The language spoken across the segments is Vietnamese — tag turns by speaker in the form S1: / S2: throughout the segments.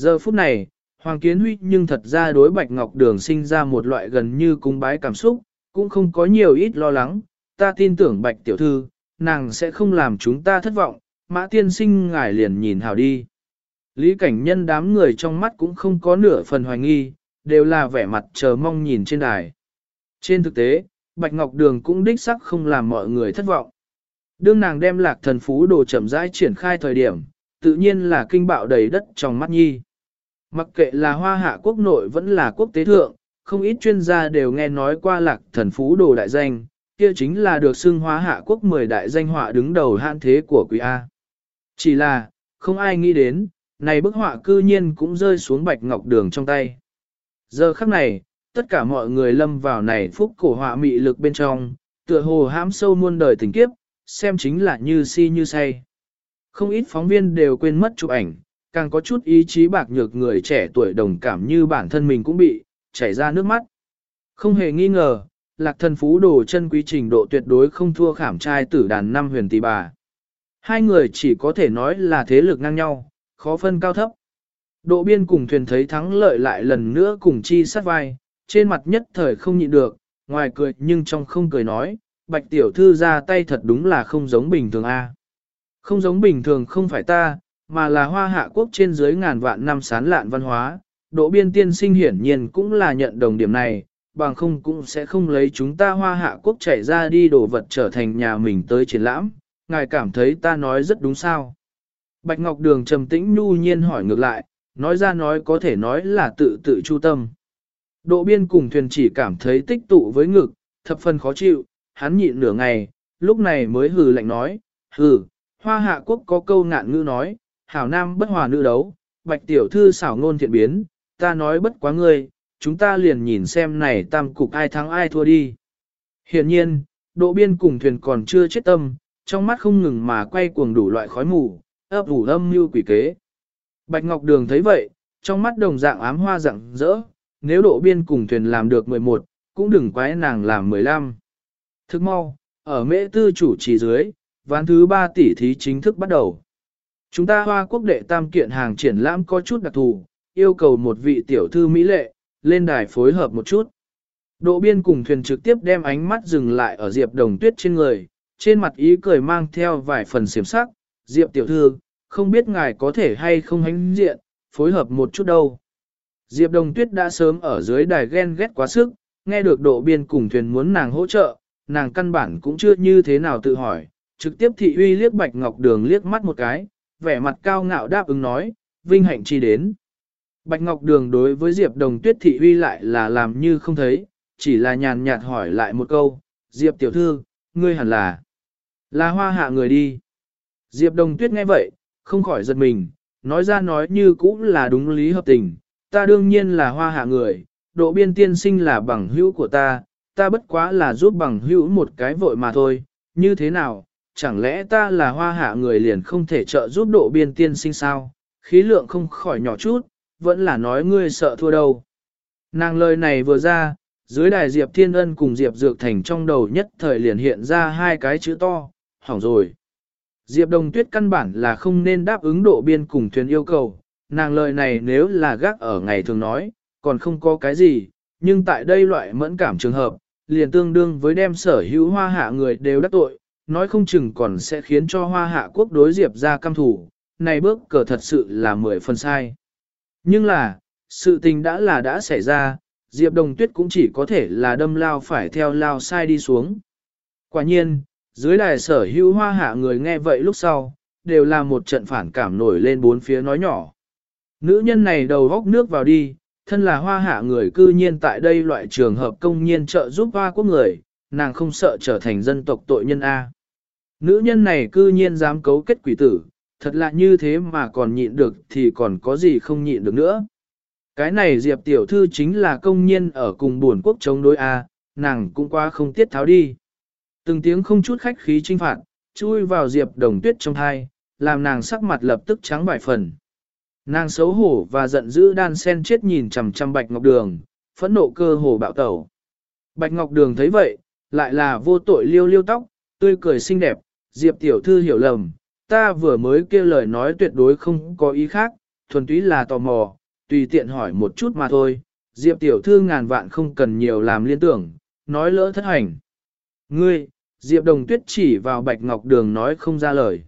S1: Giờ phút này, Hoàng Kiến Huy nhưng thật ra đối Bạch Ngọc Đường sinh ra một loại gần như cung bái cảm xúc, cũng không có nhiều ít lo lắng, ta tin tưởng Bạch Tiểu Thư, nàng sẽ không làm chúng ta thất vọng, mã tiên sinh ngài liền nhìn hào đi. Lý cảnh nhân đám người trong mắt cũng không có nửa phần hoài nghi, đều là vẻ mặt chờ mong nhìn trên đài. Trên thực tế, Bạch Ngọc Đường cũng đích sắc không làm mọi người thất vọng. Đương nàng đem lạc thần phú đồ chậm rãi triển khai thời điểm, tự nhiên là kinh bạo đầy đất trong mắt nhi. Mặc kệ là hoa hạ quốc nội vẫn là quốc tế thượng, không ít chuyên gia đều nghe nói qua lạc thần phú đồ đại danh, kia chính là được xưng hóa hạ quốc 10 đại danh họa đứng đầu hạn thế của quý A. Chỉ là, không ai nghĩ đến, này bức họa cư nhiên cũng rơi xuống bạch ngọc đường trong tay. Giờ khắc này, tất cả mọi người lâm vào này phúc cổ họa mị lực bên trong, tựa hồ hãm sâu muôn đời tình kiếp, xem chính là như si như say. Không ít phóng viên đều quên mất chụp ảnh, càng có chút ý chí bạc nhược người trẻ tuổi đồng cảm như bản thân mình cũng bị, chảy ra nước mắt. Không hề nghi ngờ, lạc thần phú đồ chân quý trình độ tuyệt đối không thua khảm trai tử đàn năm huyền tỷ bà. Hai người chỉ có thể nói là thế lực ngang nhau, khó phân cao thấp. Độ biên cùng thuyền thấy thắng lợi lại lần nữa cùng chi sát vai, trên mặt nhất thời không nhịn được, ngoài cười nhưng trong không cười nói, bạch tiểu thư ra tay thật đúng là không giống bình thường a. Không giống bình thường không phải ta, mà là hoa hạ quốc trên dưới ngàn vạn năm sán lạn văn hóa, độ biên tiên sinh hiển nhiên cũng là nhận đồng điểm này, bằng không cũng sẽ không lấy chúng ta hoa hạ quốc chạy ra đi đồ vật trở thành nhà mình tới triển lãm, ngài cảm thấy ta nói rất đúng sao. Bạch Ngọc Đường trầm tĩnh nhu nhiên hỏi ngược lại, nói ra nói có thể nói là tự tự chu tâm. Độ biên cùng thuyền chỉ cảm thấy tích tụ với ngực, thập phần khó chịu, hắn nhịn nửa ngày, lúc này mới hừ lạnh nói, hừ, hoa hạ quốc có câu ngạn ngữ nói, hảo nam bất hòa nữ đấu, bạch tiểu thư xảo ngôn thiện biến, ta nói bất quá ngươi, chúng ta liền nhìn xem này tam cục ai thắng ai thua đi. Hiện nhiên, độ biên cùng thuyền còn chưa chết tâm, trong mắt không ngừng mà quay cuồng đủ loại khói mù, ấp ủ âm như quỷ kế. Bạch Ngọc Đường thấy vậy, trong mắt đồng dạng ám hoa rạng rỡ, nếu độ biên cùng thuyền làm được 11, cũng đừng quái nàng làm 15. Thức mau, ở mễ tư chủ trì dưới, ván thứ 3 tỷ thí chính thức bắt đầu. Chúng ta hoa quốc đệ tam kiện hàng triển lãm có chút đặc thù, yêu cầu một vị tiểu thư mỹ lệ, lên đài phối hợp một chút. Độ biên cùng thuyền trực tiếp đem ánh mắt dừng lại ở Diệp Đồng Tuyết trên người, trên mặt ý cười mang theo vài phần xiểm sắc, Diệp tiểu thư, không biết ngài có thể hay không hánh diện, phối hợp một chút đâu. Diệp Đồng Tuyết đã sớm ở dưới đài ghen ghét quá sức, nghe được độ biên cùng thuyền muốn nàng hỗ trợ, nàng căn bản cũng chưa như thế nào tự hỏi, trực tiếp thị uy liếc Bạch Ngọc Đường liếc mắt một cái, vẻ mặt cao ngạo đáp ứng nói, vinh hạnh chi đến. Bạch Ngọc Đường đối với Diệp Đồng Tuyết thị uy lại là làm như không thấy, chỉ là nhàn nhạt hỏi lại một câu, Diệp tiểu thư, ngươi hẳn là, là hoa hạ người đi. Diệp Đồng Tuyết nghe vậy, không khỏi giật mình, nói ra nói như cũng là đúng lý hợp tình, ta đương nhiên là hoa hạ người, độ biên tiên sinh là bằng hữu của ta, ta bất quá là giúp bằng hữu một cái vội mà thôi, như thế nào, chẳng lẽ ta là hoa hạ người liền không thể trợ giúp độ biên tiên sinh sao, khí lượng không khỏi nhỏ chút, vẫn là nói ngươi sợ thua đâu. Nàng lời này vừa ra, dưới đài Diệp Thiên Ân cùng Diệp Dược Thành trong đầu nhất thời liền hiện ra hai cái chữ to, hỏng rồi. Diệp Đồng Tuyết căn bản là không nên đáp ứng độ biên cùng thuyền yêu cầu, nàng lời này nếu là gác ở ngày thường nói, còn không có cái gì, nhưng tại đây loại mẫn cảm trường hợp, liền tương đương với đem sở hữu hoa hạ người đều đắc tội, nói không chừng còn sẽ khiến cho hoa hạ quốc đối Diệp ra căm thủ, này bước cờ thật sự là mười phần sai. Nhưng là, sự tình đã là đã xảy ra, Diệp Đồng Tuyết cũng chỉ có thể là đâm lao phải theo lao sai đi xuống. Quả nhiên, dưới đài sở hữu hoa hạ người nghe vậy lúc sau, đều là một trận phản cảm nổi lên bốn phía nói nhỏ. Nữ nhân này đầu góc nước vào đi, thân là hoa hạ người cư nhiên tại đây loại trường hợp công nhiên trợ giúp hoa quốc người, nàng không sợ trở thành dân tộc tội nhân A. Nữ nhân này cư nhiên dám cấu kết quỷ tử, thật là như thế mà còn nhịn được thì còn có gì không nhịn được nữa. Cái này Diệp tiểu thư chính là công nhân ở cùng buồn quốc chống đối A, nàng cũng qua không tiết tháo đi. Từng tiếng không chút khách khí trinh phạt, chui vào Diệp đồng tuyết trong thai, làm nàng sắc mặt lập tức trắng bại phần. Nàng xấu hổ và giận dữ đan sen chết nhìn chằm chằm Bạch Ngọc Đường, phẫn nộ cơ hồ bạo tẩu. Bạch Ngọc Đường thấy vậy, lại là vô tội liêu liêu tóc, tươi cười xinh đẹp, Diệp tiểu thư hiểu lầm, ta vừa mới kêu lời nói tuyệt đối không có ý khác, thuần túy là tò mò, tùy tiện hỏi một chút mà thôi, Diệp tiểu thư ngàn vạn không cần nhiều làm liên tưởng, nói lỡ thất hành. Ngươi, Diệp Đồng Tuyết chỉ vào Bạch Ngọc Đường nói không ra lời.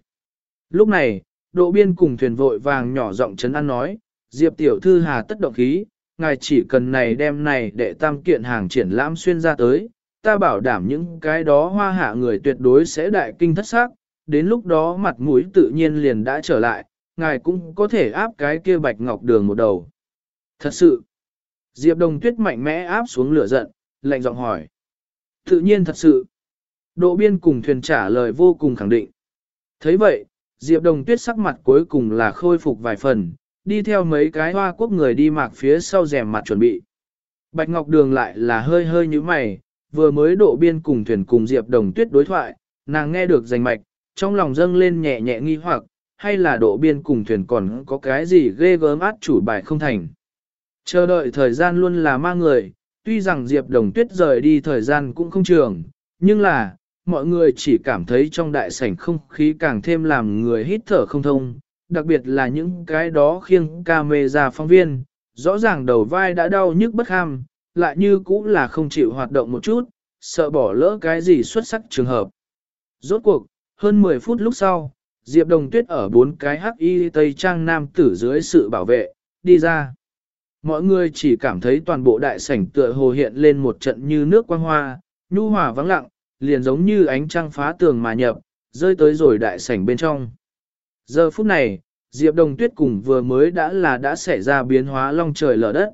S1: Lúc này, độ biên cùng thuyền vội vàng nhỏ giọng chấn an nói, Diệp tiểu thư hà tất động khí, ngài chỉ cần này đem này để tam kiện hàng triển lãm xuyên ra tới, ta bảo đảm những cái đó hoa hạ người tuyệt đối sẽ đại kinh thất xác, đến lúc đó mặt mũi tự nhiên liền đã trở lại, ngài cũng có thể áp cái kia bạch ngọc đường một đầu. Thật sự, Diệp Đồng Tuyết mạnh mẽ áp xuống lửa giận, lạnh giọng hỏi. Tự nhiên thật sự, độ biên cùng thuyền trả lời vô cùng khẳng định. thấy vậy, Diệp Đồng Tuyết sắc mặt cuối cùng là khôi phục vài phần, đi theo mấy cái hoa quốc người đi mạc phía sau rèm mặt chuẩn bị. Bạch Ngọc Đường lại là hơi hơi như mày, vừa mới độ biên cùng thuyền cùng Diệp Đồng Tuyết đối thoại, nàng nghe được rành mạch, trong lòng dâng lên nhẹ nhẹ nghi hoặc, hay là độ biên cùng thuyền còn có cái gì ghê gớm át chủ bài không thành. Chờ đợi thời gian luôn là ma người, tuy rằng Diệp Đồng Tuyết rời đi thời gian cũng không trường, nhưng là, mọi người chỉ cảm thấy trong đại sảnh không khí càng thêm làm người hít thở không thông, đặc biệt là những cái đó khiêng ca mê ra phóng viên, rõ ràng đầu vai đã đau nhức bất ham, lại như cũng là không chịu hoạt động một chút, sợ bỏ lỡ cái gì xuất sắc trường hợp. Rốt cuộc, hơn 10 phút lúc sau, Diệp Đồng Tuyết ở bốn cái hắc y tây trang nam tử dưới sự bảo vệ, đi ra. Mọi người chỉ cảm thấy toàn bộ đại sảnh tựa hồ hiện lên một trận như nước quang hoa, nhu hòa vắng lặng, liền giống như ánh trăng phá tường mà nhập, rơi tới rồi đại sảnh bên trong. Giờ phút này, Diệp Đồng Tuyết cùng vừa mới đã là đã xảy ra biến hóa long trời lở đất.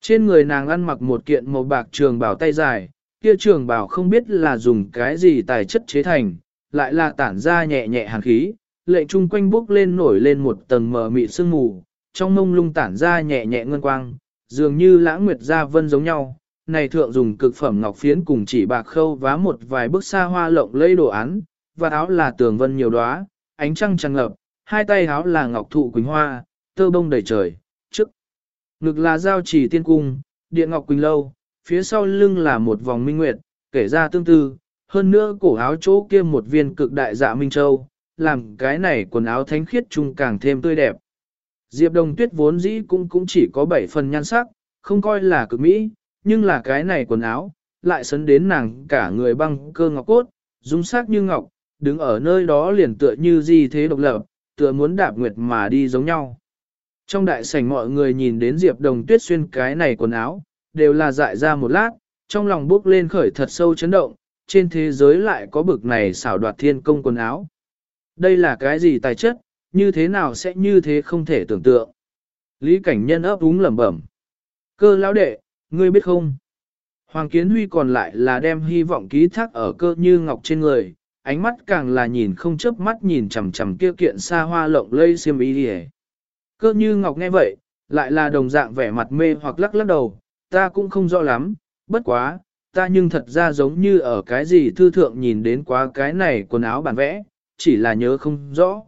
S1: Trên người nàng ăn mặc một kiện màu bạc trường bào tay dài, kia trường bào không biết là dùng cái gì tài chất chế thành, lại là tản ra nhẹ nhẹ hàn khí, lệnh chung quanh bốc lên nổi lên một tầng mờ mịt sương mù, trong mông lung tản ra nhẹ nhẹ ngân quang, dường như lãng nguyệt gia vân giống nhau. Này thượng dùng cực phẩm ngọc phiến cùng chỉ bạc khâu vá một vài bức xa hoa lộng lây đồ án, và áo là tường vân nhiều đóa, ánh trăng tràn ngập, hai tay áo là ngọc thụ quỳnh hoa, tơ bông đầy trời, ngực là giao chỉ tiên cung, điện ngọc quỳnh lâu, phía sau lưng là một vòng minh nguyệt, kể ra tương tư, hơn nữa cổ áo chỗ kia một viên cực đại dạ minh châu, làm cái này quần áo thánh khiết trung càng thêm tươi đẹp. Diệp Đồng Tuyết vốn dĩ cũng cũng chỉ có 7 phần nhan sắc, không coi là cực mỹ, nhưng là cái này quần áo, lại sấn đến nàng cả người băng cơ ngọc cốt, dung sắc như ngọc, đứng ở nơi đó liền tựa như di thế độc lập, tựa muốn đạp nguyệt mà đi giống nhau. Trong đại sảnh mọi người nhìn đến Diệp Đồng Tuyết xuyên cái này quần áo, đều là dại ra một lát, trong lòng bước lên khởi thật sâu chấn động, trên thế giới lại có bực này xảo đoạt thiên công quần áo. Đây là cái gì tài chất, như thế nào sẽ như thế không thể tưởng tượng. Lý cảnh nhân ấp úng lẩm bẩm. Cơ lão đệ, ngươi biết không? Hoàng Kiến Huy còn lại là đem hy vọng ký thác ở cơ như ngọc trên người, ánh mắt càng là nhìn không chớp mắt nhìn chằm chằm kia kiện xa hoa lộng lây xiêm y đi Cơ như ngọc nghe vậy, lại là đồng dạng vẻ mặt mê hoặc lắc lắc đầu, ta cũng không rõ lắm, bất quá, ta nhưng thật ra giống như ở cái gì thư thượng nhìn đến quá cái này quần áo bản vẽ, chỉ là nhớ không rõ.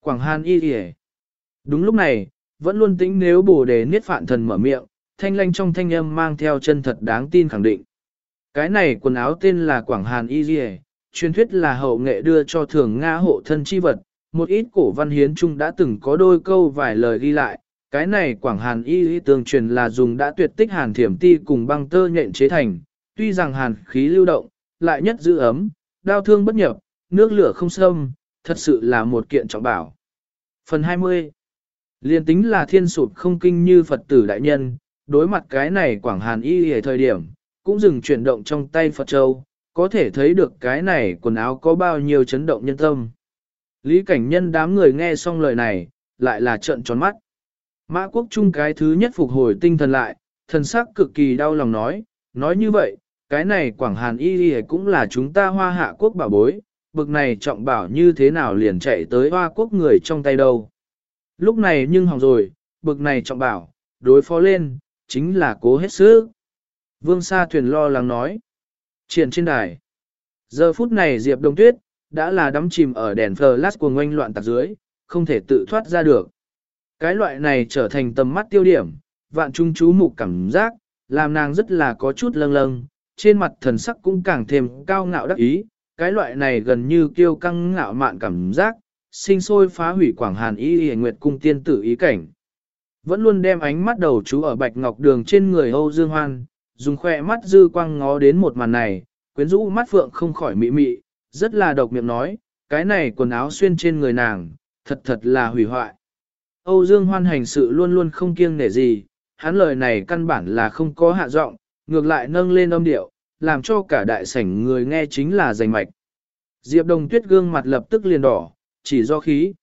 S1: Quảng Hàn y kìa. Đúng lúc này, vẫn luôn tĩnh nếu bồ đề niết phạn thần mở miệng, thanh lanh trong thanh âm mang theo chân thật đáng tin khẳng định. Cái này quần áo tên là Quảng Hàn y kìa, truyền thuyết là hậu nghệ đưa cho thường Nga hộ thân chi vật, một ít cổ văn hiến trung đã từng có đôi câu vài lời ghi lại, cái này Quảng Hàn y y tương truyền là dùng đã tuyệt tích hàn thiểm ti cùng băng tơ nhện chế thành, tuy rằng hàn khí lưu động, lại nhất giữ ấm, đau thương bất nhập, nước lửa không sâm thật sự là một kiện trọng bảo. Phần 20 Liên tính là thiên sụp không kinh như Phật tử đại nhân, đối mặt cái này Quảng Hàn y ở thời điểm, cũng dừng chuyển động trong tay Phật Châu, có thể thấy được cái này quần áo có bao nhiêu chấn động nhân tâm. Lý cảnh nhân đám người nghe xong lời này, lại là trợn tròn mắt. Mã quốc trung cái thứ nhất phục hồi tinh thần lại, thần sắc cực kỳ đau lòng nói, nói như vậy, cái này Quảng Hàn Y Y cũng là chúng ta hoa hạ quốc bảo bối, bực này trọng bảo như thế nào liền chạy tới hoa quốc người trong tay đâu. Lúc này nhưng hỏng rồi, bực này trọng bảo, đối phó lên, chính là cố hết sức. Vương Sa Thuyền lo lắng nói. Triển trên đài. Giờ phút này Diệp Đông Tuyết, đã là đắm chìm ở đèn flash của ngoanh loạn tạc dưới, không thể tự thoát ra được. Cái loại này trở thành tầm mắt tiêu điểm, vạn trung chú mục cảm giác, làm nàng rất là có chút lâng lâng, trên mặt thần sắc cũng càng thêm cao ngạo đắc ý, cái loại này gần như kiêu căng ngạo mạn cảm giác, sinh sôi phá hủy quảng hàn y hề nguyệt cung tiên tử ý cảnh. Vẫn luôn đem ánh mắt đầu chú ở bạch ngọc đường trên người Âu Dương Hoan, dùng khoe mắt dư quang ngó đến một màn này, quyến rũ mắt phượng không khỏi mị mị, rất là độc miệng nói, cái này quần áo xuyên trên người nàng, thật thật là hủy hoại. Âu Dương Hoan hành sự luôn luôn không kiêng nể gì, hắn lời này căn bản là không có hạ giọng, ngược lại nâng lên âm điệu, làm cho cả đại sảnh người nghe chính là rành mạch. Diệp Đồng Tuyết gương mặt lập tức liền đỏ, chỉ do khí.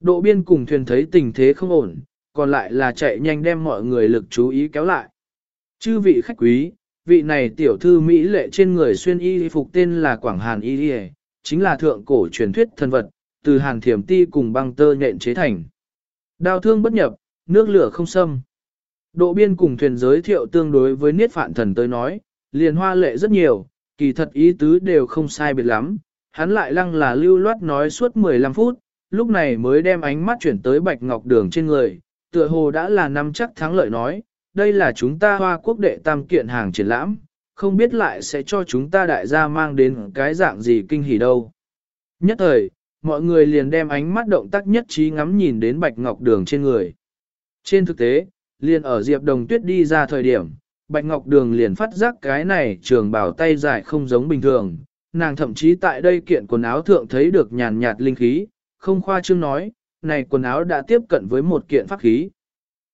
S1: Độ biên cùng thuyền thấy tình thế không ổn, còn lại là chạy nhanh đem mọi người lực chú ý kéo lại. Chư vị khách quý, vị này tiểu thư Mỹ lệ trên người xuyên y phục tên là Quảng Hàn Y chính là thượng cổ truyền thuyết thần vật, từ hàn thiểm ti cùng băng tơ nhện chế thành. Đao thương bất nhập, nước lửa không xâm. Độ biên cùng thuyền giới thiệu tương đối với niết phạn thần tới nói, liền hoa lệ rất nhiều, kỳ thật ý tứ đều không sai biệt lắm. Hắn lại lăng là lưu loát nói suốt 15 phút, lúc này mới đem ánh mắt chuyển tới bạch ngọc đường trên người, tựa hồ đã là năm chắc thắng lợi nói, đây là chúng ta hoa quốc đệ tam kiện hàng triển lãm, không biết lại sẽ cho chúng ta đại gia mang đến cái dạng gì kinh hỉ đâu. Nhất thời, mọi người liền đem ánh mắt động tác nhất trí ngắm nhìn đến bạch ngọc đường trên người. Trên thực tế, liền ở Diệp Đồng Tuyết đi ra thời điểm, Bạch Ngọc Đường liền phát giác cái này trường bảo tay dài không giống bình thường, nàng thậm chí tại đây kiện quần áo thượng thấy được nhàn nhạt linh khí, không khoa trương nói, này quần áo đã tiếp cận với một kiện pháp khí.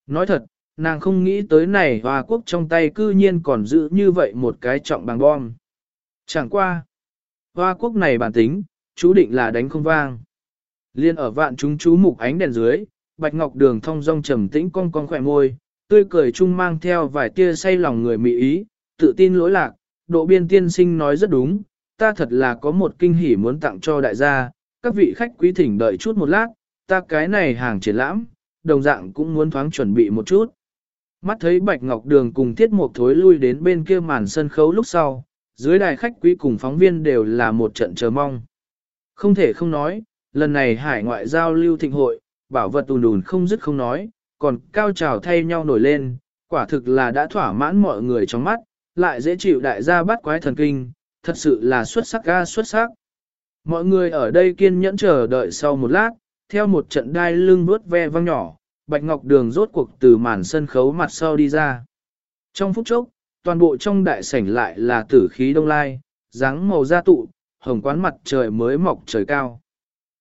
S1: Nói thật, nàng không nghĩ tới này Hoa Quốc trong tay cư nhiên còn giữ như vậy một cái trọng bằng bom. Chẳng qua, Hoa Quốc này bản tính, chú định là đánh không vang. Liên ở vạn chúng chú mục ánh đèn dưới, Bạch Ngọc Đường thông dong trầm tĩnh cong cong khỏe môi, tươi cười chung mang theo vài tia say lòng người mỹ ý, tự tin lỗi lạc, độ biên tiên sinh nói rất đúng, ta thật là có một kinh hỉ muốn tặng cho đại gia, các vị khách quý thỉnh đợi chút một lát, ta cái này hàng triển lãm, đồng dạng cũng muốn thoáng chuẩn bị một chút. Mắt thấy Bạch Ngọc Đường cùng Thiết Mục thối lui đến bên kia màn sân khấu lúc sau, dưới đài khách quý cùng phóng viên đều là một trận chờ mong. Không thể không nói, lần này hải ngoại giao lưu thịnh hội, bảo vật ùn ùn không dứt không nói, còn cao trào thay nhau nổi lên, quả thực là đã thỏa mãn mọi người trong mắt, lại dễ chịu đại gia bắt quái thần kinh, thật sự là xuất sắc ga xuất sắc. Mọi người ở đây kiên nhẫn chờ đợi sau một lát, theo một trận đai lưng bước ve vang nhỏ, Bạch Ngọc Đường rốt cuộc từ màn sân khấu mặt sau đi ra. Trong phút chốc, toàn bộ trong đại sảnh lại là tử khí đông lai, dáng màu da tụ, hồng quán mặt trời mới mọc trời cao.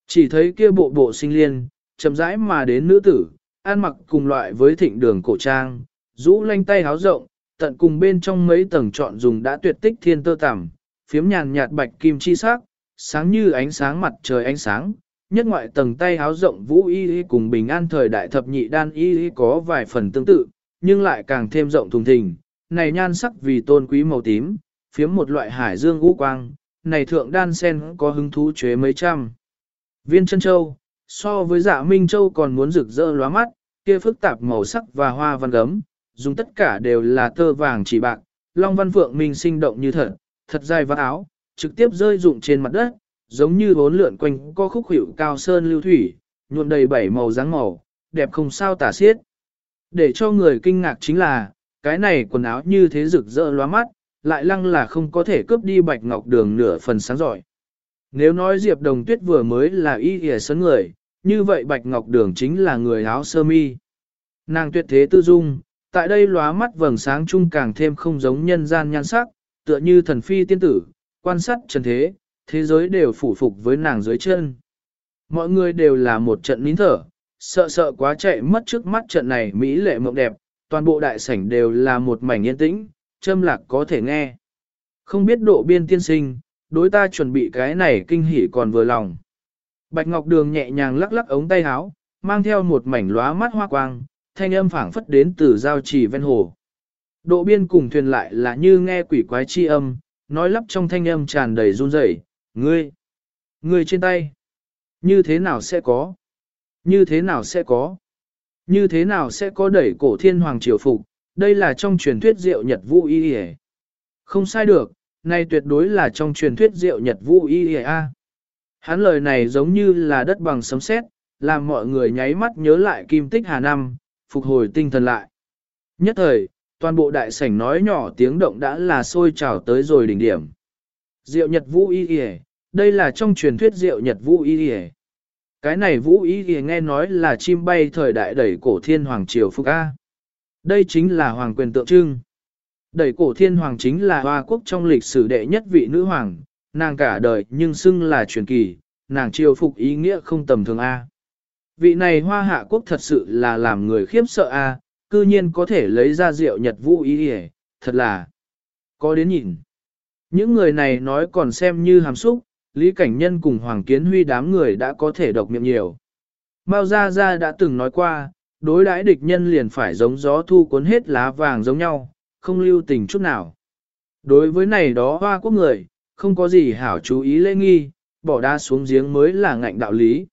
S1: Chỉ thấy kia bộ bộ sinh liên, chậm rãi mà đến nữ tử, ăn mặc cùng loại với thịnh đường cổ trang, rũ lanh tay háo rộng, tận cùng bên trong mấy tầng trọn dùng đã tuyệt tích thiên tơ tằm, phiếm nhàn nhạt bạch kim chi sắc, sáng như ánh sáng mặt trời ánh sáng. Nhất ngoại tầng tay háo rộng vũ y y cùng bình an thời đại thập nhị đan y y có vài phần tương tự, nhưng lại càng thêm rộng thùng thình. Này nhan sắc vì tôn quý màu tím, phiếm một loại hải dương ngũ quang, này thượng đan sen có hứng thú chế mấy trăm. Viên chân châu, so với dạ Minh Châu còn muốn rực rỡ lóa mắt, kia phức tạp màu sắc và hoa văn gấm, dùng tất cả đều là tơ vàng chỉ bạc, long văn phượng minh sinh động như thật, thật dài và áo, trực tiếp rơi rụng trên mặt đất, giống như bốn lượn quanh có khúc hiệu cao sơn lưu thủy, nhuộm đầy bảy màu dáng màu, đẹp không sao tả xiết. Để cho người kinh ngạc chính là, cái này quần áo như thế rực rỡ lóa mắt, lại lăng là không có thể cướp đi bạch ngọc đường nửa phần sáng giỏi. Nếu nói Diệp Đồng Tuyết vừa mới là y hề sấn người, như vậy Bạch Ngọc Đường chính là người áo sơ mi. Nàng tuyệt thế tư dung, tại đây lóa mắt vầng sáng chung càng thêm không giống nhân gian nhan sắc, tựa như thần phi tiên tử, quan sát trần thế, thế giới đều phủ phục với nàng dưới chân. Mọi người đều là một trận nín thở, sợ sợ quá chạy mất trước mắt trận này mỹ lệ mộng đẹp, toàn bộ đại sảnh đều là một mảnh yên tĩnh, châm lạc có thể nghe. Không biết độ biên tiên sinh, đối ta chuẩn bị cái này kinh hỉ còn vừa lòng. Bạch Ngọc Đường nhẹ nhàng lắc lắc ống tay áo, mang theo một mảnh lóa mắt hoa quang, thanh âm phảng phất đến từ giao trì ven hồ. Độ biên cùng thuyền lại là như nghe quỷ quái chi âm, nói lắp trong thanh âm tràn đầy run rẩy ngươi, ngươi trên tay, như thế nào sẽ có, như thế nào sẽ có, như thế nào sẽ có đẩy cổ thiên hoàng triều phục, đây là trong truyền thuyết diệu nhật vũ y y Không sai được, này tuyệt đối là trong truyền thuyết diệu nhật vũ y a. Hắn lời này giống như là đất bằng sấm sét, làm mọi người nháy mắt nhớ lại kim tích hà năm, phục hồi tinh thần lại. Nhất thời, toàn bộ đại sảnh nói nhỏ tiếng động đã là sôi trào tới rồi đỉnh điểm. Diệu nhật vũ y y đây là trong truyền thuyết diệu nhật vũ y y Cái này vũ ý hề nghe nói là chim bay thời đại đẩy cổ thiên hoàng triều phục A. Đây chính là hoàng quyền tượng trưng. Đẩy cổ thiên hoàng chính là hoa quốc trong lịch sử đệ nhất vị nữ hoàng, nàng cả đời nhưng xưng là truyền kỳ, nàng triều phục ý nghĩa không tầm thường A. Vị này hoa hạ quốc thật sự là làm người khiếp sợ A, cư nhiên có thể lấy ra rượu nhật vũ ý hề, thật là có đến nhìn. Những người này nói còn xem như hàm xúc, Lý Cảnh Nhân cùng Hoàng Kiến Huy đám người đã có thể độc miệng nhiều. Mao Gia Gia đã từng nói qua, đối đãi địch nhân liền phải giống gió thu cuốn hết lá vàng giống nhau, không lưu tình chút nào. Đối với này đó hoa quốc người, không có gì hảo chú ý lễ nghi, bỏ đa xuống giếng mới là ngạnh đạo lý.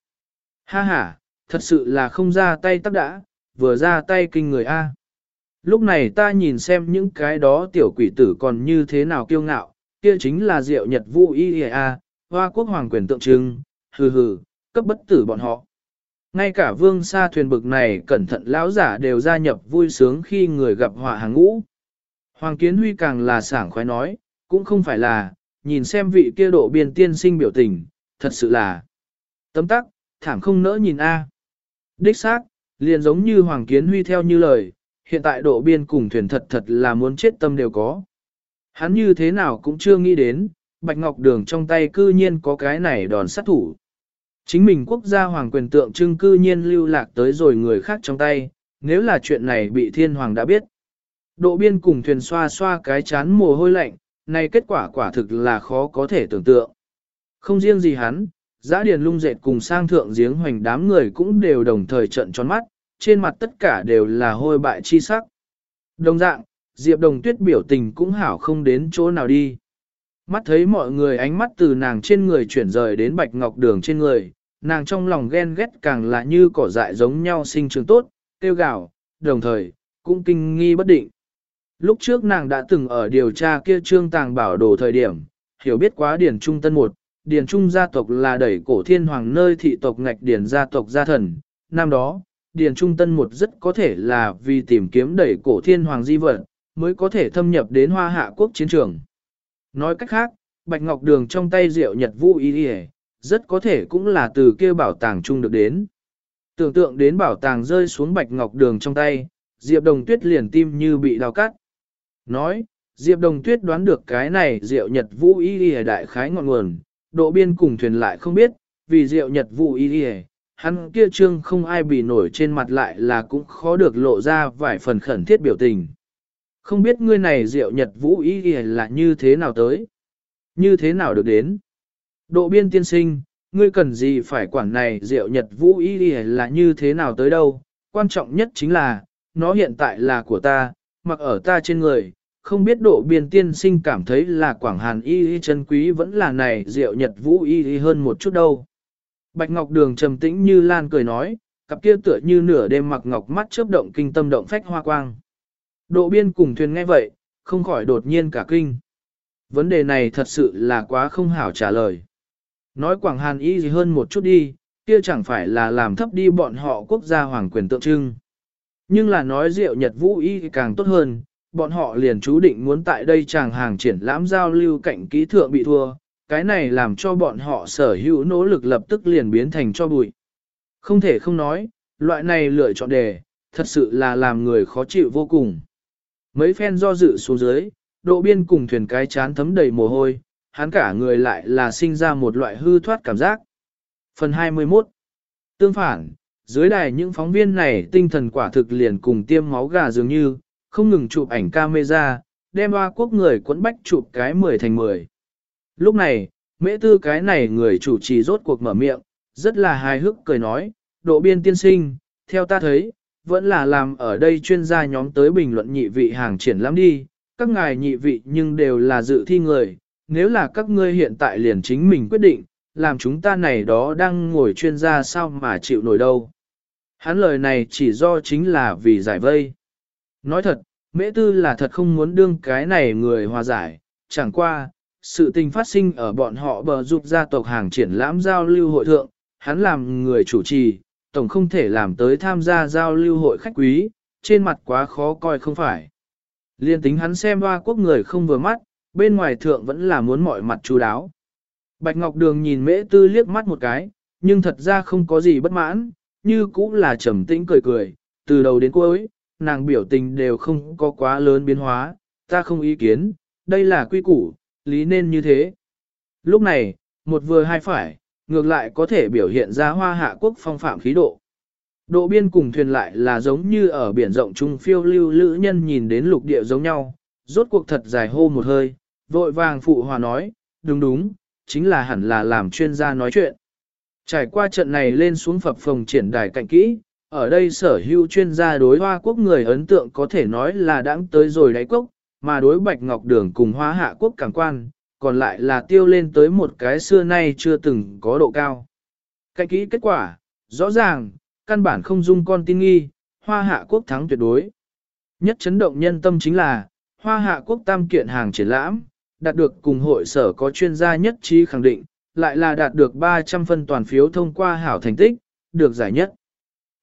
S1: Ha ha, thật sự là không ra tay tắc đã, vừa ra tay kinh người A. Lúc này ta nhìn xem những cái đó tiểu quỷ tử còn như thế nào kiêu ngạo, kia chính là diệu nhật vũ y a, hoa quốc hoàng quyền tượng trưng, hừ hừ, cấp bất tử bọn họ. Ngay cả vương sa thuyền bực này cẩn thận lão giả đều gia nhập vui sướng khi người gặp họa hàng ngũ. Hoàng kiến huy càng là sảng khoái nói, cũng không phải là, nhìn xem vị kia độ biên tiên sinh biểu tình, thật sự là tấm tắc, thảm không nỡ nhìn a. Đích xác, liền giống như Hoàng Kiến Huy theo như lời, hiện tại độ biên cùng thuyền thật thật là muốn chết tâm đều có. Hắn như thế nào cũng chưa nghĩ đến, Bạch Ngọc Đường trong tay cư nhiên có cái này đòn sát thủ. Chính mình quốc gia hoàng quyền tượng trưng cư nhiên lưu lạc tới rồi người khác trong tay, nếu là chuyện này bị thiên hoàng đã biết. Độ biên cùng thuyền xoa xoa cái chán mồ hôi lạnh, này kết quả quả thực là khó có thể tưởng tượng. Không riêng gì hắn, giã điền lung dệt cùng sang thượng giếng hoành đám người cũng đều đồng thời trận tròn mắt, trên mặt tất cả đều là hôi bại chi sắc. Đồng dạng, Diệp Đồng Tuyết biểu tình cũng hảo không đến chỗ nào đi. Mắt thấy mọi người ánh mắt từ nàng trên người chuyển rời đến bạch ngọc đường trên người, nàng trong lòng ghen ghét càng là như cỏ dại giống nhau sinh trường tốt, tiêu gạo, đồng thời, cũng kinh nghi bất định. Lúc trước nàng đã từng ở điều tra kia trương tàng bảo đồ thời điểm, hiểu biết quá điển trung tân một, điển trung gia tộc là đẩy cổ thiên hoàng nơi thị tộc ngạch điển gia tộc gia thần. Năm đó, điển trung tân một rất có thể là vì tìm kiếm đẩy cổ thiên hoàng di vật, mới có thể thâm nhập đến hoa hạ quốc chiến trường. Nói cách khác, Bạch Ngọc Đường trong tay rượu Nhật Vũ Y rất có thể cũng là từ kia bảo tàng chung được đến. Tưởng tượng đến bảo tàng rơi xuống Bạch Ngọc Đường trong tay, Diệp Đồng Tuyết liền tim như bị đào cắt. Nói, Diệp Đồng Tuyết đoán được cái này rượu Nhật Vũ Y đại khái ngọn nguồn, độ biên cùng thuyền lại không biết, vì rượu Nhật Vũ Y hắn kia trương không ai bị nổi trên mặt lại là cũng khó được lộ ra vài phần khẩn thiết biểu tình. Không biết ngươi này rượu nhật vũ ý là như thế nào tới? Như thế nào được đến? Độ biên tiên sinh, ngươi cần gì phải quản này rượu nhật vũ ý là như thế nào tới đâu? Quan trọng nhất chính là, nó hiện tại là của ta, mặc ở ta trên người. Không biết độ biên tiên sinh cảm thấy là quảng hàn y chân quý vẫn là này rượu nhật vũ y hơn một chút đâu. Bạch Ngọc Đường trầm tĩnh như lan cười nói, cặp kia tựa như nửa đêm mặc ngọc mắt chớp động kinh tâm động phách hoa quang. Độ biên cùng thuyền nghe vậy, không khỏi đột nhiên cả kinh. Vấn đề này thật sự là quá không hảo trả lời. Nói Quảng Hàn y gì hơn một chút đi, kia chẳng phải là làm thấp đi bọn họ quốc gia hoàng quyền tượng trưng. Nhưng là nói rượu Nhật Vũ y càng tốt hơn, bọn họ liền chú định muốn tại đây chàng hàng triển lãm giao lưu cạnh kỹ thượng bị thua, cái này làm cho bọn họ sở hữu nỗ lực lập tức liền biến thành cho bụi. Không thể không nói, loại này lựa chọn đề, thật sự là làm người khó chịu vô cùng. Mấy phen do dự xuống dưới, độ biên cùng thuyền cái chán thấm đầy mồ hôi, hắn cả người lại là sinh ra một loại hư thoát cảm giác. Phần 21 Tương phản, dưới đài những phóng viên này tinh thần quả thực liền cùng tiêm máu gà dường như, không ngừng chụp ảnh camera, đem hoa quốc người quấn bách chụp cái 10 thành 10. Lúc này, mễ tư cái này người chủ trì rốt cuộc mở miệng, rất là hài hước cười nói, độ biên tiên sinh, theo ta thấy, vẫn là làm ở đây chuyên gia nhóm tới bình luận nhị vị hàng triển lãm đi, các ngài nhị vị nhưng đều là dự thi người, nếu là các ngươi hiện tại liền chính mình quyết định, làm chúng ta này đó đang ngồi chuyên gia sao mà chịu nổi đâu. Hắn lời này chỉ do chính là vì giải vây. Nói thật, mễ tư là thật không muốn đương cái này người hòa giải, chẳng qua, sự tình phát sinh ở bọn họ bờ giúp gia tộc hàng triển lãm giao lưu hội thượng, hắn làm người chủ trì, tổng không thể làm tới tham gia giao lưu hội khách quý, trên mặt quá khó coi không phải. Liên tính hắn xem hoa quốc người không vừa mắt, bên ngoài thượng vẫn là muốn mọi mặt chú đáo. Bạch Ngọc Đường nhìn mễ tư liếc mắt một cái, nhưng thật ra không có gì bất mãn, như cũng là trầm tĩnh cười cười, từ đầu đến cuối, nàng biểu tình đều không có quá lớn biến hóa, ta không ý kiến, đây là quy củ, lý nên như thế. Lúc này, một vừa hai phải, ngược lại có thể biểu hiện ra hoa hạ quốc phong phạm khí độ. Độ biên cùng thuyền lại là giống như ở biển rộng trung phiêu lưu lữ nhân nhìn đến lục địa giống nhau, rốt cuộc thật dài hô một hơi, vội vàng phụ hòa nói, đúng đúng, chính là hẳn là làm chuyên gia nói chuyện. Trải qua trận này lên xuống phập phòng triển đài cạnh kỹ, ở đây sở hữu chuyên gia đối hoa quốc người ấn tượng có thể nói là đãng tới rồi đáy quốc, mà đối bạch ngọc đường cùng hoa hạ quốc càng quan, còn lại là tiêu lên tới một cái xưa nay chưa từng có độ cao. Cạnh kỹ kết quả, rõ ràng, căn bản không dung con tin nghi, hoa hạ quốc thắng tuyệt đối. Nhất chấn động nhân tâm chính là, hoa hạ quốc tam kiện hàng triển lãm, đạt được cùng hội sở có chuyên gia nhất trí khẳng định, lại là đạt được 300 phân toàn phiếu thông qua hảo thành tích, được giải nhất.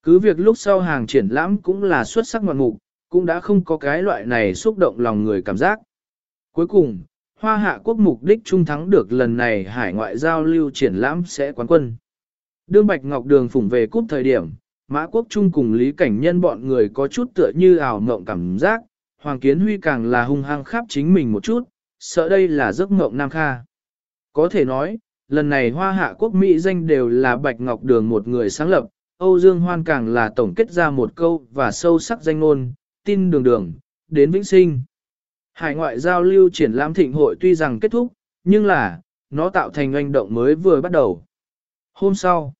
S1: Cứ việc lúc sau hàng triển lãm cũng là xuất sắc ngoạn mục, cũng đã không có cái loại này xúc động lòng người cảm giác. Cuối cùng, Hoa Hạ Quốc mục đích trung thắng được lần này hải ngoại giao lưu triển lãm sẽ quán quân. Đương Bạch Ngọc Đường phủng về cúp thời điểm, Mã Quốc Trung cùng Lý Cảnh Nhân bọn người có chút tựa như ảo mộng cảm giác, Hoàng Kiến Huy càng là hung hăng khắp chính mình một chút, sợ đây là giấc mộng Nam Kha. Có thể nói, lần này Hoa Hạ Quốc Mỹ danh đều là Bạch Ngọc Đường một người sáng lập, Âu Dương Hoan càng là tổng kết ra một câu và sâu sắc danh ngôn, tin đường đường, đến vĩnh sinh. Hải ngoại giao lưu triển lãm thịnh hội tuy rằng kết thúc, nhưng là, nó tạo thành hành động mới vừa bắt đầu. Hôm sau,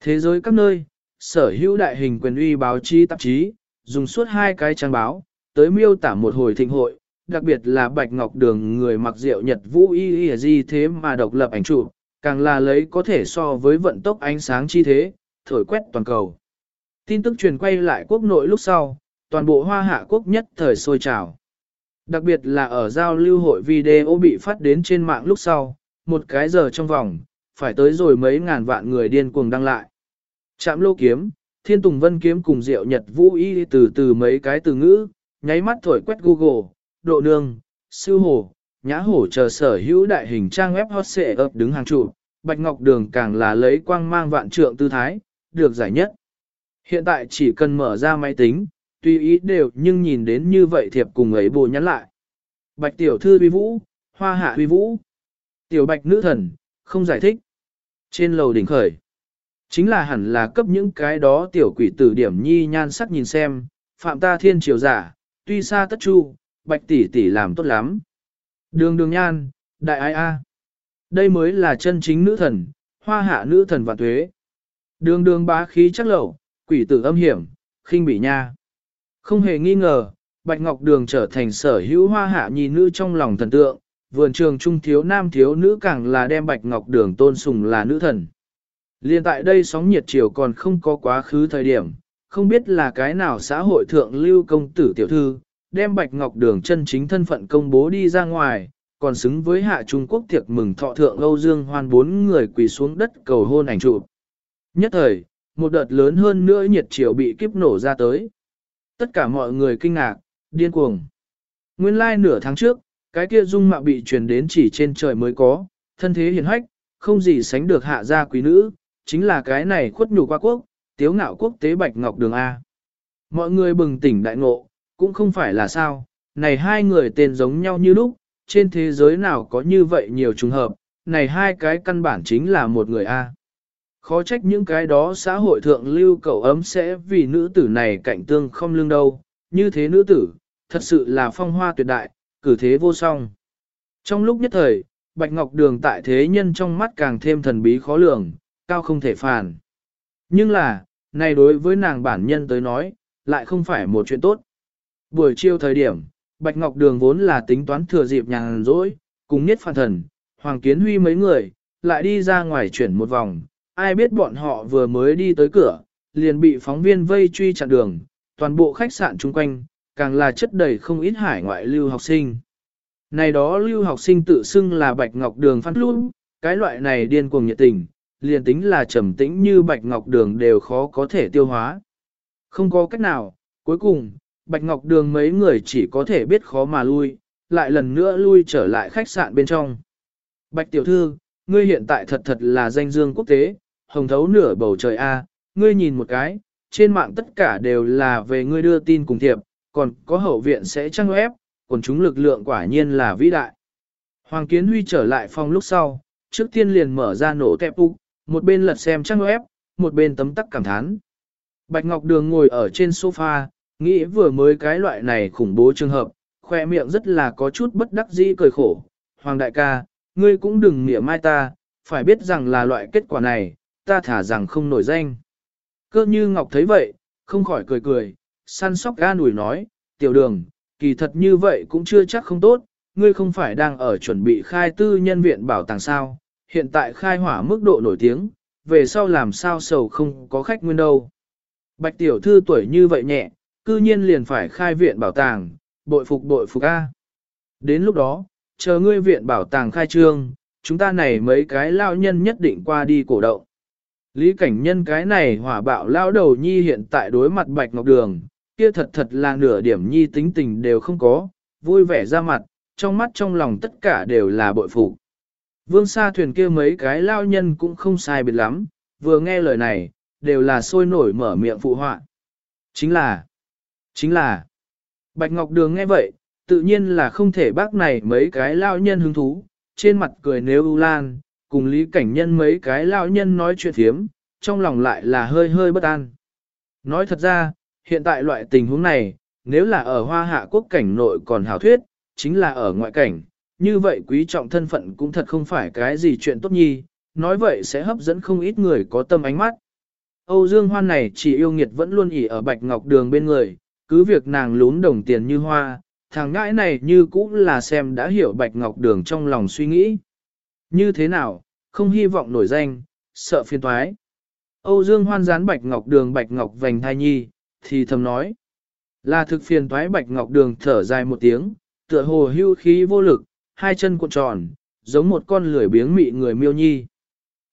S1: thế giới các nơi, sở hữu đại hình quyền uy báo chí tạp chí, dùng suốt hai cái trang báo, tới miêu tả một hồi thịnh hội, đặc biệt là Bạch Ngọc Đường người mặc rượu Nhật Vũ y y gì thế mà độc lập ảnh chụp, càng là lấy có thể so với vận tốc ánh sáng chi thế, thổi quét toàn cầu. Tin tức truyền quay lại quốc nội lúc sau, toàn bộ hoa hạ quốc nhất thời sôi trào. Đặc biệt là ở giao lưu hội video bị phát đến trên mạng lúc sau, một cái giờ trong vòng, phải tới rồi mấy ngàn vạn người điên cuồng đăng lại. Trạm lô kiếm, thiên tùng vân kiếm cùng diệu nhật vũ y từ từ mấy cái từ ngữ, nháy mắt thổi quét Google, độ nương, sư hồ, nhã hổ chờ sở hữu đại hình trang web hot xệ ập đứng hàng trụ, bạch ngọc đường càng là lấy quang mang vạn trượng tư thái, được giải nhất. Hiện tại chỉ cần mở ra máy tính, tùy ý đều nhưng nhìn đến như vậy thiệp cùng ấy bồ nhắn lại. Bạch tiểu thư uy vũ, hoa hạ uy vũ. Tiểu bạch nữ thần, không giải thích. Trên lầu đỉnh khởi. Chính là hẳn là cấp những cái đó tiểu quỷ tử điểm nhi nhan sắc nhìn xem, phạm ta thiên triều giả, tuy xa tất chu, bạch tỷ tỷ làm tốt lắm. Đường đường nhan, đại ai a. Đây mới là chân chính nữ thần, hoa hạ nữ thần và tuế. Đường đường bá khí chắc lẩu, quỷ tử âm hiểm, khinh bỉ nha. Không hề nghi ngờ, Bạch Ngọc Đường trở thành sở hữu hoa hạ nhi nữ trong lòng thần tượng, vườn trường trung thiếu nam thiếu nữ càng là đem Bạch Ngọc Đường tôn sùng là nữ thần. Liên tại đây sóng nhiệt chiều còn không có quá khứ thời điểm, không biết là cái nào xã hội thượng lưu công tử tiểu thư, đem Bạch Ngọc Đường chân chính thân phận công bố đi ra ngoài, còn xứng với hạ Trung Quốc tiệc mừng thọ thượng Âu Dương Hoan bốn người quỳ xuống đất cầu hôn ảnh chụp. Nhất thời, một đợt lớn hơn nữa nhiệt chiều bị kiếp nổ ra tới. Tất cả mọi người kinh ngạc, điên cuồng. Nguyên lai like nửa tháng trước, cái kia dung mạo bị truyền đến chỉ trên trời mới có, thân thế hiền hách, không gì sánh được hạ gia quý nữ, chính là cái này khuất nhục qua quốc, tiếu ngạo quốc tế bạch ngọc đường A. Mọi người bừng tỉnh đại ngộ, cũng không phải là sao, này hai người tên giống nhau như lúc, trên thế giới nào có như vậy nhiều trùng hợp, này hai cái căn bản chính là một người A. Khó trách những cái đó xã hội thượng lưu cậu ấm sẽ vì nữ tử này cạnh tương không lương đâu, như thế nữ tử, thật sự là phong hoa tuyệt đại, cử thế vô song. Trong lúc nhất thời, Bạch Ngọc Đường tại thế nhân trong mắt càng thêm thần bí khó lường, cao không thể phản. Nhưng là, này đối với nàng bản nhân tới nói, lại không phải một chuyện tốt. Buổi chiều thời điểm, Bạch Ngọc Đường vốn là tính toán thừa dịp nhàn rỗi, cùng Niết Phản Thần, Hoàng Kiến Huy mấy người, lại đi ra ngoài chuyển một vòng, ai biết bọn họ vừa mới đi tới cửa, liền bị phóng viên vây truy chặn đường, toàn bộ khách sạn chung quanh, càng là chất đầy không ít hải ngoại lưu học sinh. Này đó lưu học sinh tự xưng là Bạch Ngọc Đường phan luôn, cái loại này điên cuồng nhiệt tình, liền tính là trầm tĩnh như Bạch Ngọc Đường đều khó có thể tiêu hóa. Không có cách nào, cuối cùng, Bạch Ngọc Đường mấy người chỉ có thể biết khó mà lui, lại lần nữa lui trở lại khách sạn bên trong. Bạch Tiểu Thư, ngươi hiện tại thật thật là danh dương quốc tế, hồng thấu nửa bầu trời A, ngươi nhìn một cái, trên mạng tất cả đều là về ngươi đưa tin cùng thiệp, còn có hậu viện sẽ trang ép, còn chúng lực lượng quả nhiên là vĩ đại. Hoàng Kiến Huy trở lại phòng lúc sau, trước tiên liền mở ra nổ tẹp úc, một bên lật xem trang web, một bên tấm tắc cảm thán. Bạch Ngọc Đường ngồi ở trên sofa, nghĩ vừa mới cái loại này khủng bố trường hợp, khoe miệng rất là có chút bất đắc dĩ cười khổ. Hoàng đại ca, ngươi cũng đừng mỉa mai ta, phải biết rằng là loại kết quả này, ta thả rằng không nổi danh. Cơ như Ngọc thấy vậy, không khỏi cười cười, săn sóc ga nủi nói, tiểu đường, kỳ thật như vậy cũng chưa chắc không tốt, ngươi không phải đang ở chuẩn bị khai tư nhân viện bảo tàng sao, hiện tại khai hỏa mức độ nổi tiếng, về sau làm sao sầu không có khách nguyên đâu. Bạch tiểu thư tuổi như vậy nhẹ, cư nhiên liền phải khai viện bảo tàng, bội phục bội phục A. Đến lúc đó, chờ ngươi viện bảo tàng khai trương, chúng ta này mấy cái lao nhân nhất định qua đi cổ động. Lý cảnh nhân cái này hỏa bạo lao đầu nhi hiện tại đối mặt bạch ngọc đường, kia thật thật là nửa điểm nhi tính tình đều không có, vui vẻ ra mặt, trong mắt trong lòng tất cả đều là bội phục. Vương xa thuyền kia mấy cái lao nhân cũng không sai biệt lắm, vừa nghe lời này, đều là sôi nổi mở miệng phụ họa. Chính là, chính là, Bạch Ngọc Đường nghe vậy, tự nhiên là không thể bác này mấy cái lao nhân hứng thú, trên mặt cười nếu ưu lan, cùng lý cảnh nhân mấy cái lão nhân nói chuyện thiếm, trong lòng lại là hơi hơi bất an. Nói thật ra, hiện tại loại tình huống này, nếu là ở hoa hạ quốc cảnh nội còn hảo thuyết, chính là ở ngoại cảnh, như vậy quý trọng thân phận cũng thật không phải cái gì chuyện tốt nhi, nói vậy sẽ hấp dẫn không ít người có tâm ánh mắt. Âu Dương Hoan này chỉ yêu nghiệt vẫn luôn ỉ ở Bạch Ngọc Đường bên người, cứ việc nàng lún đồng tiền như hoa, thằng ngãi này như cũng là xem đã hiểu Bạch Ngọc Đường trong lòng suy nghĩ. Như thế nào, không hy vọng nổi danh, sợ phiền toái. Âu Dương Hoan gián Bạch Ngọc Đường Bạch Ngọc Vành thai nhi, thì thầm nói. Là thực phiền toái Bạch Ngọc Đường thở dài một tiếng, tựa hồ hưu khí vô lực, hai chân cuộn tròn, giống một con lười biếng mị người miêu nhi.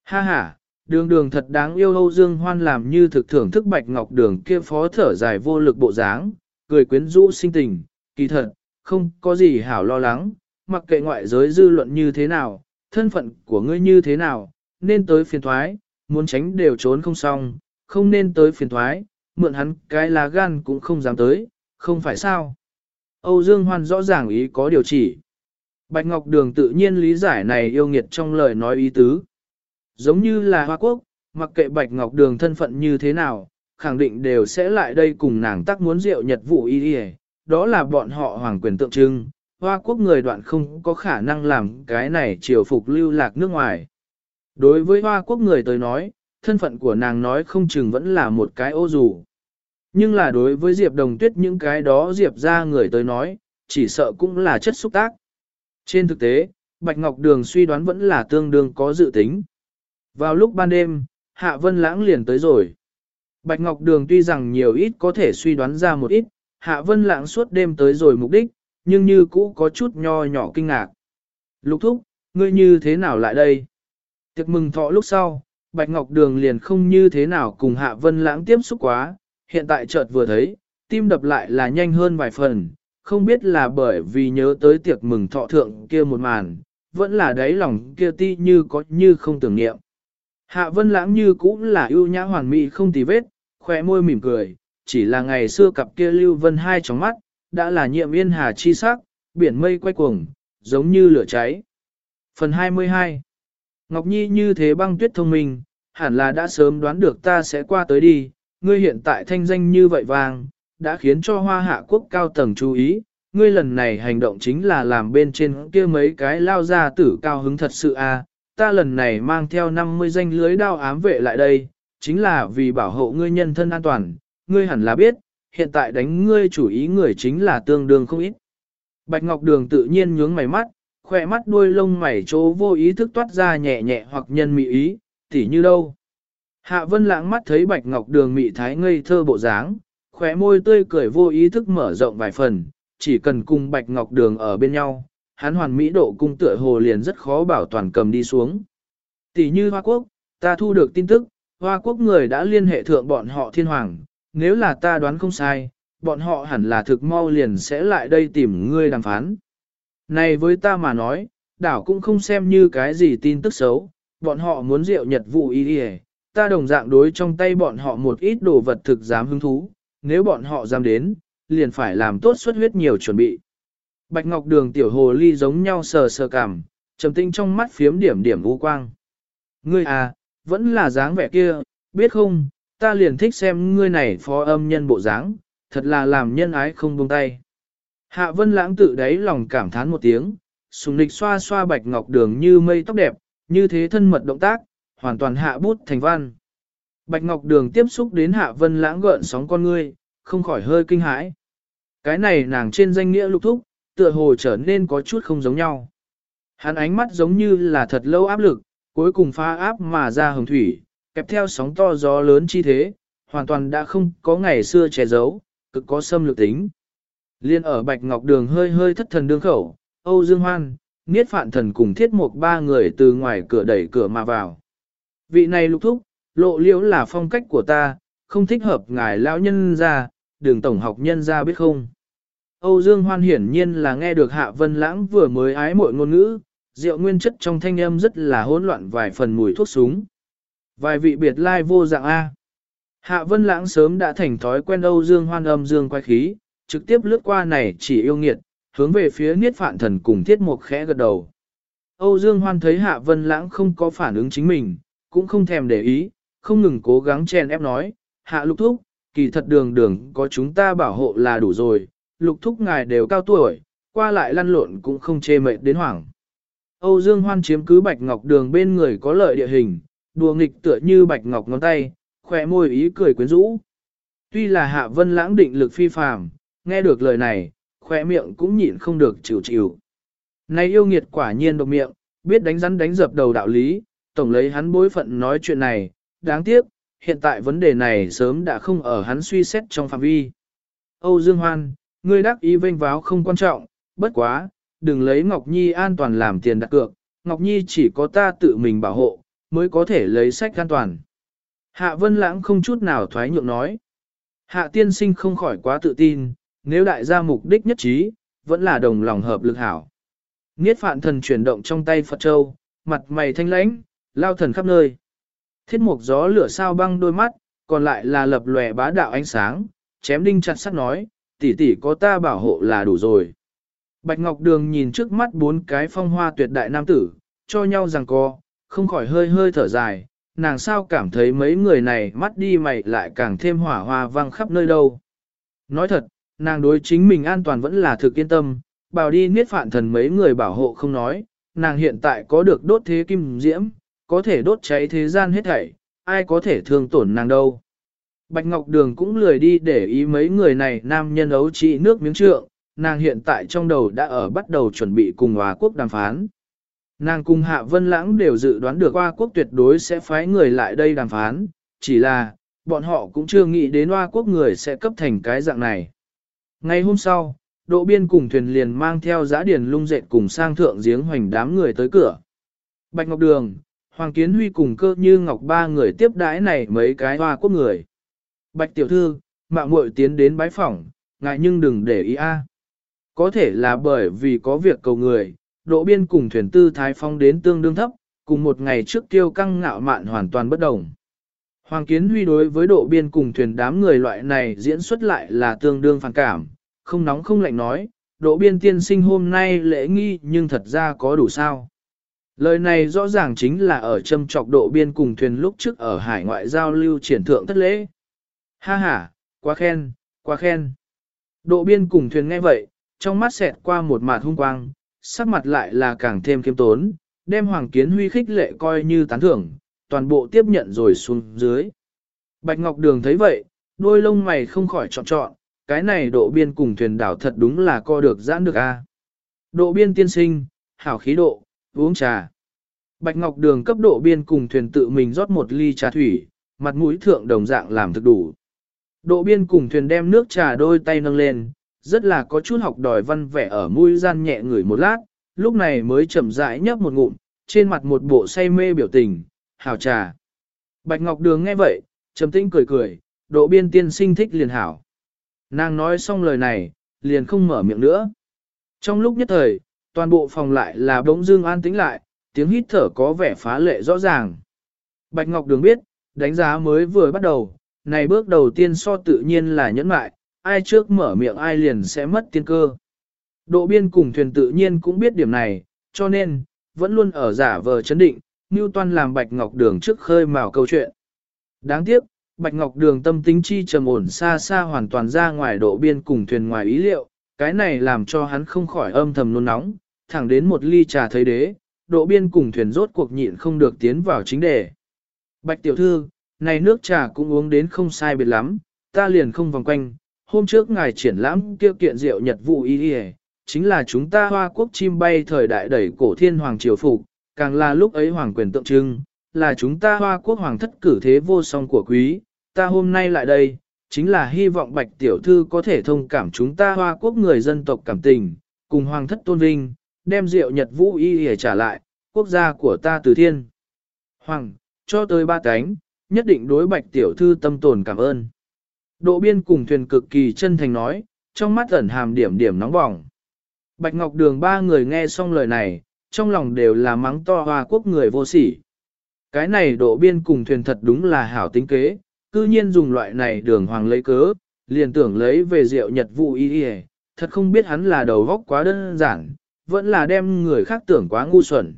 S1: Ha ha, đường đường thật đáng yêu Âu Dương Hoan làm như thực thưởng thức bạch ngọc đường kia phó thở dài vô lực bộ dáng, cười quyến rũ sinh tình, kỳ thật, không có gì hảo lo lắng, mặc kệ ngoại giới dư luận như thế nào, thân phận của ngươi như thế nào, nên tới phiền thoái, muốn tránh đều trốn không xong, không nên tới phiền thoái, mượn hắn cái lá gan cũng không dám tới, không phải sao. Âu Dương Hoan rõ ràng ý có điều chỉ. Bạch Ngọc Đường tự nhiên lý giải này yêu nghiệt trong lời nói ý tứ. Giống như là Hoa Quốc, mặc kệ Bạch Ngọc Đường thân phận như thế nào, khẳng định đều sẽ lại đây cùng nàng tác muốn rượu nhật vụ y đi đó là bọn họ hoàng quyền tượng trưng. Hoa Quốc người đoạn không có khả năng làm cái này triều phục lưu lạc nước ngoài. Đối với Hoa Quốc người tới nói, thân phận của nàng nói không chừng vẫn là một cái ô dù. Nhưng là đối với Diệp Đồng Tuyết những cái đó Diệp ra người tới nói, chỉ sợ cũng là chất xúc tác. Trên thực tế, Bạch Ngọc Đường suy đoán vẫn là tương đương có dự tính. Vào lúc ban đêm, Hạ Vân Lãng liền tới rồi. Bạch Ngọc Đường tuy rằng nhiều ít có thể suy đoán ra một ít, Hạ Vân Lãng suốt đêm tới rồi mục đích, nhưng như cũ có chút nho nhỏ kinh ngạc. Lục thúc, ngươi như thế nào lại đây? Tiệc mừng thọ lúc sau, Bạch Ngọc Đường liền không như thế nào cùng Hạ Vân Lãng tiếp xúc quá, hiện tại chợt vừa thấy, tim đập lại là nhanh hơn vài phần, không biết là bởi vì nhớ tới tiệc mừng thọ thượng kia một màn, vẫn là đáy lòng kia ti như có như không tưởng niệm. Hạ vân lãng như cũng là ưu nhã hoàn mỹ không tì vết, khỏe môi mỉm cười, chỉ là ngày xưa cặp kia lưu vân hai tróng mắt, đã là nhiệm yên hà chi sắc, biển mây quay cuồng, giống như lửa cháy. Phần 22 Ngọc Nhi như thế băng tuyết thông minh, hẳn là đã sớm đoán được ta sẽ qua tới đi, ngươi hiện tại thanh danh như vậy vàng, đã khiến cho hoa hạ quốc cao tầng chú ý, ngươi lần này hành động chính là làm bên trên kia mấy cái lao ra tử cao hứng thật sự a. À. ta lần này mang theo 50 danh lưới đao ám vệ lại đây, chính là vì bảo hộ ngươi nhân thân an toàn, ngươi hẳn là biết, hiện tại đánh ngươi chủ ý người chính là tương đương không ít. Bạch Ngọc Đường tự nhiên nhướng mày mắt, khỏe mắt đuôi lông mày chỗ vô ý thức toát ra nhẹ nhẹ hoặc nhân mị ý, tỉ như đâu. Hạ Vân lãng mắt thấy Bạch Ngọc Đường mị thái ngây thơ bộ dáng, khóe môi tươi cười vô ý thức mở rộng vài phần, chỉ cần cùng Bạch Ngọc Đường ở bên nhau, hắn hoàn mỹ độ cung tựa hồ liền rất khó bảo toàn cầm đi xuống. Tỷ như Hoa Quốc, ta thu được tin tức, Hoa Quốc người đã liên hệ thượng bọn họ thiên hoàng, nếu là ta đoán không sai, bọn họ hẳn là thực mau liền sẽ lại đây tìm ngươi đàm phán. Này với ta mà nói, đảo cũng không xem như cái gì tin tức xấu, bọn họ muốn rượu nhật vụ y đi ta đồng dạng đối trong tay bọn họ một ít đồ vật thực dám hứng thú, nếu bọn họ dám đến, liền phải làm tốt xuất huyết nhiều chuẩn bị. Bạch Ngọc Đường tiểu hồ ly giống nhau sờ sờ cảm, trầm tinh trong mắt phiếm điểm điểm u quang. Ngươi à, vẫn là dáng vẻ kia, biết không, ta liền thích xem ngươi này phó âm nhân bộ dáng, thật là làm nhân ái không buông tay. Hạ Vân Lãng tự đáy lòng cảm thán một tiếng, sùng lịch xoa xoa Bạch Ngọc Đường như mây tóc đẹp, như thế thân mật động tác, hoàn toàn hạ bút thành văn. Bạch Ngọc Đường tiếp xúc đến Hạ Vân Lãng gợn sóng con ngươi, không khỏi hơi kinh hãi. Cái này nàng trên danh nghĩa lục thúc, tựa hồ trở nên có chút không giống nhau. Hắn ánh mắt giống như là thật lâu áp lực, cuối cùng phá áp mà ra hồng thủy, kẹp theo sóng to gió lớn chi thế, hoàn toàn đã không có ngày xưa che giấu, cực có xâm lược tính. Liên ở Bạch Ngọc Đường hơi hơi thất thần đương khẩu, Âu Dương Hoan, Niết Phạn Thần cùng thiết mục ba người từ ngoài cửa đẩy cửa mà vào. Vị này lục thúc, lộ liễu là phong cách của ta, không thích hợp ngài lão nhân ra, đường tổng học nhân ra biết không. Âu Dương Hoan hiển nhiên là nghe được Hạ Vân Lãng vừa mới ái mội ngôn ngữ, rượu nguyên chất trong thanh âm rất là hỗn loạn vài phần mùi thuốc súng. Vài vị biệt lai vô dạng A. Hạ Vân Lãng sớm đã thành thói quen Âu Dương Hoan âm dương quay khí, trực tiếp lướt qua này chỉ yêu nghiệt, hướng về phía Niết Phạn Thần cùng Thiết Mục khẽ gật đầu. Âu Dương Hoan thấy Hạ Vân Lãng không có phản ứng chính mình, cũng không thèm để ý, không ngừng cố gắng chen ép nói, Hạ Lục Thúc, kỳ thật đường đường có chúng ta bảo hộ là đủ rồi, Lục Thúc ngài đều cao tuổi, qua lại lăn lộn cũng không chê mệt đến hoảng. Âu Dương Hoan chiếm cứ Bạch Ngọc đường bên người có lợi địa hình, đùa nghịch tựa như Bạch Ngọc ngón tay, khỏe môi ý cười quyến rũ. Tuy là Hạ Vân Lãng định lực phi phàm, nghe được lời này, khỏe miệng cũng nhịn không được chịu chịu. Này yêu nghiệt quả nhiên độc miệng, biết đánh rắn đánh dập đầu đạo lý, tổng lấy hắn bối phận nói chuyện này, đáng tiếc, hiện tại vấn đề này sớm đã không ở hắn suy xét trong phạm vi. Âu Dương Hoan, ngươi đắc ý vênh váo không quan trọng, bất quá, đừng lấy Ngọc Nhi an toàn làm tiền đặt cược, Ngọc Nhi chỉ có ta tự mình bảo hộ, mới có thể lấy sách an toàn. Hạ Vân Lãng không chút nào thoái nhượng nói. Hạ tiên sinh không khỏi quá tự tin, nếu đại gia mục đích nhất trí, vẫn là đồng lòng hợp lực hảo. Niết phạn thần chuyển động trong tay Phật Châu, mặt mày thanh lãnh, lao thần khắp nơi. Thiết mục gió lửa sao băng đôi mắt, còn lại là lập lòe bá đạo ánh sáng, chém đinh chặt sắt nói, tỷ tỷ có ta bảo hộ là đủ rồi. Bạch Ngọc Đường nhìn trước mắt bốn cái phong hoa tuyệt đại nam tử, cho nhau rằng co, không khỏi hơi hơi thở dài, nàng sao cảm thấy mấy người này mắt đi mày lại càng thêm hỏa hoa vang khắp nơi đâu. Nói thật, nàng đối chính mình an toàn vẫn là thực yên tâm, bảo đi niết phạn thần mấy người bảo hộ không nói, nàng hiện tại có được đốt thế kim diễm, có thể đốt cháy thế gian hết thảy, ai có thể thương tổn nàng đâu. Bạch Ngọc Đường cũng lười đi để ý mấy người này nam nhân ấu trị nước miếng trượng, nàng hiện tại trong đầu đã ở bắt đầu chuẩn bị cùng Hòa Quốc đàm phán. Nàng cùng Hạ Vân Lãng đều dự đoán được Hoa Quốc tuyệt đối sẽ phái người lại đây đàm phán, chỉ là, bọn họ cũng chưa nghĩ đến Hoa Quốc người sẽ cấp thành cái dạng này. Ngày hôm sau, độ biên cùng thuyền liền mang theo giã điển lung dệt cùng sang thượng giếng hoành đám người tới cửa. Bạch Ngọc Đường, Hoàng Kiến Huy cùng cơ như Ngọc ba người tiếp đãi này mấy cái Hoa Quốc người. Bạch Tiểu Thư, mạng muội tiến đến bái phỏng, ngại nhưng đừng để ý a. Có thể là bởi vì có việc cầu người, độ biên cùng thuyền tư thái phong đến tương đương thấp, cùng một ngày trước tiêu căng ngạo mạn hoàn toàn bất đồng. Hoàng Kiến Huy đối với độ biên cùng thuyền đám người loại này diễn xuất lại là tương đương phản cảm, không nóng không lạnh nói, độ biên tiên sinh hôm nay lễ nghi nhưng thật ra có đủ sao. Lời này rõ ràng chính là ở châm trọc độ biên cùng thuyền lúc trước ở hải ngoại giao lưu triển thượng thất lễ. Ha ha, quá khen, quá khen. Độ biên cùng thuyền nghe vậy, trong mắt xẹt qua một mạt hung quang, sắc mặt lại là càng thêm kiêm tốn, đem Hoàng Kiến Huy khích lệ coi như tán thưởng, toàn bộ tiếp nhận rồi xuống dưới. Bạch Ngọc Đường thấy vậy, đôi lông mày không khỏi trọn trọn, cái này độ biên cùng thuyền đảo thật đúng là co được giãn được a. À. Độ biên tiên sinh, hảo khí độ, uống trà. Bạch Ngọc Đường cấp độ biên cùng thuyền tự mình rót một ly trà thủy, mặt mũi thượng đồng dạng làm thực đủ. Độ biên cùng thuyền đem nước trà đôi tay nâng lên, rất là có chút học đòi văn vẻ ở mũi gian nhẹ người một lát, lúc này mới chậm rãi nhấp một ngụm, trên mặt một bộ say mê biểu tình, hảo trà. Bạch Ngọc Đường nghe vậy, trầm tĩnh cười cười, độ biên tiên sinh thích liền hảo. Nàng nói xong lời này, liền không mở miệng nữa. Trong lúc nhất thời, toàn bộ phòng lại là bỗng dưng an tĩnh lại, tiếng hít thở có vẻ phá lệ rõ ràng. Bạch Ngọc Đường biết, đánh giá mới vừa bắt đầu, này bước đầu tiên so tự nhiên là nhẫn mại, ai trước mở miệng ai liền sẽ mất tiên cơ. Độ biên cùng thuyền tự nhiên cũng biết điểm này, cho nên, vẫn luôn ở giả vờ chấn định, Newton làm Bạch Ngọc Đường trước khơi mào câu chuyện. Đáng tiếc, Bạch Ngọc Đường tâm tính chi trầm ổn xa xa hoàn toàn ra ngoài độ biên cùng thuyền ngoài ý liệu, cái này làm cho hắn không khỏi âm thầm nôn nóng, thẳng đến một ly trà thấy đế, độ biên cùng thuyền rốt cuộc nhịn không được tiến vào chính đề. Bạch tiểu thư, này nước trà cũng uống đến không sai biệt lắm, ta liền không vòng quanh, hôm trước ngài triển lãm tiêu kiện rượu nhật vụ y y chính là chúng ta hoa quốc chim bay thời đại đẩy cổ thiên hoàng triều phục, càng là lúc ấy hoàng quyền tượng trưng, là chúng ta hoa quốc hoàng thất cử thế vô song của quý, ta hôm nay lại đây, chính là hy vọng bạch tiểu thư có thể thông cảm chúng ta hoa quốc người dân tộc cảm tình, cùng hoàng thất tôn vinh, đem rượu nhật vũ y y trả lại, quốc gia của ta từ thiên. Hoàng, cho tới ba cánh, nhất định đối bạch tiểu thư tâm tồn cảm ơn. Độ biên cùng thuyền cực kỳ chân thành nói, trong mắt ẩn hàm điểm điểm nóng bỏng. Bạch Ngọc Đường ba người nghe xong lời này, trong lòng đều là mắng to hoa quốc người vô sỉ. Cái này độ biên cùng thuyền thật đúng là hảo tính kế, cư nhiên dùng loại này đường hoàng lấy cớ, liền tưởng lấy về rượu nhật vụ y y thật không biết hắn là đầu góc quá đơn giản, vẫn là đem người khác tưởng quá ngu xuẩn.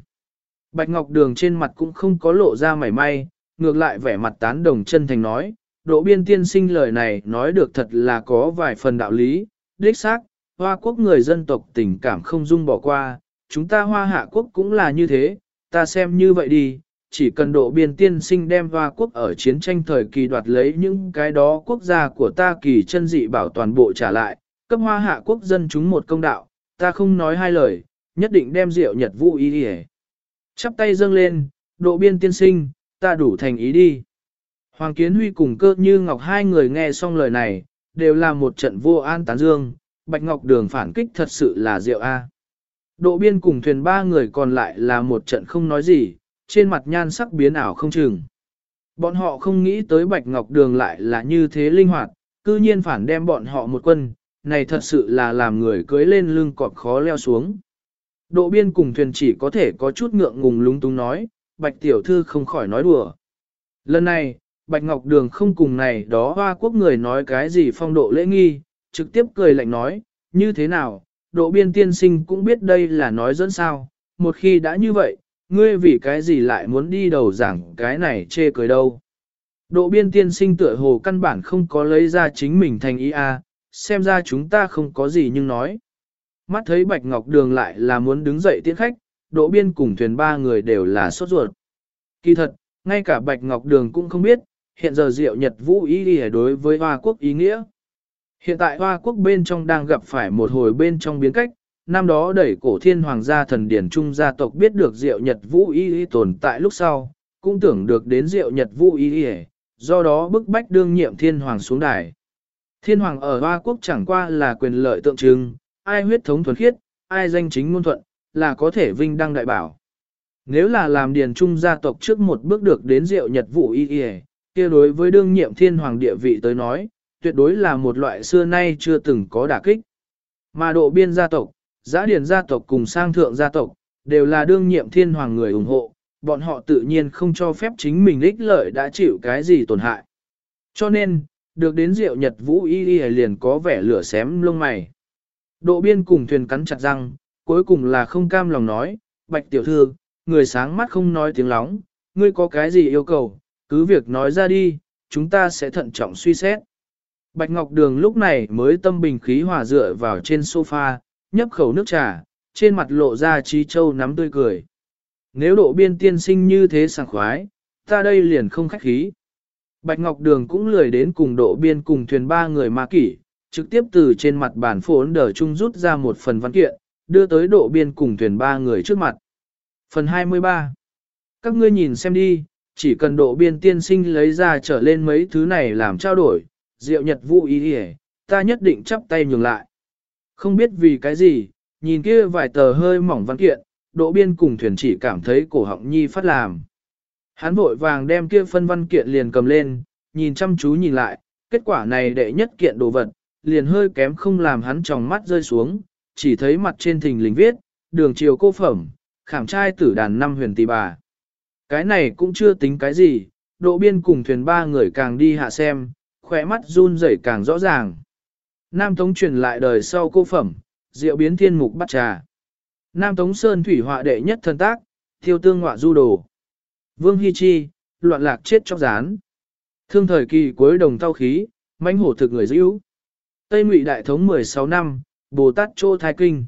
S1: Bạch Ngọc Đường trên mặt cũng không có lộ ra mảy may, ngược lại vẻ mặt tán đồng chân thành nói, độ biên tiên sinh lời này nói được thật là có vài phần đạo lý, đích xác, hoa quốc người dân tộc tình cảm không dung bỏ qua, chúng ta hoa hạ quốc cũng là như thế, ta xem như vậy đi, chỉ cần độ biên tiên sinh đem hoa quốc ở chiến tranh thời kỳ đoạt lấy những cái đó quốc gia của ta kỳ chân dị bảo toàn bộ trả lại, cấp hoa hạ quốc dân chúng một công đạo, ta không nói hai lời, nhất định đem rượu nhật vũ ý đi Chắp tay dâng lên, độ biên tiên sinh, ta đủ thành ý đi. Hoàng Kiến Huy cùng cơ như Ngọc hai người nghe xong lời này, đều là một trận vô an tán dương, Bạch Ngọc Đường phản kích thật sự là rượu A. Độ biên cùng thuyền ba người còn lại là một trận không nói gì, trên mặt nhan sắc biến ảo không chừng. Bọn họ không nghĩ tới Bạch Ngọc Đường lại là như thế linh hoạt, cư nhiên phản đem bọn họ một quân, này thật sự là làm người cưới lên lưng cọp khó leo xuống. Độ biên cùng thuyền chỉ có thể có chút ngượng ngùng lúng túng nói, Bạch Tiểu Thư không khỏi nói đùa. Lần này, Bạch Ngọc Đường không cùng này đó hoa quốc người nói cái gì phong độ lễ nghi, trực tiếp cười lạnh nói, như thế nào, độ biên tiên sinh cũng biết đây là nói dẫn sao, một khi đã như vậy, ngươi vì cái gì lại muốn đi đầu giảng cái này chê cười đâu. Độ biên tiên sinh tựa hồ căn bản không có lấy ra chính mình thành ý a, xem ra chúng ta không có gì nhưng nói. Mắt thấy Bạch Ngọc Đường lại là muốn đứng dậy tiễn khách, độ biên cùng thuyền ba người đều là sốt ruột. Kỳ thật, ngay cả Bạch Ngọc Đường cũng không biết, hiện giờ Diệu Nhật Vũ ý đi đối với Hoa Quốc ý nghĩa. Hiện tại Hoa Quốc bên trong đang gặp phải một hồi bên trong biến cách, năm đó đẩy cổ thiên hoàng gia thần điển trung gia tộc biết được Diệu Nhật Vũ ý, tồn tại lúc sau, cũng tưởng được đến Diệu Nhật Vũ ý, do đó bức bách đương nhiệm thiên hoàng xuống đài. Thiên hoàng ở Hoa Quốc chẳng qua là quyền lợi tượng trưng, ai huyết thống thuần khiết, ai danh chính ngôn thuận, là có thể vinh đăng đại bảo. Nếu là làm điền trung gia tộc trước một bước được đến Diệu Nhật Vũ y kia đối với đương nhiệm thiên hoàng địa vị tới nói, tuyệt đối là một loại xưa nay chưa từng có đả kích. Mà độ biên gia tộc, giã điển gia tộc cùng sang thượng gia tộc, đều là đương nhiệm thiên hoàng người ủng hộ, bọn họ tự nhiên không cho phép chính mình ích lợi đã chịu cái gì tổn hại. Cho nên, được đến rượu nhật vũ y y liền có vẻ lửa xém lông mày. Độ biên cùng thuyền cắn chặt răng, cuối cùng là không cam lòng nói, bạch tiểu thư, người sáng mắt không nói tiếng lóng, ngươi có cái gì yêu cầu, cứ việc nói ra đi, chúng ta sẽ thận trọng suy xét. Bạch Ngọc Đường lúc này mới tâm bình khí hòa dựa vào trên sofa, nhấp khẩu nước trà, trên mặt lộ ra trí châu nắm tươi cười. Nếu độ biên tiên sinh như thế sảng khoái, ta đây liền không khách khí. Bạch Ngọc Đường cũng lười đến cùng độ biên cùng thuyền ba người ma kỷ, trực tiếp từ trên mặt bản phốn đờ chung rút ra một phần văn kiện, đưa tới độ biên cùng thuyền ba người trước mặt. Phần 23 Các ngươi nhìn xem đi, chỉ cần độ biên tiên sinh lấy ra trở lên mấy thứ này làm trao đổi, diệu nhật vũ ý hề, ta nhất định chắp tay nhường lại. Không biết vì cái gì, nhìn kia vài tờ hơi mỏng văn kiện, độ biên cùng thuyền chỉ cảm thấy cổ họng nhi phát làm. Hắn vội vàng đem kia phân văn kiện liền cầm lên, nhìn chăm chú nhìn lại, kết quả này đệ nhất kiện đồ vật, liền hơi kém không làm hắn tròng mắt rơi xuống, chỉ thấy mặt trên thình lình viết, đường chiều cô phẩm, khảm trai tử đàn năm huyền tỷ bà. Cái này cũng chưa tính cái gì, độ biên cùng thuyền ba người càng đi hạ xem, khỏe mắt run rẩy càng rõ ràng. Nam Tống truyền lại đời sau cô phẩm, diệu biến thiên mục bắt trà. Nam Tống Sơn thủy họa đệ nhất thân tác, thiêu tương họa du đồ. Vương Hy Chi, loạn lạc chết chóc rán. Thương thời kỳ cuối đồng tao khí, mãnh hổ thực người dữ. Tây Ngụy Đại Thống 16 năm, Bồ Tát Chô Thái Kinh.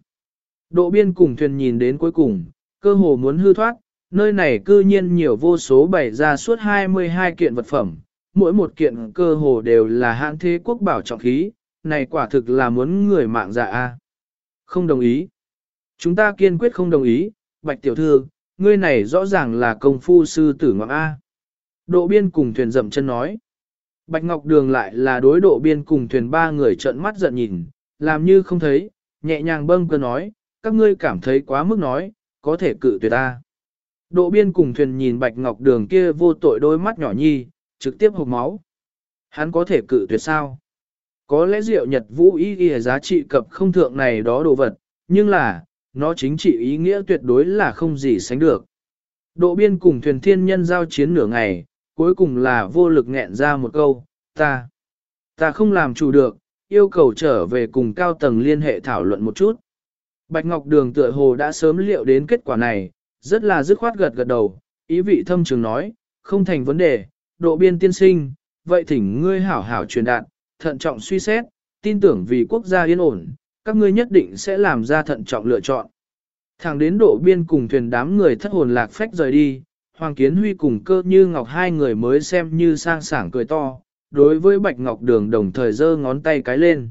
S1: Độ biên cùng thuyền nhìn đến cuối cùng, cơ hồ muốn hư thoát, nơi này cư nhiên nhiều vô số bày ra suốt 22 kiện vật phẩm, mỗi một kiện cơ hồ đều là hãng thế quốc bảo trọng khí, này quả thực là muốn người mạng dạ a. Không đồng ý. Chúng ta kiên quyết không đồng ý, bạch tiểu thư, ngươi này rõ ràng là công phu sư tử ngọc A. Độ biên cùng thuyền dậm chân nói. Bạch Ngọc Đường lại là đối độ biên cùng thuyền ba người trợn mắt giận nhìn, làm như không thấy, nhẹ nhàng bâng cơ nói, các ngươi cảm thấy quá mức nói, có thể cự tuyệt ta. Độ biên cùng thuyền nhìn Bạch Ngọc Đường kia vô tội đôi mắt nhỏ nhi, trực tiếp hộp máu. Hắn có thể cự tuyệt sao? Có lẽ rượu nhật vũ ý nghĩa giá trị cập không thượng này đó đồ vật, nhưng là, nó chính trị ý nghĩa tuyệt đối là không gì sánh được. Độ biên cùng thuyền thiên nhân giao chiến nửa ngày, cuối cùng là vô lực nghẹn ra một câu, ta, ta không làm chủ được, yêu cầu trở về cùng cao tầng liên hệ thảo luận một chút. Bạch Ngọc Đường tựa hồ đã sớm liệu đến kết quả này, rất là dứt khoát gật gật đầu, ý vị thâm trường nói, không thành vấn đề, độ biên tiên sinh, vậy thỉnh ngươi hảo hảo truyền đạt, thận trọng suy xét, tin tưởng vì quốc gia yên ổn, các ngươi nhất định sẽ làm ra thận trọng lựa chọn. Thẳng đến độ biên cùng thuyền đám người thất hồn lạc phách rời đi, Hoàng Kiến Huy cùng cơ như ngọc hai người mới xem như sang sảng cười to, đối với Bạch Ngọc Đường đồng thời giơ ngón tay cái lên.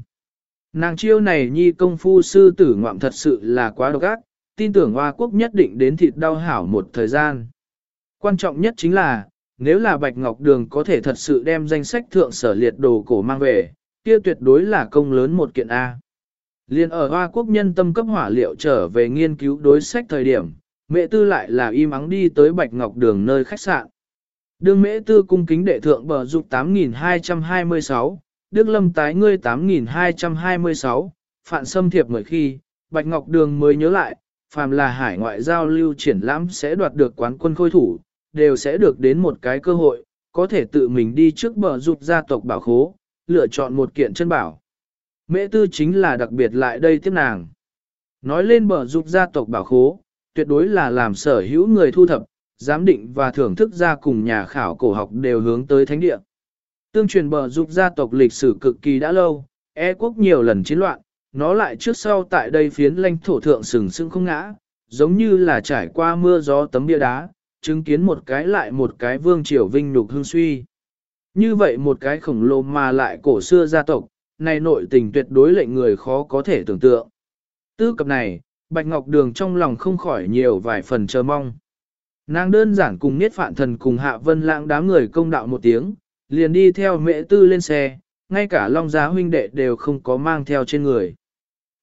S1: Nàng chiêu này nhi công phu sư tử ngoạm thật sự là quá độc ác, tin tưởng Hoa Quốc nhất định đến thịt đau hảo một thời gian. Quan trọng nhất chính là, nếu là Bạch Ngọc Đường có thể thật sự đem danh sách thượng sở liệt đồ cổ mang về, kia tuyệt đối là công lớn một kiện A. Liên ở Hoa Quốc nhân tâm cấp hỏa liệu trở về nghiên cứu đối sách thời điểm, mẹ tư lại là im ắng đi tới Bạch Ngọc Đường nơi khách sạn. Đường mễ tư cung kính đệ thượng bờ dục 8226, Đức Lâm tái ngươi 8226, Phạn Xâm Thiệp mời khi, Bạch Ngọc Đường mới nhớ lại, phàm là hải ngoại giao lưu triển lãm sẽ đoạt được quán quân khôi thủ, đều sẽ được đến một cái cơ hội, có thể tự mình đi trước bờ giúp gia tộc bảo khố, lựa chọn một kiện chân bảo. Mễ tư chính là đặc biệt lại đây tiếp nàng. Nói lên bờ giúp gia tộc bảo khố, tuyệt đối là làm sở hữu người thu thập, giám định và thưởng thức ra cùng nhà khảo cổ học đều hướng tới thánh địa. Tương truyền bờ giúp gia tộc lịch sử cực kỳ đã lâu, e quốc nhiều lần chiến loạn, nó lại trước sau tại đây phiến lãnh thổ thượng sừng sững không ngã, giống như là trải qua mưa gió tấm bia đá, chứng kiến một cái lại một cái vương triều vinh nhục hương suy. Như vậy một cái khổng lồ mà lại cổ xưa gia tộc, này nội tình tuyệt đối lệnh người khó có thể tưởng tượng. Tư cập này, Bạch Ngọc Đường trong lòng không khỏi nhiều vài phần chờ mong. Nàng đơn giản cùng Niết Phạn Thần cùng Hạ Vân Lãng đám người công đạo một tiếng, liền đi theo mẹ tư lên xe, ngay cả Long Giá huynh đệ đều không có mang theo trên người.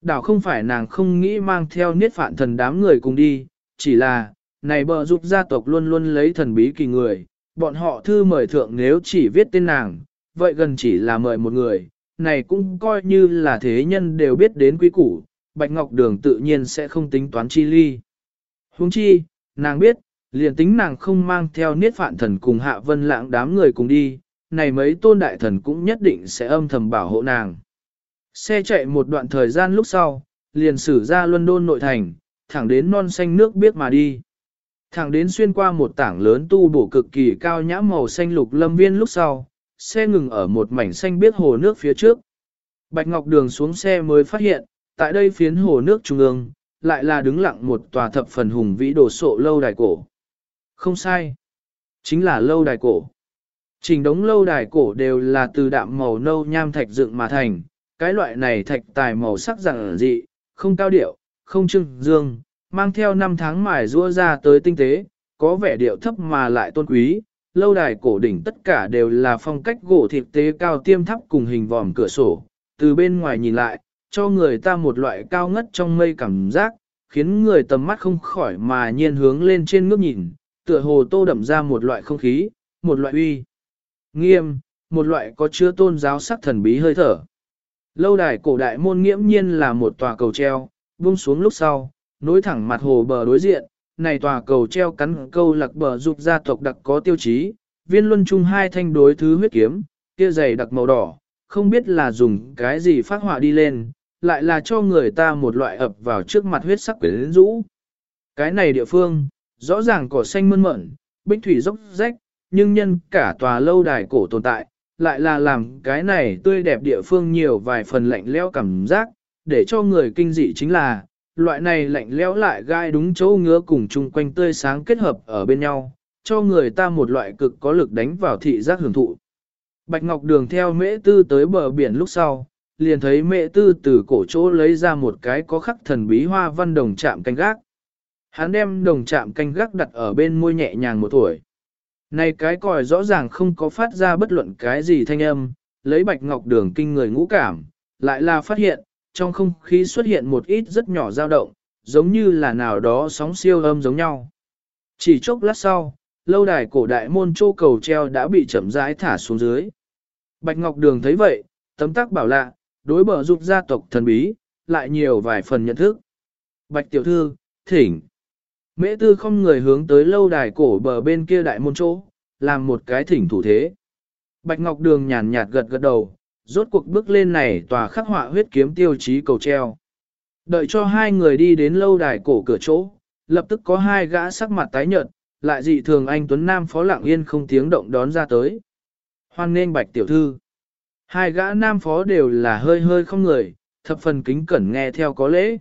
S1: Đảo không phải nàng không nghĩ mang theo Niết Phạn Thần đám người cùng đi, chỉ là, này bờ giúp gia tộc luôn luôn lấy thần bí kỳ người, bọn họ thư mời thượng nếu chỉ viết tên nàng, vậy gần chỉ là mời một người, này cũng coi như là thế nhân đều biết đến quý củ, Bạch Ngọc Đường tự nhiên sẽ không tính toán chi ly. Huống chi, nàng biết, liền tính nàng không mang theo niết phạn thần cùng hạ vân lãng đám người cùng đi, này mấy tôn đại thần cũng nhất định sẽ âm thầm bảo hộ nàng. Xe chạy một đoạn thời gian lúc sau, liền xử ra London nội thành, thẳng đến non xanh nước biết mà đi. Thẳng đến xuyên qua một tảng lớn tu bổ cực kỳ cao nhã màu xanh lục lâm viên lúc sau, xe ngừng ở một mảnh xanh biết hồ nước phía trước. Bạch Ngọc Đường xuống xe mới phát hiện, tại đây phiến hồ nước trung ương, lại là đứng lặng một tòa thập phần hùng vĩ đồ sộ lâu đài cổ. Không sai, chính là lâu đài cổ. Trình đống lâu đài cổ đều là từ đạm màu nâu nham thạch dựng mà thành, cái loại này thạch tài màu sắc rạng dị, không cao điệu, không trưng dương, mang theo năm tháng mài rua ra tới tinh tế, có vẻ điệu thấp mà lại tôn quý. Lâu đài cổ đỉnh tất cả đều là phong cách gỗ thịt tế cao tiêm thấp cùng hình vòm cửa sổ, từ bên ngoài nhìn lại, cho người ta một loại cao ngất trong mây cảm giác, khiến người tầm mắt không khỏi mà nhiên hướng lên trên ngước nhìn, tựa hồ tô đậm ra một loại không khí, một loại uy. Nghiêm, một loại có chứa tôn giáo sắc thần bí hơi thở. Lâu đài cổ đại môn nghiễm nhiên là một tòa cầu treo, buông xuống lúc sau, nối thẳng mặt hồ bờ đối diện, này tòa cầu treo cắn câu lạc bờ giúp gia tộc đặc có tiêu chí, viên luân chung hai thanh đối thứ huyết kiếm, kia dày đặc màu đỏ, không biết là dùng cái gì phát họa đi lên, lại là cho người ta một loại ập vào trước mặt huyết sắc quyến rũ. Cái này địa phương, rõ ràng cỏ xanh mơn mởn, bích thủy dốc rách, nhưng nhân cả tòa lâu đài cổ tồn tại, lại là làm cái này tươi đẹp địa phương nhiều vài phần lạnh lẽo cảm giác, để cho người kinh dị chính là, loại này lạnh lẽo lại gai đúng chỗ ngứa cùng chung quanh tươi sáng kết hợp ở bên nhau, cho người ta một loại cực có lực đánh vào thị giác hưởng thụ. Bạch Ngọc Đường theo mễ tư tới bờ biển lúc sau, liền thấy mễ tư từ cổ chỗ lấy ra một cái có khắc thần bí hoa văn đồng chạm canh gác. Hắn đem đồng chạm canh gác đặt ở bên môi nhẹ nhàng một tuổi. Này cái còi rõ ràng không có phát ra bất luận cái gì thanh âm, lấy Bạch Ngọc Đường kinh người ngũ cảm, lại là phát hiện, trong không khí xuất hiện một ít rất nhỏ dao động, giống như là nào đó sóng siêu âm giống nhau. Chỉ chốc lát sau, lâu đài cổ đại môn châu cầu treo đã bị chậm rãi thả xuống dưới. Bạch Ngọc Đường thấy vậy, tấm tắc bảo lạ, đối bờ giúp gia tộc thần bí, lại nhiều vài phần nhận thức. Bạch Tiểu Thư, thỉnh. Mễ tư không người hướng tới lâu đài cổ bờ bên kia đại môn chỗ, làm một cái thỉnh thủ thế. Bạch Ngọc Đường nhàn nhạt gật gật đầu, rốt cuộc bước lên này tòa khắc họa huyết kiếm tiêu chí cầu treo. Đợi cho hai người đi đến lâu đài cổ cửa chỗ, lập tức có hai gã sắc mặt tái nhợt, lại dị thường anh Tuấn Nam phó lặng yên không tiếng động đón ra tới. Hoan nên bạch tiểu thư. Hai gã nam phó đều là hơi hơi không người, thập phần kính cẩn nghe theo có lễ.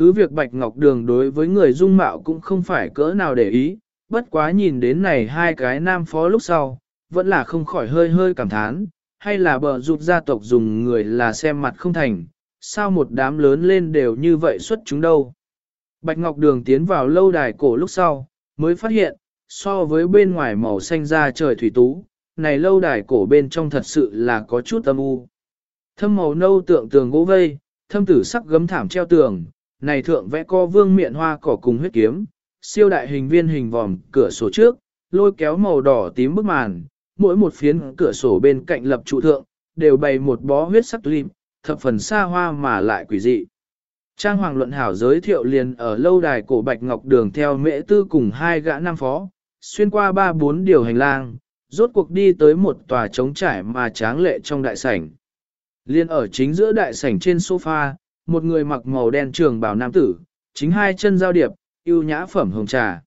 S1: Cứ việc bạch ngọc đường đối với người dung mạo cũng không phải cỡ nào để ý, bất quá nhìn đến này hai cái nam phó lúc sau, vẫn là không khỏi hơi hơi cảm thán, hay là bờ rụt gia tộc dùng người là xem mặt không thành, sao một đám lớn lên đều như vậy xuất chúng đâu. Bạch Ngọc Đường tiến vào lâu đài cổ lúc sau, mới phát hiện, so với bên ngoài màu xanh da trời thủy tú, này lâu đài cổ bên trong thật sự là có chút âm u. Thâm màu nâu tượng tường gỗ vây, thâm tử sắc gấm thảm treo tường, này thượng vẽ co vương miệng hoa cỏ cùng huyết kiếm, siêu đại hình viên hình vòm cửa sổ trước, lôi kéo màu đỏ tím bức màn, mỗi một phiến cửa sổ bên cạnh lập trụ thượng, đều bày một bó huyết sắc lim, thập phần xa hoa mà lại quỷ dị. Trang Hoàng Luận Hảo giới thiệu liền ở lâu đài cổ Bạch Ngọc Đường theo mễ tư cùng hai gã nam phó, xuyên qua ba bốn điều hành lang, rốt cuộc đi tới một tòa trống trải mà tráng lệ trong đại sảnh. Liên ở chính giữa đại sảnh trên sofa, một người mặc màu đen trường bào nam tử, chính hai chân giao điệp, yêu nhã phẩm hồng trà.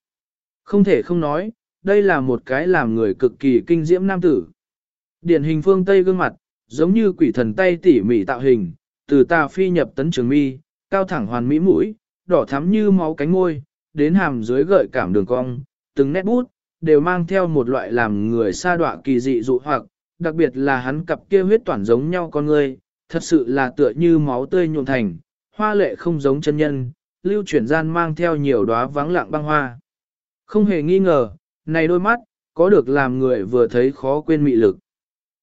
S1: Không thể không nói, đây là một cái làm người cực kỳ kinh diễm nam tử. Điển hình phương Tây gương mặt, giống như quỷ thần tay tỉ mỉ tạo hình, từ tà phi nhập tấn trường mi, cao thẳng hoàn mỹ mũi, đỏ thắm như máu cánh môi, đến hàm dưới gợi cảm đường cong, từng nét bút, đều mang theo một loại làm người xa đọa kỳ dị dụ hoặc, đặc biệt là hắn cặp kia huyết toàn giống nhau con người, thật sự là tựa như máu tươi nhuộm thành, hoa lệ không giống chân nhân, lưu chuyển gian mang theo nhiều đóa vắng lặng băng hoa. Không hề nghi ngờ, này đôi mắt, có được làm người vừa thấy khó quên mị lực.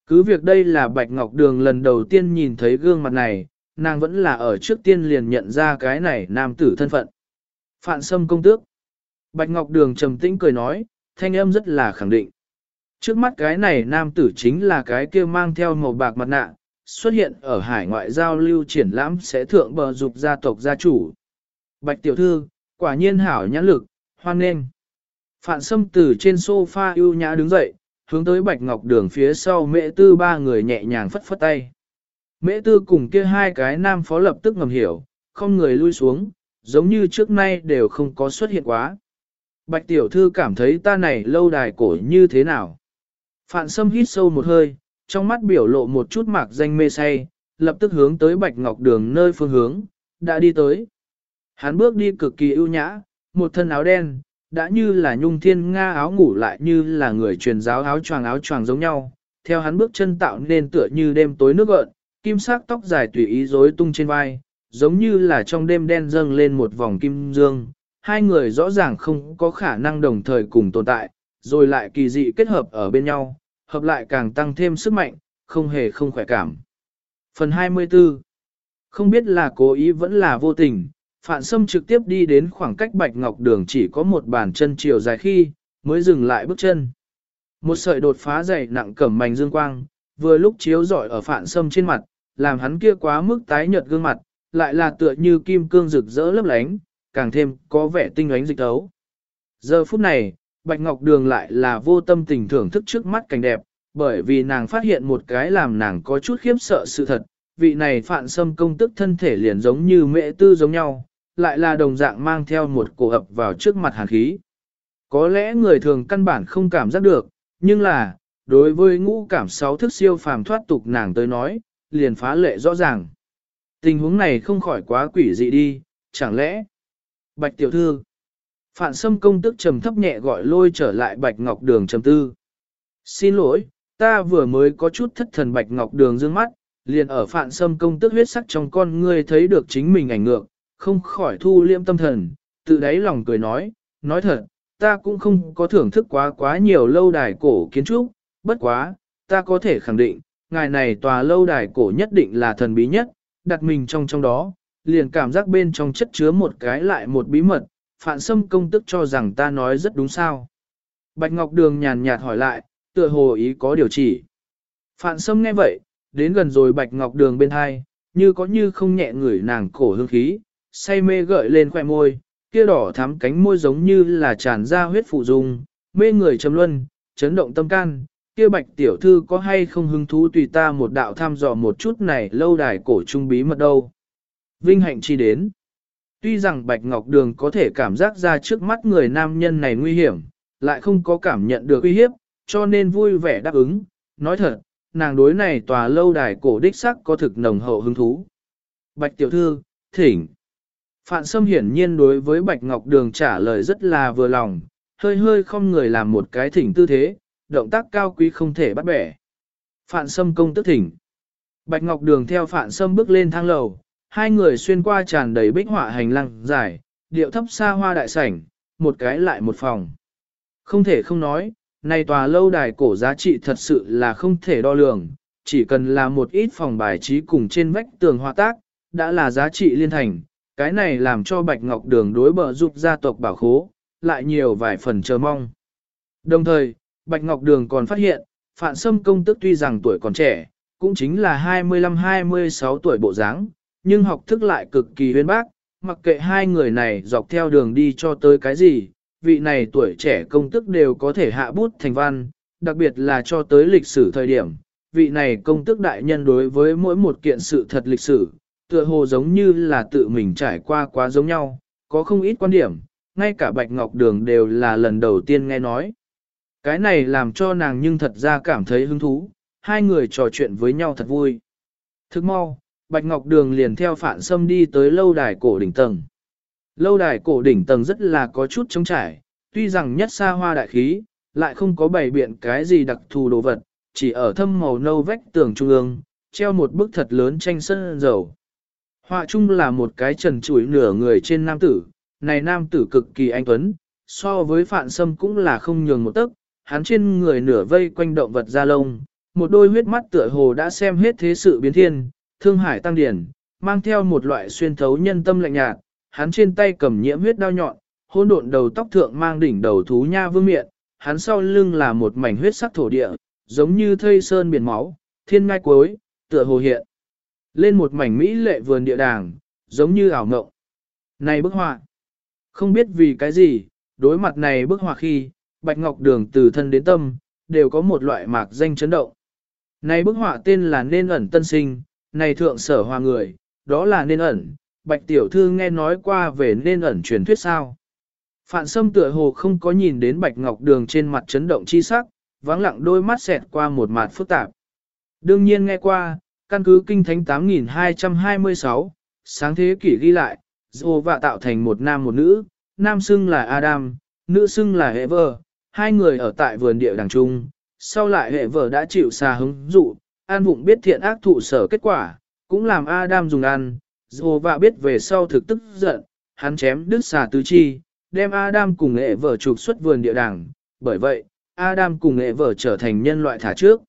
S1: Cứ việc đây là Bạch Ngọc Đường lần đầu tiên nhìn thấy gương mặt này, nàng vẫn là ở trước tiên liền nhận ra cái này nam tử thân phận. Phạn Sâm công tước. Bạch Ngọc Đường trầm tĩnh cười nói, thanh âm rất là khẳng định. Trước mắt cái này nam tử chính là cái kia mang theo màu bạc mặt nạ, xuất hiện ở hải ngoại giao lưu triển lãm sẽ thượng bờ dục gia tộc gia chủ. Bạch tiểu thư, quả nhiên hảo nhãn lực, hoan nghênh. Phạn Sâm từ trên sofa ưu nhã đứng dậy, hướng tới Bạch Ngọc Đường phía sau mẹ tư ba người nhẹ nhàng phất phất tay. Mễ tư cùng kia hai cái nam phó lập tức ngầm hiểu, không người lui xuống, giống như trước nay đều không có xuất hiện quá. Bạch tiểu thư cảm thấy ta này lâu đài cổ như thế nào? Phạn sâm hít sâu một hơi, trong mắt biểu lộ một chút mạc danh mê say, lập tức hướng tới bạch ngọc đường nơi phương hướng, đã đi tới. Hắn bước đi cực kỳ ưu nhã, một thân áo đen, đã như là nhung thiên nga áo ngủ lại như là người truyền giáo áo choàng áo choàng giống nhau. Theo hắn bước chân tạo nên tựa như đêm tối nước gợn, kim sắc tóc dài tùy ý rối tung trên vai, giống như là trong đêm đen dâng lên một vòng kim dương. Hai người rõ ràng không có khả năng đồng thời cùng tồn tại, rồi lại kỳ dị kết hợp ở bên nhau, hợp lại càng tăng thêm sức mạnh, không hề không khỏe cảm. Phần 24 Không biết là cố ý vẫn là vô tình, Phạn Sâm trực tiếp đi đến khoảng cách Bạch Ngọc Đường chỉ có một bàn chân chiều dài khi, mới dừng lại bước chân. Một sợi đột phá dày nặng cẩm mảnh dương quang, vừa lúc chiếu rọi ở Phạn Sâm trên mặt, làm hắn kia quá mức tái nhợt gương mặt, lại là tựa như kim cương rực rỡ lấp lánh, càng thêm có vẻ tinh ánh dịch tấu. Giờ phút này, Bạch Ngọc Đường lại là vô tâm tình thưởng thức trước mắt cảnh đẹp, bởi vì nàng phát hiện một cái làm nàng có chút khiếp sợ sự thật, vị này phạn xâm công tức thân thể liền giống như mẹ tư giống nhau, lại là đồng dạng mang theo một cổ ập vào trước mặt hàn khí. Có lẽ người thường căn bản không cảm giác được, nhưng là, đối với ngũ cảm sáu thức siêu phàm thoát tục nàng tới nói, liền phá lệ rõ ràng. Tình huống này không khỏi quá quỷ dị đi, chẳng lẽ? Bạch tiểu thư. Phạn Sâm công tức trầm thấp nhẹ gọi lôi trở lại Bạch Ngọc Đường trầm tư. Xin lỗi, ta vừa mới có chút thất thần Bạch Ngọc Đường dương mắt, liền ở Phạn Sâm công tức huyết sắc trong con ngươi thấy được chính mình ảnh ngược, không khỏi thu liêm tâm thần, tự đáy lòng cười nói, nói thật, ta cũng không có thưởng thức quá quá nhiều lâu đài cổ kiến trúc, bất quá, ta có thể khẳng định, ngài này tòa lâu đài cổ nhất định là thần bí nhất, đặt mình trong trong đó, liền cảm giác bên trong chất chứa một cái lại một bí mật, phạn sâm công tức cho rằng ta nói rất đúng sao. Bạch Ngọc Đường nhàn nhạt hỏi lại, tựa hồ ý có điều chỉ. Phạn sâm nghe vậy, đến gần rồi Bạch Ngọc Đường bên hai, như có như không nhẹ ngửi nàng cổ hương khí, say mê gợi lên khoẻ môi, kia đỏ thắm cánh môi giống như là tràn ra huyết phụ dung, mê người trầm luân, chấn động tâm can. Kia bạch tiểu thư có hay không hứng thú tùy ta một đạo tham dò một chút này lâu đài cổ trung bí mật đâu. Vinh hạnh chi đến. Tuy rằng Bạch Ngọc Đường có thể cảm giác ra trước mắt người nam nhân này nguy hiểm, lại không có cảm nhận được uy hiếp, cho nên vui vẻ đáp ứng. Nói thật, nàng đối này tòa lâu đài cổ đích sắc có thực nồng hậu hứng thú. Bạch tiểu thư, thỉnh. Phạn Sâm hiển nhiên đối với Bạch Ngọc Đường trả lời rất là vừa lòng, hơi hơi không người làm một cái thỉnh tư thế, động tác cao quý không thể bắt bẻ. Phạn Sâm công tức thỉnh. Bạch Ngọc Đường theo Phạn Sâm bước lên thang lầu, hai người xuyên qua tràn đầy bích họa hành lang dài, điệu thấp xa hoa đại sảnh, một cái lại một phòng. Không thể không nói, này tòa lâu đài cổ giá trị thật sự là không thể đo lường, chỉ cần là một ít phòng bài trí cùng trên vách tường hoa tác, đã là giá trị liên thành, cái này làm cho Bạch Ngọc Đường đối bờ giúp gia tộc bảo khố, lại nhiều vài phần chờ mong. Đồng thời, Bạch Ngọc Đường còn phát hiện, Phạn Sâm công tức tuy rằng tuổi còn trẻ, cũng chính là 25-26 tuổi bộ dáng, nhưng học thức lại cực kỳ huyên bác, mặc kệ hai người này dọc theo đường đi cho tới cái gì, vị này tuổi trẻ công tức đều có thể hạ bút thành văn, đặc biệt là cho tới lịch sử thời điểm, vị này công tức đại nhân đối với mỗi một kiện sự thật lịch sử, tựa hồ giống như là tự mình trải qua quá giống nhau, có không ít quan điểm, ngay cả Bạch Ngọc Đường đều là lần đầu tiên nghe nói. Cái này làm cho nàng nhưng thật ra cảm thấy hứng thú, hai người trò chuyện với nhau thật vui. Thức mau, Bạch Ngọc Đường liền theo phản xâm đi tới lâu đài cổ đỉnh tầng. Lâu đài cổ đỉnh tầng rất là có chút trống trải, tuy rằng nhất xa hoa đại khí, lại không có bày biện cái gì đặc thù đồ vật, chỉ ở thâm màu nâu vách tường trung ương, treo một bức thật lớn tranh sân dầu. Họa chung là một cái trần chuỗi nửa người trên nam tử, này nam tử cực kỳ anh tuấn, so với phạn sâm cũng là không nhường một tấc, hắn trên người nửa vây quanh động vật da lông, một đôi huyết mắt tựa hồ đã xem hết thế sự biến thiên, thương hải tăng điển, mang theo một loại xuyên thấu nhân tâm lạnh nhạt, hắn trên tay cầm nhiễm huyết đao nhọn, hôn độn đầu tóc thượng mang đỉnh đầu thú nha vương miện, hắn sau lưng là một mảnh huyết sắc thổ địa, giống như thây sơn biển máu, thiên ngai cuối, tựa hồ hiện. Lên một mảnh mỹ lệ vườn địa đàng, giống như ảo ngộng. Này bức họa, không biết vì cái gì, đối mặt này bức họa khi, Bạch Ngọc Đường từ thân đến tâm, đều có một loại mạc danh chấn động. Này bức họa tên là Nên ẩn tân sinh, này thượng sở hòa người, đó là Nên ẩn, Bạch Tiểu Thư nghe nói qua về Nên ẩn truyền thuyết sao. Phạn Sâm tựa hồ không có nhìn đến Bạch Ngọc Đường trên mặt chấn động chi sắc, vắng lặng đôi mắt xẹt qua một mặt phức tạp. Đương nhiên nghe qua, căn cứ kinh thánh 8226, sáng thế kỷ ghi lại, dồ vạ tạo thành một nam một nữ, nam xưng là Adam, nữ xưng là Ever, hai người ở tại vườn địa đàng trung, sau lại Ever đã chịu xa hứng dụ, an vụng biết thiện ác thụ sở kết quả, cũng làm Adam dùng ăn, dù vạ biết về sau thực tức giận, hắn chém đứt xà tứ chi, đem Adam cùng nghệ vợ trục xuất vườn địa đàng, bởi vậy, Adam cùng nghệ vợ trở thành nhân loại thả trước.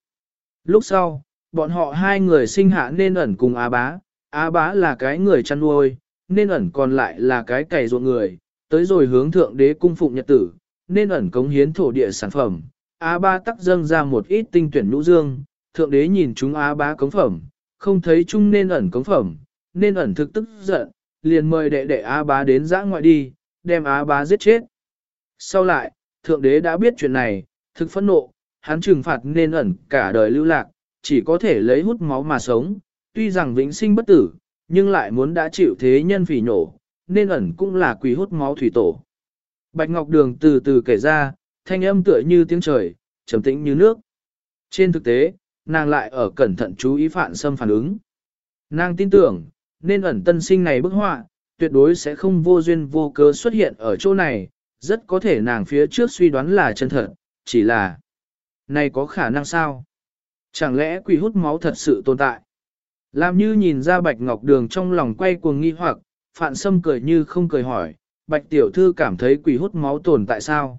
S1: Lúc sau, bọn họ hai người sinh hạ nên ẩn cùng Á bá, Á bá là cái người chăn nuôi, nên ẩn còn lại là cái cày ruộng người, tới rồi hướng thượng đế cung phụng nhật tử, nên ẩn cống hiến thổ địa sản phẩm. Á bá tắc dâng ra một ít tinh tuyển nhũ dương, thượng đế nhìn chúng Á bá cống phẩm, không thấy chung nên ẩn cống phẩm, nên ẩn thực tức giận, liền mời đệ đệ Á bá đến giã ngoại đi, đem Á bá giết chết. Sau lại, thượng đế đã biết chuyện này, thực phẫn nộ, hắn trừng phạt nên ẩn cả đời lưu lạc, chỉ có thể lấy hút máu mà sống, tuy rằng vĩnh sinh bất tử, nhưng lại muốn đã chịu thế nhân phỉ nổ, nên ẩn cũng là quỷ hút máu thủy tổ. Bạch Ngọc Đường từ từ kể ra, thanh âm tựa như tiếng trời, trầm tĩnh như nước. Trên thực tế, nàng lại ở cẩn thận chú ý phản xâm phản ứng. Nàng tin tưởng, nên ẩn tân sinh này bức họa, tuyệt đối sẽ không vô duyên vô cớ xuất hiện ở chỗ này, rất có thể nàng phía trước suy đoán là chân thật, chỉ là này có khả năng sao? Chẳng lẽ quỷ hút máu thật sự tồn tại? Làm như nhìn ra bạch ngọc đường trong lòng quay cuồng nghi hoặc, phạn sâm cười như không cười hỏi, bạch tiểu thư cảm thấy quỷ hút máu tồn tại sao?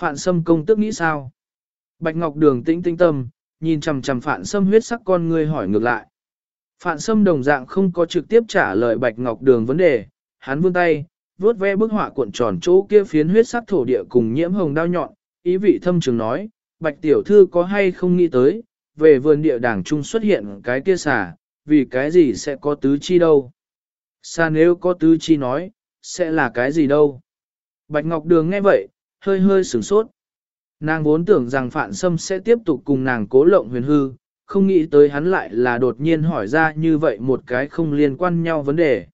S1: Phạn sâm công tức nghĩ sao? Bạch ngọc đường tĩnh tinh tâm, nhìn chằm chằm phạn sâm huyết sắc con ngươi hỏi ngược lại. Phạn sâm đồng dạng không có trực tiếp trả lời bạch ngọc đường vấn đề, hắn vươn tay, vuốt ve bức họa cuộn tròn chỗ kia phiến huyết sắc thổ địa cùng nhiễm hồng đao nhọn, ý vị thâm trường nói, bạch tiểu thư có hay không nghĩ tới, về vườn địa đảng trung xuất hiện cái kia xà, vì cái gì sẽ có tứ chi đâu. Xa nếu có tứ chi nói, sẽ là cái gì đâu. Bạch Ngọc Đường nghe vậy, hơi hơi sửng sốt. Nàng vốn tưởng rằng Phạn Sâm sẽ tiếp tục cùng nàng cố lộng huyền hư, không nghĩ tới hắn lại là đột nhiên hỏi ra như vậy một cái không liên quan nhau vấn đề.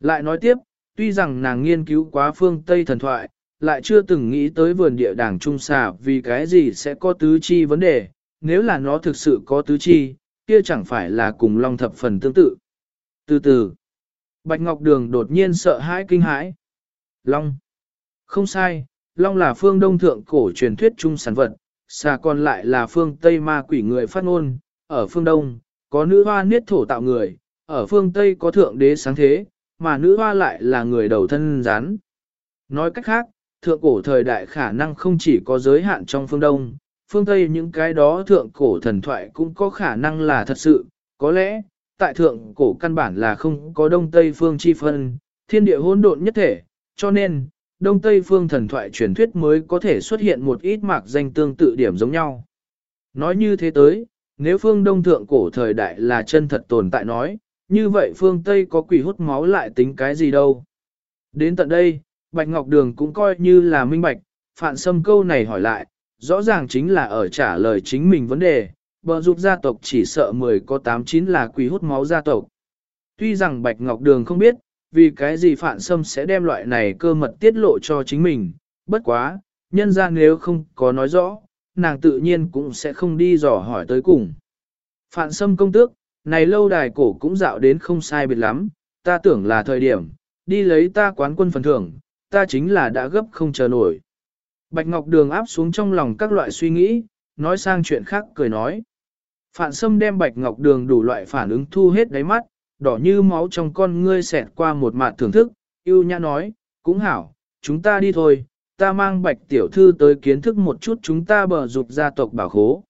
S1: Lại nói tiếp, tuy rằng nàng nghiên cứu quá phương Tây thần thoại, lại chưa từng nghĩ tới vườn địa đàng trung xà vì cái gì sẽ có tứ chi vấn đề, nếu là nó thực sự có tứ chi, kia chẳng phải là cùng long thập phần tương tự. Từ từ, Bạch Ngọc Đường đột nhiên sợ hãi kinh hãi. Long. Không sai, Long là phương đông thượng cổ truyền thuyết trung sản vật, xà còn lại là phương Tây ma quỷ người phát ngôn, ở phương Đông, có nữ hoa niết thổ tạo người, ở phương Tây có thượng đế sáng thế, mà nữ hoa lại là người đầu thân rán. Nói cách khác, thượng cổ thời đại khả năng không chỉ có giới hạn trong phương Đông, phương Tây những cái đó thượng cổ thần thoại cũng có khả năng là thật sự, có lẽ, tại thượng cổ căn bản là không có Đông Tây phương chi phân, thiên địa hỗn độn nhất thể, cho nên, Đông Tây phương thần thoại truyền thuyết mới có thể xuất hiện một ít mạc danh tương tự điểm giống nhau. Nói như thế tới, nếu phương Đông thượng cổ thời đại là chân thật tồn tại nói, như vậy phương Tây có quỷ hút máu lại tính cái gì đâu. Đến tận đây, Bạch Ngọc Đường cũng coi như là minh bạch, phạn xâm câu này hỏi lại, rõ ràng chính là ở trả lời chính mình vấn đề, bờ giúp gia tộc chỉ sợ 10 có 89 là quỷ hút máu gia tộc. Tuy rằng Bạch Ngọc Đường không biết, vì cái gì phản xâm sẽ đem loại này cơ mật tiết lộ cho chính mình, bất quá, nhân ra nếu không có nói rõ, nàng tự nhiên cũng sẽ không đi dò hỏi tới cùng. Phản xâm công tước, này lâu đài cổ cũng dạo đến không sai biệt lắm, ta tưởng là thời điểm, đi lấy ta quán quân phần thưởng, ta chính là đã gấp không chờ nổi. Bạch Ngọc Đường áp xuống trong lòng các loại suy nghĩ, nói sang chuyện khác cười nói. Phản Sâm đem Bạch Ngọc Đường đủ loại phản ứng thu hết đáy mắt, đỏ như máu trong con ngươi xẹt qua một mạt thưởng thức, yêu nhã nói, cũng hảo, chúng ta đi thôi, ta mang Bạch Tiểu Thư tới kiến thức một chút chúng ta bờ dục gia tộc bảo khố.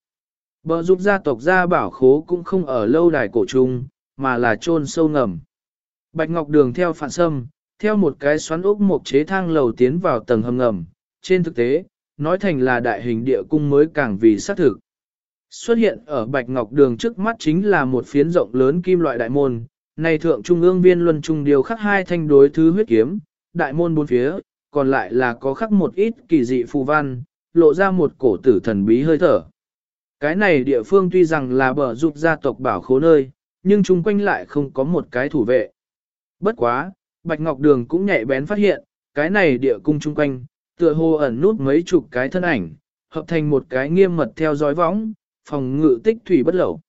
S1: Bờ dục gia tộc gia bảo khố cũng không ở lâu đài cổ trung, mà là chôn sâu ngầm. Bạch Ngọc Đường theo phản Sâm, theo một cái xoắn ốc một chế thang lầu tiến vào tầng hầm ngầm, trên thực tế, nói thành là đại hình địa cung mới càng vì xác thực. Xuất hiện ở Bạch Ngọc Đường trước mắt chính là một phiến rộng lớn kim loại đại môn, này thượng trung ương viên luân trung điều khắc hai thanh đối thứ huyết kiếm, đại môn bốn phía, còn lại là có khắc một ít kỳ dị phù văn, lộ ra một cổ tử thần bí hơi thở. Cái này địa phương tuy rằng là bờ giúp gia tộc bảo khố nơi, nhưng chung quanh lại không có một cái thủ vệ. Bất quá, Bạch Ngọc Đường cũng nhạy bén phát hiện, cái này địa cung chung quanh, tựa hồ ẩn nút mấy chục cái thân ảnh, hợp thành một cái nghiêm mật theo dõi võng, phòng ngự tích thủy bất lẩu.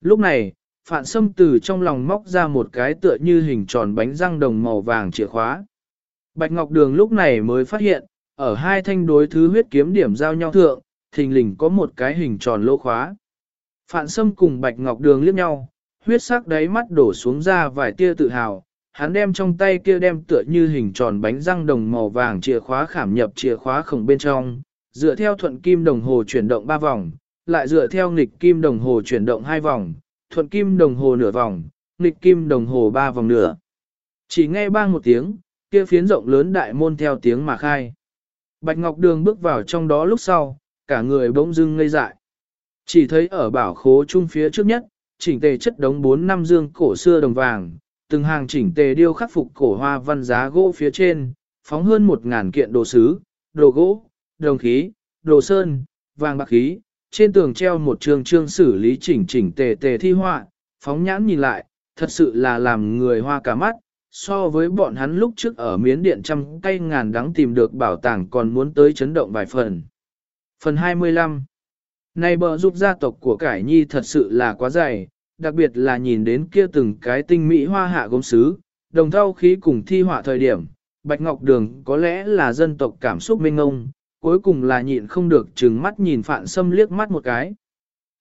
S1: Lúc này, Phạn Sâm từ trong lòng móc ra một cái tựa như hình tròn bánh răng đồng màu vàng chìa khóa. Bạch Ngọc Đường lúc này mới phát hiện, ở hai thanh đối thứ huyết kiếm điểm giao nhau thượng, thình lình có một cái hình tròn lỗ khóa. Phạn Sâm cùng Bạch Ngọc Đường liếc nhau, huyết sắc đáy mắt đổ xuống ra vài tia tự hào, hắn đem trong tay kia đem tựa như hình tròn bánh răng đồng màu vàng chìa khóa khảm nhập chìa khóa khổng bên trong, dựa theo thuận kim đồng hồ chuyển động 3 vòng, lại dựa theo nghịch kim đồng hồ chuyển động 2 vòng, thuận kim đồng hồ nửa vòng, nghịch kim đồng hồ ba vòng nửa. Chỉ nghe bang một tiếng, kia phiến rộng lớn đại môn theo tiếng mà khai. Bạch Ngọc Đường bước vào trong đó lúc sau, cả người bỗng dưng ngây dại. Chỉ thấy ở bảo khố trung phía trước nhất, chỉnh tề chất đống 4 năm dương cổ xưa đồng vàng, từng hàng chỉnh tề điêu khắc phục cổ hoa văn giá gỗ phía trên, phóng hơn một ngàn kiện đồ sứ, đồ gỗ, đồng khí, đồ sơn, vàng bạc khí, trên tường treo một trường trương xử lý chỉnh chỉnh tề tề thi họa, phóng nhãn nhìn lại, thật sự là làm người hoa cả mắt, so với bọn hắn lúc trước ở miến điện trăm cây ngàn đắng tìm được bảo tàng còn muốn tới chấn động vài phần. Phần 25 Này bờ giúp gia tộc của cải nhi thật sự là quá dày, đặc biệt là nhìn đến kia từng cái tinh mỹ hoa hạ gốm sứ, đồng thau khí cùng thi họa thời điểm, Bạch Ngọc Đường có lẽ là dân tộc cảm xúc mênh ngông, cuối cùng là nhịn không được trừng mắt nhìn Phạn Sâm liếc mắt một cái.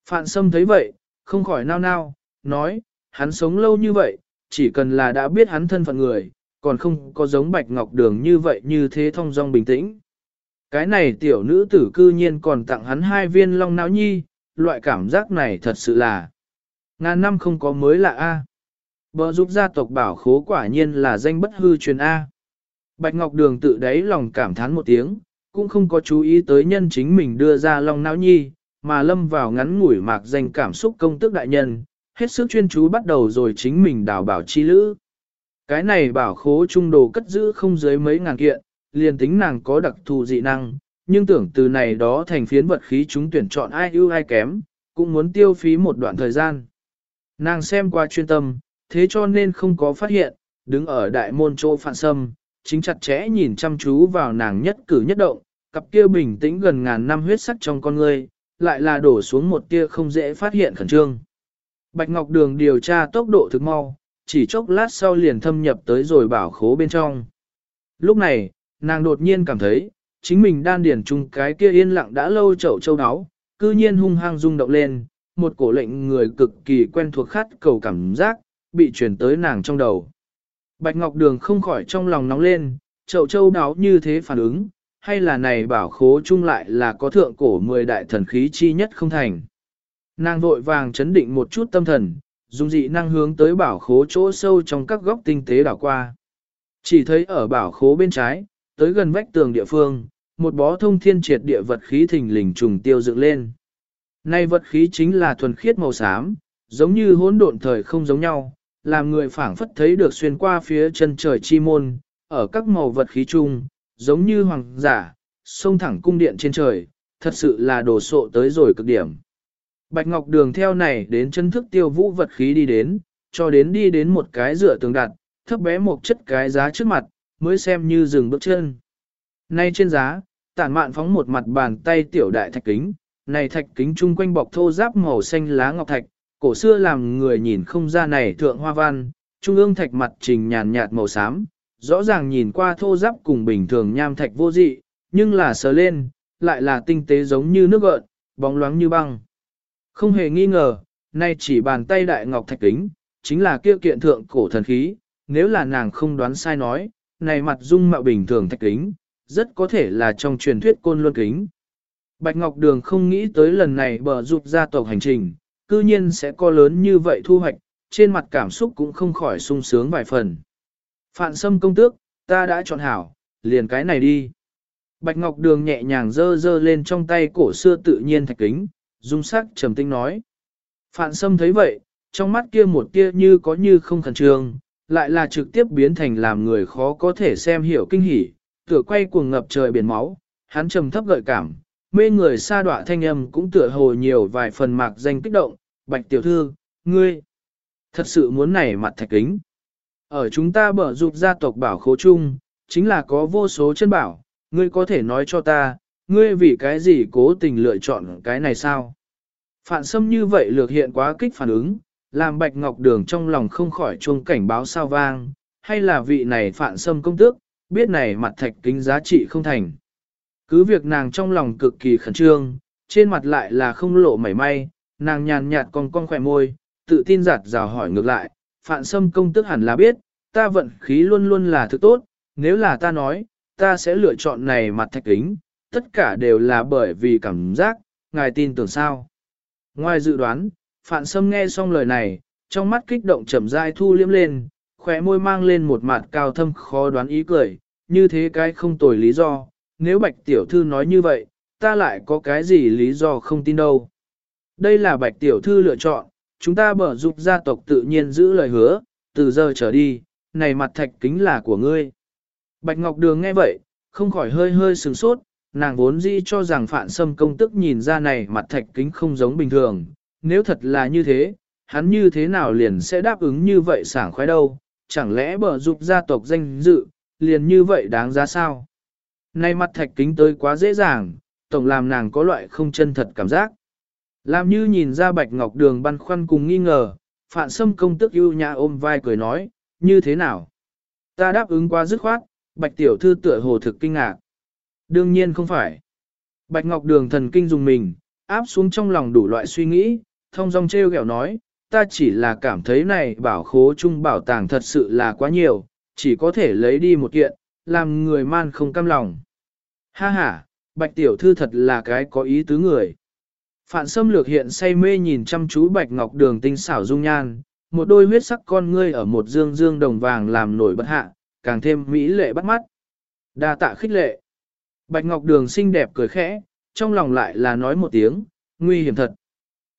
S1: Phạn Sâm thấy vậy, không khỏi nao nao, nói, hắn sống lâu như vậy, chỉ cần là đã biết hắn thân phận người, còn không có giống Bạch Ngọc Đường như vậy như thế thông dong bình tĩnh. Cái này tiểu nữ tử cư nhiên còn tặng hắn hai viên long não nhi, loại cảm giác này thật sự là ngàn năm không có mới lạ a. Bờ giúp gia tộc bảo khố quả nhiên là danh bất hư truyền A. Bạch Ngọc Đường tự đáy lòng cảm thán một tiếng, cũng không có chú ý tới nhân chính mình đưa ra long não nhi, mà lâm vào ngắn ngủi mạc danh cảm xúc công tước đại nhân, hết sức chuyên chú bắt đầu rồi chính mình đào bảo chi lữ. Cái này bảo khố trung đồ cất giữ không dưới mấy ngàn kiện, liền tính nàng có đặc thù dị năng, nhưng tưởng từ này đó thành phiến vật khí chúng tuyển chọn ai ưu ai kém, cũng muốn tiêu phí một đoạn thời gian. Nàng xem qua chuyên tâm, thế cho nên không có phát hiện, đứng ở đại môn chỗ phản sâm, chính chặt chẽ nhìn chăm chú vào nàng nhất cử nhất động, cặp kia bình tĩnh gần ngàn năm huyết sắc trong con người, lại là đổ xuống một tia không dễ phát hiện khẩn trương. Bạch Ngọc Đường điều tra tốc độ thực mau, chỉ chốc lát sau liền thâm nhập tới rồi bảo khố bên trong. Lúc này, nàng đột nhiên cảm thấy, chính mình đan điển chung cái kia yên lặng đã lâu chậu châu đáo, cư nhiên hung hăng rung động lên, một cổ lệnh người cực kỳ quen thuộc khát cầu cảm giác, bị truyền tới nàng trong đầu. Bạch Ngọc Đường không khỏi trong lòng nóng lên, chậu châu đáo như thế phản ứng, hay là này bảo khố chung lại là có thượng cổ mười đại thần khí chi nhất không thành. Nàng vội vàng chấn định một chút tâm thần, dùng dị năng hướng tới bảo khố chỗ sâu trong các góc tinh tế đảo qua. Chỉ thấy ở bảo khố bên trái, tới gần vách tường địa phương, một bó thông thiên triệt địa vật khí thình lình trùng tiêu dựng lên. Nay vật khí chính là thuần khiết màu xám, giống như hỗn độn thời không giống nhau, làm người phảng phất thấy được xuyên qua phía chân trời chi môn, ở các màu vật khí chung, giống như hoàng giả, sông thẳng cung điện trên trời, thật sự là đồ sộ tới rồi cực điểm. Bạch Ngọc Đường theo này đến chân thức tiêu vũ vật khí đi đến, cho đến đi đến một cái dựa tường đặt, thấp bé một chất cái giá trước mặt, mới xem như dừng bước chân. Nay trên giá, tản mạn phóng một mặt bàn tay tiểu đại thạch kính, này thạch kính chung quanh bọc thô giáp màu xanh lá ngọc thạch, cổ xưa làm người nhìn không ra này thượng hoa văn, trung ương thạch mặt trình nhàn nhạt màu xám, rõ ràng nhìn qua thô giáp cùng bình thường nham thạch vô dị, nhưng là sờ lên, lại là tinh tế giống như nước gợn, bóng loáng như băng. Không hề nghi ngờ, nay chỉ bàn tay đại ngọc thạch kính, chính là kia kiện thượng cổ thần khí, nếu là nàng không đoán sai nói, này mặt dung mạo bình thường thạch kính, rất có thể là trong truyền thuyết côn luân kính. Bạch Ngọc Đường không nghĩ tới lần này bờ rụt gia tộc hành trình, cư nhiên sẽ có lớn như vậy thu hoạch, trên mặt cảm xúc cũng không khỏi sung sướng vài phần. Phạn sâm công tước, ta đã chọn hảo, liền cái này đi. Bạch Ngọc Đường nhẹ nhàng dơ dơ lên trong tay cổ xưa tự nhiên thạch kính, dung sắc trầm tinh nói. Phạn sâm thấy vậy, trong mắt kia một tia như có như không khẩn trương, lại là trực tiếp biến thành làm người khó có thể xem hiểu kinh hỉ, tựa quay cuồng ngập trời biển máu, hắn trầm thấp gợi cảm, mê người xa đọa thanh âm cũng tựa hồ nhiều vài phần mạc danh kích động, bạch tiểu thư, ngươi, thật sự muốn nảy mặt thạch kính. Ở chúng ta bở dục gia tộc bảo khố chung, chính là có vô số chân bảo, ngươi có thể nói cho ta, ngươi vì cái gì cố tình lựa chọn cái này sao? Phản xâm như vậy lược hiện quá kích phản ứng, làm bạch ngọc đường trong lòng không khỏi chuông cảnh báo sao vang, hay là vị này phản xâm công tước, biết này mặt thạch kính giá trị không thành. Cứ việc nàng trong lòng cực kỳ khẩn trương, trên mặt lại là không lộ mảy may, nàng nhàn nhạt con con khỏe môi, tự tin giặt rào hỏi ngược lại, phạn sâm công tức hẳn là biết, ta vận khí luôn luôn là thứ tốt, nếu là ta nói, ta sẽ lựa chọn này mặt thạch kính, tất cả đều là bởi vì cảm giác, ngài tin tưởng sao. Ngoài dự đoán, phạn sâm nghe xong lời này, trong mắt kích động chậm rãi thu liếm lên, khóe môi mang lên một mặt cao thâm khó đoán ý cười, như thế cái không tồi lý do, nếu bạch tiểu thư nói như vậy, ta lại có cái gì lý do không tin đâu. Đây là bạch tiểu thư lựa chọn, chúng ta bở dục gia tộc tự nhiên giữ lời hứa, từ giờ trở đi, này mặt thạch kính là của ngươi. Bạch Ngọc Đường nghe vậy, không khỏi hơi hơi sừng sốt, nàng vốn dĩ cho rằng phạn sâm công tức nhìn ra này mặt thạch kính không giống bình thường, nếu thật là như thế, hắn như thế nào liền sẽ đáp ứng như vậy sảng khoái đâu, chẳng lẽ bở dục gia tộc danh dự, liền như vậy đáng giá sao? Nay mặt thạch kính tới quá dễ dàng, tổng làm nàng có loại không chân thật cảm giác. Làm như nhìn ra bạch ngọc đường băn khoăn cùng nghi ngờ, phạn sâm công tức ưu nhã ôm vai cười nói, như thế nào? Ta đáp ứng quá dứt khoát, bạch tiểu thư tựa hồ thực kinh ngạc. Đương nhiên không phải. Bạch ngọc đường thần kinh dùng mình, áp xuống trong lòng đủ loại suy nghĩ, thông dong treo gẹo nói, ta chỉ là cảm thấy này bảo khố trung bảo tàng thật sự là quá nhiều, chỉ có thể lấy đi một kiện, làm người man không cam lòng. Ha ha, bạch tiểu thư thật là cái có ý tứ người. Phạn Sâm lược hiện say mê nhìn chăm chú bạch ngọc đường tinh xảo dung nhan, một đôi huyết sắc con ngươi ở một dương dương đồng vàng làm nổi bật hạ, càng thêm mỹ lệ bắt mắt. Đa tạ khích lệ. Bạch ngọc đường xinh đẹp cười khẽ, trong lòng lại là nói một tiếng, nguy hiểm thật.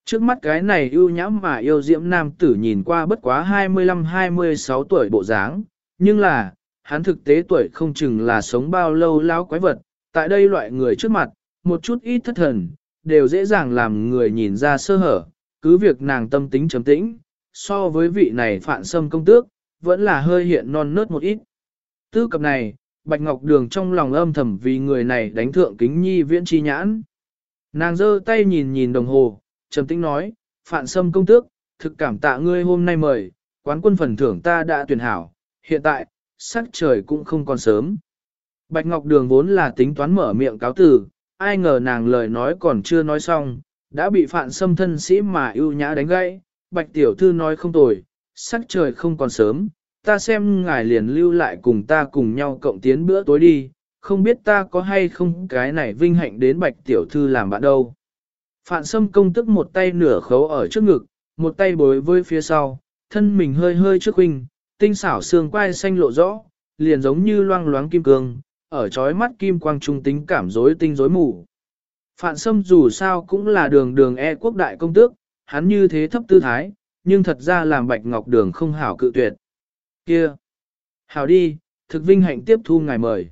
S1: Trước mắt cái này ưu nhãm mà yêu diễm nam tử nhìn qua bất quá 25-26 tuổi bộ dáng, nhưng là, hắn thực tế tuổi không chừng là sống bao lâu lão quái vật, tại đây loại người trước mặt, một chút ít thất thần, đều dễ dàng làm người nhìn ra sơ hở, cứ việc nàng tâm tính chấm tĩnh, so với vị này phạn sâm công tước, vẫn là hơi hiện non nớt một ít. Tư cập này, Bạch Ngọc Đường trong lòng âm thầm vì người này đánh thượng kính nhi viễn chi nhãn. Nàng giơ tay nhìn nhìn đồng hồ, trầm tĩnh nói, phạn sâm công tước, thực cảm tạ ngươi hôm nay mời, quán quân phần thưởng ta đã tuyển hảo, hiện tại, sắc trời cũng không còn sớm. Bạch Ngọc Đường vốn là tính toán mở miệng cáo từ, ai ngờ nàng lời nói còn chưa nói xong, đã bị phạn xâm thân sĩ mà ưu nhã đánh gãy. Bạch tiểu thư nói không tồi, sắc trời không còn sớm, ta xem ngài liền lưu lại cùng ta cùng nhau cộng tiến bữa tối đi, không biết ta có hay không cái này vinh hạnh đến bạch tiểu thư làm bạn đâu. Phạn xâm công tức một tay nửa khấu ở trước ngực, một tay bối với phía sau, thân mình hơi hơi trước huynh, tinh xảo xương quai xanh lộ rõ, liền giống như loang loáng kim cương, ở trói mắt kim quang trung tính cảm rối tinh rối mù. Phạn Sâm dù sao cũng là đường đường e quốc đại công tước, hắn như thế thấp tư thái, nhưng thật ra làm Bạch Ngọc Đường không hảo cự tuyệt. Kia! Hảo đi, thực vinh hạnh tiếp thu ngài mời.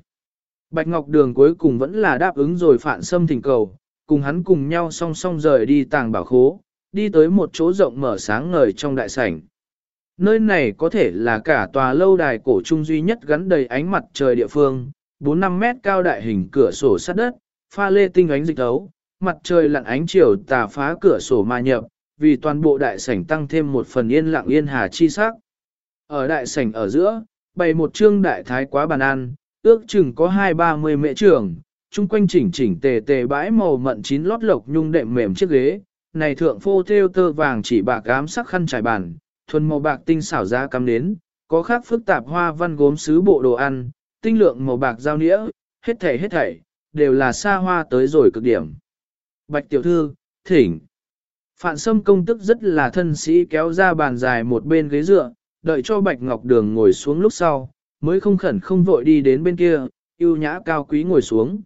S1: Bạch Ngọc Đường cuối cùng vẫn là đáp ứng rồi Phạn Sâm thỉnh cầu, cùng hắn cùng nhau song song rời đi tàng bảo khố, đi tới một chỗ rộng mở sáng ngời trong đại sảnh. Nơi này có thể là cả tòa lâu đài cổ trung duy nhất gắn đầy ánh mặt trời địa phương, 4-5 mét cao đại hình cửa sổ sắt đất, pha lê tinh ánh dịch thấu, mặt trời lặn ánh chiều tà phá cửa sổ ma nhập, vì toàn bộ đại sảnh tăng thêm một phần yên lặng yên hà chi sắc. Ở đại sảnh ở giữa, bày một trương đại thái quá bàn ăn, ước chừng có hai ba mươi mệ trưởng, chung quanh chỉnh chỉnh tề tề bãi màu mận chín lót lộc nhung đệm mềm chiếc ghế, này thượng phô theo tơ vàng chỉ bạc ám sắc khăn trải bàn, thuần màu bạc tinh xảo ra cắm đến, có khác phức tạp hoa văn gốm sứ bộ đồ ăn, tinh lượng màu bạc giao nĩa, hết thảy hết thảy, đều là xa hoa tới rồi cực điểm. Bạch tiểu thư, thỉnh. Phạn sâm công tức rất là thân sĩ kéo ra bàn dài một bên ghế dựa, đợi cho Bạch Ngọc Đường ngồi xuống lúc sau, mới không khẩn không vội đi đến bên kia, yêu nhã cao quý ngồi xuống.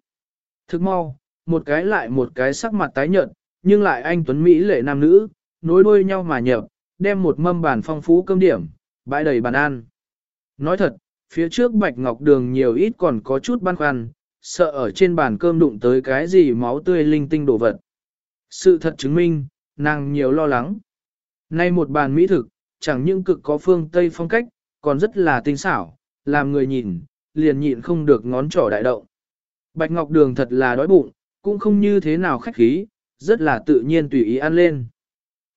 S1: Thức mau, một cái lại một cái sắc mặt tái nhợt, nhưng lại anh Tuấn Mỹ lệ nam nữ, nối đuôi nhau mà nhập, đem một mâm bàn phong phú cơm điểm, bãi đầy bàn ăn. Nói thật, phía trước Bạch Ngọc Đường nhiều ít còn có chút băn khoăn, sợ ở trên bàn cơm đụng tới cái gì máu tươi linh tinh đồ vật. Sự thật chứng minh, nàng nhiều lo lắng. Nay một bàn mỹ thực, chẳng những cực có phương Tây phong cách, còn rất là tinh xảo, làm người nhìn, liền nhịn không được ngón trỏ đại động. Bạch Ngọc Đường thật là đói bụng, cũng không như thế nào khách khí, rất là tự nhiên tùy ý ăn lên.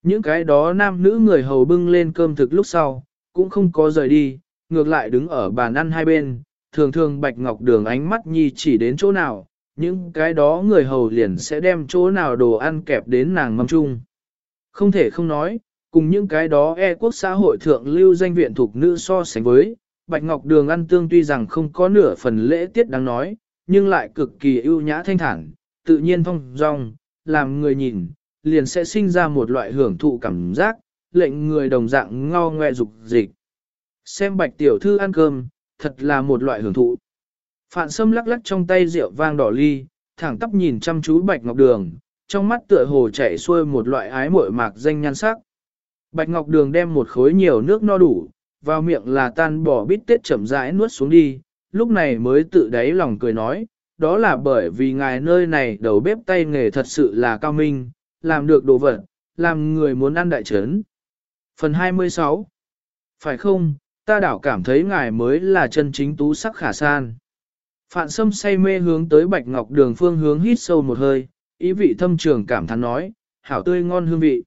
S1: Những cái đó nam nữ người hầu bưng lên cơm thực lúc sau, cũng không có rời đi, ngược lại đứng ở bàn ăn hai bên, thường thường Bạch Ngọc Đường ánh mắt nhi chỉ đến chỗ nào, những cái đó người hầu liền sẽ đem chỗ nào đồ ăn kẹp đến nàng mâm chung. Không thể không nói, cùng những cái đó e quốc xã hội thượng lưu danh viện thuộc nữ so sánh với, Bạch Ngọc Đường ăn tương tuy rằng không có nửa phần lễ tiết đáng nói, nhưng lại cực kỳ ưu nhã thanh thản, tự nhiên thông dong, làm người nhìn, liền sẽ sinh ra một loại hưởng thụ cảm giác, lệnh người đồng dạng ngao ngoe dục dịch. Xem bạch tiểu thư ăn cơm, thật là một loại hưởng thụ. Phạn sâm lắc lắc trong tay rượu vang đỏ ly, thẳng tắp nhìn chăm chú bạch ngọc đường, trong mắt tựa hồ chảy xuôi một loại ái muội mạc danh nhan sắc. Bạch ngọc đường đem một khối nhiều nước no đủ, vào miệng là tan bỏ bít tết chậm rãi nuốt xuống đi, lúc này mới tự đáy lòng cười nói, đó là bởi vì ngài nơi này đầu bếp tay nghề thật sự là cao minh, làm được đồ vật, làm người muốn ăn đại trấn. Phần 26 Phải không, ta đảo cảm thấy ngài mới là chân chính tú sắc khả san. Phạn sâm say mê hướng tới bạch ngọc đường phương hướng hít sâu một hơi, ý vị thâm trường cảm thán nói, hảo tươi ngon hương vị.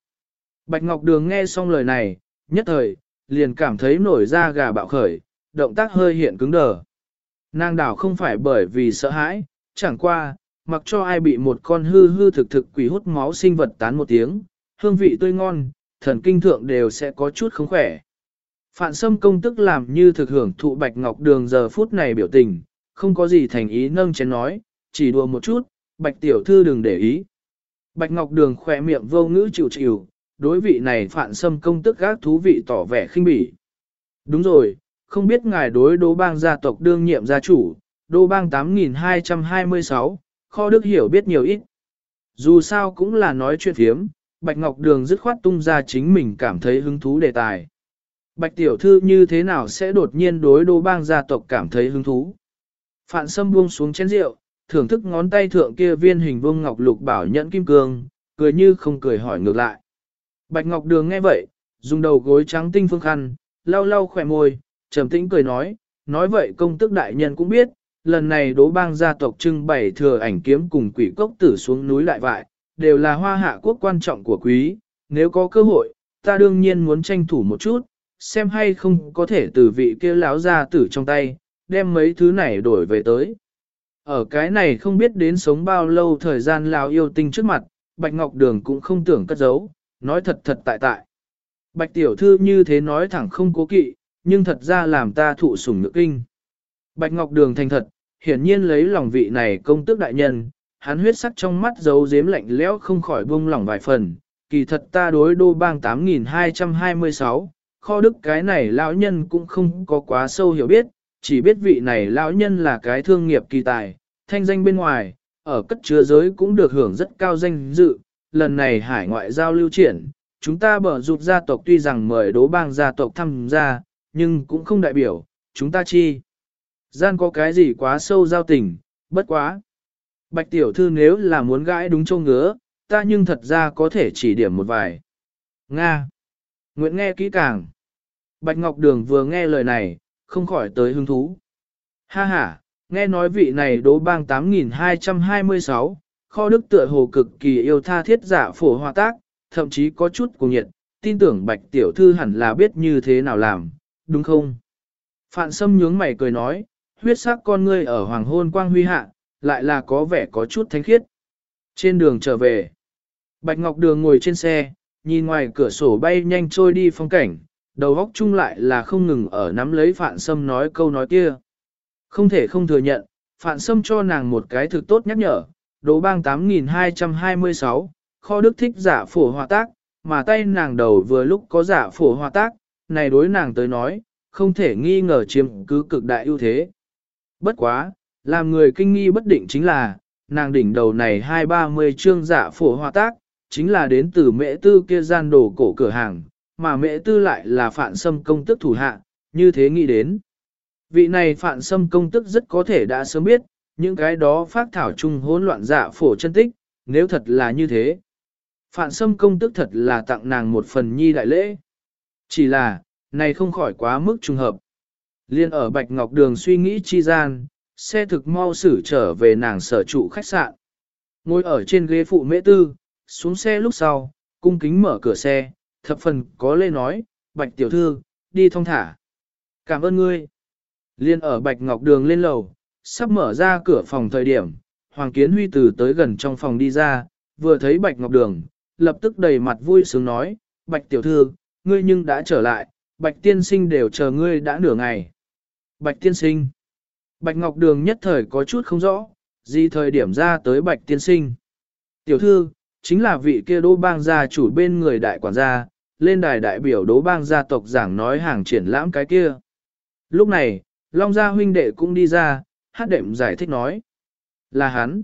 S1: Bạch ngọc đường nghe xong lời này, nhất thời, liền cảm thấy nổi da gà bạo khởi, động tác hơi hiện cứng đờ. Nàng đảo không phải bởi vì sợ hãi, chẳng qua, mặc cho ai bị một con hư hư thực thực quỷ hút máu sinh vật tán một tiếng, hương vị tươi ngon, thần kinh thượng đều sẽ có chút không khỏe. Phạn sâm công tức làm như thực hưởng thụ bạch ngọc đường giờ phút này biểu tình, không có gì thành ý nâng chén nói, chỉ đùa một chút, bạch tiểu thư đừng để ý. Bạch ngọc đường khỏe miệng vô ngữ chịu chịu, đối vị này phạn sâm công tức gác thú vị tỏ vẻ khinh bỉ. Đúng rồi, không biết ngài đối đô bang gia tộc đương nhiệm gia chủ, đô bang 8226, kho đức hiểu biết nhiều ít. Dù sao cũng là nói chuyện phiếm, Bạch Ngọc Đường dứt khoát tung ra chính mình cảm thấy hứng thú đề tài. Bạch Tiểu Thư như thế nào sẽ đột nhiên đối đô bang gia tộc cảm thấy hứng thú? Phạn Sâm buông xuống chén rượu, thưởng thức ngón tay thượng kia viên hình vuông ngọc lục bảo nhẫn kim cương, cười như không cười hỏi ngược lại. Bạch Ngọc Đường nghe vậy, dùng đầu gối trắng tinh phương khăn, lau lau khỏe môi, trầm tĩnh cười nói, nói vậy công tức đại nhân cũng biết, lần này đố bang gia tộc trưng bày thừa ảnh kiếm cùng quỷ cốc tử xuống núi lại vại, đều là hoa hạ quốc quan trọng của quý, nếu có cơ hội, ta đương nhiên muốn tranh thủ một chút, xem hay không có thể từ vị kia láo ra tử trong tay, đem mấy thứ này đổi về tới. Ở cái này không biết đến sống bao lâu thời gian lào yêu tinh trước mặt, Bạch Ngọc Đường cũng không tưởng cất giấu, nói thật thật tại tại. Bạch Tiểu Thư như thế nói thẳng không cố kỵ, nhưng thật ra làm ta thụ sủng nhược kinh. Bạch Ngọc Đường thành thật, hiển nhiên lấy lòng vị này công tước đại nhân, hắn huyết sắc trong mắt giấu giếm lạnh lẽo không khỏi buông lỏng vài phần, kỳ thật ta đối đô bang 8226, kho đức cái này lão nhân cũng không có quá sâu hiểu biết, chỉ biết vị này lão nhân là cái thương nghiệp kỳ tài, thanh danh bên ngoài, ở cất chứa giới cũng được hưởng rất cao danh dự, lần này hải ngoại giao lưu triển, chúng ta bở rụt gia tộc tuy rằng mời đố bang gia tộc tham gia, nhưng cũng không đại biểu, chúng ta chi. Gian có cái gì quá sâu giao tình, bất quá. Bạch tiểu thư nếu là muốn gãi đúng châu ngứa, ta nhưng thật ra có thể chỉ điểm một vài. Nga. Nguyễn nghe kỹ càng. Bạch Ngọc Đường vừa nghe lời này, không khỏi tới hứng thú. Ha ha, nghe nói vị này đố bang 8226, kho đức tựa hồ cực kỳ yêu tha thiết giả phổ hòa tác, thậm chí có chút cùng nhiệt, tin tưởng bạch tiểu thư hẳn là biết như thế nào làm, đúng không? Phạn sâm nhướng mày cười nói, huyết sắc con ngươi ở hoàng hôn quang huy hạ, lại là có vẻ có chút thánh khiết. Trên đường trở về, Bạch Ngọc Đường ngồi trên xe, nhìn ngoài cửa sổ bay nhanh trôi đi phong cảnh, đầu góc chung lại là không ngừng ở nắm lấy Phạn Sâm nói câu nói kia. Không thể không thừa nhận, Phạn Sâm cho nàng một cái thực tốt nhắc nhở, đồ bang 8226, kho đức thích giả phổ hòa tác, mà tay nàng đầu vừa lúc có giả phổ hòa tác, này đối nàng tới nói, không thể nghi ngờ chiếm cứ cực đại ưu thế. Bất quá, làm người kinh nghi bất định chính là, nàng đỉnh đầu này hai ba mươi chương giả phổ hòa tác, chính là đến từ mễ tư kia gian đồ cổ cửa hàng, mà mễ tư lại là phạn xâm công tức thủ hạ, như thế nghĩ đến. Vị này phạn xâm công tức rất có thể đã sớm biết, những cái đó phát thảo chung hỗn loạn dạ phổ chân tích, nếu thật là như thế. Phạn xâm công tức thật là tặng nàng một phần nhi đại lễ. Chỉ là, này không khỏi quá mức trùng hợp. Liên ở Bạch Ngọc Đường suy nghĩ chi gian, xe thực mau xử trở về nàng sở trụ khách sạn. Ngồi ở trên ghế phụ mễ tư, xuống xe lúc sau, cung kính mở cửa xe, thập phần có lê nói, Bạch Tiểu Thư, đi thông thả. Cảm ơn ngươi. Liên ở Bạch Ngọc Đường lên lầu, sắp mở ra cửa phòng thời điểm, Hoàng Kiến Huy từ tới gần trong phòng đi ra, vừa thấy Bạch Ngọc Đường, lập tức đầy mặt vui sướng nói, Bạch Tiểu Thư, ngươi nhưng đã trở lại, Bạch Tiên Sinh đều chờ ngươi đã nửa ngày. Bạch Tiên Sinh. Bạch Ngọc Đường nhất thời có chút không rõ, gì thời điểm ra tới Bạch Tiên Sinh. Tiểu thư, chính là vị kia đỗ bang gia chủ bên người đại quản gia, lên đài đại biểu đỗ bang gia tộc giảng nói hàng triển lãm cái kia. Lúc này, Long gia huynh đệ cũng đi ra, hát đệm giải thích nói. Là hắn.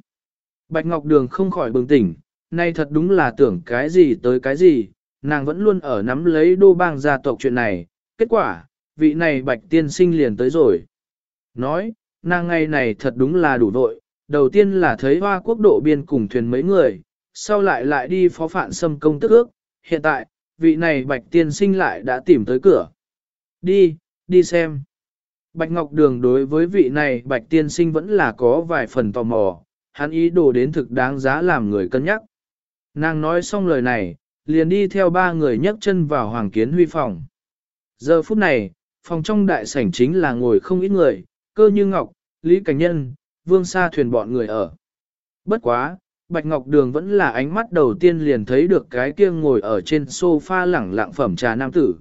S1: Bạch Ngọc Đường không khỏi bừng tỉnh, nay thật đúng là tưởng cái gì tới cái gì, nàng vẫn luôn ở nắm lấy đô bang gia tộc chuyện này, kết quả, vị này bạch tiên sinh liền tới rồi. Nói, nàng ngày này thật đúng là đủ vội, đầu tiên là thấy hoa quốc độ biên cùng thuyền mấy người, sau lại lại đi phó phản xâm công tức ước, hiện tại, vị này bạch tiên sinh lại đã tìm tới cửa. Đi, đi xem. Bạch Ngọc Đường đối với vị này bạch tiên sinh vẫn là có vài phần tò mò, hắn ý đồ đến thực đáng giá làm người cân nhắc. Nàng nói xong lời này, liền đi theo ba người nhấc chân vào Hoàng Kiến Huy phòng. Giờ phút này, phòng trong đại sảnh chính là ngồi không ít người, cơ như Ngọc, Lý Cảnh Nhân, Vương Sa thuyền bọn người ở. Bất quá, Bạch Ngọc Đường vẫn là ánh mắt đầu tiên liền thấy được cái kia ngồi ở trên sofa lẳng lặng phẩm trà nam tử.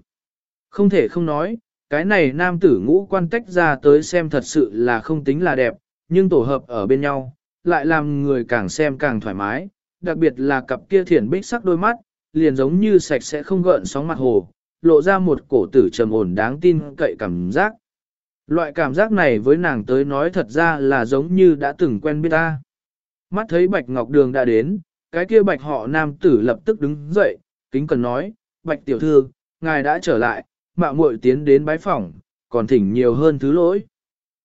S1: Không thể không nói, cái này nam tử ngũ quan tách ra tới xem thật sự là không tính là đẹp, nhưng tổ hợp ở bên nhau, lại làm người càng xem càng thoải mái, đặc biệt là cặp kia thiển bích sắc đôi mắt, liền giống như sạch sẽ không gợn sóng mặt hồ, lộ ra một cổ tử trầm ổn đáng tin cậy cảm giác. Loại cảm giác này với nàng tới nói thật ra là giống như đã từng quen biết ta. Mắt thấy Bạch Ngọc Đường đã đến, cái kia Bạch họ nam tử lập tức đứng dậy, kính cần nói, Bạch tiểu thư, ngài đã trở lại, mạo muội tiến đến bái phỏng, còn thỉnh nhiều hơn thứ lỗi.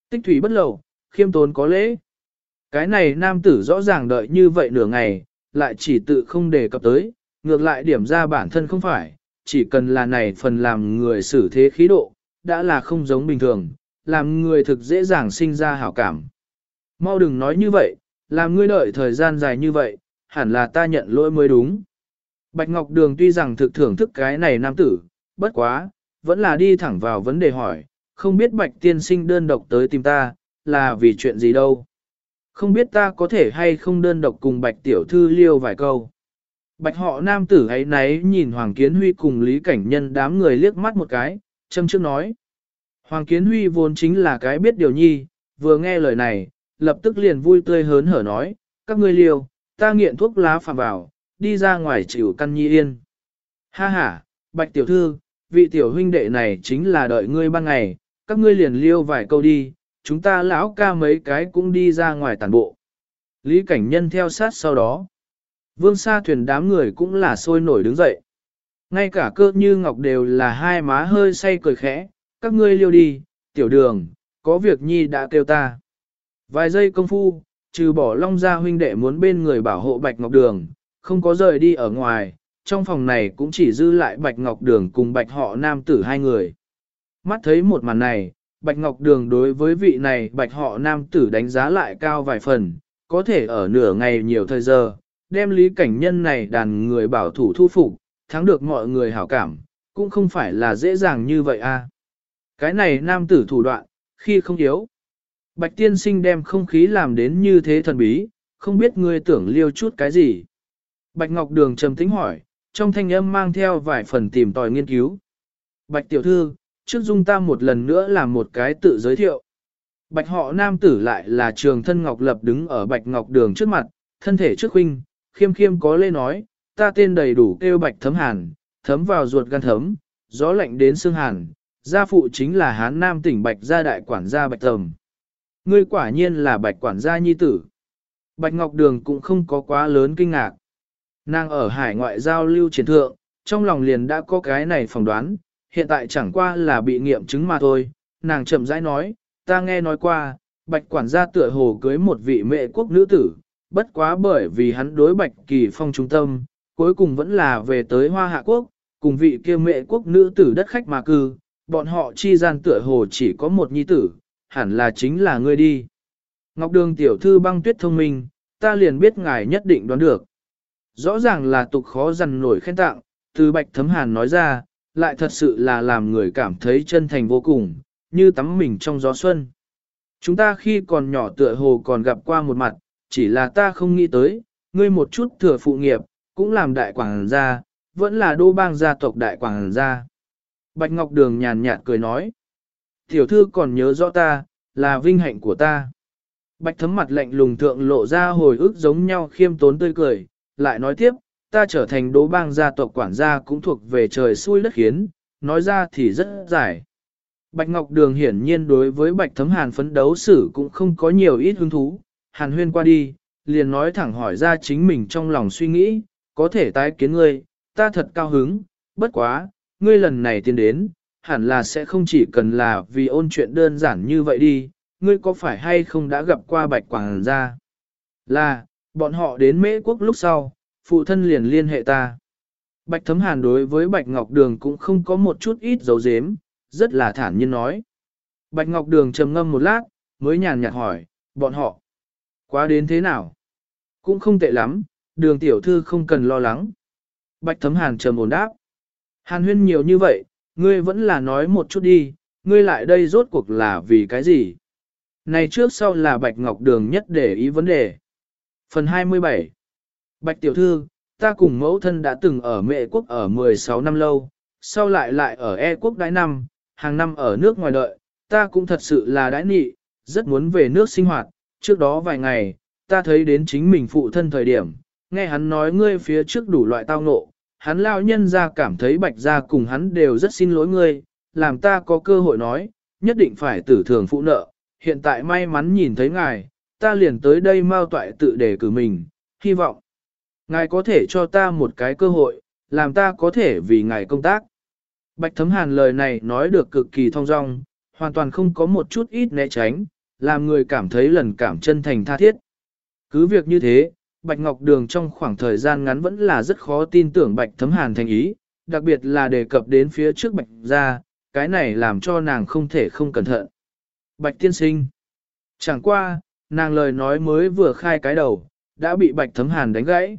S1: Tích thủy bất lầu, khiêm tốn có lễ. Cái này nam tử rõ ràng đợi như vậy nửa ngày, lại chỉ tự không đề cập tới, ngược lại điểm ra bản thân không phải, chỉ cần là này phần làm người xử thế khí độ, đã là không giống bình thường, làm người thực dễ dàng sinh ra hảo cảm. Mau đừng nói như vậy, làm ngươi đợi thời gian dài như vậy, hẳn là ta nhận lỗi mới đúng. Bạch Ngọc Đường tuy rằng thực thưởng thức cái này nam tử, bất quá, vẫn là đi thẳng vào vấn đề hỏi, không biết Bạch tiên sinh đơn độc tới tìm ta, là vì chuyện gì đâu. Không biết ta có thể hay không đơn độc cùng Bạch tiểu thư liêu vài câu. Bạch họ nam tử ấy náy nhìn Hoàng Kiến Huy cùng Lý Cảnh Nhân đám người liếc mắt một cái, châm trước nói. Hoàng Kiến Huy vốn chính là cái biết điều nhi, vừa nghe lời này, lập tức liền vui tươi hớn hở nói, các ngươi liêu, ta nghiện thuốc lá phạm vào, đi ra ngoài chịu căn nhi yên. Ha ha, Bạch tiểu thư, vị tiểu huynh đệ này chính là đợi ngươi ban ngày, các ngươi liền liêu vài câu đi, chúng ta lão ca mấy cái cũng đi ra ngoài tàn bộ. Lý cảnh nhân theo sát sau đó. Vương Sa thuyền đám người cũng là sôi nổi đứng dậy. Ngay cả cơ như ngọc đều là hai má hơi say cười khẽ, các ngươi liêu đi, tiểu đường, có việc nhi đã kêu ta. Vài giây công phu, trừ bỏ long gia huynh đệ muốn bên người bảo hộ bạch ngọc đường, không có rời đi ở ngoài, trong phòng này cũng chỉ dư lại bạch ngọc đường cùng bạch họ nam tử hai người. Mắt thấy một màn này, bạch ngọc đường đối với vị này bạch họ nam tử đánh giá lại cao vài phần, có thể ở nửa ngày nhiều thời giờ, đem lý cảnh nhân này đàn người bảo thủ thu phục, thắng được mọi người hảo cảm, cũng không phải là dễ dàng như vậy a. Cái này nam tử thủ đoạn, khi không yếu. Bạch tiên sinh đem không khí làm đến như thế thần bí, không biết ngươi tưởng liêu chút cái gì. Bạch Ngọc Đường trầm tính hỏi, trong thanh âm mang theo vài phần tìm tòi nghiên cứu. Bạch tiểu thư, trước dung ta một lần nữa làm một cái tự giới thiệu. Bạch họ nam tử lại là trường thân Ngọc Lập đứng ở Bạch Ngọc Đường trước mặt, thân thể trước huynh, khiêm khiêm có lê nói, ta tên đầy đủ kêu bạch thấm hàn, thấm vào ruột gan thấm, gió lạnh đến xương hàn, gia phụ chính là hán nam tỉnh bạch gia đại quản gia bạch tầm. Ngươi quả nhiên là bạch quản gia nhi tử. Bạch Ngọc Đường cũng không có quá lớn kinh ngạc. Nàng ở hải ngoại giao lưu chiến thượng, trong lòng liền đã có cái này phỏng đoán, hiện tại chẳng qua là bị nghiệm chứng mà thôi. Nàng chậm rãi nói, ta nghe nói qua, bạch quản gia tựa hồ cưới một vị mẹ quốc nữ tử, bất quá bởi vì hắn đối bạch kỳ phong trung tâm, cuối cùng vẫn là về tới hoa hạ quốc, cùng vị kia mẹ quốc nữ tử đất khách mà cư, bọn họ chi gian tựa hồ chỉ có một nhi tử, hẳn là chính là ngươi đi. Ngọc Đường tiểu thư băng tuyết thông minh, ta liền biết ngài nhất định đoán được. Rõ ràng là tục khó dằn nổi khen tặng, từ bạch thấm hàn nói ra, lại thật sự là làm người cảm thấy chân thành vô cùng, như tắm mình trong gió xuân. Chúng ta khi còn nhỏ tựa hồ còn gặp qua một mặt, chỉ là ta không nghĩ tới, ngươi một chút thừa phụ nghiệp, cũng làm đại quảng gia, vẫn là đô bang gia tộc đại quảng gia. Bạch Ngọc Đường nhàn nhạt cười nói, tiểu thư còn nhớ rõ ta, là vinh hạnh của ta. Bạch thấm mặt lạnh lùng thượng lộ ra hồi ức giống nhau khiêm tốn tươi cười, lại nói tiếp, ta trở thành đố bang gia tộc quản gia cũng thuộc về trời xui đất khiến, nói ra thì rất dài. Bạch Ngọc Đường hiển nhiên đối với Bạch Thấm Hàn phấn đấu xử cũng không có nhiều ít hứng thú, hàn huyên qua đi, liền nói thẳng hỏi ra chính mình trong lòng suy nghĩ, có thể tái kiến ngươi, ta thật cao hứng, bất quá, ngươi lần này tiến đến, hẳn là sẽ không chỉ cần là vì ôn chuyện đơn giản như vậy đi, ngươi có phải hay không đã gặp qua bạch quảng gia? Là, bọn họ đến mễ quốc lúc sau, phụ thân liền liên hệ ta. Bạch Thấm Hàn đối với Bạch Ngọc Đường cũng không có một chút ít dấu dếm, rất là thản nhiên nói. Bạch Ngọc Đường trầm ngâm một lát, mới nhàn nhạt hỏi, bọn họ, quá đến thế nào? Cũng không tệ lắm, đường tiểu thư không cần lo lắng. Bạch Thấm Hàn trầm ổn đáp. Hàn huyên nhiều như vậy, ngươi vẫn là nói một chút đi, ngươi lại đây rốt cuộc là vì cái gì? Này trước sau là Bạch Ngọc Đường nhất để ý vấn đề. Phần 27 Bạch Tiểu Thư, ta cùng mẫu thân đã từng ở mệ quốc ở 16 năm lâu, sau lại lại ở E quốc đãi năm, hàng năm ở nước ngoài đợi, ta cũng thật sự là đãi nị, rất muốn về nước sinh hoạt, trước đó vài ngày, ta thấy đến chính mình phụ thân thời điểm, nghe hắn nói ngươi phía trước đủ loại tao ngộ, hắn lao nhân ra cảm thấy bạch ra cùng hắn đều rất xin lỗi ngươi, làm ta có cơ hội nói, nhất định phải tử thường phụ nợ, hiện tại may mắn nhìn thấy ngài, ta liền tới đây mau toại tự đề cử mình, hy vọng. Ngài có thể cho ta một cái cơ hội, làm ta có thể vì ngài công tác. Bạch Thấm Hàn lời này nói được cực kỳ thong dong, hoàn toàn không có một chút ít né tránh, làm người cảm thấy lần cảm chân thành tha thiết. Cứ việc như thế, Bạch Ngọc Đường trong khoảng thời gian ngắn vẫn là rất khó tin tưởng Bạch Thấm Hàn thành ý, đặc biệt là đề cập đến phía trước Bạch ra, cái này làm cho nàng không thể không cẩn thận. Bạch tiên sinh. Chẳng qua, nàng lời nói mới vừa khai cái đầu, đã bị Bạch Thấm Hàn đánh gãy.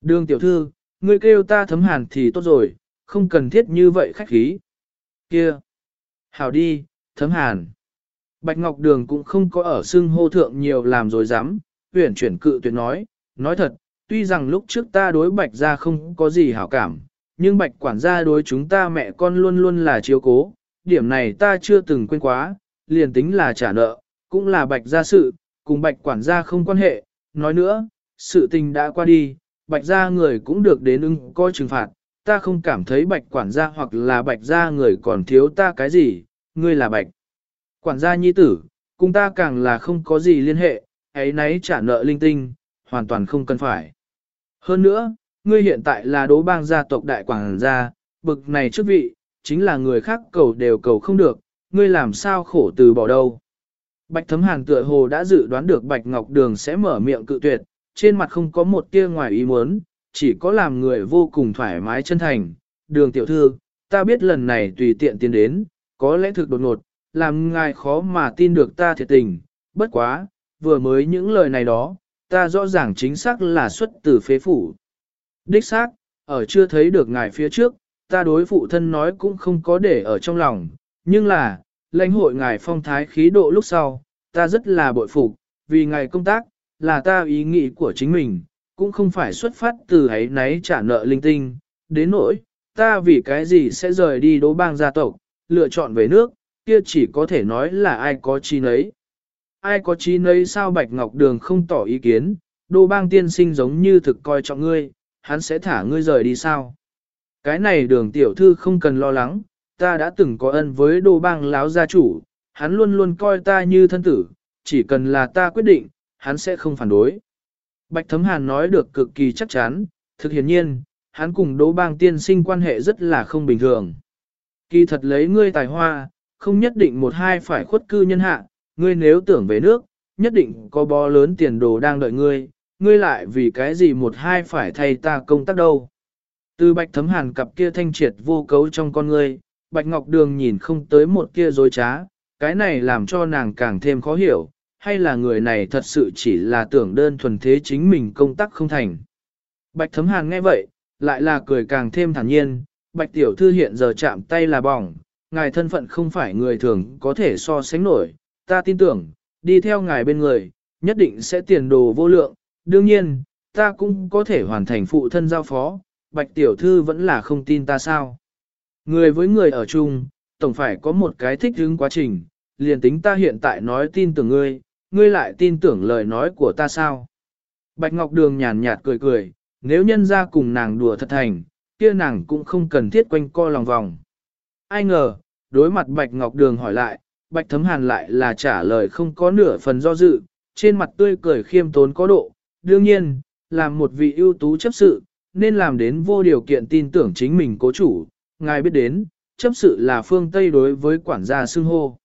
S1: Đường tiểu thư, ngươi kêu ta Thấm Hàn thì tốt rồi, không cần thiết như vậy khách khí. Kia. Hảo đi, Thấm Hàn. Bạch Ngọc Đường cũng không có ở xưng hô thượng nhiều làm rồi dám, huyển chuyển cự tuyệt nói, nói thật, tuy rằng lúc trước ta đối Bạch gia không có gì hảo cảm, nhưng Bạch quản gia đối chúng ta mẹ con luôn luôn là chiếu cố, điểm này ta chưa từng quên quá, liền tính là trả nợ, cũng là Bạch gia sự, cùng Bạch quản gia không quan hệ, nói nữa, sự tình đã qua đi, Bạch gia người cũng được đến ưng coi trừng phạt, ta không cảm thấy Bạch quản gia hoặc là Bạch gia người còn thiếu ta cái gì, ngươi là Bạch. Quản gia nhi tử, cùng ta càng là không có gì liên hệ, ấy nấy trả nợ linh tinh, hoàn toàn không cần phải. Hơn nữa, ngươi hiện tại là đố bang gia tộc đại quảng gia, bực này chức vị, chính là người khác cầu đều cầu không được, ngươi làm sao khổ từ bỏ đâu. Bạch thấm hàn tựa hồ đã dự đoán được Bạch Ngọc Đường sẽ mở miệng cự tuyệt, trên mặt không có một tia ngoài ý muốn, chỉ có làm người vô cùng thoải mái chân thành. Đường tiểu thư, ta biết lần này tùy tiện tiến đến, có lẽ thực đột ngột, làm ngài khó mà tin được ta thiệt tình, bất quá, vừa mới những lời này đó, ta rõ ràng chính xác là xuất từ phế phủ. Đích xác, ở chưa thấy được ngài phía trước, ta đối phụ thân nói cũng không có để ở trong lòng, nhưng là, lãnh hội ngài phong thái khí độ lúc sau, ta rất là bội phục, vì ngài công tác, là ta ý nghĩ của chính mình, cũng không phải xuất phát từ ấy náy trả nợ linh tinh, đến nỗi, ta vì cái gì sẽ rời đi đố bang gia tộc, lựa chọn về nước, kia chỉ có thể nói là ai có chi nấy. Ai có chi nấy sao Bạch Ngọc Đường không tỏ ý kiến, đô bang tiên sinh giống như thực coi trọng ngươi, hắn sẽ thả ngươi rời đi sao. Cái này đường tiểu thư không cần lo lắng, ta đã từng có ân với đô bang láo gia chủ, hắn luôn luôn coi ta như thân tử, chỉ cần là ta quyết định, hắn sẽ không phản đối. Bạch Thấm Hàn nói được cực kỳ chắc chắn, thực hiển nhiên, hắn cùng Đô bang tiên sinh quan hệ rất là không bình thường. Kỳ thật lấy ngươi tài hoa, không nhất định một hai phải khuất cư nhân hạ, ngươi nếu tưởng về nước, nhất định có bó lớn tiền đồ đang đợi ngươi, ngươi lại vì cái gì một hai phải thay ta công tác đâu. Từ bạch thấm hàn cặp kia thanh triệt vô cấu trong con ngươi, bạch ngọc đường nhìn không tới một kia dối trá, cái này làm cho nàng càng thêm khó hiểu, hay là người này thật sự chỉ là tưởng đơn thuần thế chính mình công tác không thành. Bạch thấm hàn nghe vậy, lại là cười càng thêm thản nhiên, bạch tiểu thư hiện giờ chạm tay là bỏng, ngài thân phận không phải người thường có thể so sánh nổi, ta tin tưởng, đi theo ngài bên người, nhất định sẽ tiền đồ vô lượng, đương nhiên, ta cũng có thể hoàn thành phụ thân giao phó, bạch tiểu thư vẫn là không tin ta sao. Người với người ở chung, tổng phải có một cái thích ứng quá trình, liền tính ta hiện tại nói tin tưởng ngươi, ngươi lại tin tưởng lời nói của ta sao. Bạch Ngọc Đường nhàn nhạt cười cười, nếu nhân ra cùng nàng đùa thật thành, kia nàng cũng không cần thiết quanh co lòng vòng. Ai ngờ, đối mặt Bạch Ngọc Đường hỏi lại, Bạch Thấm Hàn lại là trả lời không có nửa phần do dự, trên mặt tươi cười khiêm tốn có độ. Đương nhiên, làm một vị ưu tú chấp sự, nên làm đến vô điều kiện tin tưởng chính mình cố chủ. Ngài biết đến, chấp sự là phương Tây đối với quản gia xưng hô.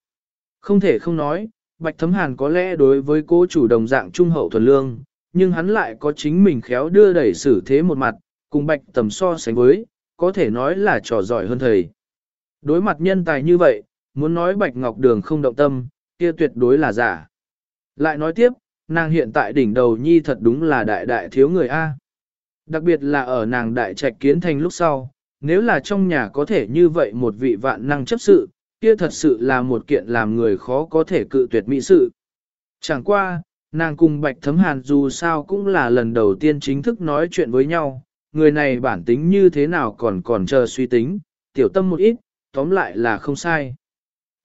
S1: Không thể không nói, Bạch Thấm Hàn có lẽ đối với cố chủ đồng dạng trung hậu thuần lương, nhưng hắn lại có chính mình khéo đưa đẩy xử thế một mặt, cùng bạch tầm so sánh với, có thể nói là trò giỏi hơn thầy. Đối mặt nhân tài như vậy, muốn nói bạch ngọc đường không động tâm, kia tuyệt đối là giả. Lại nói tiếp, nàng hiện tại đỉnh đầu nhi thật đúng là đại đại thiếu người A. Đặc biệt là ở nàng đại trạch kiến thành lúc sau, nếu là trong nhà có thể như vậy một vị vạn năng chấp sự, kia thật sự là một kiện làm người khó có thể cự tuyệt mỹ sự. Chẳng qua, nàng cùng Bạch Thấm Hàn dù sao cũng là lần đầu tiên chính thức nói chuyện với nhau, người này bản tính như thế nào còn còn chờ suy tính, tiểu tâm một ít, tóm lại là không sai.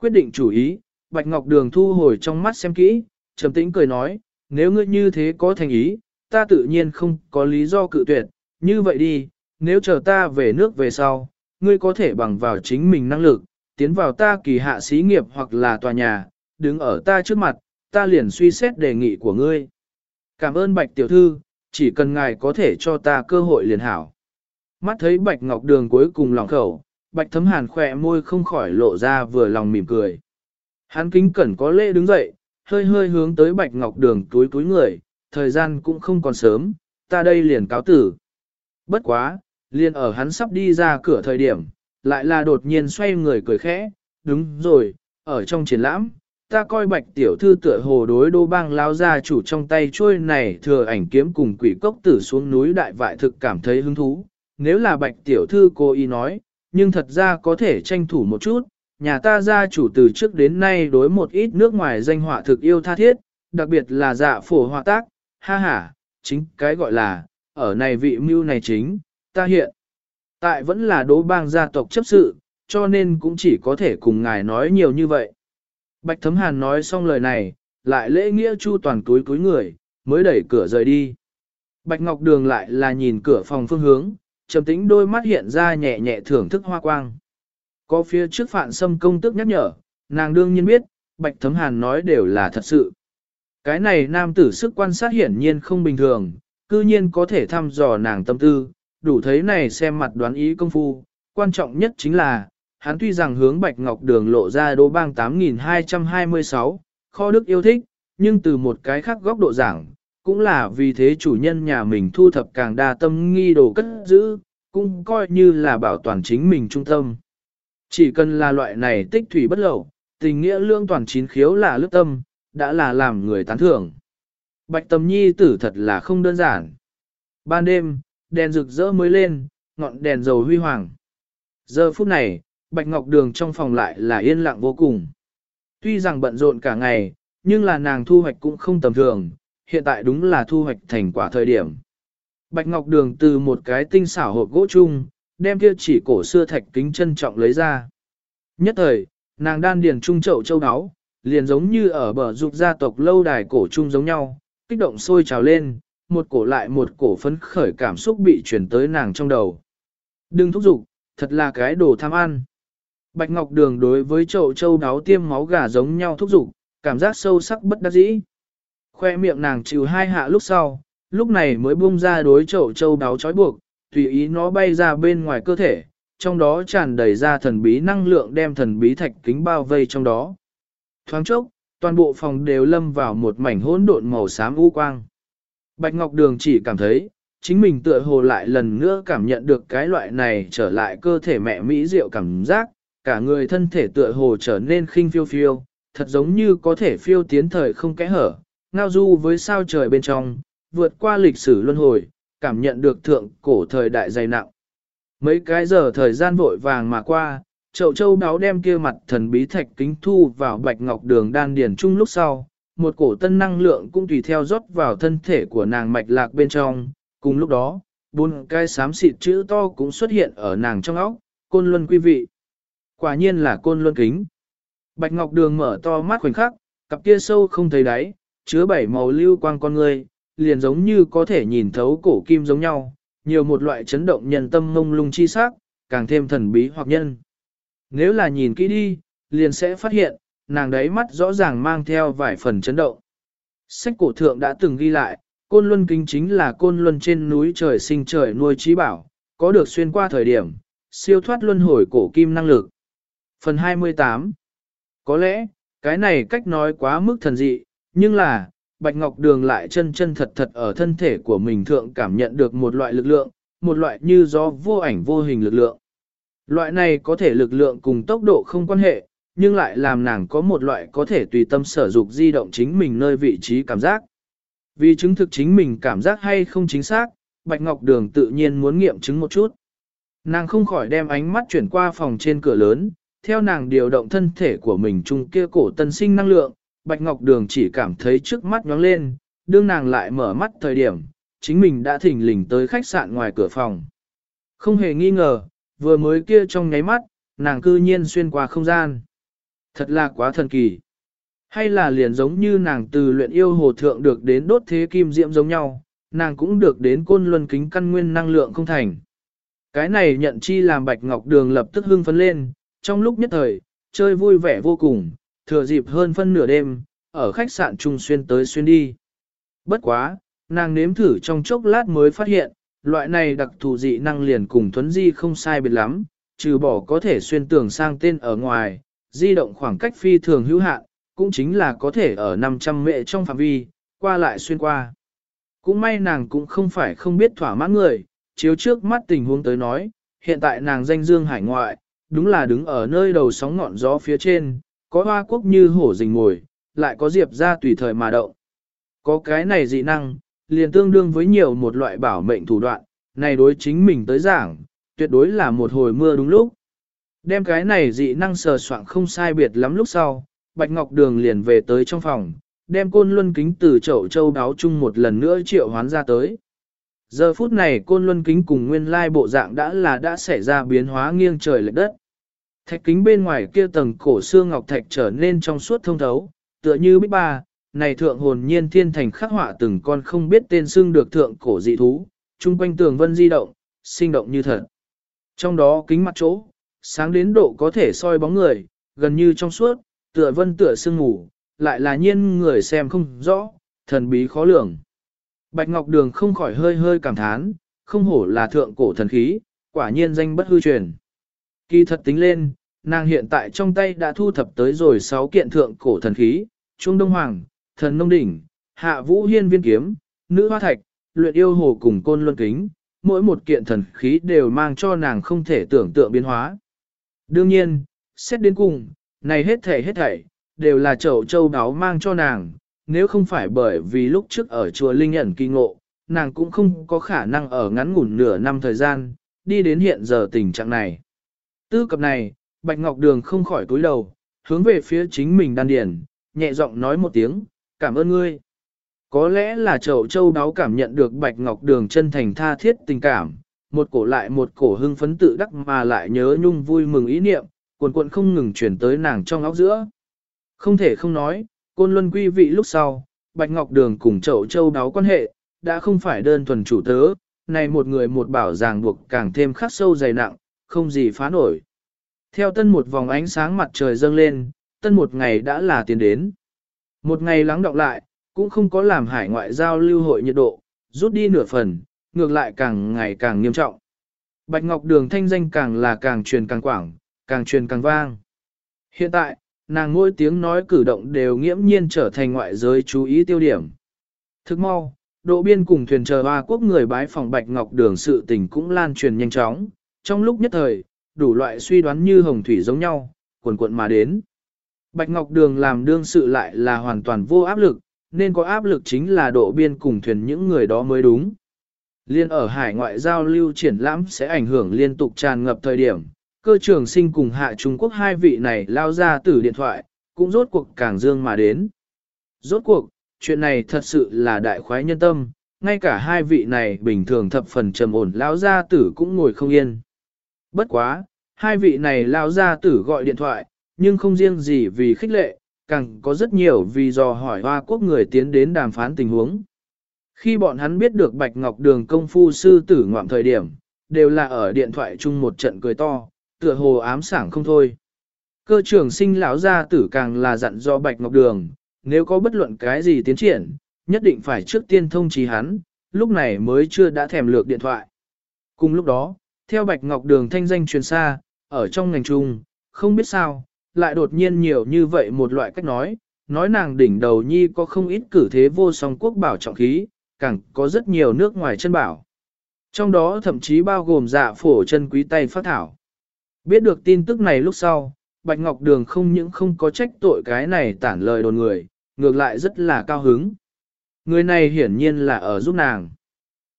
S1: Quyết định chủ ý, Bạch Ngọc Đường thu hồi trong mắt xem kỹ, trầm tĩnh cười nói, nếu ngươi như thế có thành ý, ta tự nhiên không có lý do cự tuyệt, như vậy đi, nếu chờ ta về nước về sau, ngươi có thể bằng vào chính mình năng lực, tiến vào ta kỳ hạ xí nghiệp hoặc là tòa nhà, đứng ở ta trước mặt, ta liền suy xét đề nghị của ngươi. Cảm ơn Bạch Tiểu Thư, chỉ cần ngài có thể cho ta cơ hội liền hảo. Mắt thấy Bạch Ngọc Đường cuối cùng lòng khẩu, Bạch Thấm Hàn khỏe môi không khỏi lộ ra vừa lòng mỉm cười. Hắn kính cẩn có lễ đứng dậy, hơi hơi hướng tới Bạch Ngọc Đường túi túi người, thời gian cũng không còn sớm, ta đây liền cáo tử. Bất quá, liền ở hắn sắp đi ra cửa thời điểm, lại là đột nhiên xoay người cười khẽ, đúng rồi, ở trong triển lãm, ta coi bạch tiểu thư tựa hồ đối đô bang lao ra chủ trong tay trôi này thừa ảnh kiếm cùng quỷ cốc tử xuống núi đại vại thực cảm thấy hứng thú. Nếu là bạch tiểu thư cô ý nói, nhưng thật ra có thể tranh thủ một chút, nhà ta gia chủ từ trước đến nay đối một ít nước ngoài danh họa thực yêu tha thiết, đặc biệt là dạ phổ họa tác, ha ha, chính cái gọi là, ở này vị mưu này chính, ta hiện. Tại vẫn là đố bang gia tộc chấp sự, cho nên cũng chỉ có thể cùng ngài nói nhiều như vậy. Bạch Thấm Hàn nói xong lời này, lại lễ nghĩa chu toàn túi túi người, mới đẩy cửa rời đi. Bạch Ngọc Đường lại là nhìn cửa phòng phương hướng, trầm tĩnh đôi mắt hiện ra nhẹ nhẹ thưởng thức hoa quang. Có phía trước phạn xâm công tức nhắc nhở, nàng đương nhiên biết, Bạch Thấm Hàn nói đều là thật sự. Cái này nam tử sức quan sát hiển nhiên không bình thường, cư nhiên có thể thăm dò nàng tâm tư, đủ thấy này xem mặt đoán ý công phu, quan trọng nhất chính là, hắn tuy rằng hướng Bạch Ngọc Đường lộ ra đô bang 8226, kho đức yêu thích, nhưng từ một cái khác góc độ giảng, cũng là vì thế chủ nhân nhà mình thu thập càng đa tâm nghi đồ cất giữ, cũng coi như là bảo toàn chính mình trung tâm. Chỉ cần là loại này tích thủy bất lậu, tình nghĩa lương toàn chín khiếu là lướt tâm, đã là làm người tán thưởng. Bạch Tâm Nhi tử thật là không đơn giản. Ban đêm, đèn rực rỡ mới lên, ngọn đèn dầu huy hoàng. Giờ phút này, Bạch Ngọc Đường trong phòng lại là yên lặng vô cùng. Tuy rằng bận rộn cả ngày, nhưng là nàng thu hoạch cũng không tầm thường, hiện tại đúng là thu hoạch thành quả thời điểm. Bạch Ngọc Đường từ một cái tinh xảo hộp gỗ chung, đem kia chỉ cổ xưa thạch kính trân trọng lấy ra. Nhất thời, nàng đan điền trung chậu châu áo, liền giống như ở bờ dục gia tộc lâu đài cổ chung giống nhau, kích động sôi trào lên, một cổ lại một cổ phấn khởi cảm xúc bị chuyển tới nàng trong đầu. Đừng thúc giục, thật là cái đồ tham ăn. Bạch Ngọc Đường đối với chậu châu đáo tiêm máu gà giống nhau thúc giục, cảm giác sâu sắc bất đắc dĩ. Khoe miệng nàng chịu hai hạ lúc sau, lúc này mới buông ra đối chậu châu đáo trói buộc, tùy ý nó bay ra bên ngoài cơ thể, trong đó tràn đầy ra thần bí năng lượng đem thần bí thạch kính bao vây trong đó. Thoáng chốc, toàn bộ phòng đều lâm vào một mảnh hỗn độn màu xám u quang. Bạch Ngọc Đường chỉ cảm thấy, chính mình tựa hồ lại lần nữa cảm nhận được cái loại này trở lại cơ thể mẹ mỹ diệu cảm giác, cả người thân thể tựa hồ trở nên khinh phiêu phiêu, thật giống như có thể phiêu tiến thời không kẽ hở, ngao du với sao trời bên trong, vượt qua lịch sử luân hồi, cảm nhận được thượng cổ thời đại dày nặng. Mấy cái giờ thời gian vội vàng mà qua, chậu châu đáo đem kia mặt thần bí thạch kính thu vào bạch ngọc đường đan điển chung lúc sau, một cổ tân năng lượng cũng tùy theo rót vào thân thể của nàng mạch lạc bên trong, cùng lúc đó, bốn cái xám xịt chữ to cũng xuất hiện ở nàng trong óc, côn luân quý vị. Quả nhiên là côn luân kính. Bạch Ngọc Đường mở to mắt khoảnh khắc, cặp kia sâu không thấy đáy, chứa bảy màu lưu quang con người, liền giống như có thể nhìn thấu cổ kim giống nhau, nhiều một loại chấn động nhân tâm mông lung chi sắc, càng thêm thần bí hoặc nhân. Nếu là nhìn kỹ đi, liền sẽ phát hiện, nàng đấy mắt rõ ràng mang theo vài phần chấn động. Sách cổ thượng đã từng ghi lại, côn luân kinh chính là côn luân trên núi trời sinh trời nuôi trí bảo, có được xuyên qua thời điểm, siêu thoát luân hồi cổ kim năng lực. Phần 28 Có lẽ, cái này cách nói quá mức thần dị, nhưng là, Bạch Ngọc Đường lại chân chân thật thật ở thân thể của mình thượng cảm nhận được một loại lực lượng, một loại như gió vô ảnh vô hình lực lượng. Loại này có thể lực lượng cùng tốc độ không quan hệ, nhưng lại làm nàng có một loại có thể tùy tâm sở dục di động chính mình nơi vị trí cảm giác. Vì chứng thực chính mình cảm giác hay không chính xác, Bạch Ngọc Đường tự nhiên muốn nghiệm chứng một chút. Nàng không khỏi đem ánh mắt chuyển qua phòng trên cửa lớn, theo nàng điều động thân thể của mình chung kia cổ tân sinh năng lượng, Bạch Ngọc Đường chỉ cảm thấy trước mắt nhóng lên, đương nàng lại mở mắt thời điểm, chính mình đã thỉnh lình tới khách sạn ngoài cửa phòng. Không hề nghi ngờ, vừa mới kia trong nháy mắt, nàng cư nhiên xuyên qua không gian. Thật là quá thần kỳ. Hay là liền giống như nàng từ luyện yêu hồ thượng được đến đốt thế kim diễm giống nhau, nàng cũng được đến côn luân kính căn nguyên năng lượng không thành. Cái này nhận chi làm bạch ngọc đường lập tức hưng phấn lên, trong lúc nhất thời, chơi vui vẻ vô cùng, thừa dịp hơn phân nửa đêm, ở khách sạn trung xuyên tới xuyên đi. Bất quá, nàng nếm thử trong chốc lát mới phát hiện, loại này đặc thù dị năng liền cùng thuấn di không sai biệt lắm, trừ bỏ có thể xuyên tường sang tên ở ngoài, di động khoảng cách phi thường hữu hạn, cũng chính là có thể ở 500 mệ trong phạm vi, qua lại xuyên qua. Cũng may nàng cũng không phải không biết thỏa mãn người, chiếu trước mắt tình huống tới nói, hiện tại nàng danh dương hải ngoại, đúng là đứng ở nơi đầu sóng ngọn gió phía trên, có hoa quốc như hổ rình ngồi, lại có diệp ra tùy thời mà động. Có cái này dị năng, liền tương đương với nhiều một loại bảo mệnh thủ đoạn, này đối chính mình tới giảng, tuyệt đối là một hồi mưa đúng lúc. Đem cái này dị năng sờ soạn không sai biệt lắm lúc sau, Bạch Ngọc Đường liền về tới trong phòng, đem côn luân kính từ chậu châu đáo chung một lần nữa triệu hoán ra tới. Giờ phút này côn luân kính cùng nguyên lai bộ dạng đã là đã xảy ra biến hóa nghiêng trời lệch đất. Thạch kính bên ngoài kia tầng cổ xương ngọc thạch trở nên trong suốt thông thấu, tựa như bích ba, này thượng hồn nhiên thiên thành khắc họa từng con không biết tên xương được thượng cổ dị thú, chung quanh tường vân di động, sinh động như thật. Trong đó kính mặt chỗ, sáng đến độ có thể soi bóng người, gần như trong suốt, tựa vân tựa sương ngủ, lại là nhiên người xem không rõ, thần bí khó lường. Bạch Ngọc Đường không khỏi hơi hơi cảm thán, không hổ là thượng cổ thần khí, quả nhiên danh bất hư truyền. Kỳ thật tính lên, nàng hiện tại trong tay đã thu thập tới rồi 6 kiện thượng cổ thần khí, Trung Đông Hoàng, Thần Nông Đỉnh, Hạ Vũ Hiên Viên Kiếm, Nữ Hoa Thạch, Luyện Yêu Hồ cùng Côn Luân Kính, mỗi một kiện thần khí đều mang cho nàng không thể tưởng tượng biến hóa. Đương nhiên, xét đến cùng, này hết thể hết thảy, đều là chậu châu đáo mang cho nàng, nếu không phải bởi vì lúc trước ở chùa Linh ẩn kỳ ngộ, nàng cũng không có khả năng ở ngắn ngủn nửa năm thời gian, đi đến hiện giờ tình trạng này. Tư cập này, Bạch Ngọc Đường không khỏi cúi đầu, hướng về phía chính mình đan điền, nhẹ giọng nói một tiếng, cảm ơn ngươi. Có lẽ là chậu châu đáo cảm nhận được Bạch Ngọc Đường chân thành tha thiết tình cảm, một cổ lại một cổ hưng phấn tự đắc mà lại nhớ nhung vui mừng ý niệm, cuồn cuộn không ngừng chuyển tới nàng trong óc giữa. Không thể không nói, côn luân quy vị lúc sau, Bạch Ngọc Đường cùng chậu châu đáo quan hệ, đã không phải đơn thuần chủ tớ, này một người một bảo ràng buộc càng thêm khắc sâu dày nặng, không gì phá nổi. Theo tân một vòng ánh sáng mặt trời dâng lên, tân một ngày đã là tiến đến. Một ngày lắng đọng lại, cũng không có làm hải ngoại giao lưu hội nhiệt độ, rút đi nửa phần, ngược lại càng ngày càng nghiêm trọng. Bạch Ngọc Đường thanh danh càng là càng truyền càng quảng, càng truyền càng vang. Hiện tại, nàng ngôi tiếng nói cử động đều nghiễm nhiên trở thành ngoại giới chú ý tiêu điểm. Thức mau, độ biên cùng thuyền chờ ba quốc người bái phòng Bạch Ngọc Đường sự tình cũng lan truyền nhanh chóng, trong lúc nhất thời, đủ loại suy đoán như hồng thủy giống nhau, cuồn cuộn mà đến. Bạch Ngọc Đường làm đương sự lại là hoàn toàn vô áp lực, nên có áp lực chính là độ biên cùng thuyền những người đó mới đúng. Liên ở hải ngoại giao lưu triển lãm sẽ ảnh hưởng liên tục tràn ngập thời điểm, cơ trường sinh cùng hạ Trung Quốc hai vị này lao ra từ điện thoại, cũng rốt cuộc càng dương mà đến. Rốt cuộc, chuyện này thật sự là đại khoái nhân tâm, ngay cả hai vị này bình thường thập phần trầm ổn lao ra tử cũng ngồi không yên. Bất quá, hai vị này lao ra tử gọi điện thoại, nhưng không riêng gì vì khích lệ, càng có rất nhiều vì dò hỏi hoa quốc người tiến đến đàm phán tình huống. Khi bọn hắn biết được Bạch Ngọc Đường công phu sư tử ngoạm thời điểm, đều là ở điện thoại chung một trận cười to, tựa hồ ám sảng không thôi. Cơ trưởng sinh lão gia tử càng là dặn do Bạch Ngọc Đường, nếu có bất luận cái gì tiến triển, nhất định phải trước tiên thông trí hắn, lúc này mới chưa đã thèm lược điện thoại. Cùng lúc đó, theo Bạch Ngọc Đường thanh danh truyền xa, ở trong ngành trung, không biết sao, lại đột nhiên nhiều như vậy một loại cách nói, nói nàng đỉnh đầu nhi có không ít cử thế vô song quốc bảo trọng khí, càng có rất nhiều nước ngoài chân bảo. Trong đó thậm chí bao gồm dạ phổ chân quý tay phát thảo. Biết được tin tức này lúc sau, Bạch Ngọc Đường không những không có trách tội cái này tản lời đồn người, ngược lại rất là cao hứng. Người này hiển nhiên là ở giúp nàng.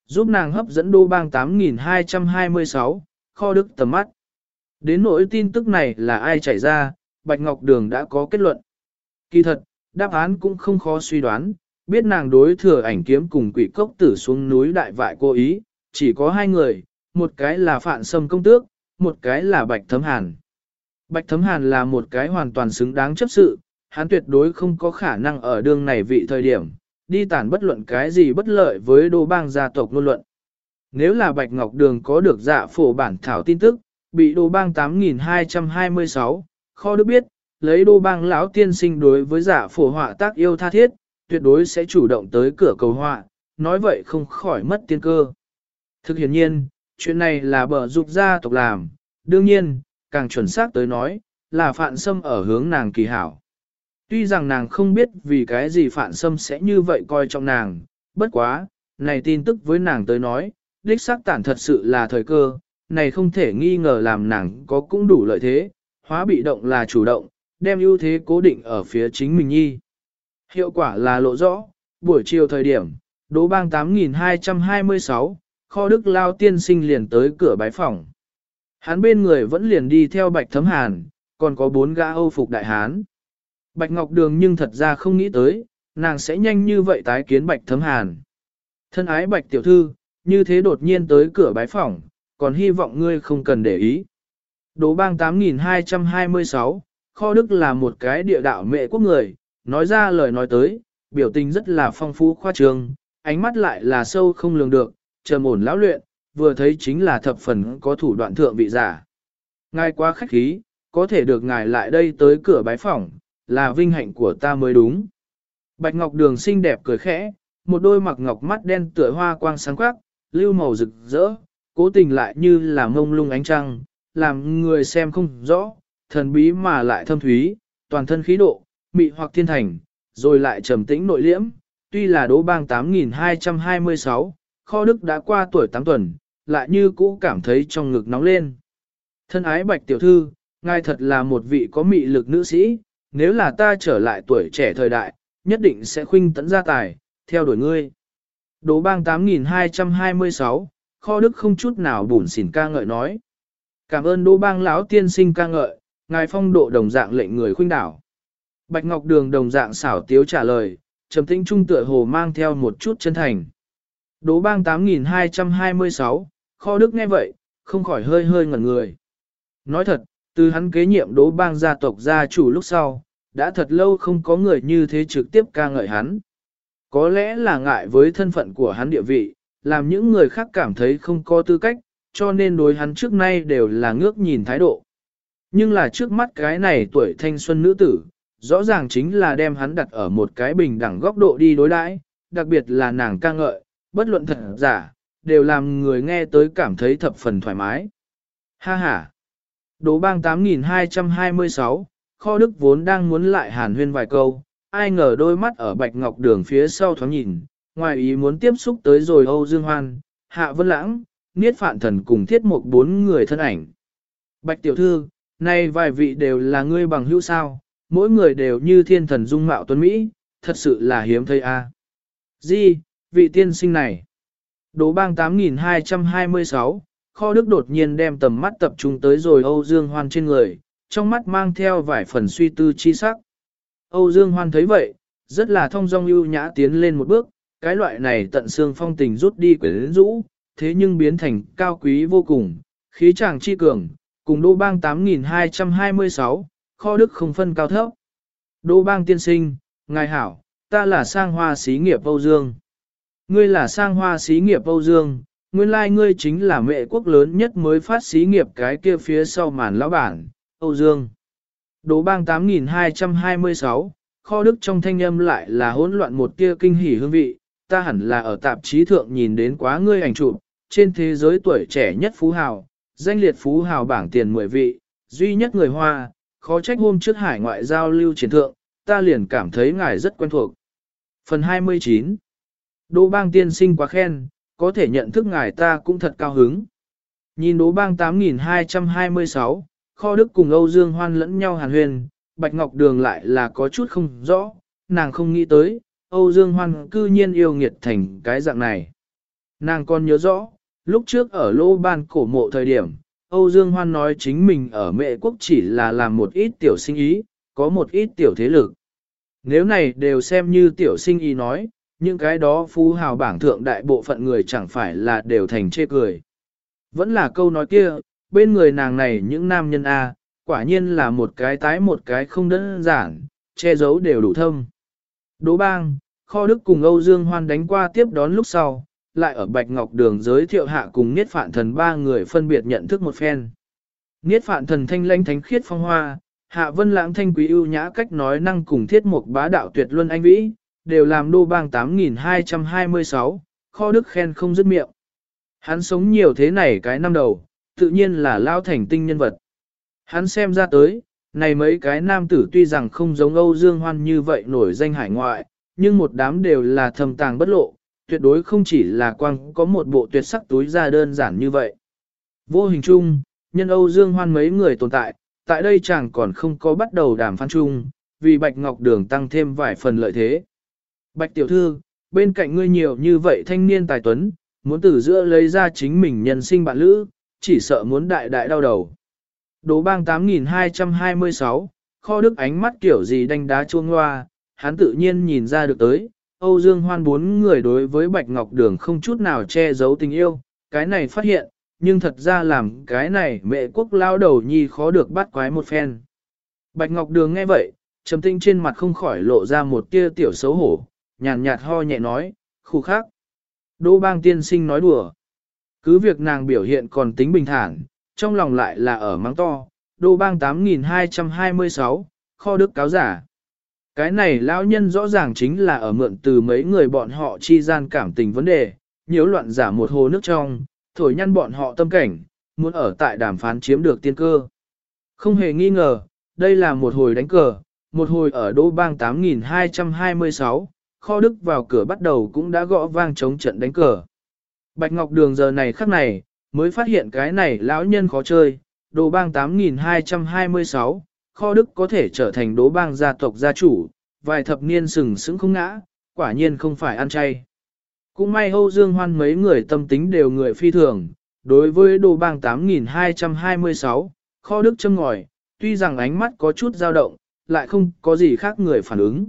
S1: Giúp nàng hấp dẫn đô bang 8226, kho đức tầm mắt. Đến nỗi tin tức này là ai chạy ra, Bạch Ngọc Đường đã có kết luận. Kỳ thật, đáp án cũng không khó suy đoán, biết nàng đối thừa ảnh kiếm cùng quỷ cốc tử xuống núi đại vại cô ý, chỉ có hai người, một cái là Phạn Sâm Công Tước, một cái là Bạch Thấm Hàn. Bạch Thấm Hàn là một cái hoàn toàn xứng đáng chấp sự, hắn tuyệt đối không có khả năng ở đường này vị thời điểm, đi tản bất luận cái gì bất lợi với đô bang gia tộc ngôn luận. Nếu là Bạch Ngọc Đường có được dạ phổ bản thảo tin tức, bị đô bang 8226, kho được biết, lấy đô bang lão tiên sinh đối với dạ phổ họa tác yêu tha thiết, tuyệt đối sẽ chủ động tới cửa cầu họa, nói vậy không khỏi mất tiên cơ. Thực hiện nhiên, chuyện này là bờ dục gia tộc làm, đương nhiên, càng chuẩn xác tới nói, là phạn sâm ở hướng nàng kỳ hảo. Tuy rằng nàng không biết vì cái gì phản sâm sẽ như vậy coi trọng nàng, bất quá, này tin tức với nàng tới nói, đích xác tản thật sự là thời cơ, này không thể nghi ngờ làm nàng có cũng đủ lợi thế, hóa bị động là chủ động, đem ưu thế cố định ở phía chính mình nhi. Hiệu quả là lộ rõ, buổi chiều thời điểm, đố bang 8226, kho đức lao tiên sinh liền tới cửa bái phòng. Hắn bên người vẫn liền đi theo bạch thấm hàn, còn có bốn gã âu phục đại hán. Bạch Ngọc Đường nhưng thật ra không nghĩ tới, nàng sẽ nhanh như vậy tái kiến bạch thấm hàn. Thân ái bạch tiểu thư, như thế đột nhiên tới cửa bái phòng, còn hy vọng ngươi không cần để ý. Đố bang 8226, kho đức là một cái địa đạo mẹ quốc người, nói ra lời nói tới, biểu tình rất là phong phú khoa trương, ánh mắt lại là sâu không lường được, trầm ổn lão luyện, vừa thấy chính là thập phần có thủ đoạn thượng vị giả. Ngài quá khách khí, có thể được ngài lại đây tới cửa bái phỏng, là vinh hạnh của ta mới đúng. Bạch Ngọc Đường xinh đẹp cười khẽ, một đôi mặc ngọc mắt đen tựa hoa quang sáng quắc, lưu màu rực rỡ, cố tình lại như là mông lung ánh trăng, làm người xem không rõ, thần bí mà lại thâm thúy, toàn thân khí độ, mị hoặc thiên thành, rồi lại trầm tĩnh nội liễm, tuy là đỗ bang 8226, kho đức đã qua tuổi 8 tuần, lại như cũ cảm thấy trong ngực nóng lên. Thân ái bạch tiểu thư, ngài thật là một vị có mị lực nữ sĩ, nếu là ta trở lại tuổi trẻ thời đại, nhất định sẽ khuynh tấn gia tài, theo đuổi ngươi. Đỗ bang 8226, kho đức không chút nào bùn xỉn ca ngợi nói. Cảm ơn đỗ bang lão tiên sinh ca ngợi, ngài phong độ đồng dạng lệnh người khuynh đảo. Bạch Ngọc Đường đồng dạng xảo tiếu trả lời, trầm tĩnh trung tựa hồ mang theo một chút chân thành. Đỗ bang 8226, kho đức nghe vậy, không khỏi hơi hơi ngẩn người. Nói thật, từ hắn kế nhiệm đố bang gia tộc gia chủ lúc sau, đã thật lâu không có người như thế trực tiếp ca ngợi hắn. Có lẽ là ngại với thân phận của hắn địa vị, làm những người khác cảm thấy không có tư cách, cho nên đối hắn trước nay đều là ngước nhìn thái độ. Nhưng là trước mắt cái này tuổi thanh xuân nữ tử, rõ ràng chính là đem hắn đặt ở một cái bình đẳng góc độ đi đối đãi, đặc biệt là nàng ca ngợi, bất luận thật giả, đều làm người nghe tới cảm thấy thập phần thoải mái. Ha ha! Đỗ bang 8226, kho đức vốn đang muốn lại hàn huyên vài câu, ai ngờ đôi mắt ở bạch ngọc đường phía sau thoáng nhìn, ngoài ý muốn tiếp xúc tới rồi Âu Dương Hoan, Hạ Vân Lãng, Niết Phạn Thần cùng thiết một bốn người thân ảnh. Bạch tiểu thư, nay vài vị đều là ngươi bằng hữu sao, mỗi người đều như thiên thần dung mạo tuấn Mỹ, thật sự là hiếm thấy a. À. Di, vị tiên sinh này. Đỗ bang 8226, kho đức đột nhiên đem tầm mắt tập trung tới rồi Âu Dương Hoan trên người, trong mắt mang theo vài phần suy tư chi sắc. Âu Dương Hoan thấy vậy, rất là thông dong ưu nhã tiến lên một bước, cái loại này tận xương phong tình rút đi quyến rũ, thế nhưng biến thành cao quý vô cùng, khí chàng chi cường, cùng đô bang 8226, kho đức không phân cao thấp. Đô bang tiên sinh, ngài hảo, ta là sang hoa xí nghiệp Âu Dương. Ngươi là sang hoa xí nghiệp Âu Dương, nguyên lai like ngươi chính là mẹ quốc lớn nhất mới phát xí nghiệp cái kia phía sau màn lão bản, Âu Dương. Đỗ bang 8226, kho đức trong thanh âm lại là hỗn loạn một tia kinh hỉ hương vị, ta hẳn là ở tạp chí thượng nhìn đến quá ngươi ảnh chụp, trên thế giới tuổi trẻ nhất phú hào, danh liệt phú hào bảng tiền 10 vị, duy nhất người Hoa, khó trách hôm trước hải ngoại giao lưu chiến thượng, ta liền cảm thấy ngài rất quen thuộc. Phần 29 Đỗ bang tiên sinh quá khen, có thể nhận thức ngài ta cũng thật cao hứng. Nhìn đố bang 8226, kho đức cùng Âu Dương Hoan lẫn nhau hàn huyền, Bạch Ngọc Đường lại là có chút không rõ, nàng không nghĩ tới, Âu Dương Hoan cư nhiên yêu nghiệt thành cái dạng này. Nàng còn nhớ rõ, lúc trước ở lô ban cổ mộ thời điểm, Âu Dương Hoan nói chính mình ở mệ quốc chỉ là làm một ít tiểu sinh ý, có một ít tiểu thế lực. Nếu này đều xem như tiểu sinh ý nói, những cái đó phú hào bảng thượng đại bộ phận người chẳng phải là đều thành chê cười. Vẫn là câu nói kia, bên người nàng này những nam nhân A, quả nhiên là một cái tái một cái không đơn giản, che giấu đều đủ thâm. Đỗ bang, kho đức cùng Âu Dương Hoan đánh qua tiếp đón lúc sau, lại ở Bạch Ngọc Đường giới thiệu hạ cùng Niết Phạn Thần ba người phân biệt nhận thức một phen. Niết Phạn Thần thanh lãnh thánh khiết phong hoa, Hạ Vân Lãng thanh quý ưu nhã cách nói năng cùng thiết mục bá đạo tuyệt luân anh vĩ, đều làm đô bang 8226, kho đức khen không dứt miệng. Hắn sống nhiều thế này cái năm đầu, tự nhiên là lao thành tinh nhân vật. Hắn xem ra tới, này mấy cái nam tử tuy rằng không giống Âu Dương Hoan như vậy nổi danh hải ngoại, nhưng một đám đều là thầm tàng bất lộ, tuyệt đối không chỉ là quang có một bộ tuyệt sắc túi ra đơn giản như vậy. Vô hình chung, nhân Âu Dương Hoan mấy người tồn tại, tại đây chẳng còn không có bắt đầu đàm phán chung, vì Bạch Ngọc Đường tăng thêm vài phần lợi thế. Bạch Tiểu Thư, bên cạnh ngươi nhiều như vậy thanh niên tài tuấn, muốn từ giữa lấy ra chính mình nhân sinh bạn lữ, chỉ sợ muốn đại đại đau đầu. Đố bang 8226, kho đức ánh mắt kiểu gì đánh đá chuông hoa, hắn tự nhiên nhìn ra được tới, Âu Dương Hoan bốn người đối với Bạch Ngọc Đường không chút nào che giấu tình yêu, cái này phát hiện, nhưng thật ra làm cái này mẹ quốc lao đầu nhi khó được bắt quái một phen. Bạch Ngọc Đường nghe vậy, trầm tinh trên mặt không khỏi lộ ra một tia tiểu xấu hổ, nhàn nhạt ho nhẹ nói, khu khác. Đỗ bang tiên sinh nói đùa. Cứ việc nàng biểu hiện còn tính bình thản, trong lòng lại là ở mắng to, đô bang 8226, kho đức cáo giả. Cái này lão nhân rõ ràng chính là ở mượn từ mấy người bọn họ chi gian cảm tình vấn đề, nhiễu loạn giả một hồ nước trong, thổi nhăn bọn họ tâm cảnh, muốn ở tại đàm phán chiếm được tiên cơ. Không hề nghi ngờ, đây là một hồi đánh cờ, một hồi ở đô bang 8226, kho đức vào cửa bắt đầu cũng đã gõ vang chống trận đánh cờ. Bạch Ngọc Đường giờ này khắc này, mới phát hiện cái này lão nhân khó chơi, đồ bang 8226, kho đức có thể trở thành đố bang gia tộc gia chủ, vài thập niên sừng sững không ngã, quả nhiên không phải ăn chay. Cũng may Âu Dương Hoan mấy người tâm tính đều người phi thường, đối với đồ bang 8226, kho đức châm ngòi, tuy rằng ánh mắt có chút dao động, lại không có gì khác người phản ứng.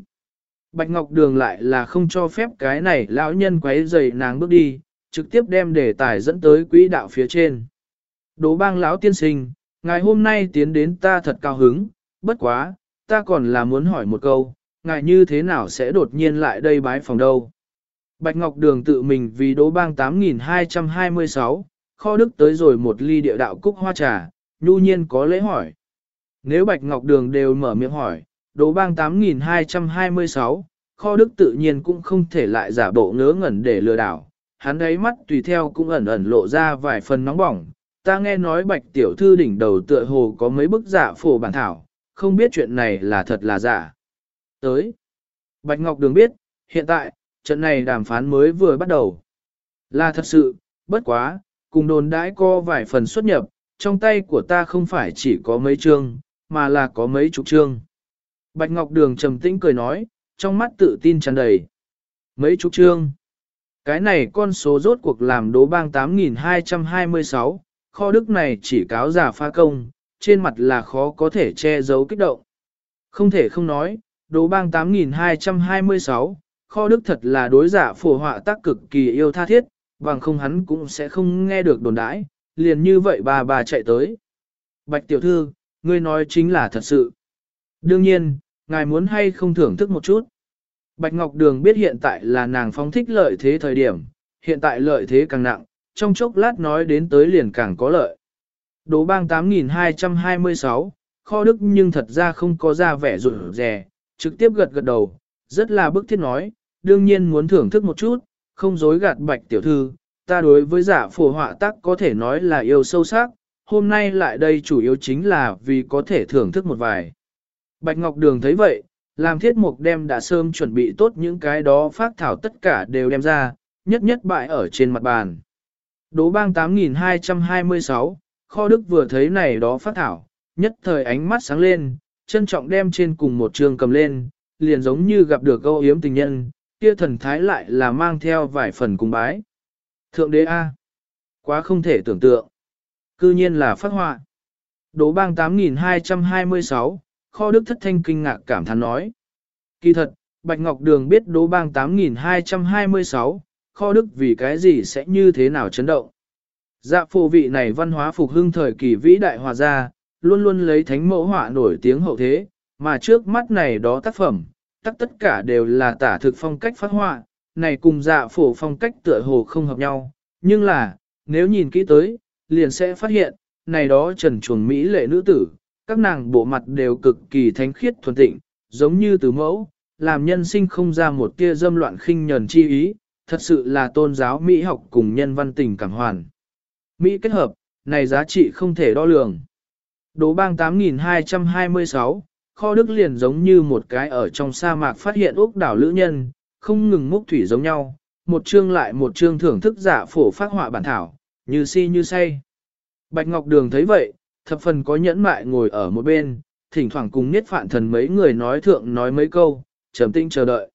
S1: Bạch Ngọc Đường lại là không cho phép cái này lão nhân quấy rầy nàng bước đi, trực tiếp đem đề tài dẫn tới quỹ đạo phía trên. Đỗ bang lão tiên sinh, ngài hôm nay tiến đến ta thật cao hứng, bất quá, ta còn là muốn hỏi một câu, ngài như thế nào sẽ đột nhiên lại đây bái phòng đâu? Bạch Ngọc Đường tự mình vì đỗ bang 8226, kho đức tới rồi một ly địa đạo cúc hoa trà, nhu nhiên có lễ hỏi. Nếu Bạch Ngọc Đường đều mở miệng hỏi, đồ bang 8226, kho đức tự nhiên cũng không thể lại giả bộ ngớ ngẩn để lừa đảo, hắn đấy mắt tùy theo cũng ẩn ẩn lộ ra vài phần nóng bỏng. Ta nghe nói bạch tiểu thư đỉnh đầu tựa hồ có mấy bức giả phổ bản thảo, không biết chuyện này là thật là giả. Tới. Bạch Ngọc Đường biết, hiện tại, trận này đàm phán mới vừa bắt đầu. Là thật sự, bất quá, cùng đồn đãi co vài phần xuất nhập, trong tay của ta không phải chỉ có mấy chương, mà là có mấy chục chương. Bạch Ngọc Đường trầm tĩnh cười nói, trong mắt tự tin tràn đầy. Mấy chục chương. Cái này con số rốt cuộc làm đố bang 8226, kho đức này chỉ cáo giả pha công, trên mặt là khó có thể che giấu kích động. Không thể không nói, đố bang 8226, kho đức thật là đối giả phổ họa tác cực kỳ yêu tha thiết, bằng không hắn cũng sẽ không nghe được đồn đãi, liền như vậy bà bà chạy tới. Bạch tiểu thư, ngươi nói chính là thật sự. Đương nhiên, ngài muốn hay không thưởng thức một chút. Bạch Ngọc Đường biết hiện tại là nàng phóng thích lợi thế thời điểm, hiện tại lợi thế càng nặng, trong chốc lát nói đến tới liền càng có lợi. Đố bang 8226, kho đức nhưng thật ra không có ra vẻ rủi rè, trực tiếp gật gật đầu, rất là bức thiết nói, đương nhiên muốn thưởng thức một chút, không dối gạt bạch tiểu thư, ta đối với giả phổ họa tác có thể nói là yêu sâu sắc, hôm nay lại đây chủ yếu chính là vì có thể thưởng thức một vài. Bạch Ngọc Đường thấy vậy, làm thiết mục đem đã sớm chuẩn bị tốt những cái đó phát thảo tất cả đều đem ra, nhất nhất bại ở trên mặt bàn. Đố bang 8226, kho đức vừa thấy này đó phát thảo, nhất thời ánh mắt sáng lên, trân trọng đem trên cùng một trường cầm lên, liền giống như gặp được câu yếm tình nhân, kia thần thái lại là mang theo vài phần cung bái. Thượng đế A. Quá không thể tưởng tượng. Cư nhiên là phát họa. Đố bang 8226, kho đức thất thanh kinh ngạc cảm thán nói. Kỳ thật, Bạch Ngọc Đường biết đố bang 8226, kho đức vì cái gì sẽ như thế nào chấn động. Dạ phù vị này văn hóa phục hưng thời kỳ vĩ đại hòa gia, luôn luôn lấy thánh mẫu họa nổi tiếng hậu thế, mà trước mắt này đó tác phẩm, tất tất cả đều là tả thực phong cách phát họa, này cùng dạ phổ phong cách tựa hồ không hợp nhau, nhưng là, nếu nhìn kỹ tới, liền sẽ phát hiện, này đó trần chuồng Mỹ lệ nữ tử, các nàng bộ mặt đều cực kỳ thánh khiết thuần tịnh, giống như từ mẫu, làm nhân sinh không ra một tia dâm loạn khinh nhẫn chi ý, thật sự là tôn giáo Mỹ học cùng nhân văn tình cảm hoàn. Mỹ kết hợp, này giá trị không thể đo lường. Đố bang 8226, kho đức liền giống như một cái ở trong sa mạc phát hiện ốc đảo lữ nhân, không ngừng múc thủy giống nhau, một chương lại một chương thưởng thức giả phổ phát họa bản thảo, như si như say. Bạch Ngọc Đường thấy vậy, thập phần có nhẫn mại ngồi ở một bên, thỉnh thoảng cùng niết phạn thần mấy người nói thượng nói mấy câu, trầm tinh chờ đợi.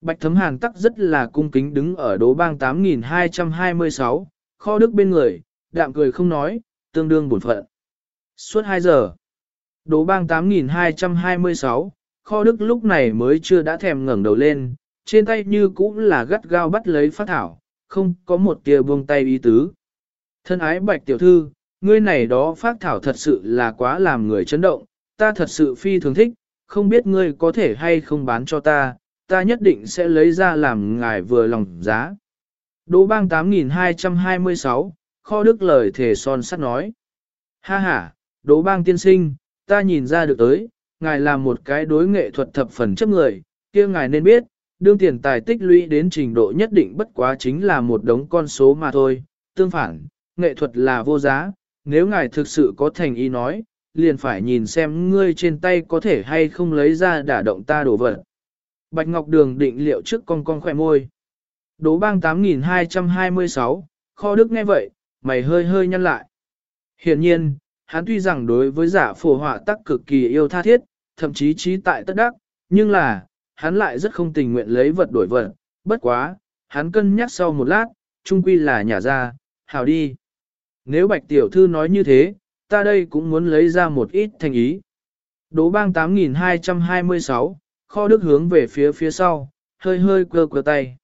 S1: Bạch Thấm Hàn tắc rất là cung kính đứng ở đố bang 8226, kho đức bên người, đạm cười không nói, tương đương buồn phận. Suốt 2 giờ, đố bang 8226, kho đức lúc này mới chưa đã thèm ngẩng đầu lên, trên tay như cũng là gắt gao bắt lấy phát thảo, không có một tia buông tay ý tứ. Thân ái bạch tiểu thư, ngươi này đó phát thảo thật sự là quá làm người chấn động, ta thật sự phi thường thích, không biết ngươi có thể hay không bán cho ta, ta nhất định sẽ lấy ra làm ngài vừa lòng giá. Đỗ bang 8226, kho đức lời thể son sắt nói. Ha ha, đỗ bang tiên sinh, ta nhìn ra được tới, ngài là một cái đối nghệ thuật thập phần chấp người, kia ngài nên biết, đương tiền tài tích lũy đến trình độ nhất định bất quá chính là một đống con số mà thôi. Tương phản, nghệ thuật là vô giá, nếu ngài thực sự có thành ý nói, liền phải nhìn xem ngươi trên tay có thể hay không lấy ra đả động ta đổ vật. Bạch Ngọc Đường định liệu trước con con khỏe môi. Đố bang 8226, kho đức nghe vậy, mày hơi hơi nhăn lại. Hiện nhiên, hắn tuy rằng đối với giả phổ họa tắc cực kỳ yêu tha thiết, thậm chí trí tại tất đắc, nhưng là, hắn lại rất không tình nguyện lấy vật đổi vật, bất quá, hắn cân nhắc sau một lát, trung quy là nhà ra, hào đi. Nếu bạch tiểu thư nói như thế, ta đây cũng muốn lấy ra một ít thành ý. Đố bang 8226, kho đức hướng về phía phía sau, hơi hơi cơ cơ tay.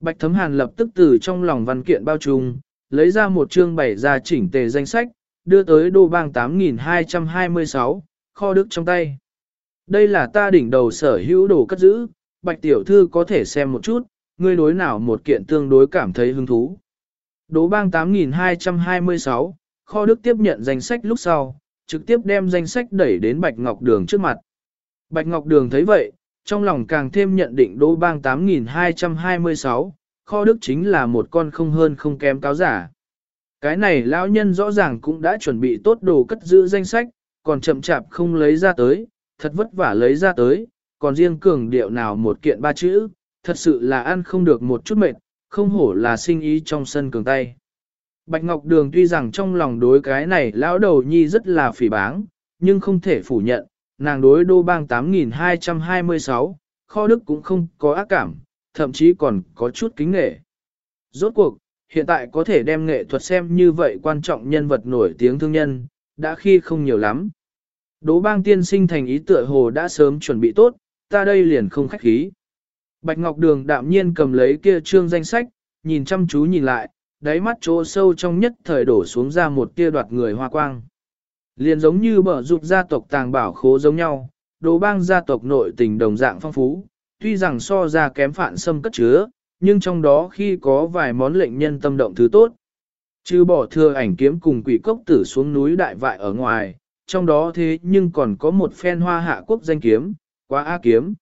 S1: Bạch Thấm Hàn lập tức từ trong lòng văn kiện bao trùm, lấy ra một chương bảy ra chỉnh tề danh sách, đưa tới đô bang 8226, kho đức trong tay. Đây là ta đỉnh đầu sở hữu đồ cất giữ, Bạch Tiểu Thư có thể xem một chút, ngươi đối nào một kiện tương đối cảm thấy hứng thú. Đố bang 8226, kho đức tiếp nhận danh sách lúc sau, trực tiếp đem danh sách đẩy đến Bạch Ngọc Đường trước mặt. Bạch Ngọc Đường thấy vậy, trong lòng càng thêm nhận định đô bang 8226, kho đức chính là một con không hơn không kém cáo giả. Cái này lão nhân rõ ràng cũng đã chuẩn bị tốt đồ cất giữ danh sách, còn chậm chạp không lấy ra tới, thật vất vả lấy ra tới, còn riêng cường điệu nào một kiện ba chữ, thật sự là ăn không được một chút mệt, không hổ là sinh ý trong sân cường tay. Bạch Ngọc Đường tuy rằng trong lòng đối cái này lão đầu nhi rất là phỉ báng, nhưng không thể phủ nhận, nàng đối đô bang 8226, kho đức cũng không có ác cảm, thậm chí còn có chút kính nghệ. Rốt cuộc, hiện tại có thể đem nghệ thuật xem như vậy quan trọng nhân vật nổi tiếng thương nhân, đã khi không nhiều lắm. Đỗ bang tiên sinh thành ý tựa hồ đã sớm chuẩn bị tốt, ta đây liền không khách khí. Bạch Ngọc Đường đạm nhiên cầm lấy kia trương danh sách, nhìn chăm chú nhìn lại, đáy mắt chỗ sâu trong nhất thời đổ xuống ra một tia đoạt người hoa quang. Liền giống như bở rụt gia tộc tàng bảo khố giống nhau, đồ bang gia tộc nội tình đồng dạng phong phú, tuy rằng so ra kém phản xâm cất chứa, nhưng trong đó khi có vài món lệnh nhân tâm động thứ tốt. Chứ bỏ thừa ảnh kiếm cùng quỷ cốc tử xuống núi đại vại ở ngoài, trong đó thế nhưng còn có một phen hoa hạ quốc danh kiếm, quá A kiếm.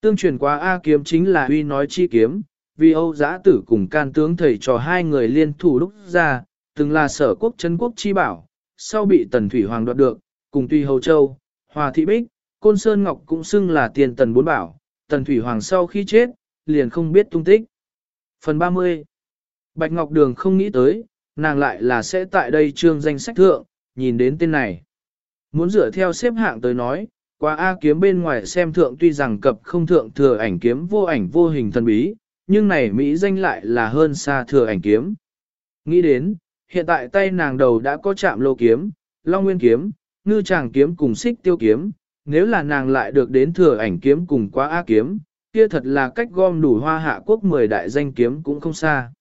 S1: Tương truyền quá A kiếm chính là huy nói chi kiếm, vì Âu giã tử cùng can tướng thầy trò hai người liên thủ lúc ra, từng là sở quốc chân quốc chi bảo, sau bị tần thủy hoàng đoạt được, cùng tuy hầu châu, hòa thị bích, Côn Sơn Ngọc cũng xưng là tiền tần bốn bảo, tần thủy hoàng sau khi chết, liền không biết tung tích. Phần 30 Bạch Ngọc Đường không nghĩ tới, nàng lại là sẽ tại đây trương danh sách thượng, nhìn đến tên này. Muốn dựa theo xếp hạng tới nói, qua A kiếm bên ngoài xem thượng tuy rằng cập không thượng thừa ảnh kiếm vô ảnh vô hình thần bí, nhưng này Mỹ danh lại là hơn xa thừa ảnh kiếm. Nghĩ đến, hiện tại tay nàng đầu đã có chạm lô kiếm, long nguyên kiếm, ngư tràng kiếm cùng xích tiêu kiếm, nếu là nàng lại được đến thừa ảnh kiếm cùng quá A kiếm, kia thật là cách gom đủ hoa hạ quốc 10 đại danh kiếm cũng không xa.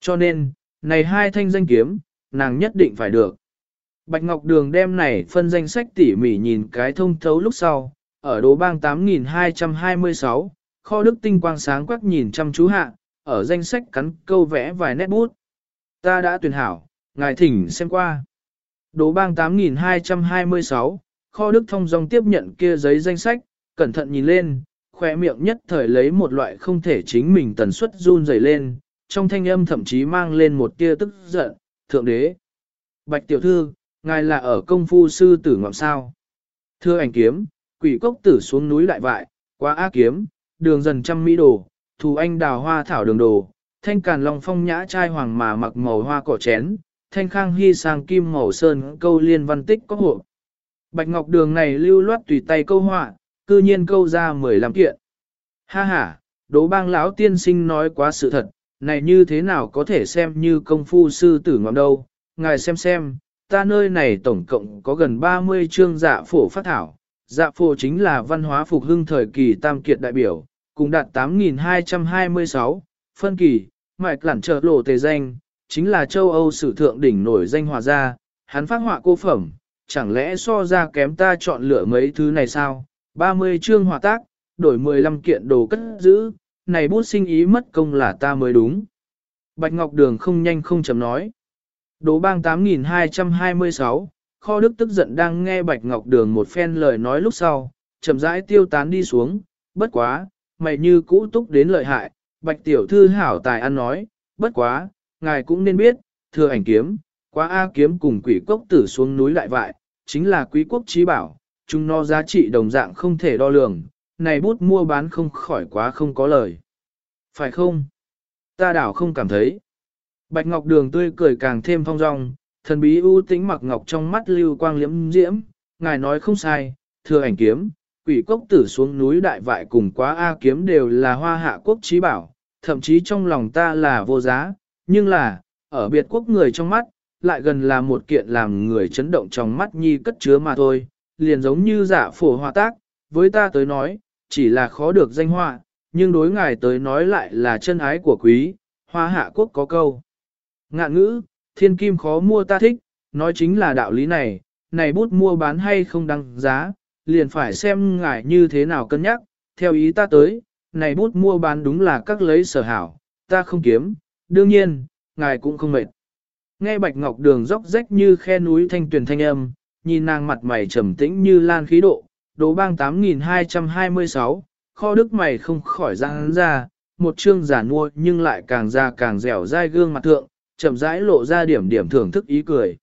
S1: Cho nên, này hai thanh danh kiếm, nàng nhất định phải được. Bạch Ngọc Đường đem này phân danh sách tỉ mỉ nhìn cái thông thấu lúc sau, ở đố bang 8226, kho đức tinh quang sáng quắc nhìn chăm chú hạ, ở danh sách cắn câu vẽ vài nét bút. Ta đã tuyển hảo, ngài thỉnh xem qua. Đố bang 8226, kho đức thông dòng tiếp nhận kia giấy danh sách, cẩn thận nhìn lên, khỏe miệng nhất thời lấy một loại không thể chính mình tần suất run rẩy lên, trong thanh âm thậm chí mang lên một tia tức giận, thượng đế. Bạch tiểu thư, ngài là ở công phu sư tử ngọc sao. Thưa ảnh kiếm, quỷ cốc tử xuống núi đại vại, qua ác kiếm, đường dần trăm mỹ đồ, thù anh đào hoa thảo đường đồ, thanh càn long phong nhã trai hoàng mà mặc màu hoa cỏ chén, thanh khang hy sang kim màu sơn câu liên văn tích có hộ. Bạch ngọc đường này lưu loát tùy tay câu họa, cư nhiên câu ra 15 kiện. Ha ha, đố bang lão tiên sinh nói quá sự thật, này như thế nào có thể xem như công phu sư tử ngọc đâu, ngài xem xem, ta nơi này tổng cộng có gần 30 chương dạ phổ phát thảo, dạ phổ chính là văn hóa phục hưng thời kỳ tam kiệt đại biểu, cùng đạt 8.226, phân kỳ, mạch lản trợ lộ tề danh, chính là châu Âu sử thượng đỉnh nổi danh hòa gia, hắn phát họa cô phẩm, chẳng lẽ so ra kém ta chọn lựa mấy thứ này sao, 30 chương hòa tác, đổi 15 kiện đồ cất giữ, này bút sinh ý mất công là ta mới đúng. Bạch Ngọc Đường không nhanh không chậm nói. Đố bang 8226, kho đức tức giận đang nghe Bạch Ngọc Đường một phen lời nói lúc sau, chậm rãi tiêu tán đi xuống, bất quá, mày như cũ túc đến lợi hại, Bạch Tiểu Thư hảo tài ăn nói, bất quá, ngài cũng nên biết, thừa ảnh kiếm, quá A kiếm cùng quỷ cốc tử xuống núi lại vại, chính là quý quốc trí bảo, chúng nó giá trị đồng dạng không thể đo lường, này bút mua bán không khỏi quá không có lời. Phải không? Ta đảo không cảm thấy. Bạch Ngọc Đường tươi cười càng thêm phong dong, thần bí ưu tĩnh mặc ngọc trong mắt lưu quang liễm diễm, ngài nói không sai, thừa ảnh kiếm, quỷ cốc tử xuống núi đại vại cùng quá A kiếm đều là hoa hạ quốc trí bảo, thậm chí trong lòng ta là vô giá, nhưng là, ở biệt quốc người trong mắt, lại gần là một kiện làm người chấn động trong mắt nhi cất chứa mà thôi, liền giống như giả phổ hòa tác, với ta tới nói, chỉ là khó được danh họa, nhưng đối ngài tới nói lại là chân ái của quý, hoa hạ quốc có câu. Ngạn ngữ, thiên kim khó mua ta thích, nói chính là đạo lý này, này bút mua bán hay không đăng giá, liền phải xem ngài như thế nào cân nhắc, theo ý ta tới, này bút mua bán đúng là các lấy sở hảo, ta không kiếm, đương nhiên, ngài cũng không mệt. Nghe bạch ngọc đường róc rách như khe núi thanh tuyển thanh âm, nhìn nàng mặt mày trầm tĩnh như lan khí độ, đố bang 8226, kho đức mày không khỏi ra hắn ra, một chương giả mua nhưng lại càng ra càng dẻo dai gương mặt thượng, chậm rãi lộ ra điểm điểm thưởng thức ý cười.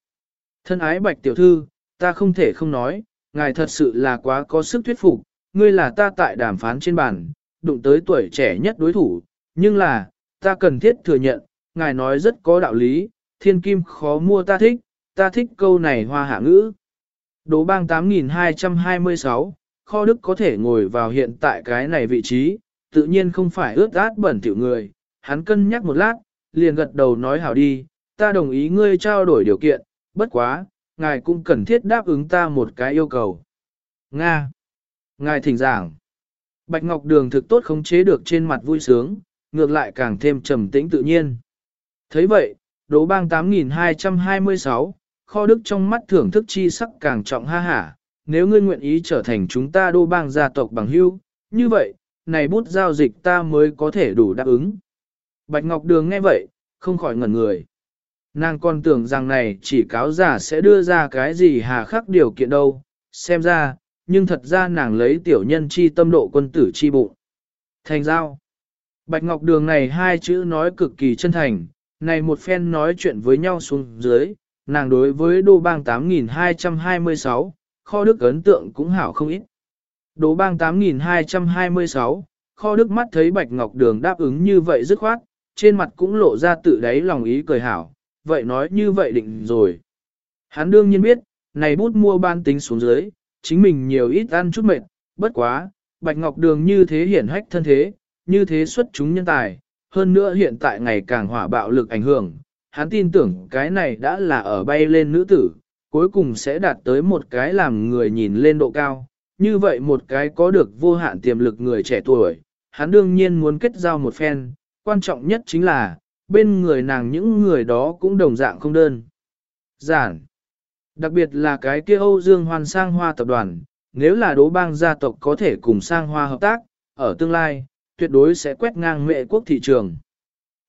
S1: Thân ái bạch tiểu thư, ta không thể không nói, ngài thật sự là quá có sức thuyết phục, ngươi là ta tại đàm phán trên bàn, đụng tới tuổi trẻ nhất đối thủ, nhưng là, ta cần thiết thừa nhận, ngài nói rất có đạo lý, thiên kim khó mua ta thích, ta thích câu này hoa hạ ngữ. Đố bang 8226, kho đức có thể ngồi vào hiện tại cái này vị trí, tự nhiên không phải ướt át bẩn tiểu người, hắn cân nhắc một lát, liền gật đầu nói hảo đi, ta đồng ý ngươi trao đổi điều kiện, bất quá, ngài cũng cần thiết đáp ứng ta một cái yêu cầu. Nga. Ngài thỉnh giảng. Bạch Ngọc Đường thực tốt khống chế được trên mặt vui sướng, ngược lại càng thêm trầm tĩnh tự nhiên. thấy vậy, đố bang 8226, kho đức trong mắt thưởng thức chi sắc càng trọng ha hả, nếu ngươi nguyện ý trở thành chúng ta đô bang gia tộc bằng hưu, như vậy, này bút giao dịch ta mới có thể đủ đáp ứng. Bạch Ngọc Đường nghe vậy, không khỏi ngẩn người. Nàng còn tưởng rằng này chỉ cáo giả sẽ đưa ra cái gì hà khắc điều kiện đâu, xem ra, nhưng thật ra nàng lấy tiểu nhân chi tâm độ quân tử chi bụng. Thành giao. Bạch Ngọc Đường này hai chữ nói cực kỳ chân thành, này một phen nói chuyện với nhau xuống dưới, nàng đối với đô bang 8226, kho đức ấn tượng cũng hảo không ít. Đô bang 8226, kho đức mắt thấy Bạch Ngọc Đường đáp ứng như vậy dứt khoát, trên mặt cũng lộ ra tự đáy lòng ý cười hảo, vậy nói như vậy định rồi. Hắn đương nhiên biết, này bút mua ban tính xuống dưới, chính mình nhiều ít ăn chút mệt, bất quá, Bạch Ngọc Đường như thế hiển hách thân thế, như thế xuất chúng nhân tài, hơn nữa hiện tại ngày càng hỏa bạo lực ảnh hưởng, hắn tin tưởng cái này đã là ở bay lên nữ tử, cuối cùng sẽ đạt tới một cái làm người nhìn lên độ cao, như vậy một cái có được vô hạn tiềm lực người trẻ tuổi, hắn đương nhiên muốn kết giao một phen, quan trọng nhất chính là, bên người nàng những người đó cũng đồng dạng không đơn. Giản. Đặc biệt là cái kia Âu Dương Hoàn sang hoa tập đoàn, nếu là đố bang gia tộc có thể cùng sang hoa hợp tác, ở tương lai, tuyệt đối sẽ quét ngang mệ quốc thị trường.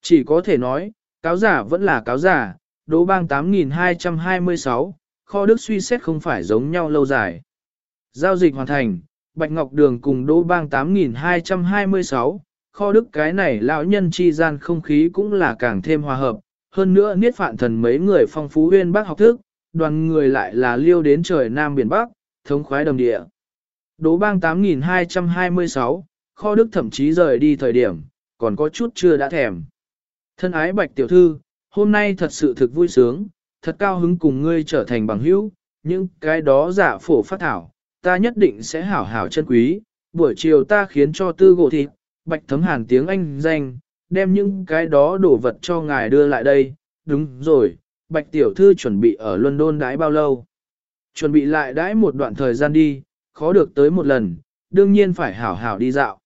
S1: Chỉ có thể nói, cáo giả vẫn là cáo giả, đố bang 8226, kho đức suy xét không phải giống nhau lâu dài. Giao dịch hoàn thành, Bạch Ngọc Đường cùng đố bang 8226, kho đức cái này lão nhân chi gian không khí cũng là càng thêm hòa hợp, hơn nữa niết phạn thần mấy người phong phú huyên bác học thức, đoàn người lại là liêu đến trời Nam Biển Bắc, thống khoái đồng địa. Đỗ bang 8226, kho đức thậm chí rời đi thời điểm, còn có chút chưa đã thèm. Thân ái bạch tiểu thư, hôm nay thật sự thực vui sướng, thật cao hứng cùng ngươi trở thành bằng hữu, những cái đó giả phổ phát thảo, ta nhất định sẽ hảo hảo chân quý, buổi chiều ta khiến cho tư gỗ thịt, bạch thấm hàn tiếng Anh danh, đem những cái đó đổ vật cho ngài đưa lại đây, đúng rồi, bạch tiểu thư chuẩn bị ở London đãi bao lâu? Chuẩn bị lại đãi một đoạn thời gian đi, khó được tới một lần, đương nhiên phải hảo hảo đi dạo.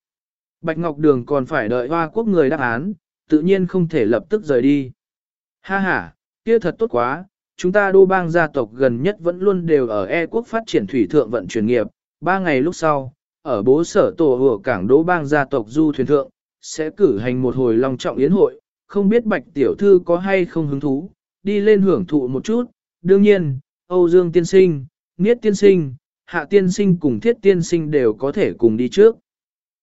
S1: Bạch Ngọc Đường còn phải đợi hoa quốc người đáp án, tự nhiên không thể lập tức rời đi. Ha ha, kia thật tốt quá, chúng ta đô bang gia tộc gần nhất vẫn luôn đều ở E quốc phát triển thủy thượng vận chuyển nghiệp, ba ngày lúc sau, ở bố sở tổ hùa cảng Đỗ bang gia tộc du thuyền thượng, sẽ cử hành một hồi long trọng yến hội, không biết bạch tiểu thư có hay không hứng thú, đi lên hưởng thụ một chút, đương nhiên, Âu Dương tiên sinh, Niết tiên sinh, Hạ tiên sinh cùng Thiết tiên sinh đều có thể cùng đi trước.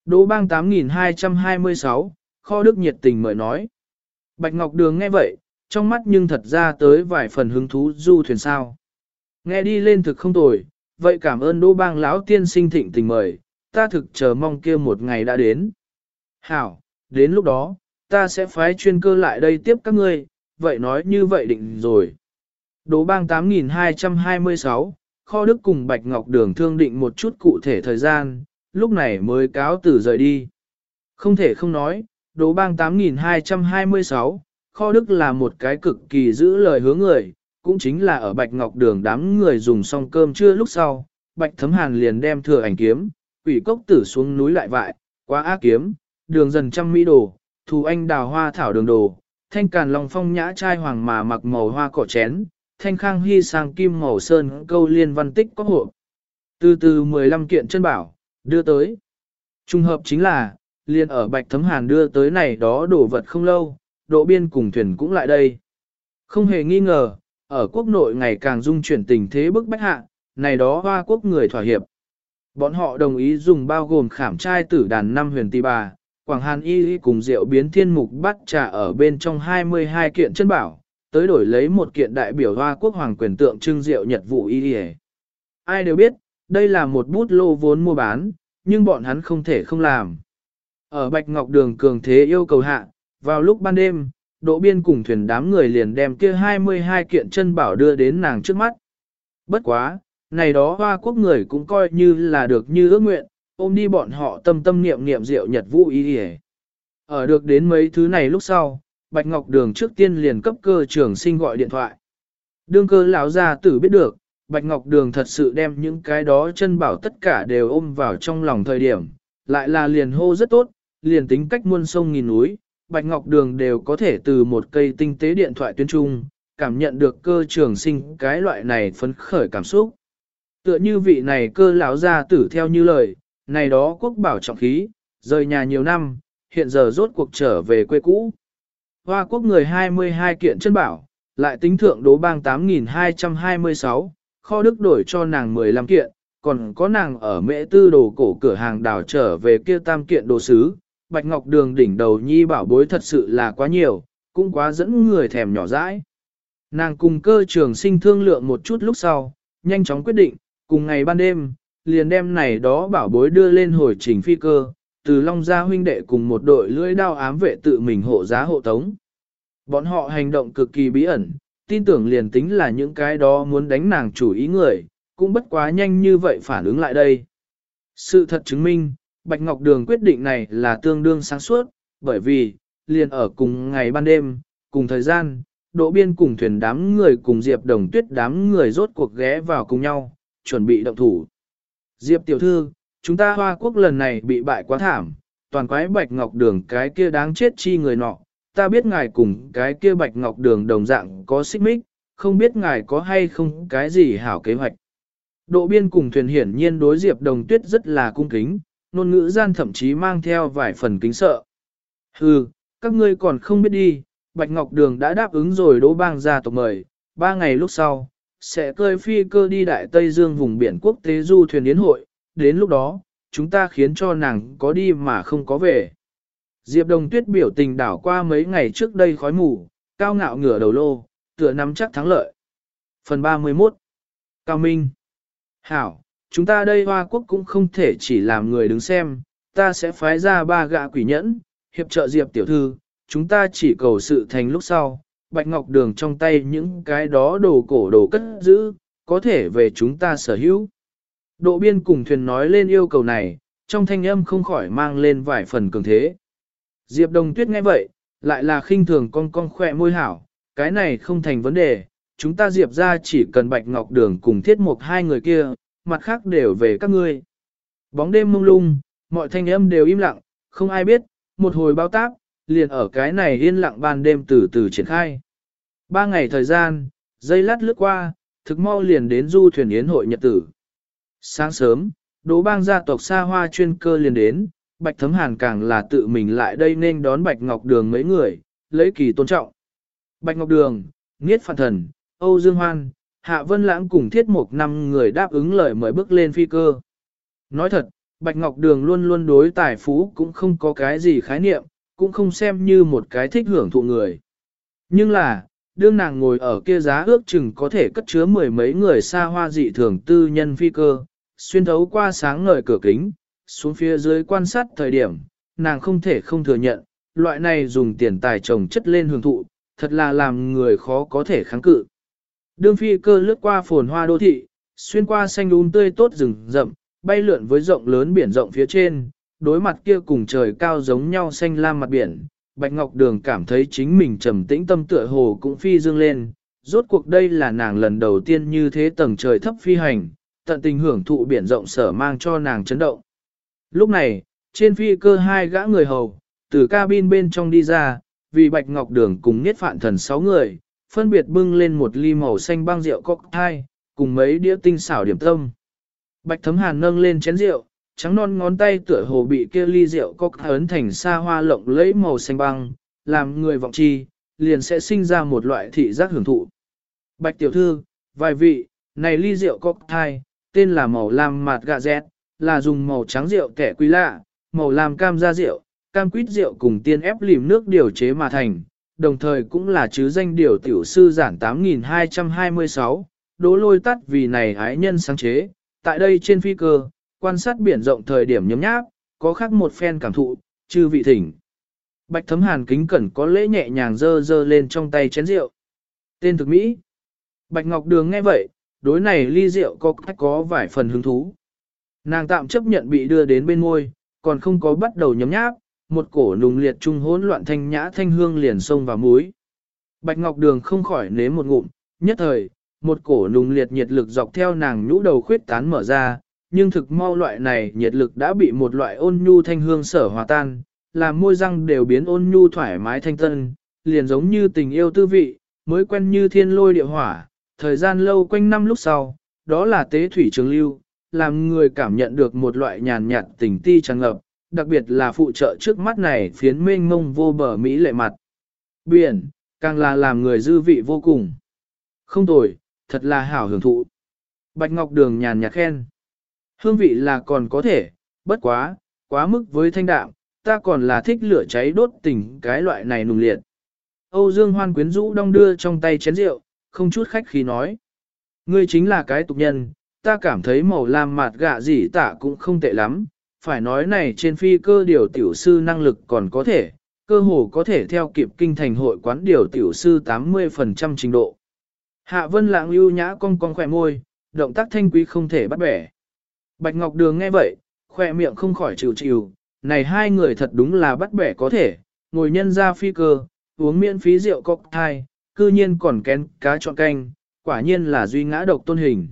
S1: Đỗ bang 8226, kho đức nhiệt tình mời nói. Bạch Ngọc Đường nghe vậy, trong mắt nhưng thật ra tới vài phần hứng thú du thuyền sao. Nghe đi lên thực không tồi, vậy cảm ơn đỗ bang lão tiên sinh thịnh tình mời, ta thực chờ mong kia một ngày đã đến. Hảo, đến lúc đó, ta sẽ phái chuyên cơ lại đây tiếp các ngươi, vậy nói như vậy định rồi. Đỗ bang 8226, kho đức cùng Bạch Ngọc Đường thương định một chút cụ thể thời gian, lúc này mới cáo từ rời đi. Không thể không nói, Đỗ bang 8226, kho đức là một cái cực kỳ giữ lời hứa người, cũng chính là ở Bạch Ngọc Đường đám người dùng xong cơm trưa lúc sau, Bạch Thấm Hàn liền đem thừa ảnh kiếm, quỷ cốc tử xuống núi lại vại, qua ác kiếm, đường dần trăm mỹ đồ, thù anh đào hoa thảo đường đồ, thanh càn long phong nhã trai hoàng mà mặc màu hoa cỏ chén, thanh khang hy sang kim màu sơn câu liên văn tích có hộ. Từ từ 15 kiện chân bảo, đưa tới. Trung hợp chính là, liền ở Bạch Thấm Hàn đưa tới này đó đổ vật không lâu, độ biên cùng thuyền cũng lại đây. Không hề nghi ngờ, ở quốc nội ngày càng dung chuyển tình thế bức bách hạ, này đó hoa quốc người thỏa hiệp. Bọn họ đồng ý dùng bao gồm khảm trai tử đàn năm huyền tì bà, Quảng Hàn Y cùng rượu biến thiên mục bắt trà ở bên trong 22 kiện chân bảo, tới đổi lấy một kiện đại biểu hoa quốc hoàng quyền tượng trưng rượu nhật vụ Y Ai đều biết, đây là một bút lô vốn mua bán, nhưng bọn hắn không thể không làm. Ở Bạch Ngọc Đường cường thế yêu cầu hạ, vào lúc ban đêm, Đỗ Biên cùng thuyền đám người liền đem kia 22 kiện chân bảo đưa đến nàng trước mắt. Bất quá, này đó hoa quốc người cũng coi như là được như ước nguyện, ôm đi bọn họ tâm tâm niệm niệm rượu nhật vũ ý hề. Ở được đến mấy thứ này lúc sau, Bạch Ngọc Đường trước tiên liền cấp cơ trưởng sinh gọi điện thoại. Đương cơ lão gia tử biết được, Bạch Ngọc Đường thật sự đem những cái đó chân bảo tất cả đều ôm vào trong lòng thời điểm, lại là liền hô rất tốt, liền tính cách muôn sông nghìn núi, Bạch Ngọc Đường đều có thể từ một cây tinh tế điện thoại tuyên trung, cảm nhận được cơ trường sinh cái loại này phấn khởi cảm xúc. Tựa như vị này cơ lão gia tử theo như lời, này đó quốc bảo trọng khí, rời nhà nhiều năm, hiện giờ rốt cuộc trở về quê cũ. Hoa quốc người 22 kiện chân bảo, lại tính thượng đố bang 8226, kho đức đổi cho nàng 15 kiện, còn có nàng ở mễ tư đồ cổ cửa hàng đào trở về kia tam kiện đồ sứ. Bạch Ngọc Đường đỉnh đầu nhi bảo bối thật sự là quá nhiều, cũng quá dẫn người thèm nhỏ dãi. Nàng cùng cơ trường sinh thương lượng một chút lúc sau, nhanh chóng quyết định, cùng ngày ban đêm, liền đem này đó bảo bối đưa lên hồi trình phi cơ, từ Long Gia huynh đệ cùng một đội lưỡi đao ám vệ tự mình hộ giá hộ tống. Bọn họ hành động cực kỳ bí ẩn, tin tưởng liền tính là những cái đó muốn đánh nàng chủ ý người, cũng bất quá nhanh như vậy phản ứng lại đây. Sự thật chứng minh, Bạch Ngọc Đường quyết định này là tương đương sáng suốt, bởi vì, liền ở cùng ngày ban đêm, cùng thời gian, Đỗ biên cùng thuyền đám người cùng Diệp Đồng Tuyết đám người rốt cuộc ghé vào cùng nhau, chuẩn bị động thủ. Diệp tiểu thư, chúng ta Hoa Quốc lần này bị bại quá thảm, toàn quái Bạch Ngọc Đường cái kia đáng chết chi người nọ, ta biết ngài cùng cái kia Bạch Ngọc Đường đồng dạng có xích mích, không biết ngài có hay không cái gì hảo kế hoạch. Độ biên cùng thuyền hiển nhiên đối Diệp Đồng Tuyết rất là cung kính, ngôn ngữ gian thậm chí mang theo vài phần kính sợ. Hừ, các ngươi còn không biết đi, Bạch Ngọc Đường đã đáp ứng rồi đỗ bang gia tộc mời, ba ngày lúc sau, sẽ cơi phi cơ đi Đại Tây Dương vùng biển quốc tế du thuyền yến hội, đến lúc đó, chúng ta khiến cho nàng có đi mà không có về. Diệp Đồng Tuyết biểu tình đảo qua mấy ngày trước đây khói mù, cao ngạo ngửa đầu lô, tựa nắm chắc thắng lợi. Phần 31 Cao Minh. Hảo, chúng ta đây Hoa Quốc cũng không thể chỉ làm người đứng xem, ta sẽ phái ra ba gạ quỷ nhẫn, hiệp trợ Diệp tiểu thư, chúng ta chỉ cầu sự thành lúc sau, Bạch Ngọc Đường trong tay những cái đó đồ cổ đồ cất giữ, có thể về chúng ta sở hữu. Độ biên cùng thuyền nói lên yêu cầu này, trong thanh âm không khỏi mang lên vài phần cường thế. Diệp Đồng Tuyết nghe vậy, lại là khinh thường con con khỏe môi hảo, cái này không thành vấn đề, chúng ta Diệp ra chỉ cần Bạch Ngọc Đường cùng thiết mục hai người kia, mặt khác đều về các ngươi. Bóng đêm mông lung, mọi thanh âm đều im lặng, không ai biết, một hồi bao tác, liền ở cái này yên lặng ban đêm từ từ triển khai. Ba ngày thời gian, dây lát lướt qua, thực mau liền đến du thuyền yến hội nhật tử. Sáng sớm, đố bang gia tộc xa hoa chuyên cơ liền đến, Bạch Thấm Hàn càng là tự mình lại đây nên đón Bạch Ngọc Đường mấy người, lấy kỳ tôn trọng. Bạch Ngọc Đường, Niết Phản Thần, Âu Dương Hoan, Hạ Vân Lãng cùng thiết mục năm người đáp ứng lời mời bước lên phi cơ. Nói thật, Bạch Ngọc Đường luôn luôn đối tài phú cũng không có cái gì khái niệm, cũng không xem như một cái thích hưởng thụ người. Nhưng là, đương nàng ngồi ở kia giá ước chừng có thể cất chứa mười mấy người xa hoa dị thường tư nhân phi cơ, xuyên thấu qua sáng ngời cửa kính, xuống phía dưới quan sát thời điểm, nàng không thể không thừa nhận, loại này dùng tiền tài trồng chất lên hưởng thụ, thật là làm người khó có thể kháng cự. Đương phi cơ lướt qua phồn hoa đô thị, xuyên qua xanh đun tươi tốt rừng rậm, bay lượn với rộng lớn biển rộng phía trên, đối mặt kia cùng trời cao giống nhau xanh lam mặt biển, Bạch Ngọc Đường cảm thấy chính mình trầm tĩnh tâm tựa hồ cũng phi dương lên, rốt cuộc đây là nàng lần đầu tiên như thế tầng trời thấp phi hành, tận tình hưởng thụ biển rộng sở mang cho nàng chấn động. Lúc này, trên phi cơ hai gã người hầu, từ cabin bên trong đi ra, vì Bạch Ngọc Đường cùng Niết Phạn Thần sáu người, phân biệt bưng lên một ly màu xanh băng rượu cocktail, cùng mấy đĩa tinh xảo điểm tâm. Bạch Thấm Hàn nâng lên chén rượu, trắng non ngón tay tựa hồ bị kia ly rượu có ấn thành xa hoa lộng lẫy màu xanh băng, làm người vọng chi, liền sẽ sinh ra một loại thị giác hưởng thụ. Bạch tiểu thư, vài vị, này ly rượu cocktail, tên là màu lam mạt gà dẹt, là dùng màu trắng rượu kẻ quý lạ, màu lam cam da rượu, cam quýt rượu cùng tiên ép lìm nước điều chế mà thành, đồng thời cũng là chứ danh điều tiểu sư giản 8226, đố lôi tắt vì này ái nhân sáng chế, tại đây trên phi cơ, quan sát biển rộng thời điểm nhấm nháp, có khác một phen cảm thụ, chư vị thỉnh. Bạch thấm hàn kính cẩn có lễ nhẹ nhàng dơ dơ lên trong tay chén rượu. Tên thực Mỹ. Bạch Ngọc Đường nghe vậy, đối này ly rượu có cách có vài phần hứng thú. Nàng tạm chấp nhận bị đưa đến bên môi, còn không có bắt đầu nhấm nháp, một cổ nùng liệt trung hỗn loạn thanh nhã thanh hương liền xông vào muối Bạch Ngọc Đường không khỏi nếm một ngụm, nhất thời, một cổ nùng liệt nhiệt lực dọc theo nàng nhũ đầu khuyết tán mở ra, nhưng thực mau loại này nhiệt lực đã bị một loại ôn nhu thanh hương sở hòa tan, làm môi răng đều biến ôn nhu thoải mái thanh tân, liền giống như tình yêu tư vị, mới quen như thiên lôi địa hỏa, thời gian lâu quanh năm lúc sau, đó là tế thủy trường lưu, làm người cảm nhận được một loại nhàn nhạt tình ti tràn ngập, đặc biệt là phụ trợ trước mắt này phiến mênh mông vô bờ Mỹ lệ mặt. Biển, càng là làm người dư vị vô cùng. Không tồi, thật là hảo hưởng thụ. Bạch Ngọc Đường nhàn nhạt khen. Hương vị là còn có thể, bất quá, quá mức với thanh đạm, ta còn là thích lửa cháy đốt tình cái loại này nùng liệt. Âu Dương Hoan quyến rũ đong đưa trong tay chén rượu, không chút khách khí nói. Ngươi chính là cái tục nhân, ta cảm thấy màu lam mạt gạ gì tả cũng không tệ lắm, phải nói này trên phi cơ điều tiểu sư năng lực còn có thể, cơ hồ có thể theo kịp kinh thành hội quán điều tiểu sư 80% trình độ. Hạ vân lãng ưu nhã cong cong khỏe môi, động tác thanh quý không thể bắt bẻ. Bạch Ngọc Đường nghe vậy, khỏe miệng không khỏi chịu chịu, này hai người thật đúng là bắt bẻ có thể, ngồi nhân ra phi cơ, uống miễn phí rượu cocktail, cư nhiên còn kén cá chọn canh, quả nhiên là duy ngã độc tôn hình.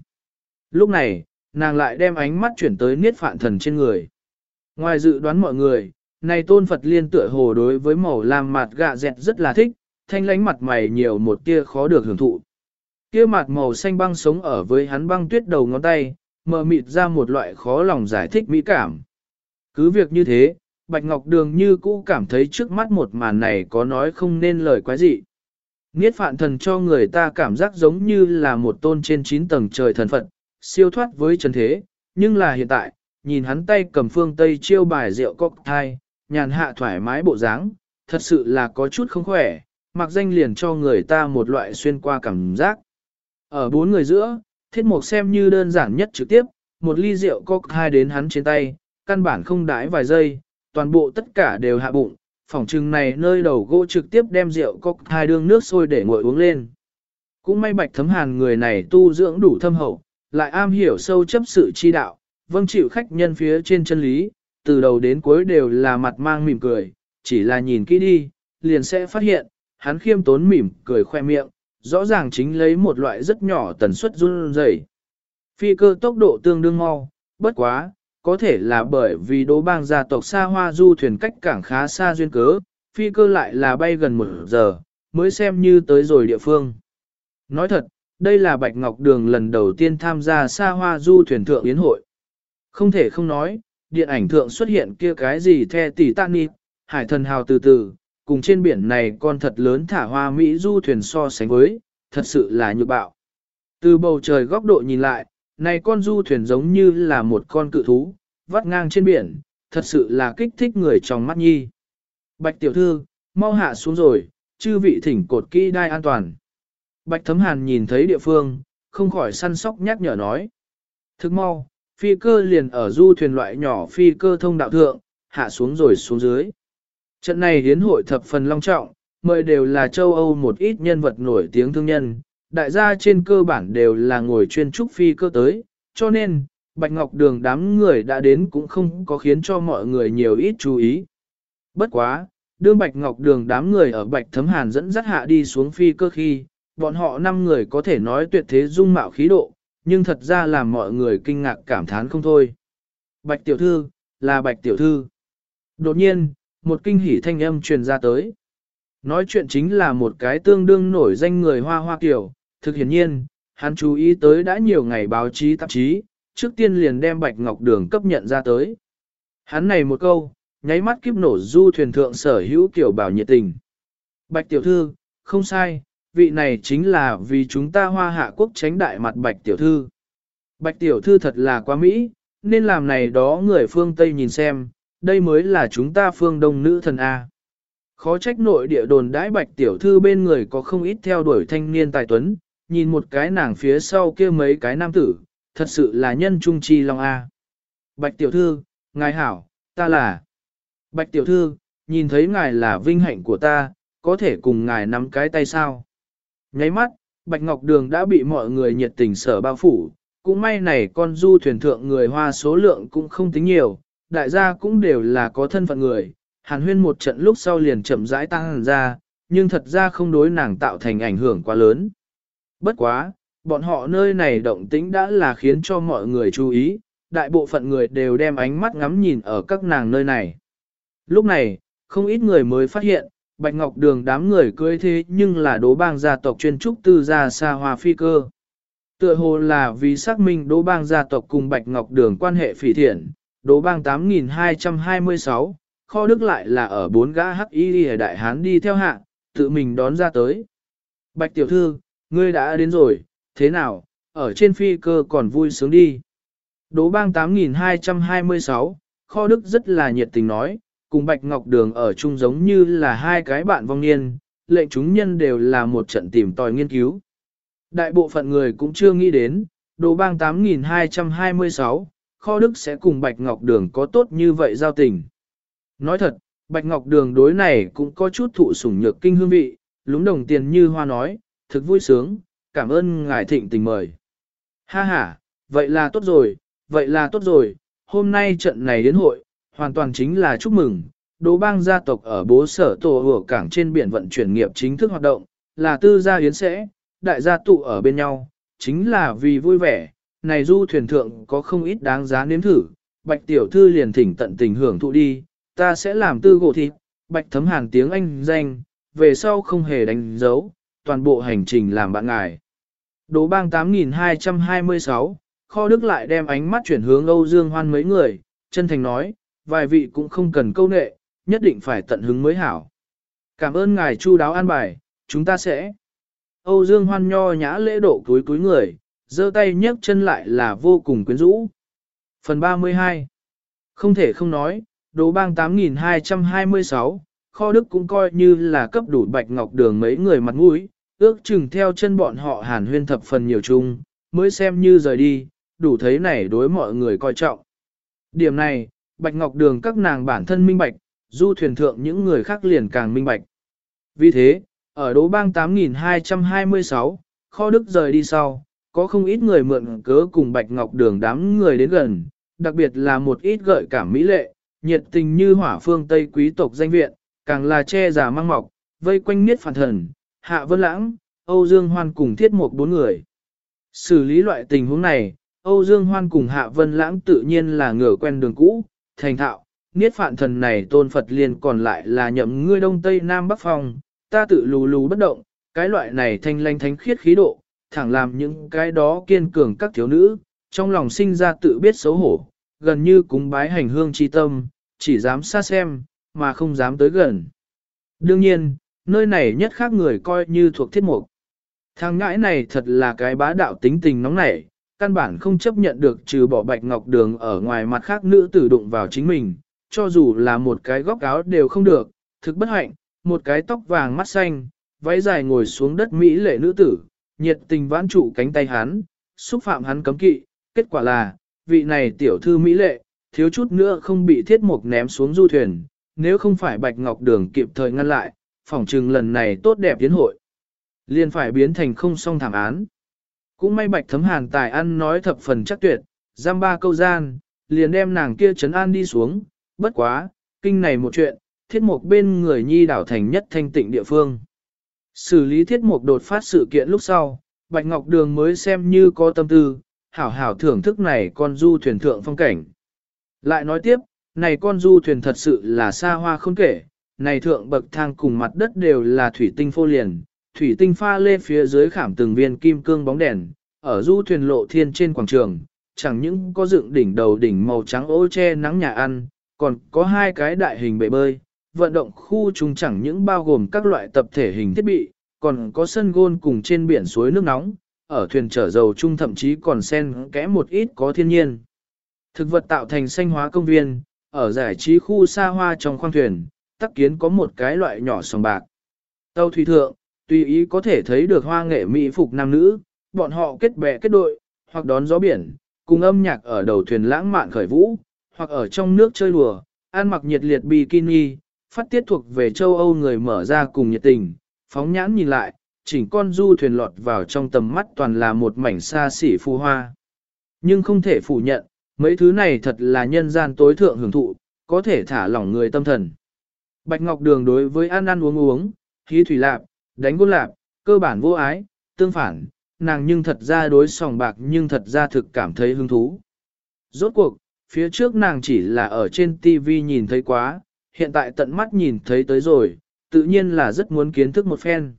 S1: Lúc này, nàng lại đem ánh mắt chuyển tới niết phạn thần trên người. Ngoài dự đoán mọi người, này tôn Phật liên tựa hồ đối với màu lam mặt gạ dẹt rất là thích, thanh lánh mặt mày nhiều một tia khó được hưởng thụ. Kia mặt màu xanh băng sống ở với hắn băng tuyết đầu ngón tay, mờ mịt ra một loại khó lòng giải thích mỹ cảm. Cứ việc như thế, Bạch Ngọc Đường như cũ cảm thấy trước mắt một màn này có nói không nên lời quái gì. Niết phạn thần cho người ta cảm giác giống như là một tôn trên chín tầng trời thần phận, siêu thoát với trần thế, nhưng là hiện tại, nhìn hắn tay cầm phương Tây chiêu bài rượu cocktail, nhàn hạ thoải mái bộ dáng, thật sự là có chút không khỏe, mặc danh liền cho người ta một loại xuyên qua cảm giác. Ở bốn người giữa, thiết mục xem như đơn giản nhất trực tiếp, một ly rượu cocktail đến hắn trên tay, căn bản không đãi vài giây, toàn bộ tất cả đều hạ bụng, phòng trừng này nơi đầu gỗ trực tiếp đem rượu cocktail đương nước sôi để nguội uống lên. Cũng may bạch thấm hàn người này tu dưỡng đủ thâm hậu, lại am hiểu sâu chấp sự chi đạo, vâng chịu khách nhân phía trên chân lý, từ đầu đến cuối đều là mặt mang mỉm cười, chỉ là nhìn kỹ đi, liền sẽ phát hiện, hắn khiêm tốn mỉm cười khoe miệng, rõ ràng chính lấy một loại rất nhỏ tần suất run rẩy. Phi cơ tốc độ tương đương mau, bất quá, có thể là bởi vì đố bang gia tộc xa hoa du thuyền cách cảng khá xa duyên cớ, phi cơ lại là bay gần một giờ, mới xem như tới rồi địa phương. Nói thật, đây là Bạch Ngọc Đường lần đầu tiên tham gia xa hoa du thuyền thượng yến hội. Không thể không nói, điện ảnh thượng xuất hiện kia cái gì the tỷ tạ nịp, hải thần hào từ từ, cùng trên biển này con thật lớn thả hoa Mỹ du thuyền so sánh với, thật sự là nhược bạo. Từ bầu trời góc độ nhìn lại, này con du thuyền giống như là một con cự thú, vắt ngang trên biển, thật sự là kích thích người trong mắt nhi. Bạch tiểu thư, mau hạ xuống rồi, chư vị thỉnh cột kỹ đai an toàn. Bạch thấm hàn nhìn thấy địa phương, không khỏi săn sóc nhắc nhở nói. Thức mau, phi cơ liền ở du thuyền loại nhỏ phi cơ thông đạo thượng, hạ xuống rồi xuống dưới. Trận này hiến hội thập phần long trọng, mời đều là châu Âu một ít nhân vật nổi tiếng thương nhân, đại gia trên cơ bản đều là ngồi chuyên trúc phi cơ tới, cho nên, Bạch Ngọc Đường đám người đã đến cũng không có khiến cho mọi người nhiều ít chú ý. Bất quá, đương Bạch Ngọc Đường đám người ở Bạch Thấm Hàn dẫn dắt hạ đi xuống phi cơ khi, bọn họ năm người có thể nói tuyệt thế dung mạo khí độ, nhưng thật ra làm mọi người kinh ngạc cảm thán không thôi. Bạch Tiểu Thư, là Bạch Tiểu Thư. Đột nhiên, một kinh hỉ thanh âm truyền ra tới. Nói chuyện chính là một cái tương đương nổi danh người hoa hoa kiểu, thực hiển nhiên, hắn chú ý tới đã nhiều ngày báo chí tạp chí, trước tiên liền đem Bạch Ngọc Đường cấp nhận ra tới. Hắn này một câu, nháy mắt kiếp nổ du thuyền thượng sở hữu tiểu bảo nhiệt tình. Bạch tiểu thư, không sai, vị này chính là vì chúng ta hoa hạ quốc tránh đại mặt Bạch tiểu thư. Bạch tiểu thư thật là quá Mỹ, nên làm này đó người phương Tây nhìn xem, đây mới là chúng ta phương Đông nữ thần A. Khó trách nội địa đồn đãi Bạch tiểu thư bên người có không ít theo đuổi thanh niên tài tuấn, nhìn một cái nàng phía sau kia mấy cái nam tử, thật sự là nhân trung chi long A. Bạch tiểu thư, ngài hảo, ta là. Bạch tiểu thư, nhìn thấy ngài là vinh hạnh của ta, có thể cùng ngài nắm cái tay sao. Nháy mắt, Bạch Ngọc Đường đã bị mọi người nhiệt tình sở bao phủ, cũng may này con du thuyền thượng người hoa số lượng cũng không tính nhiều, đại gia cũng đều là có thân phận người, hàn huyên một trận lúc sau liền chậm rãi tăng ra, nhưng thật ra không đối nàng tạo thành ảnh hưởng quá lớn. Bất quá, bọn họ nơi này động tĩnh đã là khiến cho mọi người chú ý, đại bộ phận người đều đem ánh mắt ngắm nhìn ở các nàng nơi này. Lúc này, không ít người mới phát hiện, Bạch Ngọc Đường đám người cưới thế nhưng là đố bang gia tộc chuyên trúc tư gia xa hoa phi cơ. Tựa hồ là vì xác minh đố bang gia tộc cùng Bạch Ngọc Đường quan hệ phỉ thiện, Đồ bang 8226, kho đức lại là ở bốn gã hắc y ở đại hán đi theo hạ, tự mình đón ra tới. Bạch tiểu thư, ngươi đã đến rồi, thế nào, ở trên phi cơ còn vui sướng đi. Đố bang 8226, kho đức rất là nhiệt tình nói, cùng Bạch Ngọc Đường ở chung giống như là hai cái bạn vong niên, lệnh chúng nhân đều là một trận tìm tòi nghiên cứu. Đại bộ phận người cũng chưa nghĩ đến, đồ bang 8226, kho đức sẽ cùng Bạch Ngọc Đường có tốt như vậy giao tình. Nói thật, Bạch Ngọc Đường đối này cũng có chút thụ sủng nhược kinh hương vị, lúng đồng tiền như hoa nói, thực vui sướng, cảm ơn ngài thịnh tình mời. Ha ha, vậy là tốt rồi, vậy là tốt rồi, hôm nay trận này đến hội, hoàn toàn chính là chúc mừng, đố bang gia tộc ở bố sở tổ hủa cảng trên biển vận chuyển nghiệp chính thức hoạt động, là tư gia yến sẽ, đại gia tụ ở bên nhau, chính là vì vui vẻ, này du thuyền thượng có không ít đáng giá nếm thử, bạch tiểu thư liền thỉnh tận tình hưởng thụ đi, ta sẽ làm tư gỗ thịt, bạch thấm hàn tiếng anh danh, về sau không hề đánh dấu, toàn bộ hành trình làm bạn ngài. Đố bang 8226, kho đức lại đem ánh mắt chuyển hướng Âu Dương Hoan mấy người, chân thành nói, vài vị cũng không cần câu nệ, nhất định phải tận hứng mới hảo. Cảm ơn ngài chu đáo an bài, chúng ta sẽ. Âu Dương Hoan nho nhã lễ độ cúi cúi người, giơ tay nhấc chân lại là vô cùng quyến rũ. Phần 32 Không thể không nói, đồ bang 8226, kho đức cũng coi như là cấp đủ bạch ngọc đường mấy người mặt mũi, ước chừng theo chân bọn họ hàn huyên thập phần nhiều chung, mới xem như rời đi, đủ thấy này đối mọi người coi trọng. Điểm này, bạch ngọc đường các nàng bản thân minh bạch, du thuyền thượng những người khác liền càng minh bạch. Vì thế, ở đố bang 8226, kho đức rời đi sau, có không ít người mượn cớ cùng Bạch Ngọc Đường đám người đến gần, đặc biệt là một ít gợi cảm mỹ lệ, nhiệt tình như hỏa phương Tây quý tộc danh viện, càng là che giả mang mọc, vây quanh niết phản thần, Hạ Vân Lãng, Âu Dương Hoan cùng thiết một bốn người. Xử lý loại tình huống này, Âu Dương Hoan cùng Hạ Vân Lãng tự nhiên là ngửa quen đường cũ, thành thạo, niết phạn thần này tôn Phật liền còn lại là nhậm ngươi đông tây nam bắc phòng, ta tự lù lù bất động, cái loại này thanh lanh thánh khiết khí độ, thẳng làm những cái đó kiên cường các thiếu nữ, trong lòng sinh ra tự biết xấu hổ, gần như cúng bái hành hương chi tâm, chỉ dám xa xem, mà không dám tới gần. Đương nhiên, nơi này nhất khác người coi như thuộc thiết mục. Thằng ngãi này thật là cái bá đạo tính tình nóng nảy, căn bản không chấp nhận được trừ bỏ bạch ngọc đường ở ngoài mặt khác nữ tử đụng vào chính mình, cho dù là một cái góc áo đều không được, thực bất hạnh, một cái tóc vàng mắt xanh, váy dài ngồi xuống đất Mỹ lệ nữ tử, nhiệt tình vãn trụ cánh tay hắn, xúc phạm hắn cấm kỵ, kết quả là, vị này tiểu thư Mỹ lệ, thiếu chút nữa không bị thiết mục ném xuống du thuyền, nếu không phải Bạch Ngọc Đường kịp thời ngăn lại, phỏng chừng lần này tốt đẹp tiến hội. Liền phải biến thành không song thảm án. Cũng may Bạch Thấm Hàn tài ăn nói thập phần chắc tuyệt, giam ba câu gian, liền đem nàng kia trấn an đi xuống, bất quá, kinh này một chuyện, thiết mục bên người nhi đảo thành nhất thanh tịnh địa phương. Xử lý thiết mục đột phát sự kiện lúc sau, Bạch Ngọc Đường mới xem như có tâm tư, hảo hảo thưởng thức này con du thuyền thượng phong cảnh. Lại nói tiếp, này con du thuyền thật sự là xa hoa không kể, này thượng bậc thang cùng mặt đất đều là thủy tinh phô liền, thủy tinh pha lê phía dưới khảm từng viên kim cương bóng đèn, ở du thuyền lộ thiên trên quảng trường, chẳng những có dựng đỉnh đầu đỉnh màu trắng ô che nắng nhà ăn, còn có hai cái đại hình bể bơi, vận động khu chúng chẳng những bao gồm các loại tập thể hình thiết bị, còn có sân gôn cùng trên biển suối nước nóng, ở thuyền chở dầu chung thậm chí còn xen kẽ một ít có thiên nhiên. Thực vật tạo thành xanh hóa công viên, ở giải trí khu xa hoa trong khoang thuyền, tắc kiến có một cái loại nhỏ sòng bạc. Tàu thủy thượng, tùy ý có thể thấy được hoa nghệ mỹ phục nam nữ, bọn họ kết bè kết đội, hoặc đón gió biển, cùng âm nhạc ở đầu thuyền lãng mạn khởi vũ, hoặc ở trong nước chơi đùa, ăn mặc nhiệt liệt bikini, phát tiết thuộc về châu Âu người mở ra cùng nhiệt tình, phóng nhãn nhìn lại, chỉnh con du thuyền lọt vào trong tầm mắt toàn là một mảnh xa xỉ phù hoa. Nhưng không thể phủ nhận, mấy thứ này thật là nhân gian tối thượng hưởng thụ, có thể thả lỏng người tâm thần. Bạch Ngọc Đường đối với ăn ăn uống uống, khí thủy lạp, đánh gôn lạp, cơ bản vô ái, tương phản, nàng nhưng thật ra đối sòng bạc nhưng thật ra thực cảm thấy hứng thú. Rốt cuộc, phía trước nàng chỉ là ở trên TV nhìn thấy quá, hiện tại tận mắt nhìn thấy tới rồi, tự nhiên là rất muốn kiến thức một phen.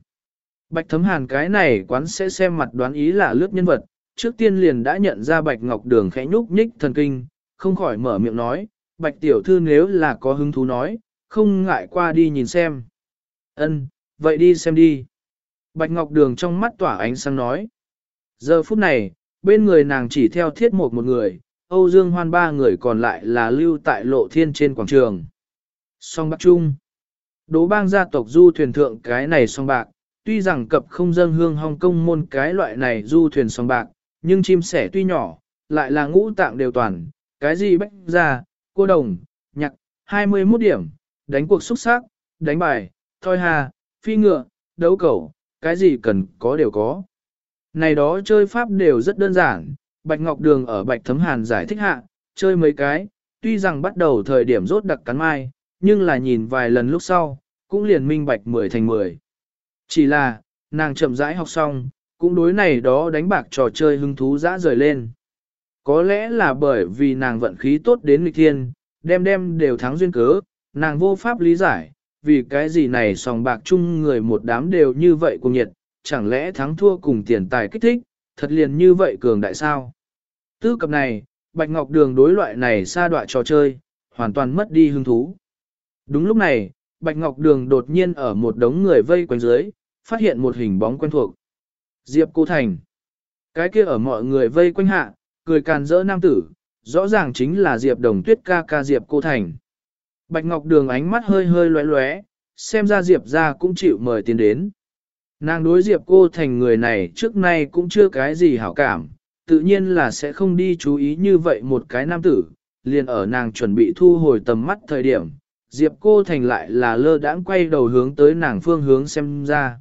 S1: Bạch thấm hàn cái này quán sẽ xem mặt đoán ý là lướt nhân vật, trước tiên liền đã nhận ra bạch ngọc đường khẽ nhúc nhích thần kinh, không khỏi mở miệng nói, bạch tiểu thư nếu là có hứng thú nói, không ngại qua đi nhìn xem. Ân, vậy đi xem đi. Bạch ngọc đường trong mắt tỏa ánh sáng nói. Giờ phút này, bên người nàng chỉ theo thiết một một người, Âu Dương Hoan ba người còn lại là lưu tại lộ thiên trên quảng trường. Song Bắc Trung Đố bang gia tộc du thuyền thượng cái này song bạc, tuy rằng cập không dâng hương Hong Kong môn cái loại này du thuyền song bạc, nhưng chim sẻ tuy nhỏ, lại là ngũ tạng đều toàn, cái gì bách ra, cô đồng, nhạc, 21 điểm, đánh cuộc xúc sắc, đánh bài, thoi hà, phi ngựa, đấu cẩu, cái gì cần có đều có. Này đó chơi pháp đều rất đơn giản, Bạch Ngọc Đường ở Bạch Thấm Hàn giải thích hạ, chơi mấy cái, tuy rằng bắt đầu thời điểm rốt đặc cắn mai, nhưng là nhìn vài lần lúc sau, cũng liền minh bạch 10 thành 10. Chỉ là, nàng chậm rãi học xong, cũng đối này đó đánh bạc trò chơi hứng thú dã rời lên. Có lẽ là bởi vì nàng vận khí tốt đến nghịch thiên, đem đem đều thắng duyên cớ, nàng vô pháp lý giải, vì cái gì này sòng bạc chung người một đám đều như vậy cùng nhiệt, chẳng lẽ thắng thua cùng tiền tài kích thích, thật liền như vậy cường đại sao? Tư cập này, Bạch Ngọc Đường đối loại này xa đoạn trò chơi, hoàn toàn mất đi hứng thú. Đúng lúc này, Bạch Ngọc Đường đột nhiên ở một đống người vây quanh dưới, phát hiện một hình bóng quen thuộc. Diệp Cô Thành. Cái kia ở mọi người vây quanh hạ, cười càn rỡ nam tử, rõ ràng chính là Diệp Đồng Tuyết ca ca Diệp Cô Thành. Bạch Ngọc Đường ánh mắt hơi hơi lóe lóe, xem ra Diệp ra cũng chịu mời tiến đến. Nàng đối Diệp Cô Thành người này trước nay cũng chưa cái gì hảo cảm, tự nhiên là sẽ không đi chú ý như vậy một cái nam tử, liền ở nàng chuẩn bị thu hồi tầm mắt thời điểm, Diệp Cô Thành lại là lơ đãng quay đầu hướng tới nàng phương hướng xem ra.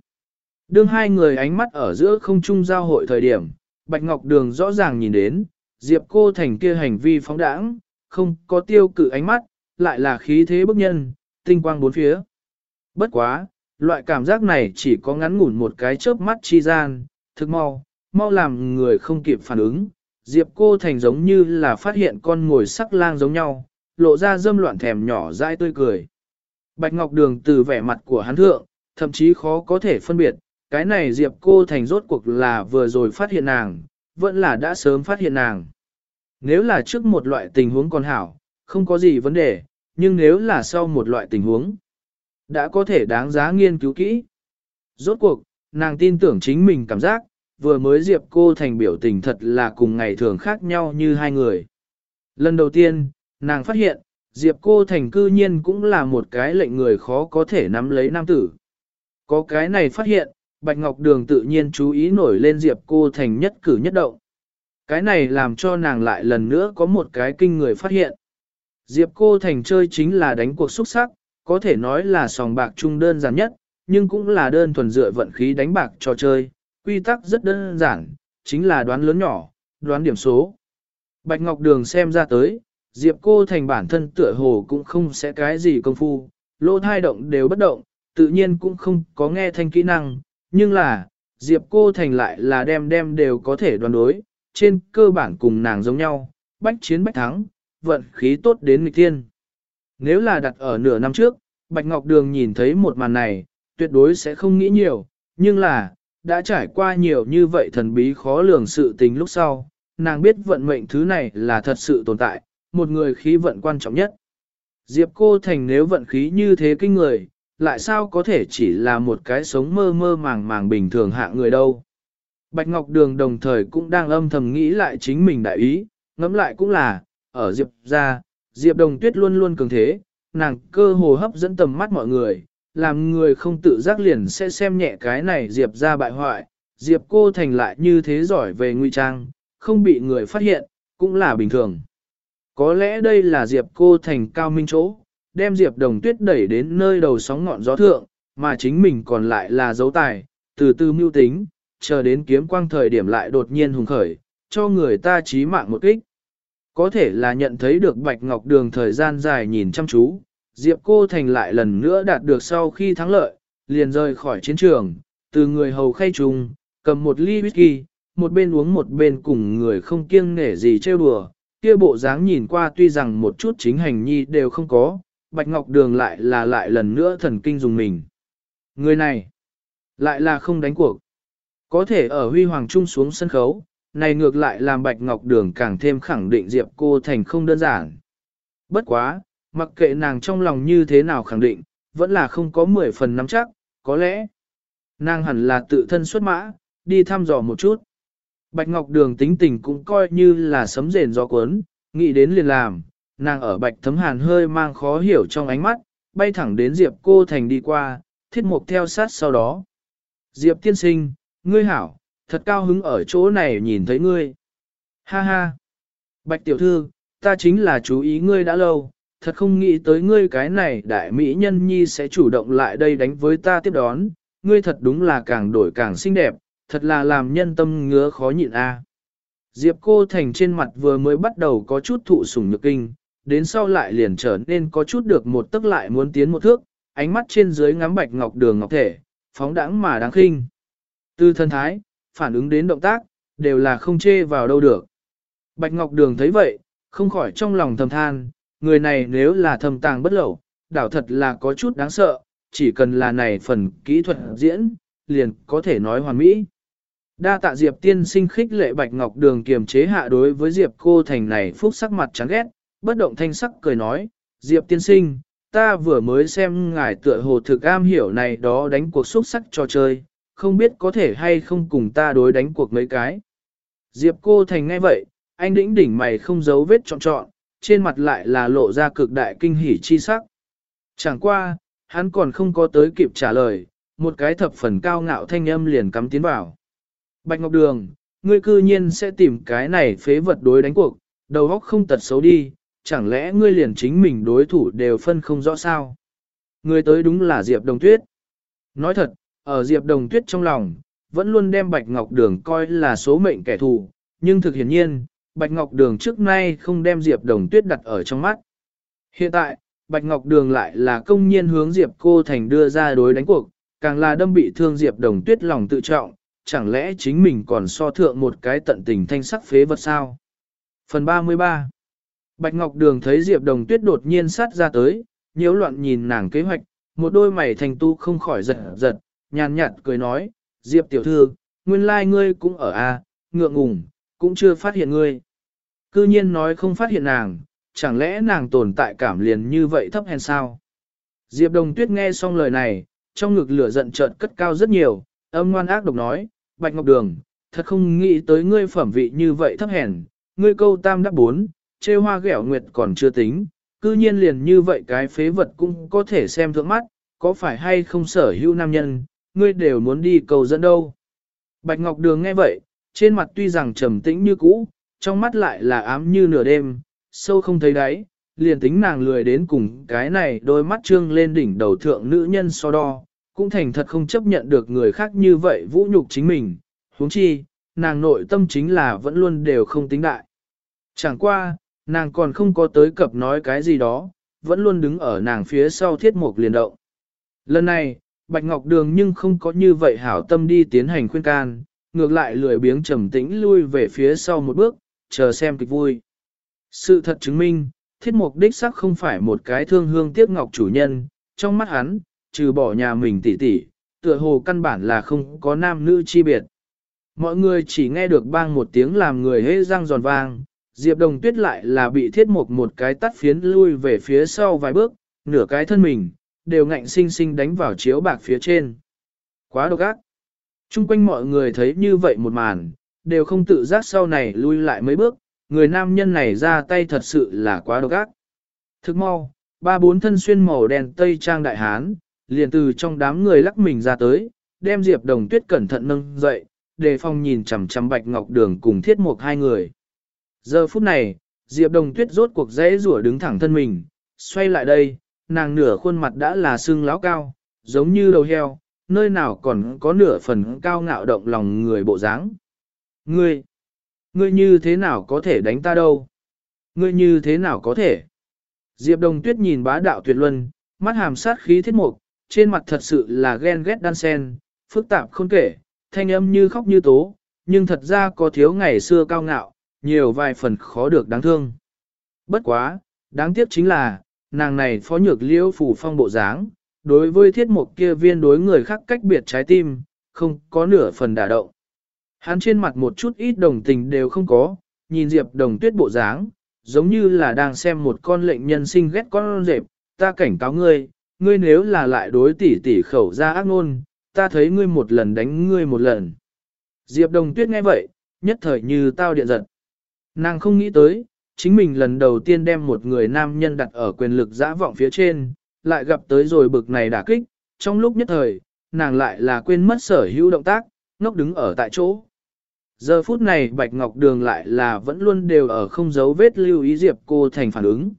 S1: Đương hai người ánh mắt ở giữa không trung giao hội thời điểm, Bạch Ngọc Đường rõ ràng nhìn đến, Diệp Cô Thành kia hành vi phóng đãng, không có tiêu cự ánh mắt, lại là khí thế bức nhân, tinh quang bốn phía. Bất quá, loại cảm giác này chỉ có ngắn ngủn một cái chớp mắt chi gian, thực mau, mau làm người không kịp phản ứng. Diệp cô thành giống như là phát hiện con ngồi sắc lang giống nhau, lộ ra dâm loạn thèm nhỏ dãi tươi cười. Bạch Ngọc Đường từ vẻ mặt của hắn thượng, thậm chí khó có thể phân biệt, cái này Diệp cô thành rốt cuộc là vừa rồi phát hiện nàng, vẫn là đã sớm phát hiện nàng. Nếu là trước một loại tình huống còn hảo, không có gì vấn đề, nhưng nếu là sau một loại tình huống, đã có thể đáng giá nghiên cứu kỹ. Rốt cuộc, nàng tin tưởng chính mình cảm giác, vừa mới Diệp cô thành biểu tình thật là cùng ngày thường khác nhau như hai người. Lần đầu tiên, nàng phát hiện, Diệp cô thành cư nhiên cũng là một cái lệnh người khó có thể nắm lấy nam tử. Có cái này phát hiện, Bạch Ngọc Đường tự nhiên chú ý nổi lên Diệp cô thành nhất cử nhất động. Cái này làm cho nàng lại lần nữa có một cái kinh người phát hiện. Diệp cô thành chơi chính là đánh cuộc xuất sắc, có thể nói là sòng bạc chung đơn giản nhất, nhưng cũng là đơn thuần dựa vận khí đánh bạc trò chơi, quy tắc rất đơn giản, chính là đoán lớn nhỏ, đoán điểm số. Bạch Ngọc Đường xem ra tới, Diệp cô thành bản thân tựa hồ cũng không sẽ cái gì công phu, lỗ thai động đều bất động, tự nhiên cũng không có nghe thanh kỹ năng, nhưng là, Diệp cô thành lại là đem đem đều có thể đoán đối, trên cơ bản cùng nàng giống nhau, bách chiến bách thắng, vận khí tốt đến nghịch thiên. Nếu là đặt ở nửa năm trước, Bạch Ngọc Đường nhìn thấy một màn này, tuyệt đối sẽ không nghĩ nhiều, nhưng là, đã trải qua nhiều như vậy thần bí khó lường sự tình lúc sau, nàng biết vận mệnh thứ này là thật sự tồn tại, một người khí vận quan trọng nhất. Diệp cô thành nếu vận khí như thế kinh người, lại sao có thể chỉ là một cái sống mơ mơ màng màng bình thường hạ người đâu. Bạch Ngọc Đường đồng thời cũng đang âm thầm nghĩ lại chính mình đại ý, ngẫm lại cũng là, ở Diệp ra, Diệp Đồng Tuyết luôn luôn cường thế, nàng cơ hồ hấp dẫn tầm mắt mọi người, làm người không tự giác liền sẽ xem nhẹ cái này Diệp ra bại hoại, Diệp cô thành lại như thế giỏi về nguy trang, không bị người phát hiện, cũng là bình thường. Có lẽ đây là Diệp cô thành cao minh chỗ, đem Diệp Đồng Tuyết đẩy đến nơi đầu sóng ngọn gió thượng, mà chính mình còn lại là dấu tài, từ từ mưu tính, chờ đến kiếm quang thời điểm lại đột nhiên hùng khởi, cho người ta chí mạng một kích. Có thể là nhận thấy được Bạch Ngọc Đường thời gian dài nhìn chăm chú, Diệp Cô Thành lại lần nữa đạt được sau khi thắng lợi, liền rời khỏi chiến trường, từ người hầu khay trùng, cầm một ly whisky, một bên uống một bên cùng người không kiêng nể gì trêu đùa, kia bộ dáng nhìn qua tuy rằng một chút chính hành nhi đều không có, Bạch Ngọc Đường lại là lại lần nữa thần kinh dùng mình. Người này, lại là không đánh cuộc. Có thể ở huy hoàng trung xuống sân khấu, này ngược lại làm Bạch Ngọc Đường càng thêm khẳng định Diệp cô thành không đơn giản. Bất quá, mặc kệ nàng trong lòng như thế nào khẳng định, vẫn là không có 10 phần nắm chắc, có lẽ nàng hẳn là tự thân xuất mã, đi thăm dò một chút. Bạch Ngọc Đường tính tình cũng coi như là sấm rền gió cuốn, nghĩ đến liền làm, nàng ở Bạch Thấm Hàn hơi mang khó hiểu trong ánh mắt, bay thẳng đến Diệp cô thành đi qua, thiết mục theo sát sau đó. Diệp tiên sinh, ngươi hảo, thật cao hứng ở chỗ này nhìn thấy ngươi. Ha ha! Bạch tiểu thư, ta chính là chú ý ngươi đã lâu, thật không nghĩ tới ngươi cái này đại mỹ nhân nhi sẽ chủ động lại đây đánh với ta tiếp đón, ngươi thật đúng là càng đổi càng xinh đẹp, thật là làm nhân tâm ngứa khó nhịn a. Diệp cô thành trên mặt vừa mới bắt đầu có chút thụ sủng nhược kinh, đến sau lại liền trở nên có chút được một tức lại muốn tiến một thước, ánh mắt trên dưới ngắm bạch ngọc đường ngọc thể, phóng đãng mà đáng khinh. Từ thân thái, phản ứng đến động tác, đều là không chê vào đâu được. Bạch ngọc đường thấy vậy, không khỏi trong lòng thầm than, người này nếu là thầm tàng bất lẩu, đảo thật là có chút đáng sợ, chỉ cần là này phần kỹ thuật diễn, liền có thể nói hoàn mỹ. Đa tạ Diệp tiên sinh khích lệ Bạch Ngọc Đường kiềm chế hạ đối với Diệp cô thành này phúc sắc mặt chán ghét, bất động thanh sắc cười nói, Diệp tiên sinh, ta vừa mới xem ngài tựa hồ thực am hiểu này đó đánh cuộc xúc sắc cho chơi, không biết có thể hay không cùng ta đối đánh cuộc mấy cái. Diệp cô thành ngay vậy, anh đĩnh đỉnh mày không giấu vết trọn trọn, trên mặt lại là lộ ra cực đại kinh hỉ chi sắc. Chẳng qua, hắn còn không có tới kịp trả lời, một cái thập phần cao ngạo thanh âm liền cắm tiến vào. Bạch Ngọc Đường, ngươi cư nhiên sẽ tìm cái này phế vật đối đánh cuộc, đầu óc không tật xấu đi, chẳng lẽ ngươi liền chính mình đối thủ đều phân không rõ sao? Ngươi tới đúng là Diệp Đồng Tuyết. Nói thật, ở Diệp Đồng Tuyết trong lòng, vẫn luôn đem Bạch Ngọc Đường coi là số mệnh kẻ thù, nhưng thực hiển nhiên, Bạch Ngọc Đường trước nay không đem Diệp Đồng Tuyết đặt ở trong mắt. Hiện tại, Bạch Ngọc Đường lại là công nhiên hướng Diệp Cô Thành đưa ra đối đánh cuộc, càng là đâm bị thương Diệp Đồng Tuyết lòng tự trọng, chẳng lẽ chính mình còn so thượng một cái tận tình thanh sắc phế vật sao? Phần 33 Bạch Ngọc Đường thấy Diệp Đồng Tuyết đột nhiên sát ra tới, nhiễu loạn nhìn nàng kế hoạch, một đôi mày thành tu không khỏi giật giật, nhàn nhạt cười nói, Diệp tiểu thư, nguyên lai like ngươi cũng ở a, ngượng ngùng, cũng chưa phát hiện ngươi. Cư nhiên nói không phát hiện nàng, chẳng lẽ nàng tồn tại cảm liền như vậy thấp hèn sao? Diệp Đồng Tuyết nghe xong lời này, trong ngực lửa giận chợt cất cao rất nhiều, âm ngoan ác độc nói, Bạch Ngọc Đường, thật không nghĩ tới ngươi phẩm vị như vậy thấp hèn, ngươi câu tam đắc bốn, chê hoa ghẻo nguyệt còn chưa tính, cư nhiên liền như vậy cái phế vật cũng có thể xem thượng mắt, có phải hay không sở hữu nam nhân, ngươi đều muốn đi cầu dẫn đâu. Bạch Ngọc Đường nghe vậy, trên mặt tuy rằng trầm tĩnh như cũ, trong mắt lại là ám như nửa đêm, sâu không thấy đáy, liền tính nàng lười đến cùng cái này đôi mắt trương lên đỉnh đầu thượng nữ nhân so đo, cũng thành thật không chấp nhận được người khác như vậy vũ nhục chính mình, huống chi, nàng nội tâm chính là vẫn luôn đều không tính đại. Chẳng qua, nàng còn không có tới cập nói cái gì đó, vẫn luôn đứng ở nàng phía sau thiết mục liền động. Lần này, Bạch Ngọc Đường nhưng không có như vậy hảo tâm đi tiến hành khuyên can, ngược lại lười biếng trầm tĩnh lui về phía sau một bước, chờ xem kịch vui. Sự thật chứng minh, thiết mục đích sắc không phải một cái thương hương tiếc ngọc chủ nhân, trong mắt hắn, trừ bỏ nhà mình tỉ tỉ, tựa hồ căn bản là không có nam nữ chi biệt. Mọi người chỉ nghe được bang một tiếng làm người hế răng giòn vang, Diệp Đồng Tuyết lại là bị thiết mục một cái tắt phiến lui về phía sau vài bước, nửa cái thân mình, đều ngạnh sinh sinh đánh vào chiếu bạc phía trên. Quá độc ác. Trung quanh mọi người thấy như vậy một màn, đều không tự giác sau này lui lại mấy bước, người nam nhân này ra tay thật sự là quá độc ác. Thức mau, ba bốn thân xuyên màu đen tây trang đại hán, liền từ trong đám người lắc mình ra tới, đem Diệp Đồng Tuyết cẩn thận nâng dậy, đề phòng nhìn chằm chằm Bạch Ngọc Đường cùng Thiết Mục hai người. Giờ phút này, Diệp Đồng Tuyết rốt cuộc dễ rủa đứng thẳng thân mình, xoay lại đây, nàng nửa khuôn mặt đã là xương láo cao, giống như đầu heo, nơi nào còn có nửa phần cao ngạo động lòng người bộ dáng. Ngươi, ngươi như thế nào có thể đánh ta đâu? Ngươi như thế nào có thể? Diệp Đồng Tuyết nhìn bá đạo tuyệt luân, mắt hàm sát khí thiết mục, trên mặt thật sự là ghen ghét đan sen, phức tạp không kể, thanh âm như khóc như tố, nhưng thật ra có thiếu ngày xưa cao ngạo, nhiều vài phần khó được đáng thương. Bất quá, đáng tiếc chính là, nàng này phó nhược liễu phủ phong bộ dáng, đối với thiết mục kia viên đối người khác cách biệt trái tim, không có nửa phần đả động. Hắn trên mặt một chút ít đồng tình đều không có, nhìn Diệp đồng tuyết bộ dáng, giống như là đang xem một con lệnh nhân sinh ghét con rệp, ta cảnh cáo ngươi, ngươi nếu là lại đối tỷ tỷ khẩu ra ác ngôn, ta thấy ngươi một lần đánh ngươi một lần. Diệp đồng tuyết nghe vậy, nhất thời như tao điện giật. Nàng không nghĩ tới, chính mình lần đầu tiên đem một người nam nhân đặt ở quyền lực dã vọng phía trên, lại gặp tới rồi bực này đả kích, trong lúc nhất thời, nàng lại là quên mất sở hữu động tác, ngốc đứng ở tại chỗ, Giờ phút này Bạch Ngọc Đường lại là vẫn luôn đều ở không giấu vết lưu ý Diệp cô thành phản ứng.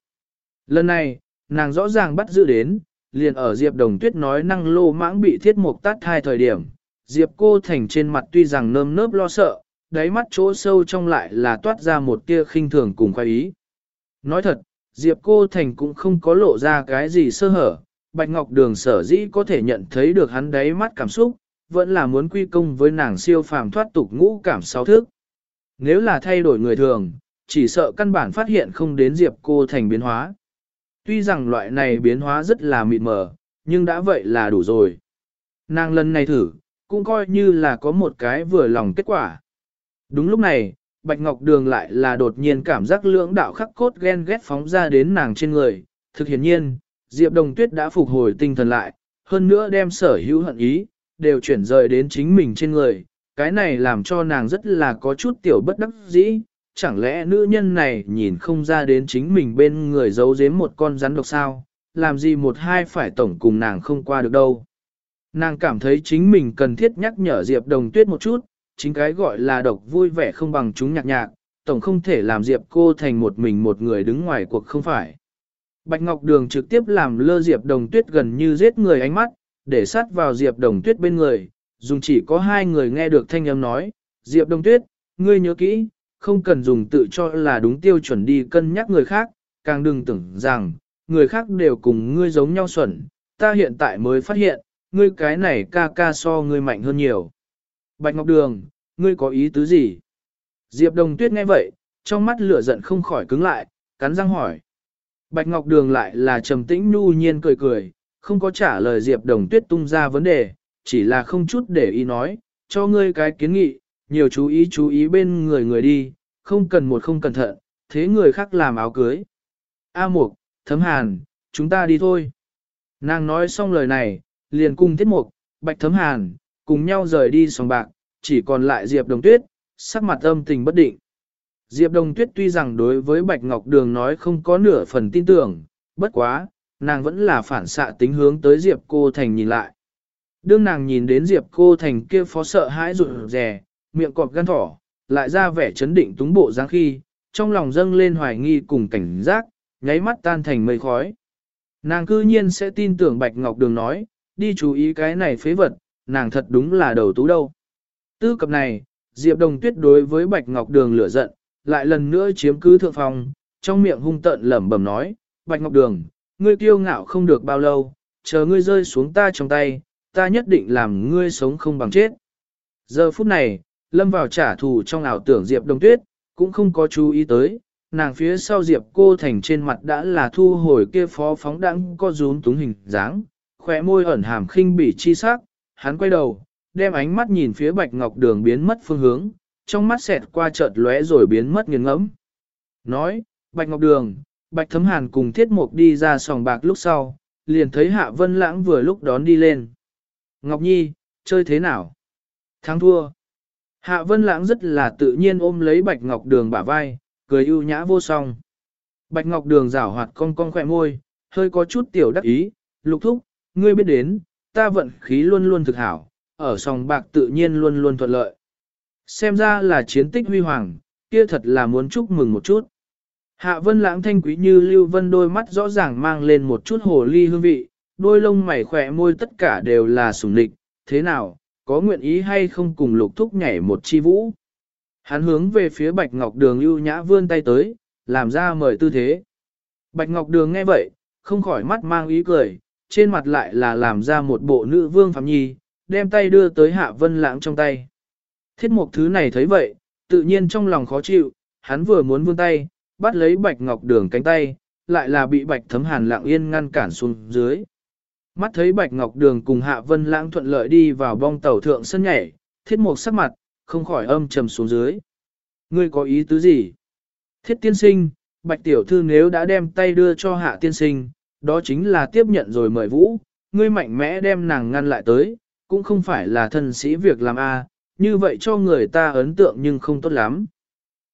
S1: Lần này, nàng rõ ràng bắt giữ đến, liền ở Diệp Đồng Tuyết nói năng lô mãng bị thiết mục tát hai thời điểm. Diệp cô thành trên mặt tuy rằng nơm nớp lo sợ, đáy mắt chỗ sâu trong lại là toát ra một tia khinh thường cùng khoái ý. Nói thật, Diệp cô thành cũng không có lộ ra cái gì sơ hở, Bạch Ngọc Đường sở dĩ có thể nhận thấy được hắn đáy mắt cảm xúc, vẫn là muốn quy công với nàng siêu phàm thoát tục ngũ cảm sáu thức. Nếu là thay đổi người thường, chỉ sợ căn bản phát hiện không đến Diệp cô thành biến hóa. Tuy rằng loại này biến hóa rất là mịt mờ, nhưng đã vậy là đủ rồi. Nàng lần này thử, cũng coi như là có một cái vừa lòng kết quả. Đúng lúc này, Bạch Ngọc Đường lại là đột nhiên cảm giác lưỡng đạo khắc cốt ghen ghét phóng ra đến nàng trên người. Thực hiện nhiên, Diệp Đồng Tuyết đã phục hồi tinh thần lại, hơn nữa đem sở hữu hận ý, đều chuyển rời đến chính mình trên người. Cái này làm cho nàng rất là có chút tiểu bất đắc dĩ, chẳng lẽ nữ nhân này nhìn không ra đến chính mình bên người giấu giếm một con rắn độc sao, làm gì một hai phải tổng cùng nàng không qua được đâu. Nàng cảm thấy chính mình cần thiết nhắc nhở Diệp Đồng Tuyết một chút, chính cái gọi là độc vui vẻ không bằng chúng nhạc nhạc, tổng không thể làm Diệp cô thành một mình một người đứng ngoài cuộc không phải. Bạch Ngọc Đường trực tiếp làm lơ Diệp Đồng Tuyết gần như giết người ánh mắt, để sát vào Diệp Đồng Tuyết bên người, dùng chỉ có hai người nghe được thanh âm nói, Diệp Đồng Tuyết, ngươi nhớ kỹ, không cần dùng tự cho là đúng tiêu chuẩn đi cân nhắc người khác, càng đừng tưởng rằng, người khác đều cùng ngươi giống nhau xuẩn, ta hiện tại mới phát hiện, ngươi cái này ca ca so ngươi mạnh hơn nhiều. Bạch Ngọc Đường, ngươi có ý tứ gì? Diệp Đồng Tuyết nghe vậy, trong mắt lửa giận không khỏi cứng lại, cắn răng hỏi. Bạch Ngọc Đường lại là trầm tĩnh nhu nhiên cười cười, không có trả lời Diệp Đồng Tuyết tung ra vấn đề, chỉ là không chút để ý nói, cho ngươi cái kiến nghị, nhiều chú ý chú ý bên người người đi, không cần một không cẩn thận, thế người khác làm áo cưới. A Mục, Thấm Hàn, chúng ta đi thôi. Nàng nói xong lời này, liền cùng Thiết Mục, Bạch Thấm Hàn, cùng nhau rời đi sòng bạc, chỉ còn lại Diệp Đồng Tuyết, sắc mặt âm tình bất định. Diệp Đồng Tuyết tuy rằng đối với Bạch Ngọc Đường nói không có nửa phần tin tưởng, bất quá, nàng vẫn là phản xạ tính hướng tới Diệp Cô Thành nhìn lại. Đương nàng nhìn đến Diệp Cô Thành kia phó sợ hãi rụt rè, miệng cọp gan thỏ, lại ra vẻ chấn định túng bộ dáng khi, trong lòng dâng lên hoài nghi cùng cảnh giác, nháy mắt tan thành mây khói. Nàng cư nhiên sẽ tin tưởng Bạch Ngọc Đường nói, đi chú ý cái này phế vật, nàng thật đúng là đầu tú đâu. Tư cập này, Diệp Đồng Tuyết đối với Bạch Ngọc Đường lửa giận, lại lần nữa chiếm cứ thượng phòng, trong miệng hung tợn lẩm bẩm nói, Bạch Ngọc Đường, ngươi kiêu ngạo không được bao lâu, chờ ngươi rơi xuống ta trong tay, ta nhất định làm ngươi sống không bằng chết. Giờ phút này, lâm vào trả thù trong ảo tưởng Diệp Đông Tuyết, cũng không có chú ý tới, nàng phía sau Diệp cô thành trên mặt đã là thu hồi kia phó phóng đãng có rún túng hình dáng, khỏe môi ẩn hàm khinh bỉ chi sắc, hắn quay đầu, đem ánh mắt nhìn phía Bạch Ngọc Đường biến mất phương hướng, trong mắt xẹt qua chợt lóe rồi biến mất nghiêng ngẫm. Nói, Bạch Ngọc Đường, Bạch Thấm Hàn cùng Thiết Mục đi ra sòng bạc lúc sau, liền thấy Hạ Vân Lãng vừa lúc đón đi lên. Ngọc Nhi, chơi thế nào? Thắng thua. Hạ Vân Lãng rất là tự nhiên ôm lấy Bạch Ngọc Đường bả vai, cười ưu nhã vô song. Bạch Ngọc Đường rảo hoạt cong cong khỏe môi, hơi có chút tiểu đắc ý, lục thúc, ngươi biết đến, ta vận khí luôn luôn thực hảo, ở sòng bạc tự nhiên luôn luôn thuận lợi. Xem ra là chiến tích huy hoàng, kia thật là muốn chúc mừng một chút. Hạ vân lãng thanh quý như lưu vân đôi mắt rõ ràng mang lên một chút hồ ly hương vị, đôi lông mày khỏe môi tất cả đều là sủng lịch, thế nào, có nguyện ý hay không cùng lục thúc nhảy một chi vũ. Hắn hướng về phía Bạch Ngọc Đường ưu nhã vươn tay tới, làm ra mời tư thế. Bạch Ngọc Đường nghe vậy, không khỏi mắt mang ý cười, trên mặt lại là làm ra một bộ nữ vương phạm nhi, đem tay đưa tới hạ vân lãng trong tay. Thiết mục thứ này thấy vậy, tự nhiên trong lòng khó chịu, hắn vừa muốn vươn tay, bắt lấy Bạch Ngọc Đường cánh tay, lại là bị Bạch Thấm Hàn lặng yên ngăn cản xuống dưới. Mắt thấy Bạch Ngọc Đường cùng Hạ Vân Lãng thuận lợi đi vào bong tàu thượng sân nhảy, thiết mục sắc mặt, không khỏi âm trầm xuống dưới. Ngươi có ý tứ gì? Thiết tiên sinh, Bạch Tiểu Thư nếu đã đem tay đưa cho Hạ tiên sinh, đó chính là tiếp nhận rồi mời vũ, ngươi mạnh mẽ đem nàng ngăn lại tới, cũng không phải là thân sĩ việc làm a, như vậy cho người ta ấn tượng nhưng không tốt lắm.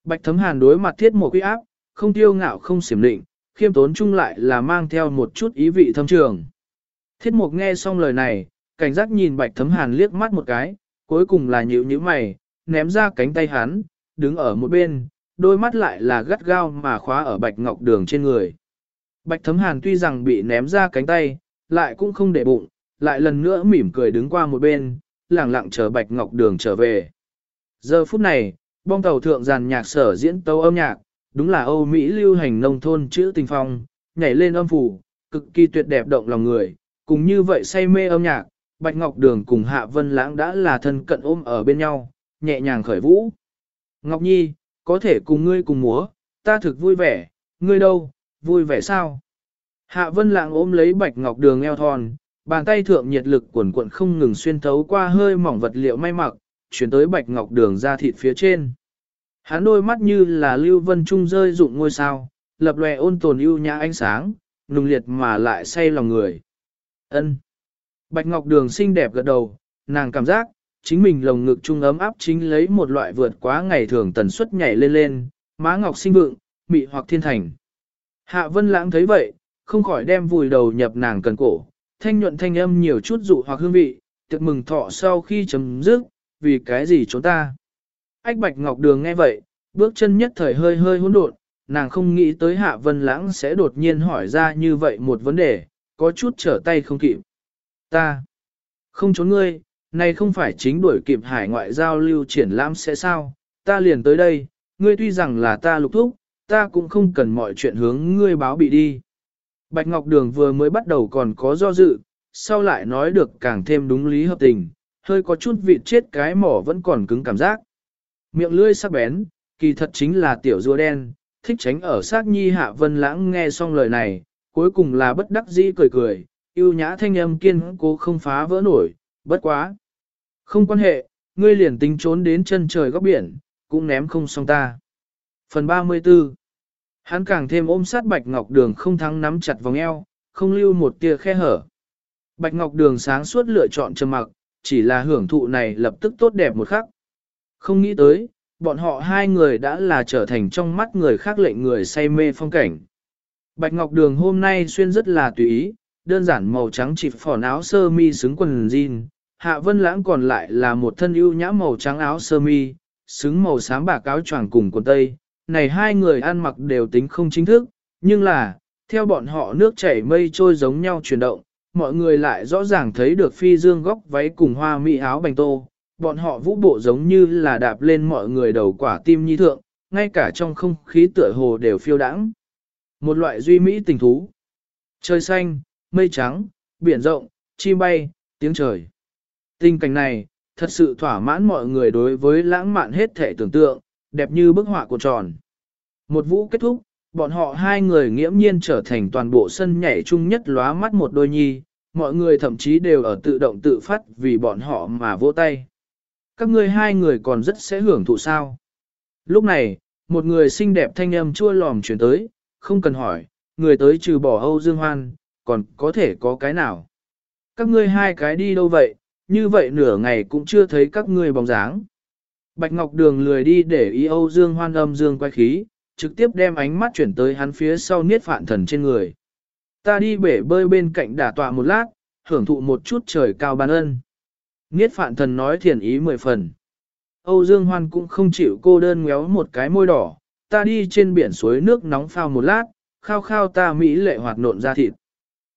S1: Bạch Thấm Hàn đối mặt thiết một quy áp, không tiêu ngạo không xiểm định, khiêm tốn chung lại là mang theo một chút ý vị thâm trường. Thiết mục nghe xong lời này, cảnh giác nhìn bạch thấm hàn liếc mắt một cái, cuối cùng là nhịu nhíu mày, ném ra cánh tay hắn, đứng ở một bên, đôi mắt lại là gắt gao mà khóa ở bạch ngọc đường trên người. Bạch thấm hàn tuy rằng bị ném ra cánh tay, lại cũng không để bụng, lại lần nữa mỉm cười đứng qua một bên, lẳng lặng chờ bạch ngọc đường trở về. Giờ phút này, bong tàu thượng giàn nhạc sở diễn tấu âm nhạc, đúng là Âu Mỹ lưu hành nông thôn chữ tình phong, nhảy lên âm phủ, cực kỳ tuyệt đẹp động lòng người, cùng như vậy say mê âm nhạc, Bạch Ngọc Đường cùng Hạ Vân Lãng đã là thân cận ôm ở bên nhau, nhẹ nhàng khởi vũ. Ngọc Nhi, có thể cùng ngươi cùng múa, ta thực vui vẻ, ngươi đâu, vui vẻ sao? Hạ Vân Lãng ôm lấy Bạch Ngọc Đường eo thon, bàn tay thượng nhiệt lực cuộn cuộn không ngừng xuyên thấu qua hơi mỏng vật liệu may mặc, chuyển tới Bạch Ngọc Đường ra thịt phía trên. Hắn đôi mắt như là lưu vân trung rơi rụng ngôi sao, lập lòe ôn tồn ưu nhã ánh sáng, nùng liệt mà lại say lòng người. Ân. Bạch Ngọc Đường xinh đẹp gật đầu, nàng cảm giác, chính mình lồng ngực trung ấm áp chính lấy một loại vượt quá ngày thường tần suất nhảy lên lên, má ngọc sinh vượng, mị hoặc thiên thành. Hạ Vân Lãng thấy vậy, không khỏi đem vùi đầu nhập nàng cần cổ, thanh nhuận thanh âm nhiều chút dụ hoặc hương vị, tiệc mừng thọ sau khi chấm dứt, vì cái gì chúng ta. Ách Bạch Ngọc Đường nghe vậy, bước chân nhất thời hơi hơi hỗn độn, nàng không nghĩ tới Hạ Vân Lãng sẽ đột nhiên hỏi ra như vậy một vấn đề, có chút trở tay không kịp. Ta không trốn ngươi, này không phải chính đuổi kịp hải ngoại giao lưu triển lãm sẽ sao, ta liền tới đây, ngươi tuy rằng là ta lục thúc, ta cũng không cần mọi chuyện hướng ngươi báo bị đi. Bạch Ngọc Đường vừa mới bắt đầu còn có do dự, sau lại nói được càng thêm đúng lý hợp tình, hơi có chút vị chết cái mỏ vẫn còn cứng cảm giác. Miệng lưỡi sắc bén, kỳ thật chính là tiểu rùa đen, thích tránh ở sát nhi hạ vân lãng nghe xong lời này, cuối cùng là bất đắc dĩ cười cười, yêu nhã thanh âm kiên cố không phá vỡ nổi, bất quá. Không quan hệ, ngươi liền tính trốn đến chân trời góc biển, cũng ném không xong ta. Phần 34 Hắn càng thêm ôm sát Bạch Ngọc Đường không thắng nắm chặt vòng eo, không lưu một tia khe hở. Bạch Ngọc Đường sáng suốt lựa chọn trầm mặc, chỉ là hưởng thụ này lập tức tốt đẹp một khắc. Không nghĩ tới, bọn họ hai người đã là trở thành trong mắt người khác lệnh người say mê phong cảnh. Bạch Ngọc Đường hôm nay xuyên rất là tùy ý, đơn giản màu trắng chỉ phỏ áo sơ mi xứng quần jean, Hạ Vân Lãng còn lại là một thân ưu nhã màu trắng áo sơ mi, xứng màu xám bạc áo choàng cùng quần tây. Này hai người ăn mặc đều tính không chính thức, nhưng là, theo bọn họ nước chảy mây trôi giống nhau chuyển động, mọi người lại rõ ràng thấy được phi dương góc váy cùng hoa mỹ áo bành tô. Bọn họ vũ bộ giống như là đạp lên mọi người đầu quả tim nhi thượng, ngay cả trong không khí tựa hồ đều phiêu đãng. Một loại duy mỹ tình thú. Trời xanh, mây trắng, biển rộng, chim bay, tiếng trời. Tình cảnh này, thật sự thỏa mãn mọi người đối với lãng mạn hết thể tưởng tượng, đẹp như bức họa của tròn. Một vũ kết thúc, bọn họ hai người nghiễm nhiên trở thành toàn bộ sân nhảy chung nhất lóa mắt một đôi nhi, mọi người thậm chí đều ở tự động tự phát vì bọn họ mà vỗ tay. Các ngươi hai người còn rất sẽ hưởng thụ sao. Lúc này, một người xinh đẹp thanh âm chua lòm chuyển tới, không cần hỏi, người tới trừ bỏ Âu Dương Hoan, còn có thể có cái nào. Các ngươi hai cái đi đâu vậy, như vậy nửa ngày cũng chưa thấy các ngươi bóng dáng. Bạch Ngọc Đường lười đi để ý Âu Dương Hoan âm dương quay khí, trực tiếp đem ánh mắt chuyển tới hắn phía sau niết phạn thần trên người. Ta đi bể bơi bên cạnh đả tọa một lát, hưởng thụ một chút trời cao ban ân. Niết phạn thần nói thiền ý mười phần. Âu Dương Hoan cũng không chịu cô đơn ngéo một cái môi đỏ, ta đi trên biển suối nước nóng phao một lát, khao khao ta mỹ lệ hoạt nộn ra thịt.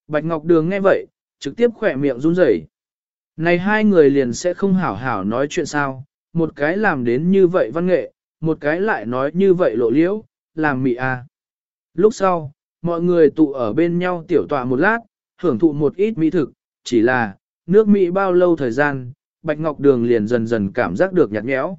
S1: Bạch Ngọc Đường nghe vậy, trực tiếp khỏe miệng run rẩy. Này hai người liền sẽ không hảo hảo nói chuyện sao, một cái làm đến như vậy văn nghệ, một cái lại nói như vậy lộ liễu, làm mị à. Lúc sau, mọi người tụ ở bên nhau tiểu tọa một lát, hưởng thụ một ít mỹ thực, chỉ là, nước Mỹ bao lâu thời gian, Bạch Ngọc Đường liền dần dần cảm giác được nhạt nhẽo.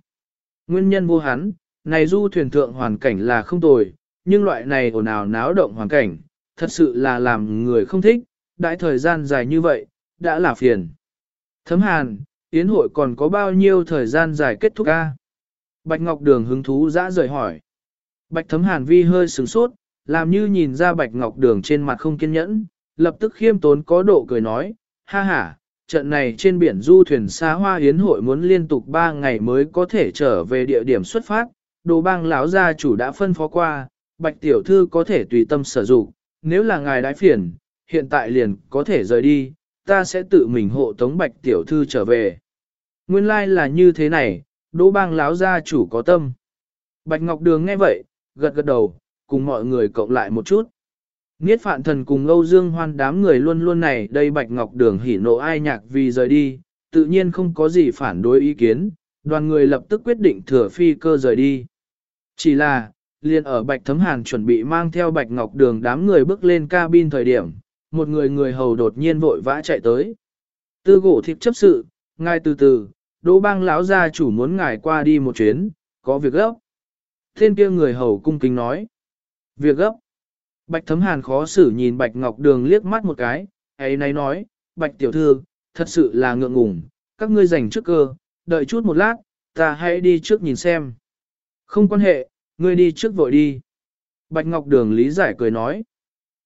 S1: Nguyên nhân vô hắn, này du thuyền thượng hoàn cảnh là không tồi, nhưng loại này ồn ào náo động hoàn cảnh, thật sự là làm người không thích, đãi thời gian dài như vậy, đã là phiền. Thấm hàn, yến hội còn có bao nhiêu thời gian dài kết thúc ca? Bạch Ngọc Đường hứng thú dã rời hỏi. Bạch thấm hàn vi hơi sửng sốt, làm như nhìn ra Bạch Ngọc Đường trên mặt không kiên nhẫn, lập tức khiêm tốn có độ cười nói, ha ha, trận này trên biển du thuyền xa hoa yến hội muốn liên tục 3 ngày mới có thể trở về địa điểm xuất phát, đồ bang lão gia chủ đã phân phó qua, Bạch Tiểu Thư có thể tùy tâm sử dụng, nếu là ngài đái phiền, hiện tại liền có thể rời đi, ta sẽ tự mình hộ tống Bạch Tiểu Thư trở về. Nguyên lai like là như thế này, đỗ bang Lão gia chủ có tâm. Bạch Ngọc Đường nghe vậy, gật gật đầu, cùng mọi người cộng lại một chút. Niết phạn thần cùng Âu Dương hoan đám người luôn luôn này đây Bạch Ngọc Đường hỉ nộ ai nhạc vì rời đi, tự nhiên không có gì phản đối ý kiến, đoàn người lập tức quyết định thừa phi cơ rời đi. Chỉ là, liền ở Bạch Thấm Hàn chuẩn bị mang theo Bạch Ngọc Đường đám người bước lên cabin thời điểm, một người người hầu đột nhiên vội vã chạy tới. Tư gỗ thịt chấp sự, ngay từ từ, Đỗ bang lão gia chủ muốn ngài qua đi một chuyến, có việc gấp. Thiên kia người hầu cung kính nói. Việc gấp. Bạch Thấm Hàn khó xử nhìn Bạch Ngọc Đường liếc mắt một cái, ấy nay nói, Bạch Tiểu Thư, thật sự là ngượng ngùng, các ngươi dành trước cơ, đợi chút một lát, ta hãy đi trước nhìn xem. Không quan hệ, ngươi đi trước vội đi. Bạch Ngọc Đường lý giải cười nói.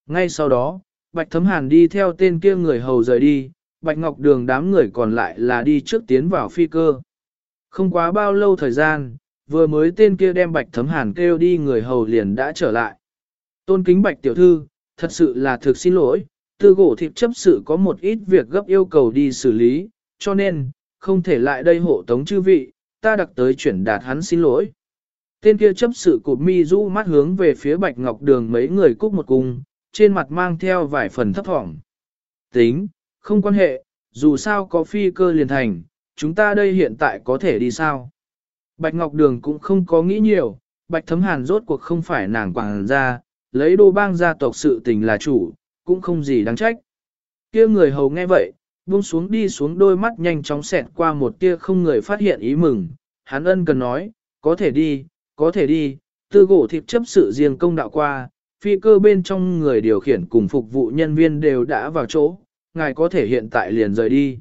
S1: Ngay sau đó, Bạch Thấm Hàn đi theo tên kia người hầu rời đi, Bạch Ngọc Đường đám người còn lại là đi trước tiến vào phi cơ. Không quá bao lâu thời gian, vừa mới tên kia đem Bạch Thấm Hàn kêu đi người hầu liền đã trở lại. Tôn kính Bạch Tiểu Thư, thật sự là thực xin lỗi, tư gỗ thịt chấp sự có một ít việc gấp yêu cầu đi xử lý, cho nên, không thể lại đây hộ tống chư vị, ta đặc tới chuyển đạt hắn xin lỗi. Tên kia chấp sự cụp mi du mắt hướng về phía Bạch Ngọc Đường mấy người cúc một cung, trên mặt mang theo vài phần thấp thỏm. Tính, không quan hệ, dù sao có phi cơ liền thành, chúng ta đây hiện tại có thể đi sao. Bạch Ngọc Đường cũng không có nghĩ nhiều, Bạch Thấm Hàn rốt cuộc không phải nàng quảng ra, lấy đô bang gia tộc sự tình là chủ, cũng không gì đáng trách. kia người hầu nghe vậy, buông xuống đi xuống đôi mắt nhanh chóng xẹt qua một tia không người phát hiện ý mừng, hắn ân cần nói, có thể đi, có thể đi, tư gỗ thịt chấp sự riêng công đạo qua, phi cơ bên trong người điều khiển cùng phục vụ nhân viên đều đã vào chỗ, ngài có thể hiện tại liền rời đi.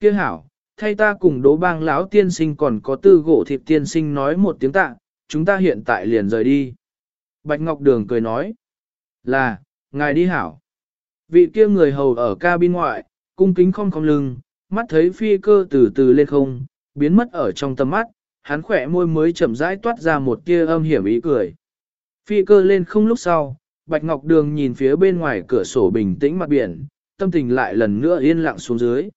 S1: Kia hảo, thay ta cùng đố bang lão tiên sinh còn có tư gỗ thịt tiên sinh nói một tiếng tạ, chúng ta hiện tại liền rời đi. Bạch Ngọc Đường cười nói, là, ngài đi hảo. Vị kia người hầu ở cabin ngoại, cung kính không không lưng, mắt thấy phi cơ từ từ lên không, biến mất ở trong tầm mắt, hắn khỏe môi mới chậm rãi toát ra một tia âm hiểm ý cười. Phi cơ lên không lúc sau, Bạch Ngọc Đường nhìn phía bên ngoài cửa sổ bình tĩnh mặt biển, tâm tình lại lần nữa yên lặng xuống dưới.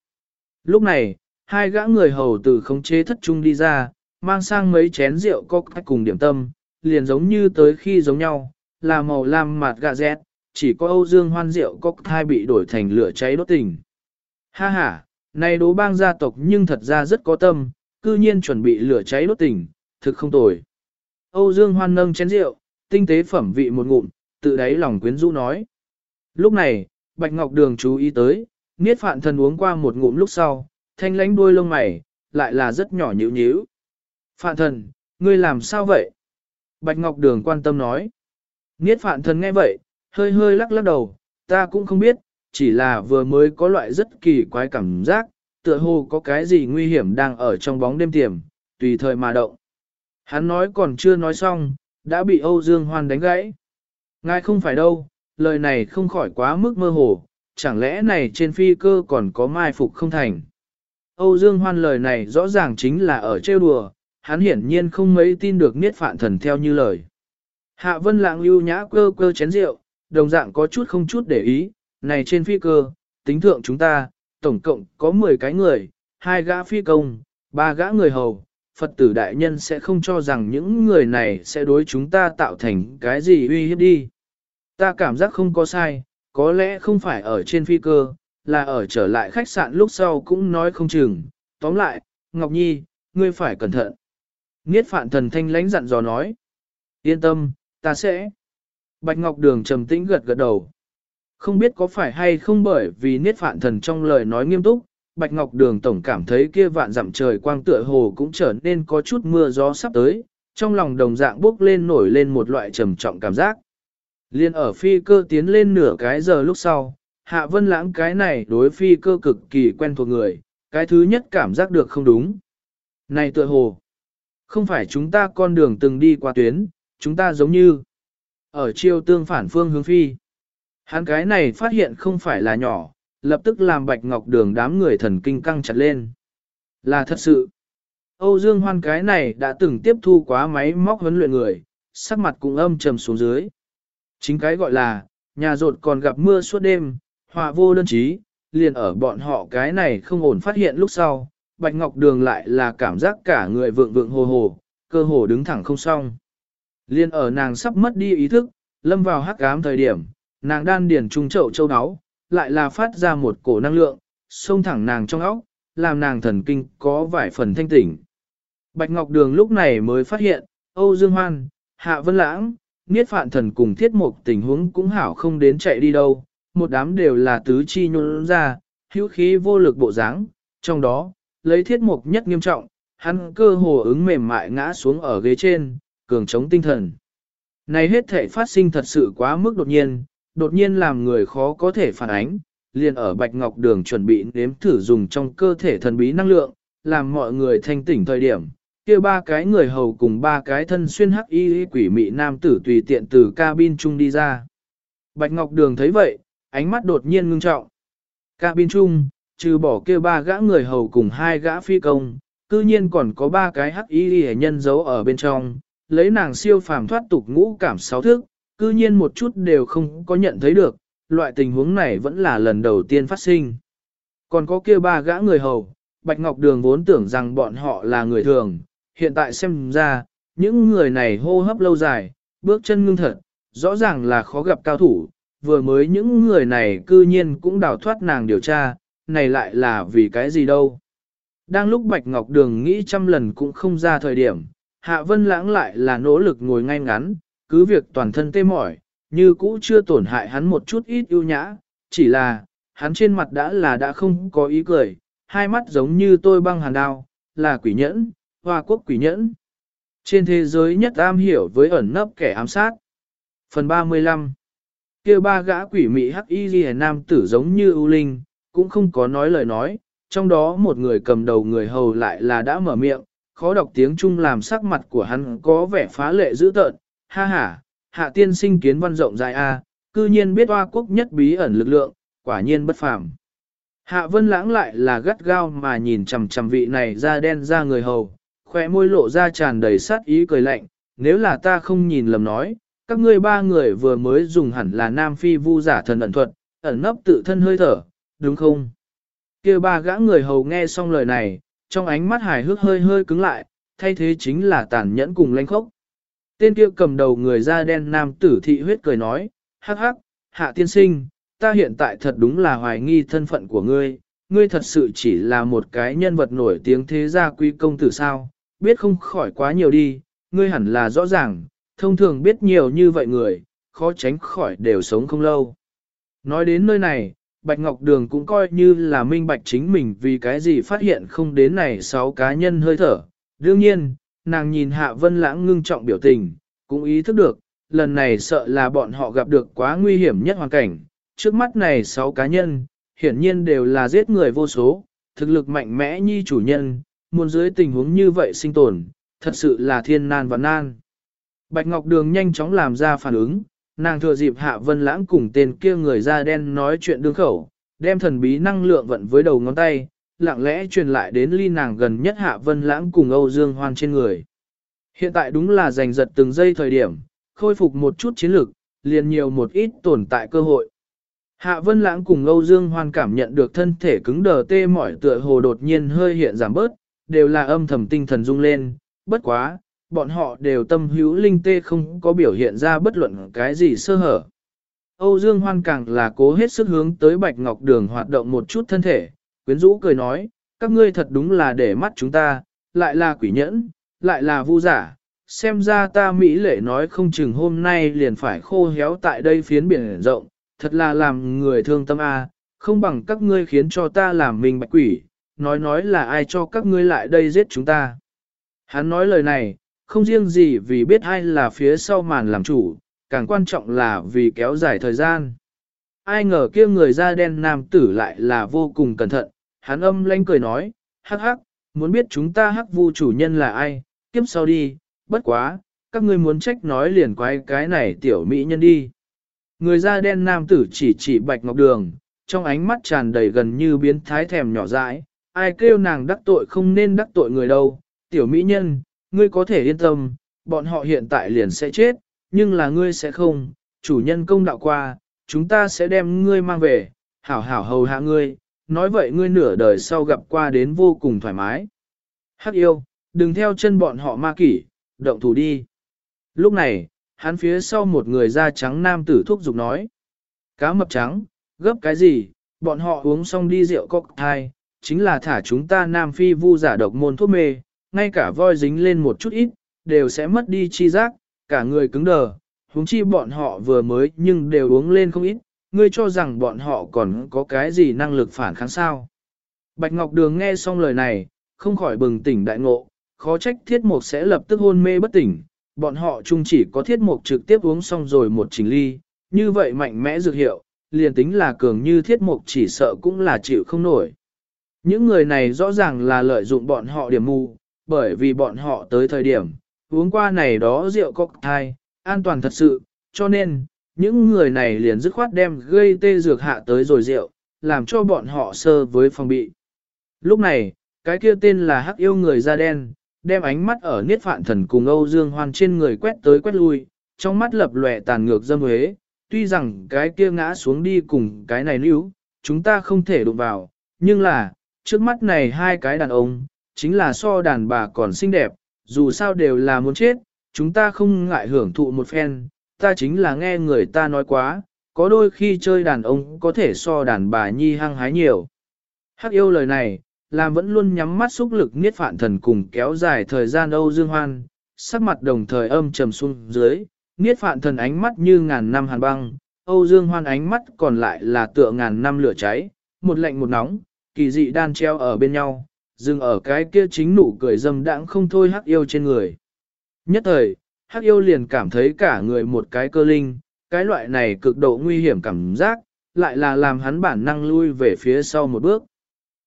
S1: Lúc này, hai gã người hầu từ khống chế thất trung đi ra, mang sang mấy chén rượu có cách cùng điểm tâm, liền giống như tới khi giống nhau, là màu lam mạt gà rét, chỉ có Âu Dương hoan rượu có thai bị đổi thành lửa cháy đốt tình. Ha ha, này đố bang gia tộc nhưng thật ra rất có tâm, cư nhiên chuẩn bị lửa cháy đốt tỉnh, thực không tồi. Âu Dương hoan nâng chén rượu, tinh tế phẩm vị một ngụm, tự đáy lòng quyến rũ nói. Lúc này, Bạch Ngọc Đường chú ý tới, Niết Phạn Thần uống qua một ngụm lúc sau, thanh lánh đuôi lông mày, lại là rất nhỏ nhíu nhíu. Phạn Thần, ngươi làm sao vậy? Bạch Ngọc Đường quan tâm nói. Niết Phạn Thần nghe vậy, hơi hơi lắc lắc đầu, ta cũng không biết, chỉ là vừa mới có loại rất kỳ quái cảm giác, tựa hồ có cái gì nguy hiểm đang ở trong bóng đêm tiềm, tùy thời mà động. Hắn nói còn chưa nói xong, đã bị Âu Dương Hoan đánh gãy. Ngài không phải đâu, lời này không khỏi quá mức mơ hồ, chẳng lẽ này trên phi cơ còn có mai phục không thành. Âu Dương Hoan lời này rõ ràng chính là ở trêu đùa, hắn hiển nhiên không mấy tin được niết phạn thần theo như lời. Hạ Vân Lạng lưu nhã cơ cơ chén rượu, đồng dạng có chút không chút để ý, này trên phi cơ, tính thượng chúng ta, tổng cộng có 10 cái người, hai gã phi công, ba gã người hầu, Phật tử đại nhân sẽ không cho rằng những người này sẽ đối chúng ta tạo thành cái gì uy hiếp đi. Ta cảm giác không có sai, có lẽ không phải ở trên phi cơ, là ở trở lại khách sạn lúc sau cũng nói không chừng. Tóm lại, Ngọc Nhi, ngươi phải cẩn thận. Niết phạn thần thanh lãnh dặn dò nói. Yên tâm, ta sẽ. Bạch Ngọc Đường trầm tĩnh gật gật đầu. Không biết có phải hay không bởi vì niết phạn thần trong lời nói nghiêm túc, Bạch Ngọc Đường tổng cảm thấy kia vạn dặm trời quang tựa hồ cũng trở nên có chút mưa gió sắp tới, trong lòng đồng dạng bốc lên nổi lên một loại trầm trọng cảm giác. Liên ở phi cơ tiến lên nửa cái giờ lúc sau, Hạ Vân Lãng cái này đối phi cơ cực kỳ quen thuộc người, cái thứ nhất cảm giác được không đúng. Này tựa hồ, không phải chúng ta con đường từng đi qua tuyến, chúng ta giống như ở chiêu tương phản phương hướng phi. Hắn cái này phát hiện không phải là nhỏ, lập tức làm bạch ngọc đường đám người thần kinh căng chặt lên. Là thật sự. Âu Dương Hoan cái này đã từng tiếp thu quá máy móc huấn luyện người, sắc mặt cũng âm trầm xuống dưới. Chính cái gọi là, nhà rột còn gặp mưa suốt đêm, họa vô đơn chí, liền ở bọn họ cái này không ổn phát hiện lúc sau, Bạch Ngọc Đường lại là cảm giác cả người vượng vượng hồ hồ, cơ hồ đứng thẳng không xong. Liên ở nàng sắp mất đi ý thức, lâm vào hắc ám thời điểm, nàng đan điền trung chậu châu áo, lại là phát ra một cổ năng lượng, xông thẳng nàng trong óc, làm nàng thần kinh có vài phần thanh tỉnh. Bạch Ngọc Đường lúc này mới phát hiện, Âu Dương Hoan, Hạ Vân Lãng, Niết Phạn Thần cùng Thiết Mục tình huống cũng hảo không đến chạy đi đâu, một đám đều là tứ chi nhún ra, hữu khí vô lực bộ dáng, trong đó, lấy Thiết Mục nhất nghiêm trọng, hắn cơ hồ ứng mềm mại ngã xuống ở ghế trên, cường chống tinh thần. Này hết thể phát sinh thật sự quá mức đột nhiên, đột nhiên làm người khó có thể phản ánh, liền ở Bạch Ngọc Đường chuẩn bị nếm thử dùng trong cơ thể thần bí năng lượng, làm mọi người thanh tỉnh thời điểm. kia ba cái người hầu cùng ba cái thân xuyên hắc y quỷ mị nam tử tùy tiện từ cabin chung đi ra. Bạch Ngọc Đường thấy vậy, ánh mắt đột nhiên ngưng trọng. Cabin chung, trừ bỏ kia ba gã người hầu cùng hai gã phi công, cư nhiên còn có ba cái hắc y nhân giấu ở bên trong, lấy nàng siêu phàm thoát tục ngũ cảm sáu thước, cư nhiên một chút đều không có nhận thấy được, loại tình huống này vẫn là lần đầu tiên phát sinh. Còn có kia ba gã người hầu, Bạch Ngọc Đường vốn tưởng rằng bọn họ là người thường, hiện tại xem ra, những người này hô hấp lâu dài, bước chân ngưng thật, rõ ràng là khó gặp cao thủ, vừa mới những người này cư nhiên cũng đào thoát nàng điều tra, này lại là vì cái gì đâu. Đang lúc Bạch Ngọc Đường nghĩ trăm lần cũng không ra thời điểm, Hạ Vân Lãng lại là nỗ lực ngồi ngay ngắn, cứ việc toàn thân tê mỏi, như cũ chưa tổn hại hắn một chút ít ưu nhã, chỉ là, hắn trên mặt đã là đã không có ý cười, hai mắt giống như tôi băng hàn đao, là quỷ nhẫn, hoa quốc quỷ nhẫn. Trên thế giới nhất am hiểu với ẩn nấp kẻ ám sát. Phần 35 kia ba gã quỷ mị hắc y ghi nam tử giống như ưu linh, cũng không có nói lời nói, trong đó một người cầm đầu người hầu lại là đã mở miệng, khó đọc tiếng Trung làm sắc mặt của hắn có vẻ phá lệ dữ tợn, ha ha, hạ tiên sinh kiến văn rộng dài A, cư nhiên biết hoa quốc nhất bí ẩn lực lượng, quả nhiên bất phàm. Hạ vân lãng lại là gắt gao mà nhìn chằm chằm vị này da đen ra người hầu, khỏe môi lộ ra tràn đầy sát ý cười lạnh, nếu là ta không nhìn lầm nói, các ngươi ba người vừa mới dùng hẳn là nam phi vu giả thần ẩn thuật, ẩn nấp tự thân hơi thở, đúng không? kia ba gã người hầu nghe xong lời này, trong ánh mắt hài hước hơi hơi cứng lại, thay thế chính là tàn nhẫn cùng lãnh khốc. Tên kia cầm đầu người da đen nam tử thị huyết cười nói, hắc hắc, hạ tiên sinh, ta hiện tại thật đúng là hoài nghi thân phận của ngươi, ngươi thật sự chỉ là một cái nhân vật nổi tiếng thế gia quý công tử sao, biết không khỏi quá nhiều đi, ngươi hẳn là rõ ràng, thông thường biết nhiều như vậy người, khó tránh khỏi đều sống không lâu. Nói đến nơi này, Bạch Ngọc Đường cũng coi như là minh bạch chính mình vì cái gì phát hiện không đến này sáu cá nhân hơi thở. Đương nhiên, nàng nhìn Hạ Vân Lãng ngưng trọng biểu tình, cũng ý thức được, lần này sợ là bọn họ gặp được quá nguy hiểm nhất hoàn cảnh. Trước mắt này sáu cá nhân, hiển nhiên đều là giết người vô số, thực lực mạnh mẽ như chủ nhân, muốn dưới tình huống như vậy sinh tồn, thật sự là thiên nan và nan. Bạch Ngọc Đường nhanh chóng làm ra phản ứng, nàng thừa dịp Hạ Vân Lãng cùng tên kia người da đen nói chuyện đương khẩu, đem thần bí năng lượng vận với đầu ngón tay, lặng lẽ truyền lại đến ly nàng gần nhất Hạ Vân Lãng cùng Âu Dương Hoan trên người. Hiện tại đúng là giành giật từng giây thời điểm, khôi phục một chút chiến lực liền nhiều một ít tồn tại cơ hội. Hạ Vân Lãng cùng Âu Dương Hoan cảm nhận được thân thể cứng đờ tê mỏi tựa hồ đột nhiên hơi hiện giảm bớt, đều là âm thầm tinh thần rung lên, bất quá, bọn họ đều tâm hữu linh tê không có biểu hiện ra bất luận cái gì sơ hở. Âu Dương Hoan càng là cố hết sức hướng tới Bạch Ngọc Đường hoạt động một chút thân thể, quyến rũ cười nói, các ngươi thật đúng là để mắt chúng ta, lại là quỷ nhẫn, lại là vu giả, xem ra ta Mỹ lệ nói không chừng hôm nay liền phải khô héo tại đây phiến biển rộng, thật là làm người thương tâm a, không bằng các ngươi khiến cho ta làm mình bạch quỷ, nói nói là ai cho các ngươi lại đây giết chúng ta. Hắn nói lời này, không riêng gì vì biết ai là phía sau màn làm chủ, càng quan trọng là vì kéo dài thời gian. Ai ngờ kia người da đen nam tử lại là vô cùng cẩn thận, hắn âm lanh cười nói, hắc hắc, muốn biết chúng ta hắc vu chủ nhân là ai, kiếp sau đi, bất quá, các ngươi muốn trách nói liền quay cái này tiểu mỹ nhân đi. Người da đen nam tử chỉ chỉ bạch ngọc đường, trong ánh mắt tràn đầy gần như biến thái thèm nhỏ dãi, ai kêu nàng đắc tội không nên đắc tội người đâu, tiểu mỹ nhân, ngươi có thể yên tâm, bọn họ hiện tại liền sẽ chết, nhưng là ngươi sẽ không, chủ nhân công đạo qua, chúng ta sẽ đem ngươi mang về, hảo hảo hầu hạ ngươi, nói vậy ngươi nửa đời sau gặp qua đến vô cùng thoải mái. Hắc yêu, đừng theo chân bọn họ ma kỷ, động thủ đi. Lúc này, hắn phía sau một người da trắng nam tử thúc giục nói. Cá mập trắng, gấp cái gì, bọn họ uống xong đi rượu cocktail, chính là thả chúng ta Nam Phi vu giả độc môn thuốc mê, ngay cả voi dính lên một chút ít, đều sẽ mất đi chi giác, cả người cứng đờ, huống chi bọn họ vừa mới nhưng đều uống lên không ít, ngươi cho rằng bọn họ còn có cái gì năng lực phản kháng sao. Bạch Ngọc Đường nghe xong lời này, không khỏi bừng tỉnh đại ngộ, khó trách thiết mục sẽ lập tức hôn mê bất tỉnh, bọn họ chung chỉ có thiết mục trực tiếp uống xong rồi một trình ly, như vậy mạnh mẽ dược hiệu, liền tính là cường như thiết mục chỉ sợ cũng là chịu không nổi. Những người này rõ ràng là lợi dụng bọn họ điểm mù, bởi vì bọn họ tới thời điểm, uống qua này đó rượu cocktail, an toàn thật sự, cho nên, những người này liền dứt khoát đem gây tê dược hạ tới rồi rượu, làm cho bọn họ sơ với phòng bị. Lúc này, cái kia tên là hắc yêu người da đen, đem ánh mắt ở niết phạn thần cùng Âu Dương Hoan trên người quét tới quét lui, trong mắt lập lòe tàn ngược dâm huế, tuy rằng cái kia ngã xuống đi cùng cái này níu, chúng ta không thể đụng vào, nhưng là, trước mắt này hai cái đàn ông, chính là so đàn bà còn xinh đẹp, dù sao đều là muốn chết, chúng ta không ngại hưởng thụ một phen, ta chính là nghe người ta nói quá, có đôi khi chơi đàn ông có thể so đàn bà nhi hăng hái nhiều. Hắc yêu lời này, làm vẫn luôn nhắm mắt xúc lực niết phạn thần cùng kéo dài thời gian Âu Dương Hoan, sắc mặt đồng thời âm trầm xuống dưới, niết phạn thần ánh mắt như ngàn năm hàn băng, Âu Dương Hoan ánh mắt còn lại là tựa ngàn năm lửa cháy, một lạnh một nóng, kỳ dị đan treo ở bên nhau, dừng ở cái kia chính nụ cười dâm đãng không thôi hắc yêu trên người. Nhất thời, hắc yêu liền cảm thấy cả người một cái cơ linh, cái loại này cực độ nguy hiểm cảm giác, lại là làm hắn bản năng lui về phía sau một bước.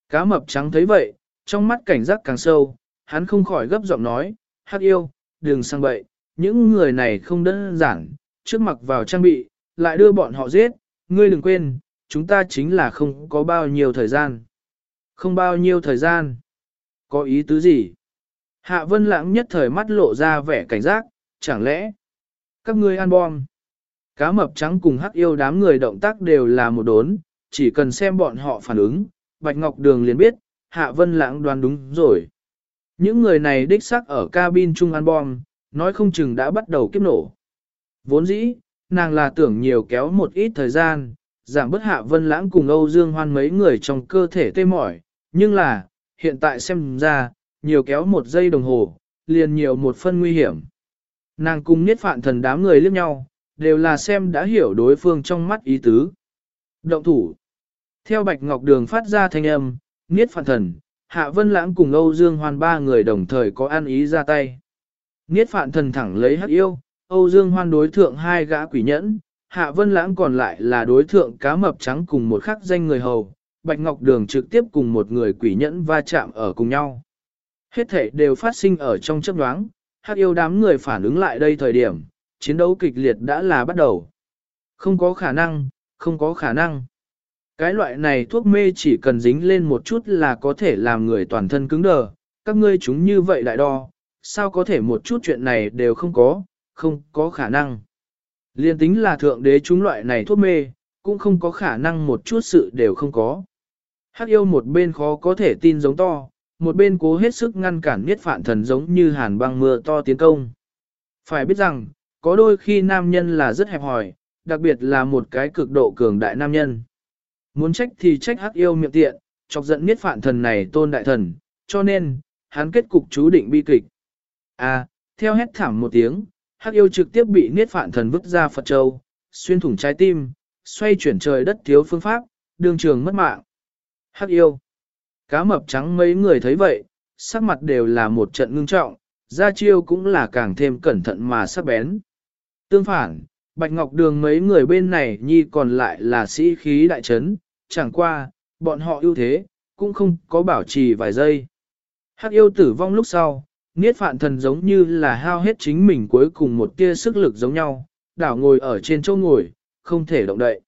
S1: Cá mập trắng thấy vậy, trong mắt cảnh giác càng sâu, hắn không khỏi gấp giọng nói, hắc yêu, đừng sang bậy, những người này không đơn giản, trước mặt vào trang bị, lại đưa bọn họ giết, ngươi đừng quên, chúng ta chính là không có bao nhiêu thời gian. Không bao nhiêu thời gian. Có ý tứ gì? Hạ vân lãng nhất thời mắt lộ ra vẻ cảnh giác, chẳng lẽ các ngươi ăn bom? Cá mập trắng cùng hắc yêu đám người động tác đều là một đốn, chỉ cần xem bọn họ phản ứng, Bạch Ngọc Đường liền biết, Hạ Vân Lãng đoán đúng rồi. Những người này đích xác ở cabin chung ăn bom, nói không chừng đã bắt đầu kiếp nổ. Vốn dĩ, nàng là tưởng nhiều kéo một ít thời gian, giảm bớt Hạ Vân Lãng cùng Âu Dương Hoan mấy người trong cơ thể tê mỏi, nhưng là, hiện tại xem ra, nhiều kéo một giây đồng hồ, liền nhiều một phân nguy hiểm. Nàng cùng niết phạn thần đám người liếc nhau, đều là xem đã hiểu đối phương trong mắt ý tứ. Động thủ. Theo Bạch Ngọc Đường phát ra thanh âm, niết phạn thần, Hạ Vân Lãng cùng Âu Dương Hoan ba người đồng thời có ăn ý ra tay. Niết phạn thần thẳng lấy hắc yêu, Âu Dương Hoan đối thượng hai gã quỷ nhẫn, Hạ Vân Lãng còn lại là đối thượng cá mập trắng cùng một khắc danh người hầu, Bạch Ngọc Đường trực tiếp cùng một người quỷ nhẫn va chạm ở cùng nhau. Hết thể đều phát sinh ở trong chấp đoáng, hắc yêu đám người phản ứng lại đây thời điểm, chiến đấu kịch liệt đã là bắt đầu. Không có khả năng, không có khả năng. Cái loại này thuốc mê chỉ cần dính lên một chút là có thể làm người toàn thân cứng đờ, các ngươi chúng như vậy lại đo, sao có thể một chút chuyện này đều không có, không có khả năng. Liên tính là thượng đế chúng loại này thuốc mê, cũng không có khả năng một chút sự đều không có. Hắc yêu một bên khó có thể tin giống to, một bên cố hết sức ngăn cản niết phạn thần giống như hàn băng mưa to tiến công. Phải biết rằng, có đôi khi nam nhân là rất hẹp hòi, đặc biệt là một cái cực độ cường đại nam nhân. Muốn trách thì trách hắc yêu miệng tiện, chọc giận niết phạn thần này tôn đại thần, cho nên, hắn kết cục chú định bi kịch. À, theo hét thảm một tiếng, hắc yêu trực tiếp bị niết phạn thần vứt ra Phật Châu, xuyên thủng trái tim, xoay chuyển trời đất thiếu phương pháp, đường trường mất mạng. Hắc yêu. Cá mập trắng mấy người thấy vậy, sắc mặt đều là một trận ngưng trọng, ra chiêu cũng là càng thêm cẩn thận mà sắc bén. Tương phản, Bạch Ngọc Đường mấy người bên này nhi còn lại là sĩ khí đại trấn, chẳng qua, bọn họ ưu thế, cũng không có bảo trì vài giây. Hắc yêu tử vong lúc sau, Niết phạn thần giống như là hao hết chính mình cuối cùng một tia sức lực giống nhau, đảo ngồi ở trên chỗ ngồi, không thể động đậy.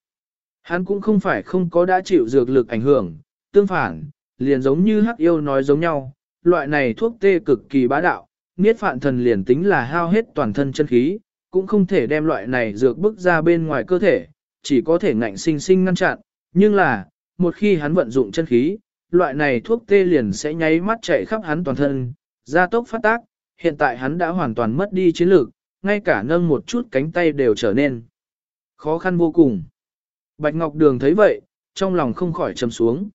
S1: Hắn cũng không phải không có đã chịu dược lực ảnh hưởng, tương phản, liền giống như hắc yêu nói giống nhau, loại này thuốc tê cực kỳ bá đạo, niết phạn thần liền tính là hao hết toàn thân chân khí, cũng không thể đem loại này dược bức ra bên ngoài cơ thể, chỉ có thể ngạnh sinh sinh ngăn chặn, nhưng là, một khi hắn vận dụng chân khí, loại này thuốc tê liền sẽ nháy mắt chạy khắp hắn toàn thân, gia tốc phát tác, hiện tại hắn đã hoàn toàn mất đi chiến lược, ngay cả nâng một chút cánh tay đều trở nên khó khăn vô cùng. Bạch Ngọc Đường thấy vậy, trong lòng không khỏi trầm xuống.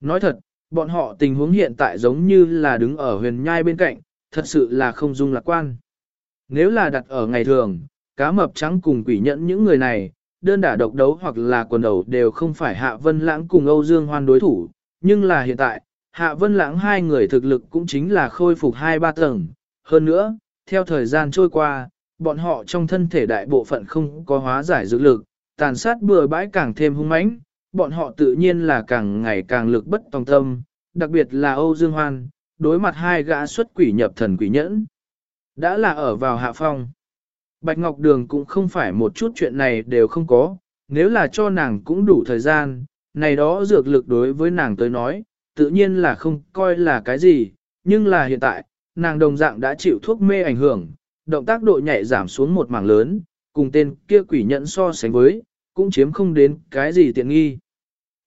S1: Nói thật, bọn họ tình huống hiện tại giống như là đứng ở huyền nhai bên cạnh, thật sự là không dung lạc quan. Nếu là đặt ở ngày thường, cá mập trắng cùng quỷ nhẫn những người này, đơn đả độc đấu hoặc là quần đầu đều không phải Hạ Vân Lãng cùng Âu Dương Hoan đối thủ, nhưng là hiện tại, Hạ Vân Lãng hai người thực lực cũng chính là khôi phục hai ba tầng. Hơn nữa, theo thời gian trôi qua, bọn họ trong thân thể đại bộ phận không có hóa giải dự lực, tàn sát bừa bãi càng thêm hung mãnh, bọn họ tự nhiên là càng ngày càng lực bất tòng tâm, đặc biệt là Âu Dương Hoan, đối mặt hai gã xuất quỷ nhập thần quỷ nhẫn. Đã là ở vào hạ phong. Bạch Ngọc Đường cũng không phải một chút chuyện này đều không có, nếu là cho nàng cũng đủ thời gian, này đó dược lực đối với nàng tới nói, tự nhiên là không coi là cái gì, nhưng là hiện tại, nàng đồng dạng đã chịu thuốc mê ảnh hưởng, động tác độ nhạy giảm xuống một mảng lớn, cùng tên kia quỷ nhẫn so sánh với, cũng chiếm không đến cái gì tiện nghi.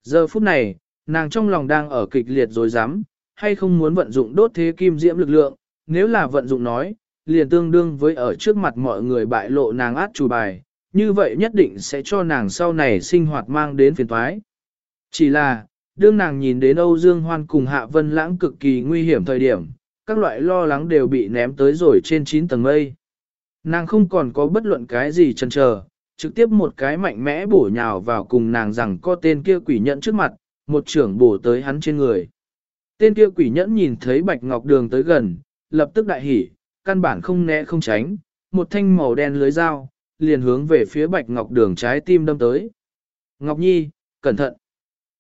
S1: Giờ phút này, nàng trong lòng đang ở kịch liệt rồi dám, hay không muốn vận dụng đốt thế kim diễm lực lượng, nếu là vận dụng nói, liền tương đương với ở trước mặt mọi người bại lộ nàng át chủ bài, như vậy nhất định sẽ cho nàng sau này sinh hoạt mang đến phiền toái. Chỉ là, đương nàng nhìn đến Âu Dương Hoan cùng Hạ Vân Lãng cực kỳ nguy hiểm thời điểm, các loại lo lắng đều bị ném tới rồi trên 9 tầng mây. Nàng không còn có bất luận cái gì chần chờ, trực tiếp một cái mạnh mẽ bổ nhào vào cùng nàng rằng có tên kia quỷ nhẫn trước mặt, một trưởng bổ tới hắn trên người. Tên kia quỷ nhẫn nhìn thấy Bạch Ngọc Đường tới gần, lập tức đại hỉ, căn bản không né không tránh, một thanh màu đen lưới dao, liền hướng về phía Bạch Ngọc Đường trái tim đâm tới. Ngọc Nhi, cẩn thận.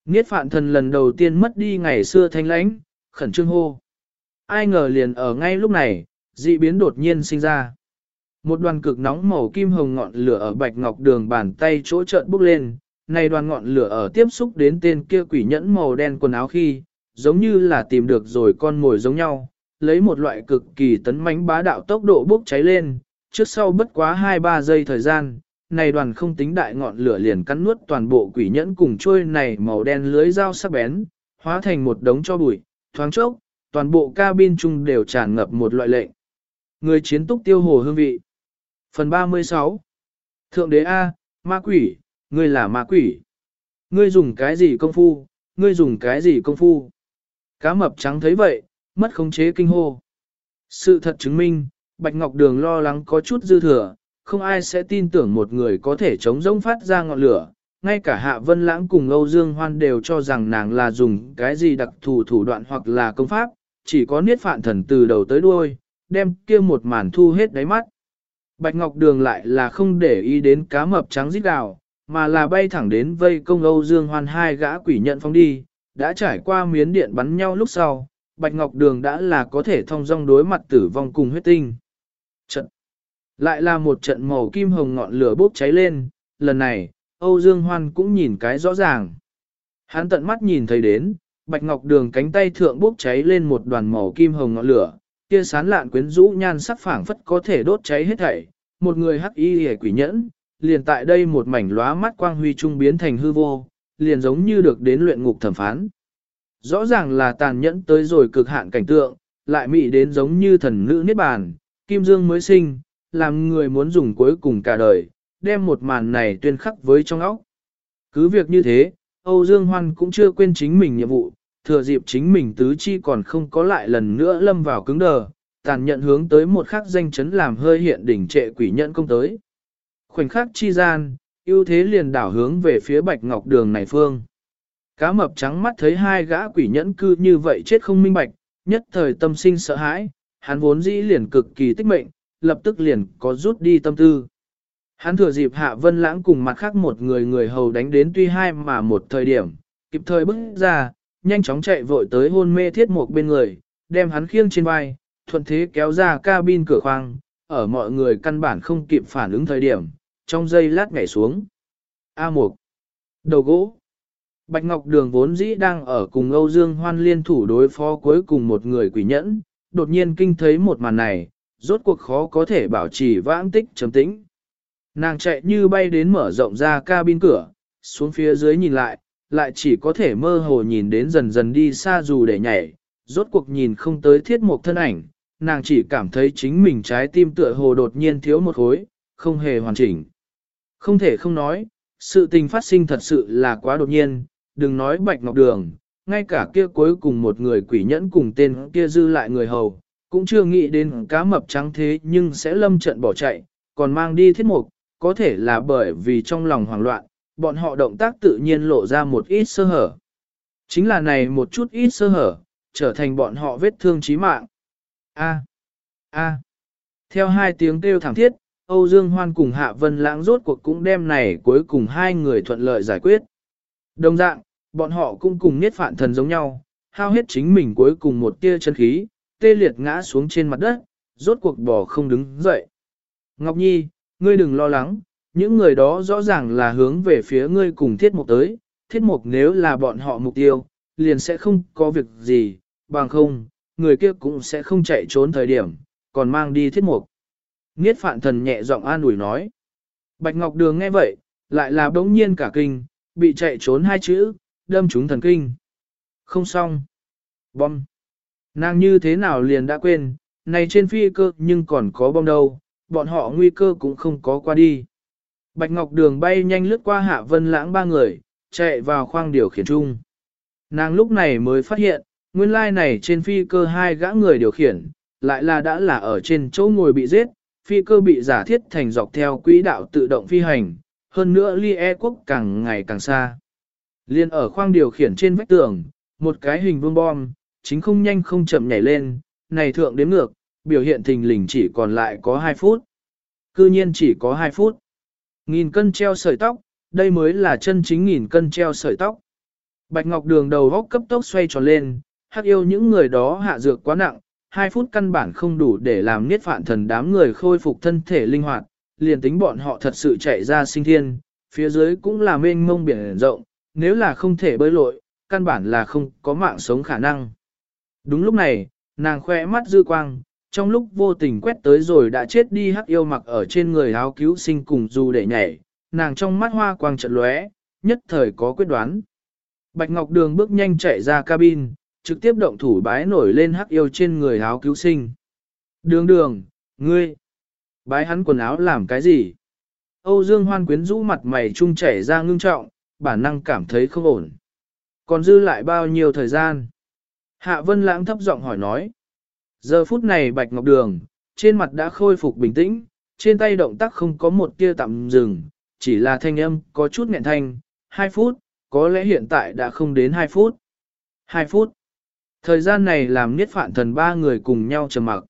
S1: Niết phạn thần lần đầu tiên mất đi ngày xưa thanh lãnh, khẩn trương hô. Ai ngờ liền ở ngay lúc này, dị biến đột nhiên sinh ra. Một đoàn cực nóng màu kim hồng ngọn lửa ở bạch ngọc đường bàn tay chỗ trợn bốc lên, này đoàn ngọn lửa ở tiếp xúc đến tên kia quỷ nhẫn màu đen quần áo khi, giống như là tìm được rồi con mồi giống nhau, lấy một loại cực kỳ tấn mãnh bá đạo tốc độ bốc cháy lên, trước sau bất quá 2-3 giây thời gian, này đoàn không tính đại ngọn lửa liền cắn nuốt toàn bộ quỷ nhẫn cùng trôi này màu đen lưới dao sắc bén, hóa thành một đống cho bụi, thoáng chốc, toàn bộ cabin chung đều tràn ngập một loại lệnh. Người chiến túc tiêu hồ hương vị. Phần 36 Thượng đế A, ma quỷ, ngươi là ma quỷ. Ngươi dùng cái gì công phu, ngươi dùng cái gì công phu. Cá mập trắng thấy vậy, mất khống chế kinh hô. Sự thật chứng minh, Bạch Ngọc Đường lo lắng có chút dư thừa, không ai sẽ tin tưởng một người có thể chống rông phát ra ngọn lửa. Ngay cả Hạ Vân Lãng cùng Âu Dương Hoan đều cho rằng nàng là dùng cái gì đặc thù thủ đoạn hoặc là công pháp, chỉ có niết phạn thần từ đầu tới đuôi, đem kia một màn thu hết đáy mắt. Bạch Ngọc Đường lại là không để ý đến cá mập trắng rít gào, mà là bay thẳng đến vây công Âu Dương Hoan hai gã quỷ nhận phong đi, đã trải qua miến điện bắn nhau lúc sau, Bạch Ngọc Đường đã là có thể thông dong đối mặt tử vong cùng huyết tinh. Trận. Lại là một trận màu kim hồng ngọn lửa bốc cháy lên, lần này, Âu Dương Hoan cũng nhìn cái rõ ràng. Hắn tận mắt nhìn thấy đến, Bạch Ngọc Đường cánh tay thượng bốc cháy lên một đoàn màu kim hồng ngọn lửa, kia sán lạn quyến rũ nhan sắc phảng phất có thể đốt cháy hết thảy, một người hắc y hề quỷ nhẫn, liền tại đây một mảnh lóa mắt quang huy trung biến thành hư vô, liền giống như được đến luyện ngục thẩm phán. Rõ ràng là tàn nhẫn tới rồi cực hạn cảnh tượng, lại mị đến giống như thần nữ niết bàn, kim dương mới sinh, làm người muốn dùng cuối cùng cả đời, đem một màn này tuyên khắc với trong óc. Cứ việc như thế, Âu Dương Hoan cũng chưa quên chính mình nhiệm vụ, thừa dịp chính mình tứ chi còn không có lại lần nữa lâm vào cứng đờ, tàn nhận hướng tới một khắc danh chấn làm hơi hiện đỉnh trệ quỷ nhận công tới. Khoảnh khắc chi gian, ưu thế liền đảo hướng về phía bạch ngọc đường này phương. Cá mập trắng mắt thấy hai gã quỷ nhẫn cư như vậy chết không minh bạch, nhất thời tâm sinh sợ hãi, hắn vốn dĩ liền cực kỳ tích mệnh, lập tức liền có rút đi tâm tư. Hắn thừa dịp hạ vân lãng cùng mặt khác một người người hầu đánh đến tuy hai mà một thời điểm, kịp thời bước ra, nhanh chóng chạy vội tới hôn mê thiết một bên người, đem hắn khiêng trên vai, thuận thế kéo ra cabin cửa khoang, ở mọi người căn bản không kịp phản ứng thời điểm, trong giây lát nhảy xuống. A Mục. Đầu gỗ. Bạch Ngọc Đường vốn dĩ đang ở cùng Âu Dương Hoan liên thủ đối phó cuối cùng một người quỷ nhẫn, đột nhiên kinh thấy một màn này, rốt cuộc khó có thể bảo trì vãng tích trầm tĩnh. Nàng chạy như bay đến mở rộng ra cabin cửa, xuống phía dưới nhìn lại, lại chỉ có thể mơ hồ nhìn đến dần dần đi xa dù để nhảy, rốt cuộc nhìn không tới thiết mục thân ảnh, nàng chỉ cảm thấy chính mình trái tim tựa hồ đột nhiên thiếu một khối, không hề hoàn chỉnh. Không thể không nói, sự tình phát sinh thật sự là quá đột nhiên, đừng nói bạch ngọc đường, ngay cả kia cuối cùng một người quỷ nhẫn cùng tên kia dư lại người hầu, cũng chưa nghĩ đến cá mập trắng thế nhưng sẽ lâm trận bỏ chạy, còn mang đi thiết mục, có thể là bởi vì trong lòng hoảng loạn, bọn họ động tác tự nhiên lộ ra một ít sơ hở. Chính là này một chút ít sơ hở, trở thành bọn họ vết thương chí mạng. A. A. Theo hai tiếng kêu thảm thiết, Âu Dương Hoan cùng Hạ Vân Lãng rốt cuộc cũng đem này cuối cùng hai người thuận lợi giải quyết. Đồng dạng, bọn họ cũng cùng niết phản thần giống nhau, hao hết chính mình cuối cùng một tia chân khí, tê liệt ngã xuống trên mặt đất, rốt cuộc bỏ không đứng dậy. Ngọc Nhi, ngươi đừng lo lắng, những người đó rõ ràng là hướng về phía ngươi cùng thiết mục tới, thiết mục nếu là bọn họ mục tiêu, liền sẽ không có việc gì, bằng không, người kia cũng sẽ không chạy trốn thời điểm, còn mang đi thiết mục. Niết phạn thần nhẹ giọng an ủi nói. Bạch Ngọc Đường nghe vậy, lại là bỗng nhiên cả kinh, bị chạy trốn hai chữ, đâm trúng thần kinh. Không xong. Bom. Nàng như thế nào liền đã quên, này trên phi cơ nhưng còn có bom đâu, bọn họ nguy cơ cũng không có qua đi. Bạch Ngọc Đường bay nhanh lướt qua hạ vân lãng ba người, chạy vào khoang điều khiển chung. Nàng lúc này mới phát hiện, nguyên lai này trên phi cơ hai gã người điều khiển, lại là đã là ở trên chỗ ngồi bị giết, phi cơ bị giả thiết thành dọc theo quỹ đạo tự động phi hành, hơn nữa ly e quốc càng ngày càng xa. Liên ở khoang điều khiển trên vách tường, một cái hình vương bom, chính không nhanh không chậm nhảy lên, này thượng đếm ngược, biểu hiện thình lình chỉ còn lại có 2 phút. Cư nhiên chỉ có 2 phút. Nghìn cân treo sợi tóc, đây mới là chân chính nghìn cân treo sợi tóc. Bạch Ngọc Đường đầu góc cấp tốc xoay tròn lên, hắc yêu những người đó hạ dược quá nặng, 2 phút căn bản không đủ để làm niết phạn thần đám người khôi phục thân thể linh hoạt, liền tính bọn họ thật sự chạy ra sinh thiên, phía dưới cũng là mênh mông biển rộng, nếu là không thể bơi lội, căn bản là không có mạng sống khả năng. Đúng lúc này, nàng khoe mắt dư quang, trong lúc vô tình quét tới rồi đã chết đi hắc yêu mặc ở trên người áo cứu sinh cùng dù để nhảy, nàng trong mắt hoa quang trận lóe, nhất thời có quyết đoán. Bạch Ngọc Đường bước nhanh chạy ra cabin, trực tiếp động thủ bái nổi lên hắc yêu trên người áo cứu sinh. Đường đường, ngươi, bái hắn quần áo làm cái gì? Âu Dương Hoan quyến rũ mặt mày trung chảy ra ngưng trọng, bản năng cảm thấy không ổn. Còn dư lại bao nhiêu thời gian? Hạ Vân Lãng thấp giọng hỏi nói. Giờ phút này Bạch Ngọc Đường, trên mặt đã khôi phục bình tĩnh, trên tay động tác không có một tia tạm dừng, chỉ là thanh âm có chút nghẹn thanh, 2 phút, có lẽ hiện tại đã không đến 2 phút. 2 phút. Thời gian này làm niết phạn thần ba người cùng nhau trầm mặc.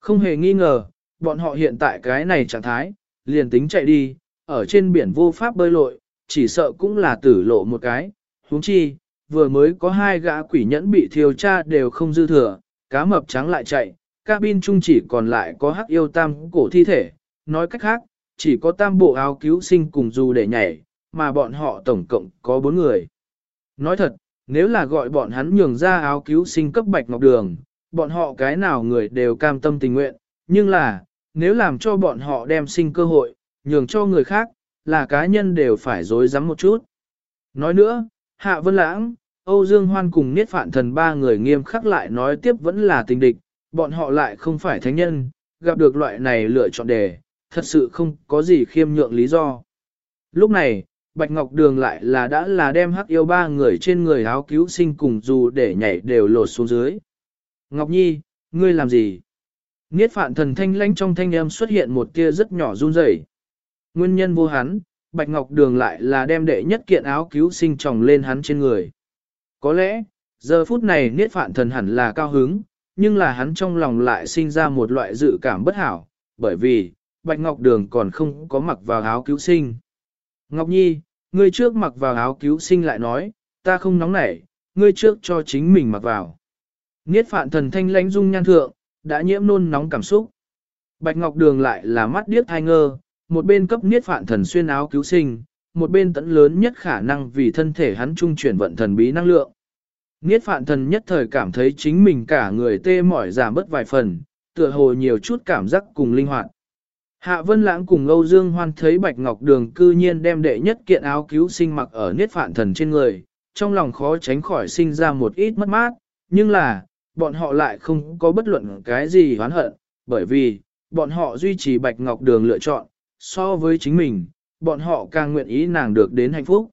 S1: Không hề nghi ngờ, bọn họ hiện tại cái này trạng thái, liền tính chạy đi, ở trên biển vô pháp bơi lội, chỉ sợ cũng là tử lộ một cái. huống chi, vừa mới có hai gã quỷ nhẫn bị thiêu tra đều không dư thừa, cá mập trắng lại chạy, cabin chung chỉ còn lại có hắc yêu tam cổ thi thể, nói cách khác, chỉ có tam bộ áo cứu sinh cùng dù để nhảy, mà bọn họ tổng cộng có bốn người. Nói thật, nếu là gọi bọn hắn nhường ra áo cứu sinh cấp bạch ngọc đường, bọn họ cái nào người đều cam tâm tình nguyện, nhưng là, nếu làm cho bọn họ đem sinh cơ hội, nhường cho người khác, là cá nhân đều phải dối rắm một chút. Nói nữa, Hạ Vân Lãng, Âu Dương Hoan cùng Niết Phạn Thần ba người nghiêm khắc lại nói tiếp vẫn là tình địch, bọn họ lại không phải thánh nhân, gặp được loại này lựa chọn đề, thật sự không có gì khiêm nhượng lý do. Lúc này, Bạch Ngọc Đường lại là đã là đem hắc yêu ba người trên người áo cứu sinh cùng dù để nhảy đều lột xuống dưới. Ngọc Nhi, ngươi làm gì? Niết phạn thần thanh lãnh trong thanh âm xuất hiện một tia rất nhỏ run rẩy. Nguyên nhân vô hắn, Bạch Ngọc Đường lại là đem đệ nhất kiện áo cứu sinh tròng lên hắn trên người. Có lẽ, giờ phút này Niết phạn thần hẳn là cao hứng, nhưng là hắn trong lòng lại sinh ra một loại dự cảm bất hảo, bởi vì, Bạch Ngọc Đường còn không có mặc vào áo cứu sinh. Ngọc Nhi, ngươi trước mặc vào áo cứu sinh lại nói, ta không nóng nảy, ngươi trước cho chính mình mặc vào. Niết phạn thần thanh lãnh dung nhan thượng, đã nhiễm nôn nóng cảm xúc. Bạch Ngọc Đường lại là mắt điếc thai ngơ, một bên cấp niết phạn thần xuyên áo cứu sinh, một bên tận lớn nhất khả năng vì thân thể hắn trung chuyển vận thần bí năng lượng. Niết phạn thần nhất thời cảm thấy chính mình cả người tê mỏi giảm bớt vài phần, tựa hồ nhiều chút cảm giác cùng linh hoạt. Hạ Vân Lãng cùng Âu Dương Hoan thấy Bạch Ngọc Đường cư nhiên đem đệ nhất kiện áo cứu sinh mặc ở niết phạn thần trên người, trong lòng khó tránh khỏi sinh ra một ít mất mát, nhưng là, bọn họ lại không có bất luận cái gì hoán hận, bởi vì, bọn họ duy trì Bạch Ngọc Đường lựa chọn, so với chính mình, bọn họ càng nguyện ý nàng được đến hạnh phúc.